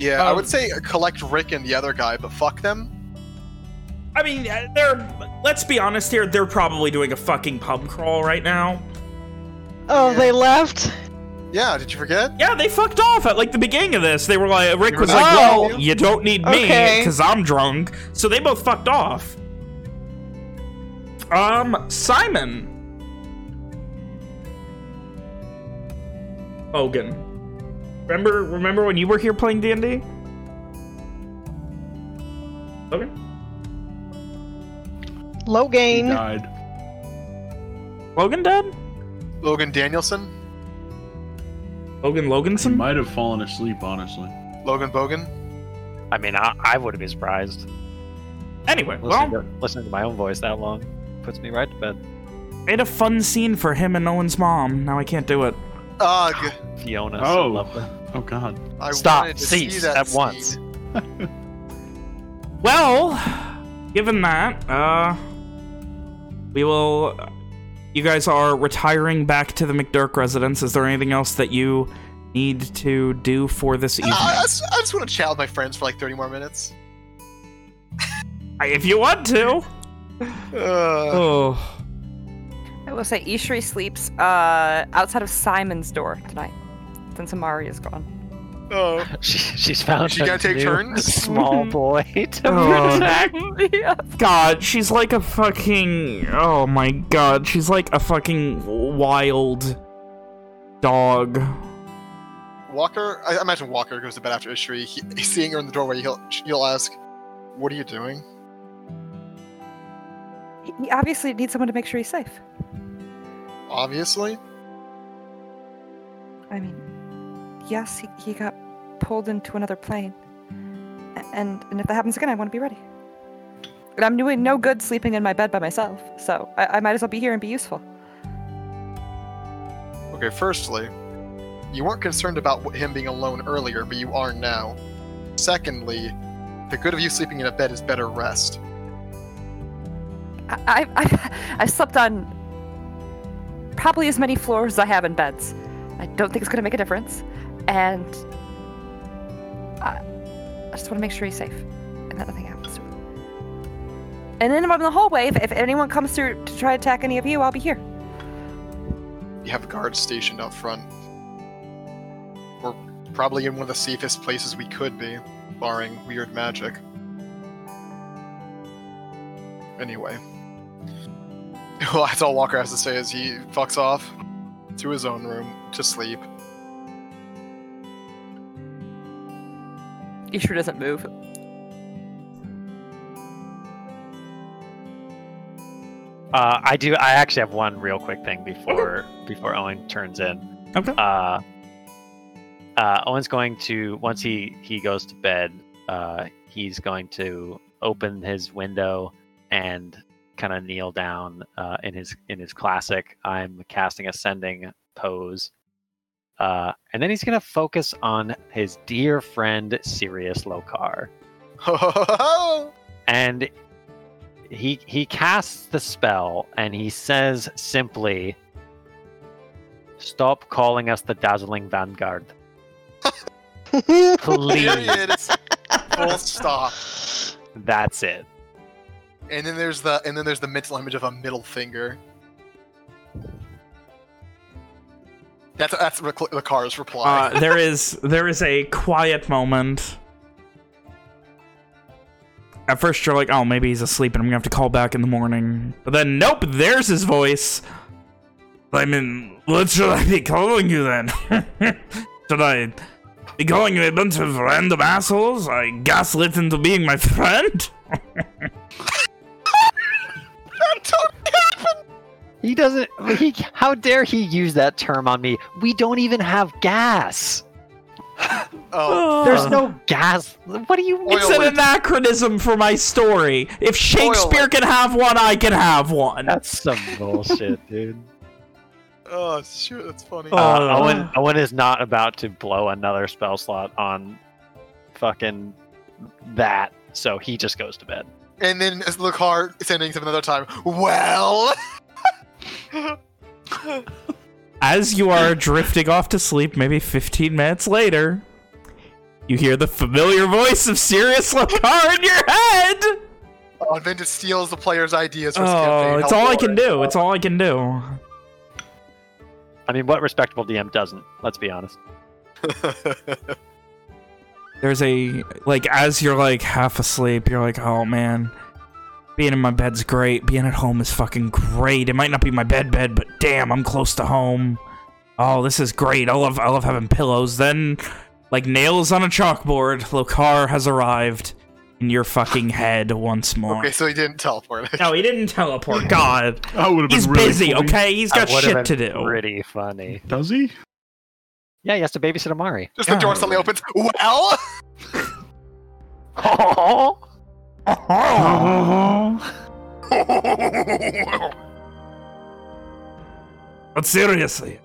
Yeah, I Um, would say collect Rick and the other guy, but fuck them. I mean, uh, they're. Let's be honest here. They're probably doing a fucking pub crawl right now. Oh, Yeah. they left? Yeah, did you forget? Yeah, they fucked off at like the beginning of this. They were like, Rick was Oh. like, "Well, you don't need me Okay. because I'm drunk." So they both fucked off. Um, Simon. Hogan. Remember, remember when you were here playing D and D? Logan. He died. Logan dead? Logan Danielson? Logan He Loganson? might have fallen asleep, honestly. Logan Bogan? I mean, I, I wouldn't be surprised. Anyway, Listening, well, to, listening to my own voice that long puts me right to bed. made a fun scene for him and Owen's mom. Now I can't do it. Ugh. Fiona, Oh. so lovely. Oh God. I Stop, wanted to see cease that at scene. once. Well, given that, uh, we will. You guys are retiring back to the McDurk residence. Is there anything else that you need to do for this evening? I, I just, I just want to chat with my friends for like 30 more minutes. if you want to. Ugh. Oh, I will say Ishri sleeps uh, outside of Simon's door tonight, since Amari is gone. Oh. She, she's found She a gotta take new turns? small boy to Oh. protect. yeah. God, she's like a fucking. Oh my God, she's like a fucking wild dog. Walker, I I imagine Walker goes to bed after Ishri. He, he's seeing her in the doorway. He'll, he'll ask, What are you doing? He- He obviously needs someone to make sure he's safe. Obviously. I mean, yes, he, he got pulled into another plane. And, and if that happens again, I want to be ready. And I'm doing no good sleeping in my bed by myself, so I, I might as well be here and be useful. Okay, firstly, you weren't concerned about him being alone earlier, but you are now. Secondly, the good of you sleeping in a bed is better rest. I, I, I, I've slept on probably as many floors as I have in beds. I don't think it's going to make a difference. And I, just want to make sure he's safe and that nothing happens to him. And then I'm in the hallway, if, if anyone comes through to try to attack any of you, I'll be here. You have guards stationed out front. We're probably in one of the safest places we could be, barring weird magic. Anyway. Well, that's all Walker has to say as he fucks off to his own room to sleep. Ishri doesn't move. Uh, I do. I actually have one real quick thing before before Owen turns in. Okay. Uh, uh, Owen's going to once he he goes to bed. Uh, he's going to open his window and kind of kneel down uh, in his in his classic I'm casting ascending pose. Uh, and then he's going to focus on his dear friend Sirius Lokar. and he he casts the spell and he says simply stop calling us the dazzling vanguard please Full stop. that's it And then there's the and then there's the mental image of a middle finger. That's that's the car's reply. Uh, there is there is a quiet moment. At first, you're like, "Oh, maybe he's asleep, and I'm gonna have to call back in the morning." But then, nope, there's his voice. I mean, what should I be calling you then? should I be calling you a bunch of random assholes I gaslit into being my friend? he doesn't he how dare he use that term on me we don't even have gas oh, there's no gas what do you mean It's an anachronism for my story. If Shakespeare can have one, I can have one. that's some bullshit dude oh shoot, that's funny. Oh. Uh, Owen, Owen is not about to blow another spell slot on fucking that, so he just goes to bed. And then as the car sending him another time. Well, As you are drifting off to sleep, maybe 15 minutes later, you hear the familiar voice of Sirius Lokar in your head. oh, and then just steals the player's ideas for Oh, campaign. it's all I boring. can do. It's all I can do. I mean, what respectable DM doesn't? Let's be honest. There's a like as you're like half asleep, you're like, oh man, being in my bed's great. Being at home is fucking great. It might not be my bed bed, but damn, I'm close to home. Oh, this is great. I love I love having pillows. Then, like nails on a chalkboard, Lokar has arrived in your fucking head once more. okay, so he didn't teleport. No, he didn't teleport. God, That would have been he's really busy. funny. Okay, he's got That would've shit to do. Pretty funny. Does he? Yeah, he has to babysit Amari. Just the door suddenly opens. Well, Oh, But seriously,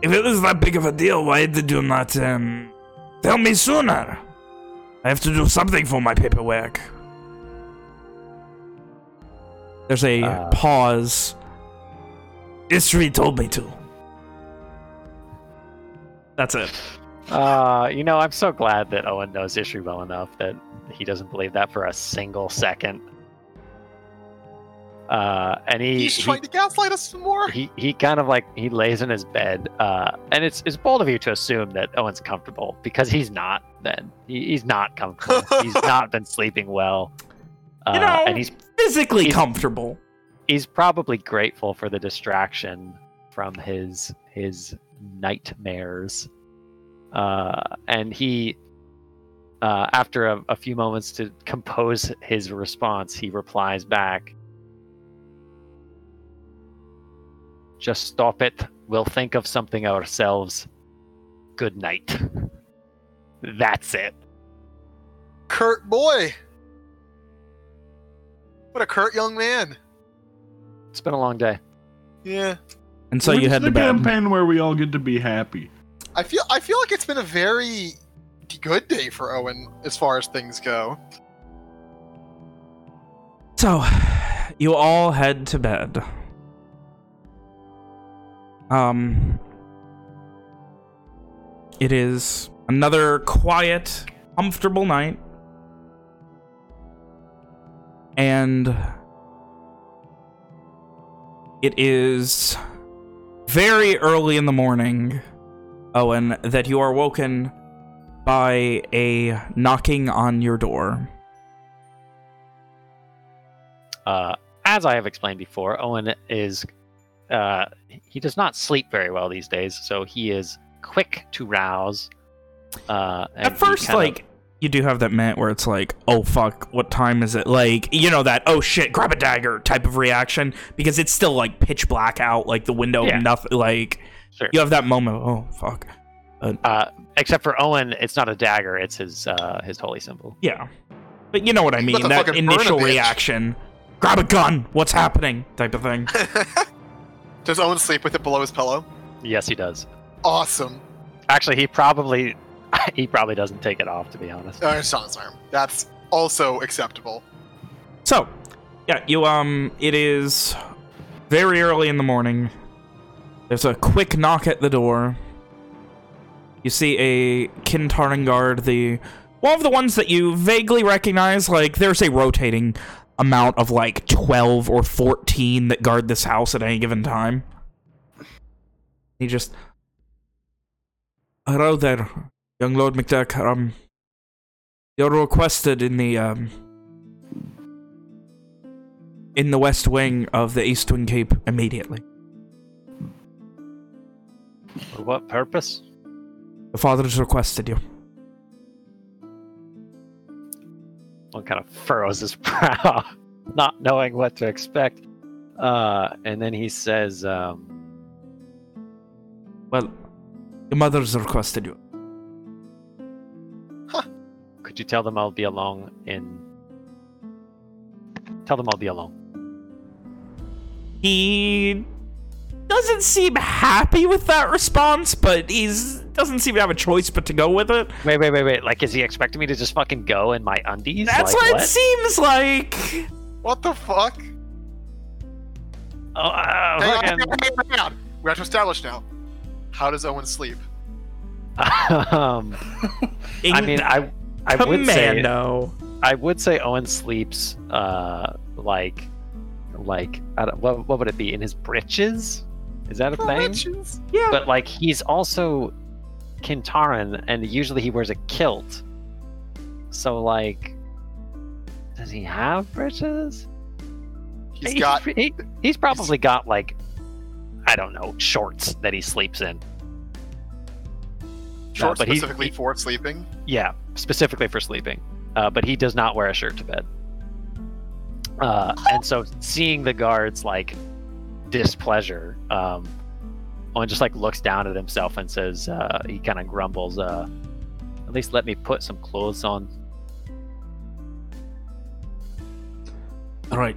if it was that big of a deal, why did you not um, tell me sooner? I have to do something for my paperwork. There's a Uh. pause. History told me to. That's it. Uh, you know, I'm so glad that Owen knows Ishri well enough that he doesn't believe that for a single second. Uh, and he, he's he trying to gaslight us some more. he he kind of like he lays in his bed uh and it's it's bold of you to assume that owen's comfortable because he's not then he, he's not comfortable he's not been sleeping well uh, You know, and he's Physically he's- comfortable. he's probably grateful for the distraction from his his nightmares uh and he uh after a, a few moments to compose his response he replies back just stop it we'll think of something ourselves good night that's it curt boy. What a curt young man. it's been a long day Yeah. And so When you had the to bed. campaign where we all get to be happy. I feel I feel like it's been a very good day for Owen as far as things go. So, you all head to bed. Um, it is another quiet comfortable night. And it is very early in the morning, Owen, that you are woken by a knocking on your door. Uh, as I have explained before, Owen is uh, he does not sleep very well these days, so he is quick to rouse. Uh, At first, kind of- like, you do have that minute where it's like, oh, fuck, what time is it? Like, you know, that, oh, shit, grab a dagger type of reaction, because it's still, like, pitch black out, like, the window, Yeah. nothing, like, Sure. you have that moment, oh, fuck. uh, except for Owen, it's not a dagger; it's his uh, his holy symbol. Yeah. But you know what I mean, that fucking burn a initial reaction. Grab a gun, what's happening, type of thing. Does Owen sleep with it below his pillow? Yes, he does. Awesome. Actually, he probably he probably doesn't take it off, to be honest. Uh, it's on his arm. That's also acceptable. So, yeah, you, um, it is very early in the morning. There's a quick knock at the door. You see a Kintaran guard, the one of the ones that you vaguely recognize. Like, there's a rotating amount of like 12 or 14 that guard this house at any given time. He just. Hello there, young Lord McDurk. Um, you're requested in the, um, in the west wing of the East Wing Keep immediately. For what purpose? The father has requested you. One kind of furrows his brow, not knowing what to expect. Uh, and then he says, um, Well, your mother's requested you. "Could you tell them I'll be alone in? Tell them I'll be alone." He doesn't seem happy with that response, but he's doesn't seem to have a choice but to go with it. Wait, wait, wait, wait! Like, is he expecting me to just fucking go in my undies? That's like, what, it seems like. What the fuck? Oh, uh, Hang on, fucking- hang on, hang on, hang. We have to establish now. How does Owen sleep? um, I mean, I, I would say, no. I would say Owen sleeps, uh, like, like, I don't, what, what would it be in his breeches? Is that a thing? Yeah. But like, he's also Kintaran, and usually he wears a kilt. So like, does he have breeches? He's got he- he's probably got like, I don't know, shorts that he sleeps in. shorts but he- specifically he- for sleeping. Yeah, specifically for sleeping. Uh, but he does not wear a shirt to bed. Uh, and so seeing the guards like displeasure, um, Owen just like looks down at himself and says, uh, he kind of grumbles, uh, at least let me put some clothes on. All right.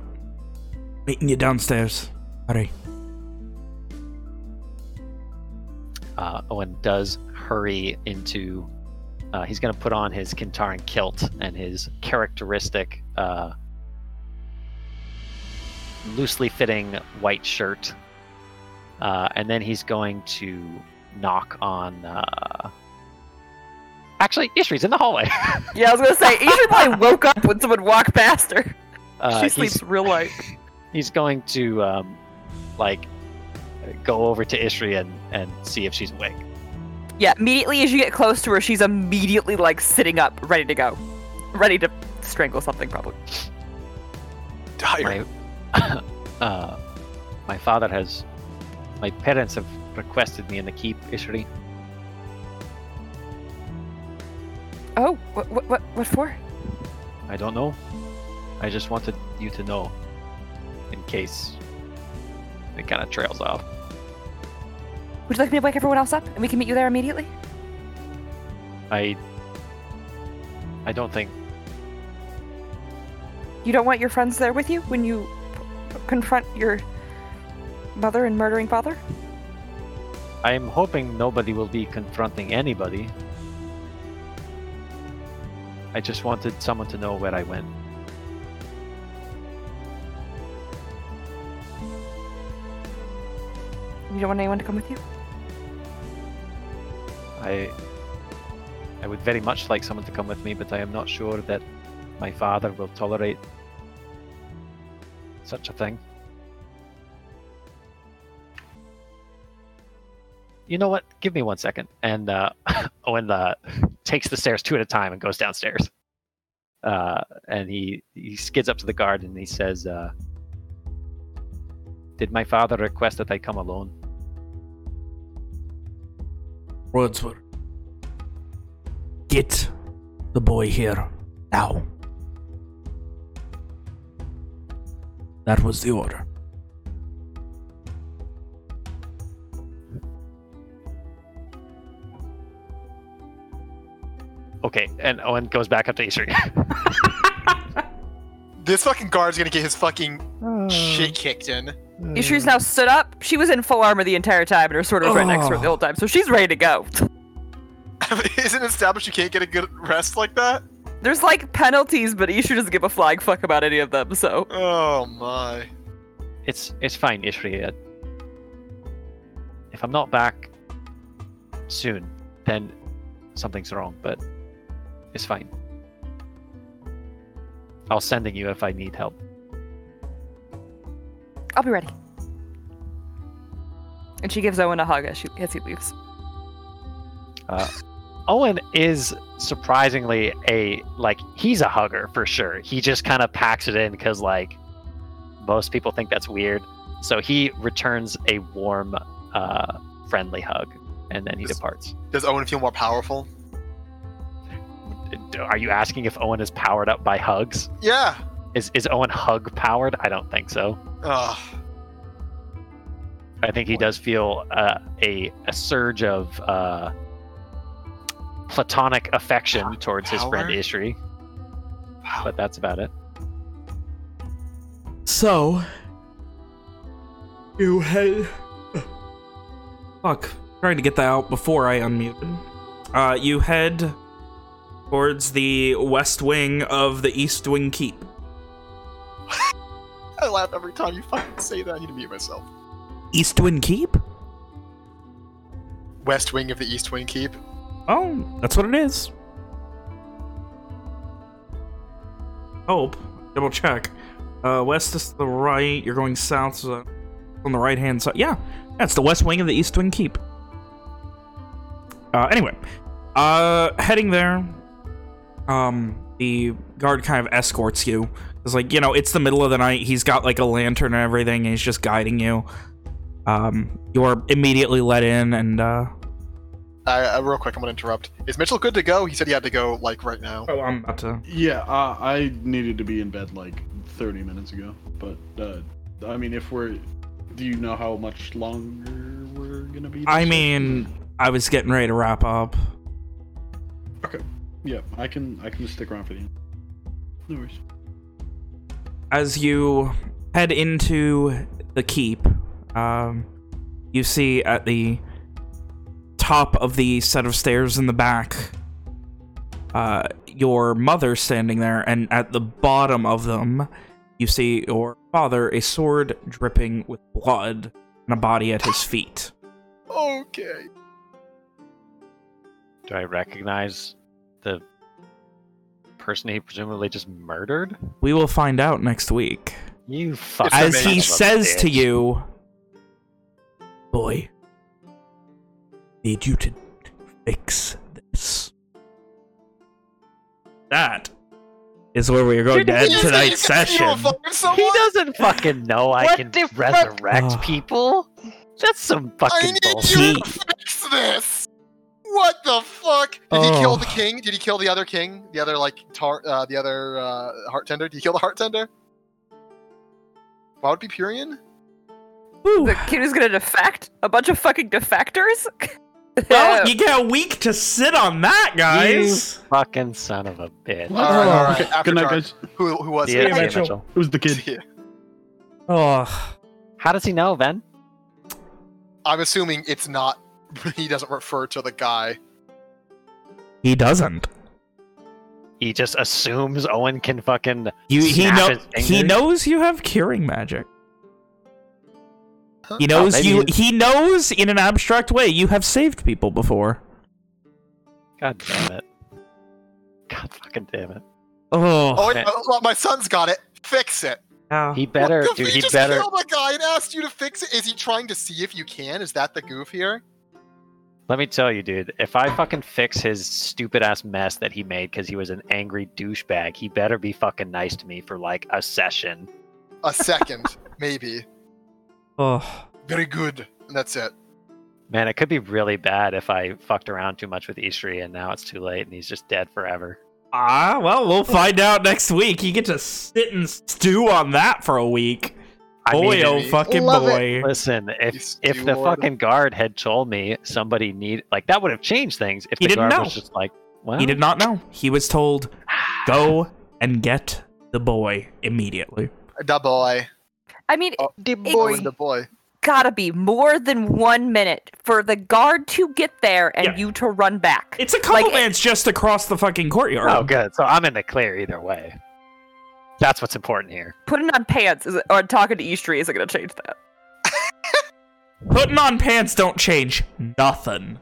Meeting you downstairs. Hurry. Uh, Owen does hurry into. Uh, he's going to put on his Kintaran kilt and his characteristic, uh, loosely fitting white shirt. Uh, and then he's going to knock on. Uh... Actually, Ishri's in the hallway. Yeah, I was gonna say, Ishri probably woke up when someone walked past her. Uh, she sleeps real light. he's going to um, like go over to Ishri and, and see if she's awake. Yeah, immediately as you get close to her, she's immediately like sitting up, ready to go, ready to strangle something, probably. Dire. My, uh, my father has, my parents have requested me in the keep, Ishri. Oh, what, what, what, what for? I don't know. I just wanted you to know, in case it kind of trails off. Would you like me to wake everyone else up and we can meet you there immediately? I, I don't think You don't want your friends there with you when you confront your mother and murdering father? I'm hoping nobody will be confronting anybody. I just wanted someone to know where I went. You don't want anyone to come with you? I I would very much like someone to come with me, but I am not sure that my father will tolerate such a thing. You know what? Give me one second. And uh, Owen uh, takes the stairs two at a time and goes downstairs. Uh, and he, he skids up to the guard and he says, uh, Did my father request that I come alone? Wordsworth. Get the boy here now. That was the order. Okay, and Owen goes back up to Ishri. This fucking guard's gonna get his fucking shit kicked in. Ishri's now stood up. She was in full armor the entire time, and her sword was right next to her the whole time, so she's ready to go. Isn't it established you can't get a good rest like that? There's like penalties, but Ishri doesn't give a flying fuck about any of them, so. Oh my. It's it's fine, Ishri. Uh, If I'm not back soon, then something's wrong. But it's fine. I'll sending you if I need help. I'll be ready. And she gives Owen a hug as, she, as he leaves. Uh, Owen is surprisingly a like he's a hugger for sure. He just kind of packs it in because like most people think that's weird. So he returns a warm, uh, friendly hug, and then he This- departs. Does Owen feel more powerful? Are you asking if Owen is powered up by hugs? Yeah. Is is Owen hug powered? I don't think so. Ugh. I think he does feel uh, a a surge of uh, platonic affection towards his friend Power? Ishri, but that's about it. So, you head. Fuck. Trying to get that out before I unmuted. Uh, you head towards the west wing of the East Wing Keep. I laugh every time you fucking say that. I need to mute myself. East Wing Keep? West wing of the East Wing Keep. Oh, that's what it is. Hope. Double check. Uh, west is to the right. You're going south so on the right hand side. Yeah, that's the west wing of the East Wing Keep. Uh, anyway, uh, heading there. Um, the guard kind of escorts you. It's like you know, it's the middle of the night. He's got like a lantern and everything. And he's just guiding you. Um, you are immediately let in, and uh, Uh, uh, real quick, I'm gonna interrupt. Is Mitchell good to go? He said he had to go like right now. oh, I'm about to. Yeah, uh, I needed to be in bed like 30 minutes ago. But, uh, I mean, if we're. Do you know how much longer we're gonna be? I mean, I was getting ready to wrap up. Okay. Yeah, I can. I can just stick around for you. No worries. As you head into the keep, um, you see at the top of the set of stairs in the back, uh, your mother standing there, and at the bottom of them, you see your father, a sword dripping with blood, and a body at his feet. Okay. Do I recognize the person he presumably just murdered? We will find out next week. You fuck. As he amazing. says to you, Boy, need you to fix this. That is where we are going to end He tonight's session. He doesn't fucking know I What can the fuck? resurrect people. That's some I fucking need bullshit. you to fix this. What the fuck? Did he kill Oh. the king? Did he kill the other king? The other like tar? Uh, the other uh, heart tender? Did he kill the heart tender? Why would it be Purian? Whew. The kid is gonna defect? A bunch of fucking defectors? Well, you get a week to sit on that, guys. Fucking son of a bitch. All right, all right. Okay, After good night, dark. guys. Who, who was See it? ya, Mitchell. Mitchell. It was the kid. Yeah. Oh, How does he know, Ben? I'm assuming it's not. He doesn't refer to the guy. he doesn't. He just assumes Owen can fucking. You, he Snap know his he fingers? knows you have curing magic. Huh? He knows maybe you. He knows in an abstract way you have saved people before. God damn it. God fucking damn it. Oh, Oh, man. wait, my son's got it. Fix it. yeah. He better, What, dude. He He just better. killed a guy and asked you to fix it. Is he trying to see if you can? Is that the goof here? Let me tell you, dude. If I fucking fix his stupid ass mess that he made because he was an angry douchebag, he better be fucking nice to me for like a session. A second, maybe. Oh. Very good. And that's it. Man, it could be really bad if I fucked around too much with Ishri and now it's too late and he's just dead forever. Ah, well, we'll find out next week. You get to sit and stew on that for a week. I boy, mean, oh fucking Love boy. Listen, if if the fucking guard had told me somebody need like that would have changed things. If He the didn't guard know. was just like, well, He did not know. He was told, go and get the boy immediately. Da boy. I mean, Oh, The It's- boy. Oh, the boy. gotta be more than one minute for the guard to get there and Yeah. you to run back. It's a couple Like, minutes just across the fucking courtyard. Oh, good. So I'm in the clear either way. That's what's important here. Putting on pants is, it, or talking to Ishri isn't gonna change that. Putting on pants don't change nothing.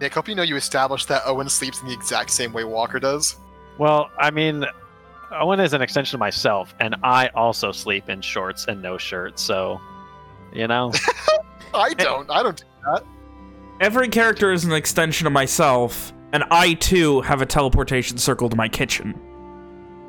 Nick, hope you know you established that Owen sleeps in the exact same way Walker does. Well, I mean, Owen is an extension of myself, and I also sleep in shorts and no shirt. So, you know, I don't. I don't do that. Every character is an extension of myself, and I too have a teleportation circle to my kitchen.